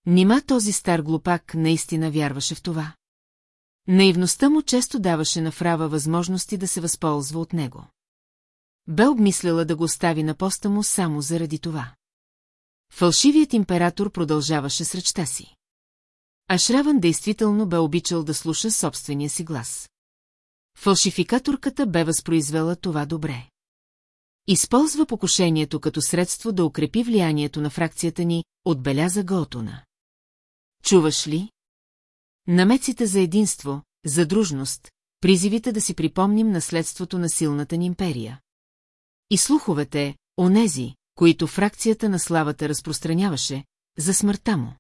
Нима този стар глупак наистина вярваше в това? Наивността му често даваше на Фрава възможности да се възползва от него. Бе обмисляла да го остави на поста му само заради това. Фалшивият император продължаваше с речта си. А Шраван действително бе обичал да слуша собствения си глас. Фалшификаторката бе възпроизвела това добре. Използва покушението като средство да укрепи влиянието на фракцията ни, отбеляза Готуна. Чуваш ли? Намеците за единство, за дружност, призивите да си припомним наследството на силната ни империя. И слуховете, онези, които фракцията на славата разпространяваше, за смъртта му.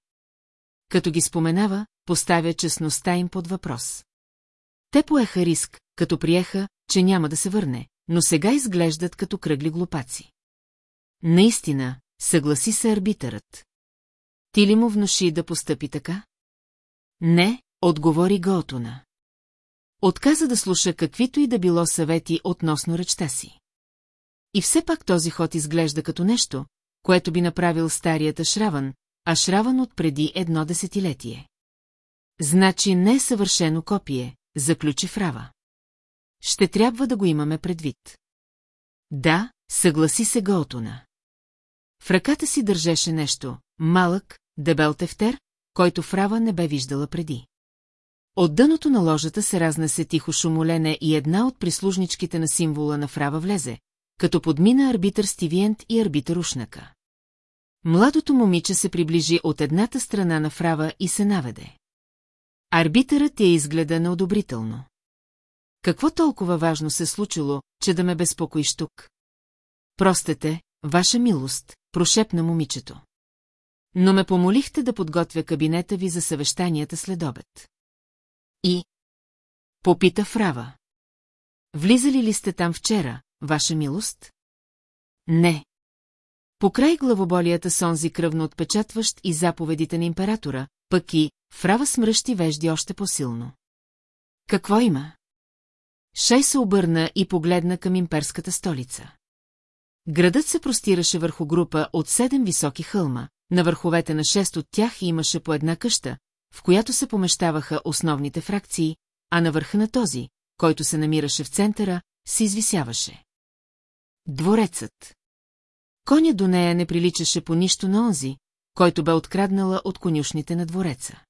Като ги споменава, поставя честността им под въпрос. Те поеха риск, като приеха, че няма да се върне, но сега изглеждат като кръгли глупаци. Наистина, съгласи се арбитърът. Ти ли му внуши да постъпи така? Не, отговори Готуна. Отказа да слуша каквито и да било съвети относно речта си. И все пак този ход изглежда като нещо, което би направил старията Шраван, а Шраван от преди едно десетилетие. Значи не е съвършено копие, заключи Фрава. Ще трябва да го имаме предвид. Да, съгласи се Голтуна. В ръката си държеше нещо, малък, дебел тефтер, който Фрава не бе виждала преди. От дъното на ложата се разнесе тихо шумолене и една от прислужничките на символа на Фрава влезе, като подмина арбитър Стивиент и арбитър Ушнака. Младото момиче се приближи от едната страна на Фрава и се наведе. Арбитърът я изгледа неодобрително. Какво толкова важно се случило, че да ме безпокоиш тук? Простете, ваша милост, прошепна момичето. Но ме помолихте да подготвя кабинета ви за съвещанията след обед. И? Попита Фрава. Влизали ли сте там вчера, ваша милост? Не. Покрай главоболията сонзи кръвно отпечатващ и заповедите на императора, пък и Фрава смръщи вежди още по-силно. Какво има? Шай се обърна и погледна към имперската столица. Градът се простираше върху група от седем високи хълма, на върховете на шест от тях имаше по една къща, в която се помещаваха основните фракции, а на върха на този, който се намираше в центъра, се извисяваше. Дворецът. Коня до нея не приличаше по нищо на онзи, който бе откраднала от конюшните на двореца.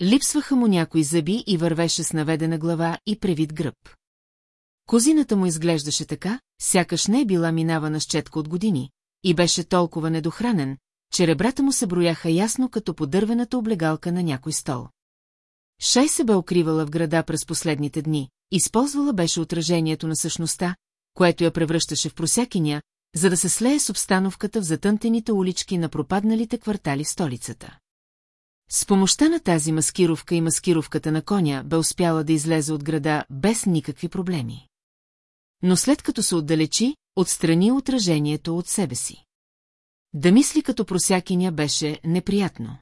Липсваха му някои зъби и вървеше с наведена глава и превид гръб. Козината му изглеждаше така, сякаш не е била минавана с четка от години, и беше толкова недохранен, че ребрата му се брояха ясно като по дървената облегалка на някой стол. Шай се бе укривала в града през последните дни, използвала беше отражението на същността, което я превръщаше в просякиня, за да се слее с обстановката в затънтените улички на пропадналите квартали в столицата. С помощта на тази маскировка и маскировката на коня бе успяла да излезе от града без никакви проблеми. Но след като се отдалечи, отстрани отражението от себе си. Да мисли като просякиня беше неприятно.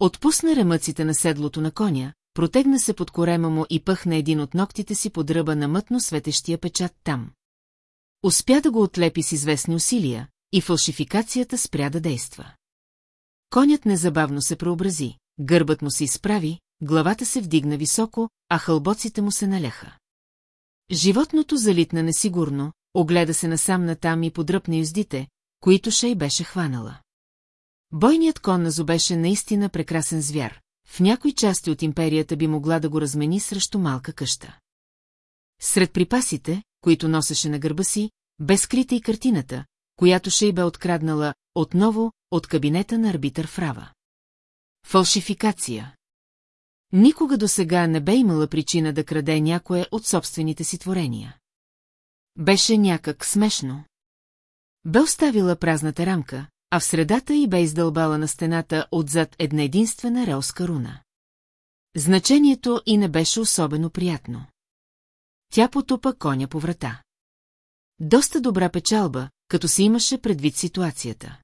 Отпусна ремъците на седлото на коня, протегна се под корема му и пъхна един от ногтите си под ръба на мътно светещия печат там. Успя да го отлепи с известни усилия, и фалшификацията спря да действа. Конят незабавно се преобрази, гърбът му се изправи, главата се вдигна високо, а хълбоците му се наляха. Животното залитна несигурно, огледа се насам натам и подръпна юздите, които Шей беше хванала. Бойният кон на Зо беше наистина прекрасен звяр. В някои части от империята би могла да го размени срещу малка къща. Сред припасите, които носеше на гърба си, бе скрита и картината, която Шей бе откраднала отново от кабинета на арбитър Фрава. Фалшификация Никога до сега не бе имала причина да краде някое от собствените си творения. Беше някак смешно. Бе оставила празната рамка, а в средата й бе издълбала на стената отзад една единствена релска руна. Значението и не беше особено приятно. Тя потупа коня по врата. Доста добра печалба, като се имаше предвид ситуацията.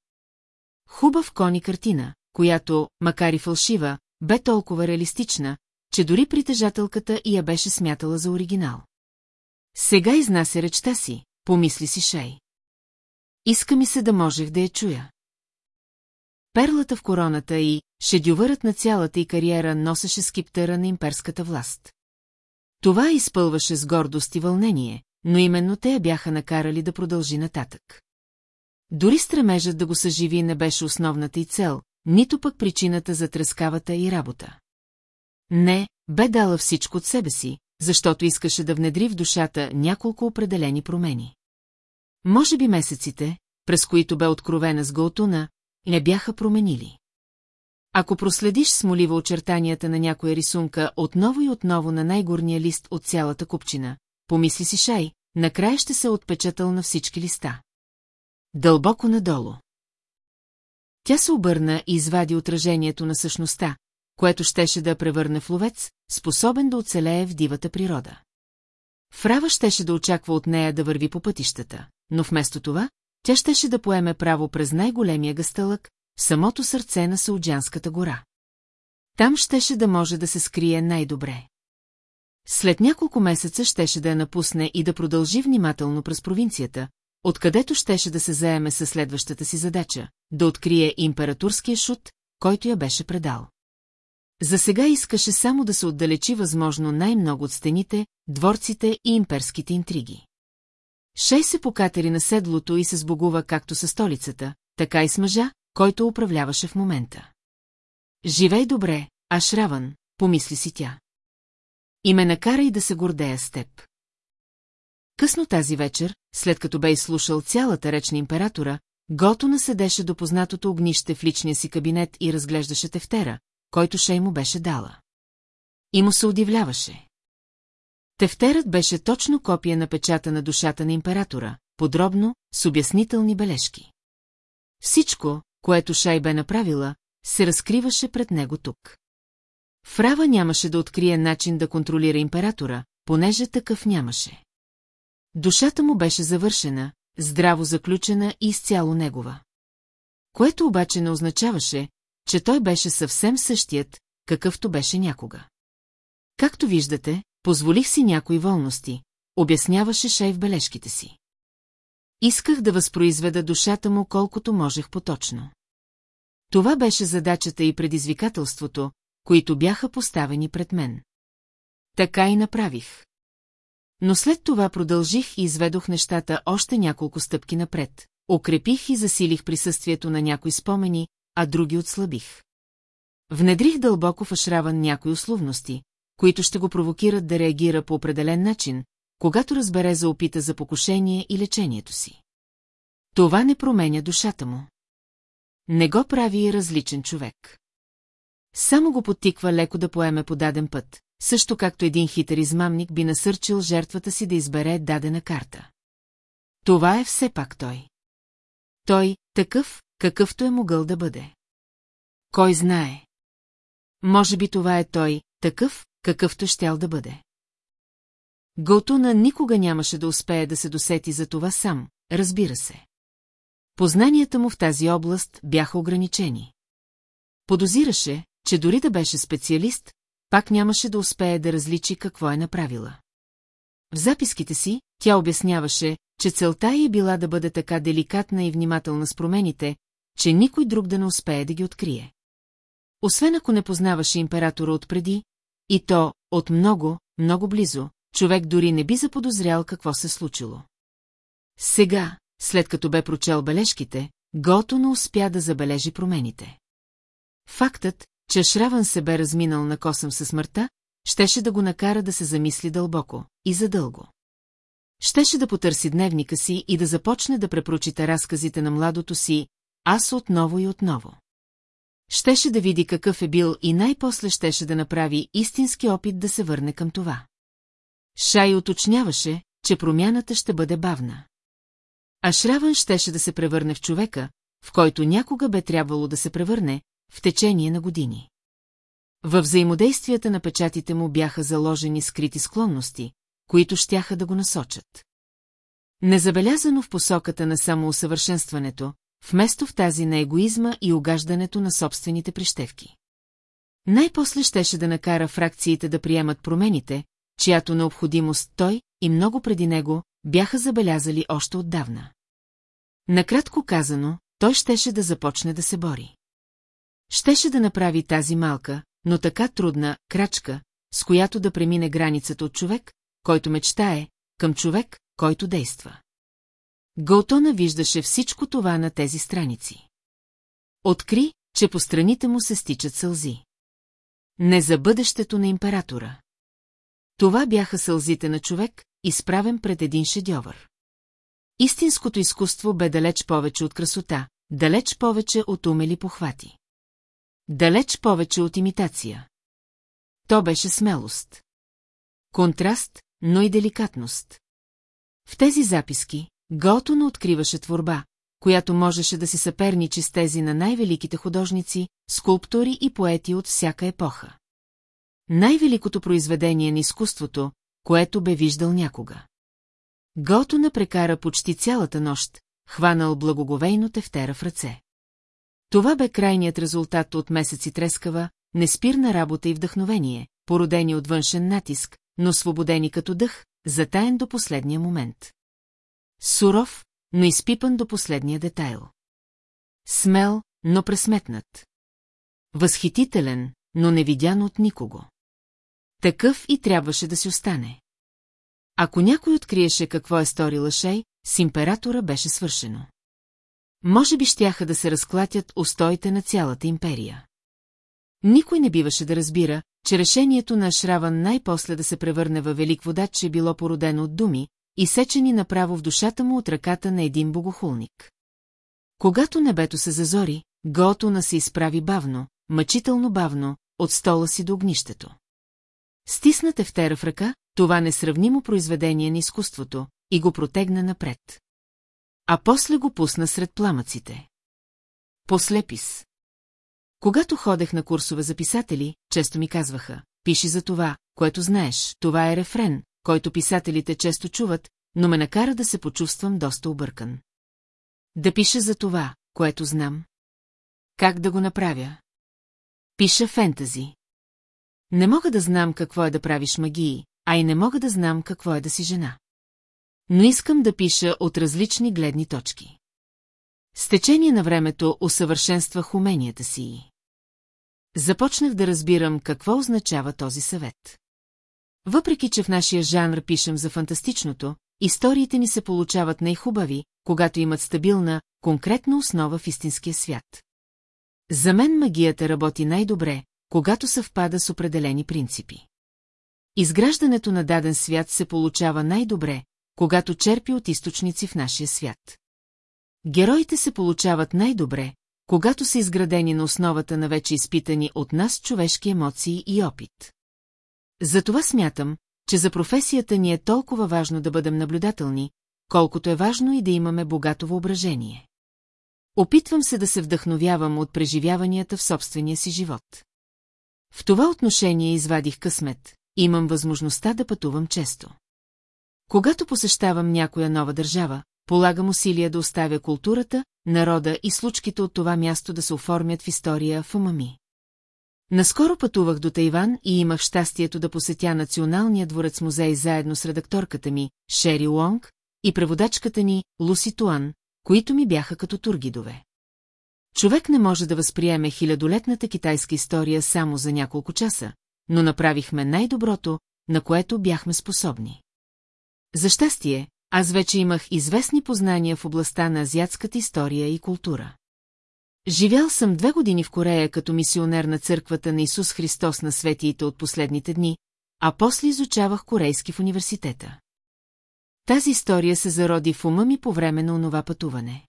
Хубав кони картина, която, макар и фалшива, бе толкова реалистична, че дори притежателката я беше смятала за оригинал. Сега изнася речта си, помисли си Шей. Иска ми се да можех да я чуя. Перлата в короната и шедювърът на цялата й кариера носеше скиптера на имперската власт. Това изпълваше с гордост и вълнение, но именно те я бяха накарали да продължи нататък. Дори стремежът да го съживи не беше основната й цел, нито пък причината за трескавата и работа. Не, бе дала всичко от себе си, защото искаше да внедри в душата няколко определени промени. Може би месеците, през които бе откровена с Галтуна, не бяха променили. Ако проследиш смолива очертанията на някоя рисунка отново и отново на най-горния лист от цялата купчина, помисли си Шай, накрая ще се отпечатал на всички листа. Дълбоко надолу. Тя се обърна и извади отражението на същността, което щеше да я превърне в ловец, способен да оцелее в дивата природа. Фрава щеше да очаква от нея да върви по пътищата, но вместо това, тя щеше да поеме право през най-големия гъстълък, самото сърце на Сауджанската гора. Там щеше да може да се скрие най-добре. След няколко месеца щеше да я напусне и да продължи внимателно през провинцията, откъдето щеше да се заеме със следващата си задача – да открие императорския шут, който я беше предал. За сега искаше само да се отдалечи възможно най-много от стените, дворците и имперските интриги. Шей се покатери на седлото и се сбогува както със столицата, така и с мъжа, който управляваше в момента. Живей добре, Ашраван, помисли си тя. И ме накарай да се гордея с теб. Късно тази вечер, след като бе изслушал цялата реч на императора, Готона седеше до познатото огнище в личния си кабинет и разглеждаше тефтера, който Шей му беше дала. И му се удивляваше. Тефтерът беше точно копия на печата на душата на императора, подробно, с обяснителни бележки. Всичко, което Шай бе направила, се разкриваше пред него тук. Фрава нямаше да открие начин да контролира императора, понеже такъв нямаше. Душата му беше завършена, здраво заключена и изцяло негова. Което обаче не означаваше, че той беше съвсем същият, какъвто беше някога. Както виждате, позволих си някои волности, обясняваше Шей в бележките си. Исках да възпроизведа душата му колкото можех поточно. Това беше задачата и предизвикателството, които бяха поставени пред мен. Така и направих. Но след това продължих и изведох нещата още няколко стъпки напред. Укрепих и засилих присъствието на някои спомени, а други отслабих. Внедрих дълбоко в Ашраван някои условности, които ще го провокират да реагира по определен начин, когато разбере за опита за покушение и лечението си. Това не променя душата му. Не го прави и различен човек. Само го подтиква леко да поеме по даден път, също както един хитър измамник би насърчил жертвата си да избере дадена карта. Това е все пак той. Той, такъв, какъвто е могъл да бъде. Кой знае? Може би това е той, такъв, какъвто щял да бъде. Готуна никога нямаше да успее да се досети за това сам, разбира се. Познанията му в тази област бяха ограничени. Подозираше, че дори да беше специалист, пак нямаше да успее да различи какво е направила. В записките си тя обясняваше, че целта й е била да бъде така деликатна и внимателна с промените, че никой друг да не успее да ги открие. Освен ако не познаваше императора отпреди, и то от много, много близо, човек дори не би заподозрял какво се случило. Сега, след като бе прочел бележките, Гото не успя да забележи промените. Фактът, че Шраван се бе разминал на косъм със смъртта, щеше да го накара да се замисли дълбоко и задълго. Щеше да потърси дневника си и да започне да препрочита разказите на младото си, аз отново и отново. Щеше да види какъв е бил и най-после щеше да направи истински опит да се върне към това. Шай уточняваше, че промяната ще бъде бавна. А Шраван щеше да се превърне в човека, в който някога бе трябвало да се превърне, в течение на години. Във взаимодействията на печатите му бяха заложени скрити склонности, които щяха да го насочат. Незабелязано в посоката на самоусъвършенстването, вместо в тази на егоизма и огаждането на собствените прищевки. Най-после щеше да накара фракциите да приемат промените, чиято необходимост той и много преди него бяха забелязали още отдавна. Накратко казано, той щеше да започне да се бори. Щеше да направи тази малка, но така трудна, крачка, с която да премине границата от човек, който мечтае, към човек, който действа. Галтона виждаше всичко това на тези страници. Откри, че по страните му се стичат сълзи. Не за бъдещето на императора. Това бяха сълзите на човек, изправен пред един шедьовър. Истинското изкуство бе далеч повече от красота, далеч повече от умели похвати. Далеч повече от имитация. То беше смелост. Контраст, но и деликатност. В тези записки Готуно откриваше творба, която можеше да си съперничи с тези на най-великите художници, скулптори и поети от всяка епоха. Най-великото произведение на изкуството, което бе виждал някога. Готуна прекара почти цялата нощ, хванал благоговейно тефтера в ръце. Това бе крайният резултат от месеци трескава, неспирна работа и вдъхновение, породени от външен натиск, но свободени като дъх, затаен до последния момент. Суров, но изпипан до последния детайл. Смел, но пресметнат. Възхитителен, но невидян от никого. Такъв и трябваше да си остане. Ако някой откриеше какво е сторила Шей, с императора беше свършено. Може би щяха да се разклатят устоите на цялата империя. Никой не биваше да разбира, че решението на Шраван най-после да се превърне във велик водач е било породено от думи, изсечени направо в душата му от ръката на един богохулник. Когато небето се зазори, Готуна се изправи бавно, мъчително бавно, от стола си до огнището. Стисна тефтера в ръка, това несравнимо произведение на изкуството, и го протегна напред. А после го пусна сред пламъците. Послепис. Когато ходех на курсове за писатели, често ми казваха, пиши за това, което знаеш, това е рефрен, който писателите често чуват, но ме накара да се почувствам доста объркан. Да пиша за това, което знам. Как да го направя? Пиша фентази. Не мога да знам какво е да правиш магии, а и не мога да знам какво е да си жена. Но искам да пиша от различни гледни точки. С течение на времето усъвършенствах уменията си. Започнах да разбирам какво означава този съвет. Въпреки, че в нашия жанр пишем за фантастичното, историите ни се получават най-хубави, когато имат стабилна, конкретна основа в истинския свят. За мен магията работи най-добре, когато съвпада с определени принципи. Изграждането на даден свят се получава най-добре, когато черпи от източници в нашия свят. Героите се получават най-добре, когато са изградени на основата на вече изпитани от нас човешки емоции и опит. Затова смятам, че за професията ни е толкова важно да бъдем наблюдателни, колкото е важно и да имаме богато въображение. Опитвам се да се вдъхновявам от преживяванията в собствения си живот. В това отношение извадих късмет, имам възможността да пътувам често. Когато посещавам някоя нова държава, полагам усилия да оставя културата, народа и случките от това място да се оформят в история в ума ми. Наскоро пътувах до Тайван и имах щастието да посетя Националния дворец музей заедно с редакторката ми, Шери Уонг, и преводачката ни, Луси Туан, които ми бяха като тургидове. Човек не може да възприеме хилядолетната китайска история само за няколко часа, но направихме най-доброто, на което бяхме способни. За щастие, аз вече имах известни познания в областта на азиатската история и култура. Живял съм две години в Корея като мисионер на църквата на Исус Христос на светиите от последните дни, а после изучавах корейски в университета. Тази история се зароди в ума ми по време на онова пътуване.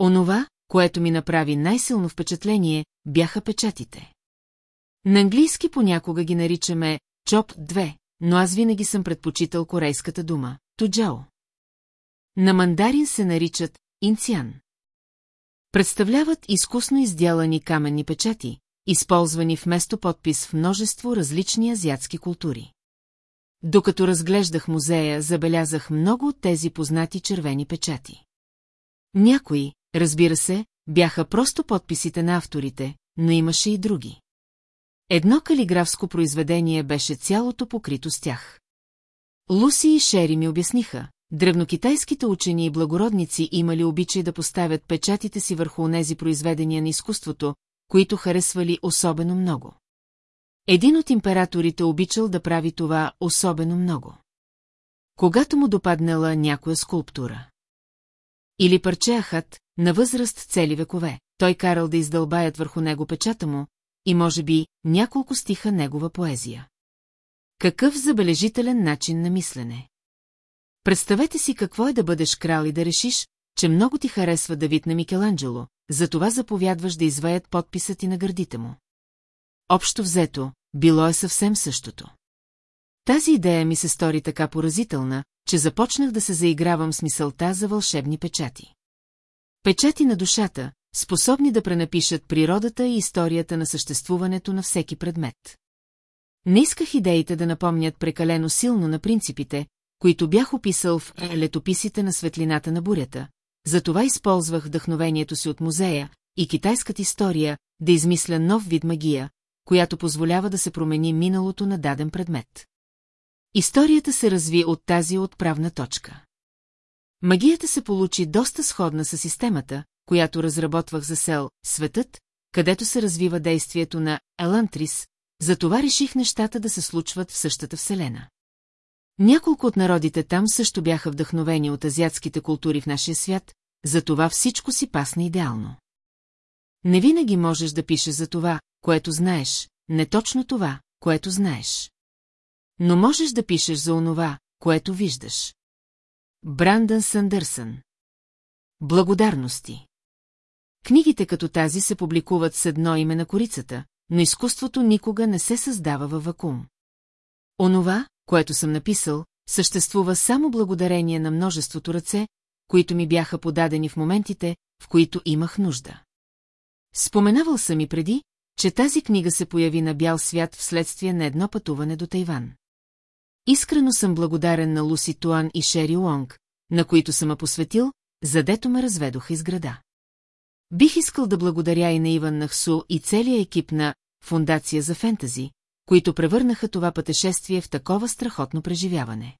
Онова, което ми направи най-силно впечатление, бяха печатите. На английски понякога ги наричаме ЧОП 2, но аз винаги съм предпочитал корейската дума – туджао. На мандарин се наричат инциан. Представляват изкусно изделани каменни печати, използвани вместо подпис в множество различни азиатски култури. Докато разглеждах музея, забелязах много от тези познати червени печати. Някои, разбира се, бяха просто подписите на авторите, но имаше и други. Едно калиграфско произведение беше цялото покрито с тях. Луси и Шери ми обясниха, древнокитайските учени и благородници имали обичай да поставят печатите си върху онези произведения на изкуството, които харесвали особено много. Един от императорите обичал да прави това особено много. Когато му допаднала някоя скулптура. Или парче ахат, на възраст цели векове, той карал да издълбаят върху него печата му, и може би няколко стиха негова поезия. Какъв забележителен начин на мислене. Представете си какво е да бъдеш крал и да решиш, че много ти харесва Давид на Микеланджело, затова заповядваш да изваят подписът и на гърдите му. Общо взето, било е съвсем същото. Тази идея ми се стори така поразителна, че започнах да се заигравам с мисълта за вълшебни печати. Печати на душата, способни да пренапишат природата и историята на съществуването на всеки предмет. Не исках идеите да напомнят прекалено силно на принципите, които бях описал в летописите на светлината на бурята, затова използвах вдъхновението си от музея и китайската история да измисля нов вид магия, която позволява да се промени миналото на даден предмет. Историята се разви от тази отправна точка. Магията се получи доста сходна с системата, която разработвах за сел «Светът», където се развива действието на Елантрис, затова реших нещата да се случват в същата вселена. Няколко от народите там също бяха вдъхновени от азиатските култури в нашия свят, затова всичко си пасна идеално. Не винаги можеш да пишеш за това, което знаеш, не точно това, което знаеш. Но можеш да пишеш за онова, което виждаш. Брандън Сандърсън Благодарности Книгите като тази се публикуват с едно име на корицата, но изкуството никога не се създава във вакуум. Онова, което съм написал, съществува само благодарение на множеството ръце, които ми бяха подадени в моментите, в които имах нужда. Споменавал съм и преди, че тази книга се появи на бял свят вследствие на едно пътуване до Тайван. Искрено съм благодарен на Луси Туан и Шери Уонг, на които съм ма посветил, задето ме разведоха из града. Бих искал да благодаря и на Иван Нахсу и целия екип на Фундация за фентази, които превърнаха това пътешествие в такова страхотно преживяване.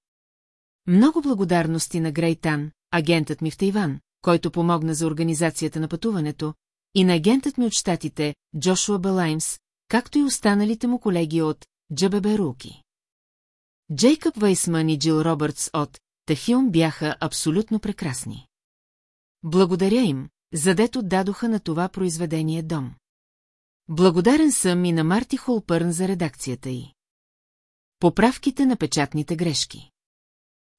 Много благодарности на Грейтан, агентът ми в Тайван, който помогна за организацията на пътуването, и на агентът ми от щатите, Джошуа Белаймс, както и останалите му колеги от Джабебе Руки. Джейкъб Вейсман и Джил Робъртс от Тахилм бяха абсолютно прекрасни. Благодаря им, задето дадоха на това произведение дом. Благодарен съм и на Марти Холпърн за редакцията й. Поправките на печатните грешки.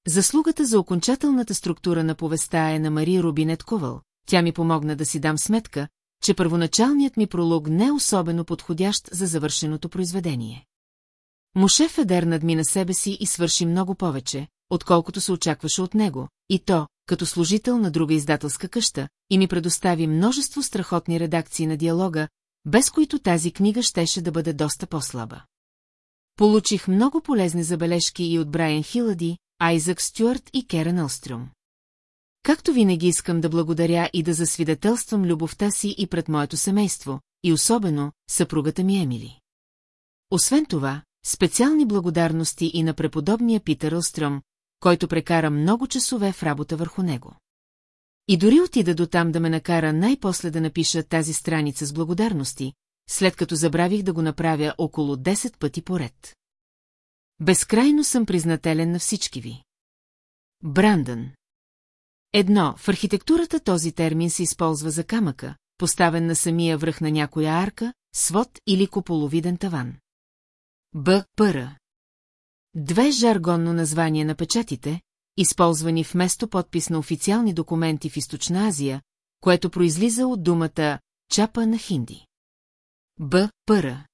Заслугата за окончателната структура на повеста е на Мари Рубинет Ковал. Тя ми помогна да си дам сметка, че първоначалният ми пролог не е особено подходящ за завършеното произведение. Моше Федер надмина себе си и свърши много повече, отколкото се очакваше от него, и то, като служител на друга издателска къща, и ми предостави множество страхотни редакции на диалога, без които тази книга щеше да бъде доста по-слаба. Получих много полезни забележки и от Брайан Хилади, Айзък Стюарт и Керен Алстрюм. Както винаги искам да благодаря и да засвидетелствам любовта си и пред моето семейство, и особено съпругата ми Емили. Освен това, специални благодарности и на преподобния Питър Алстрюм, който прекара много часове в работа върху него. И дори отида до там да ме накара най-после да напиша тази страница с благодарности, след като забравих да го направя около 10 пъти поред. Безкрайно съм признателен на всички ви. Брандън Едно, в архитектурата този термин се използва за камъка, поставен на самия връх на някоя арка, свод или куполовиден таван. Б. Пъра Две жаргонно название на печатите, използвани вместо подпис на официални документи в Източна Азия, което произлиза от думата чапа на хинди. Б. Пъра.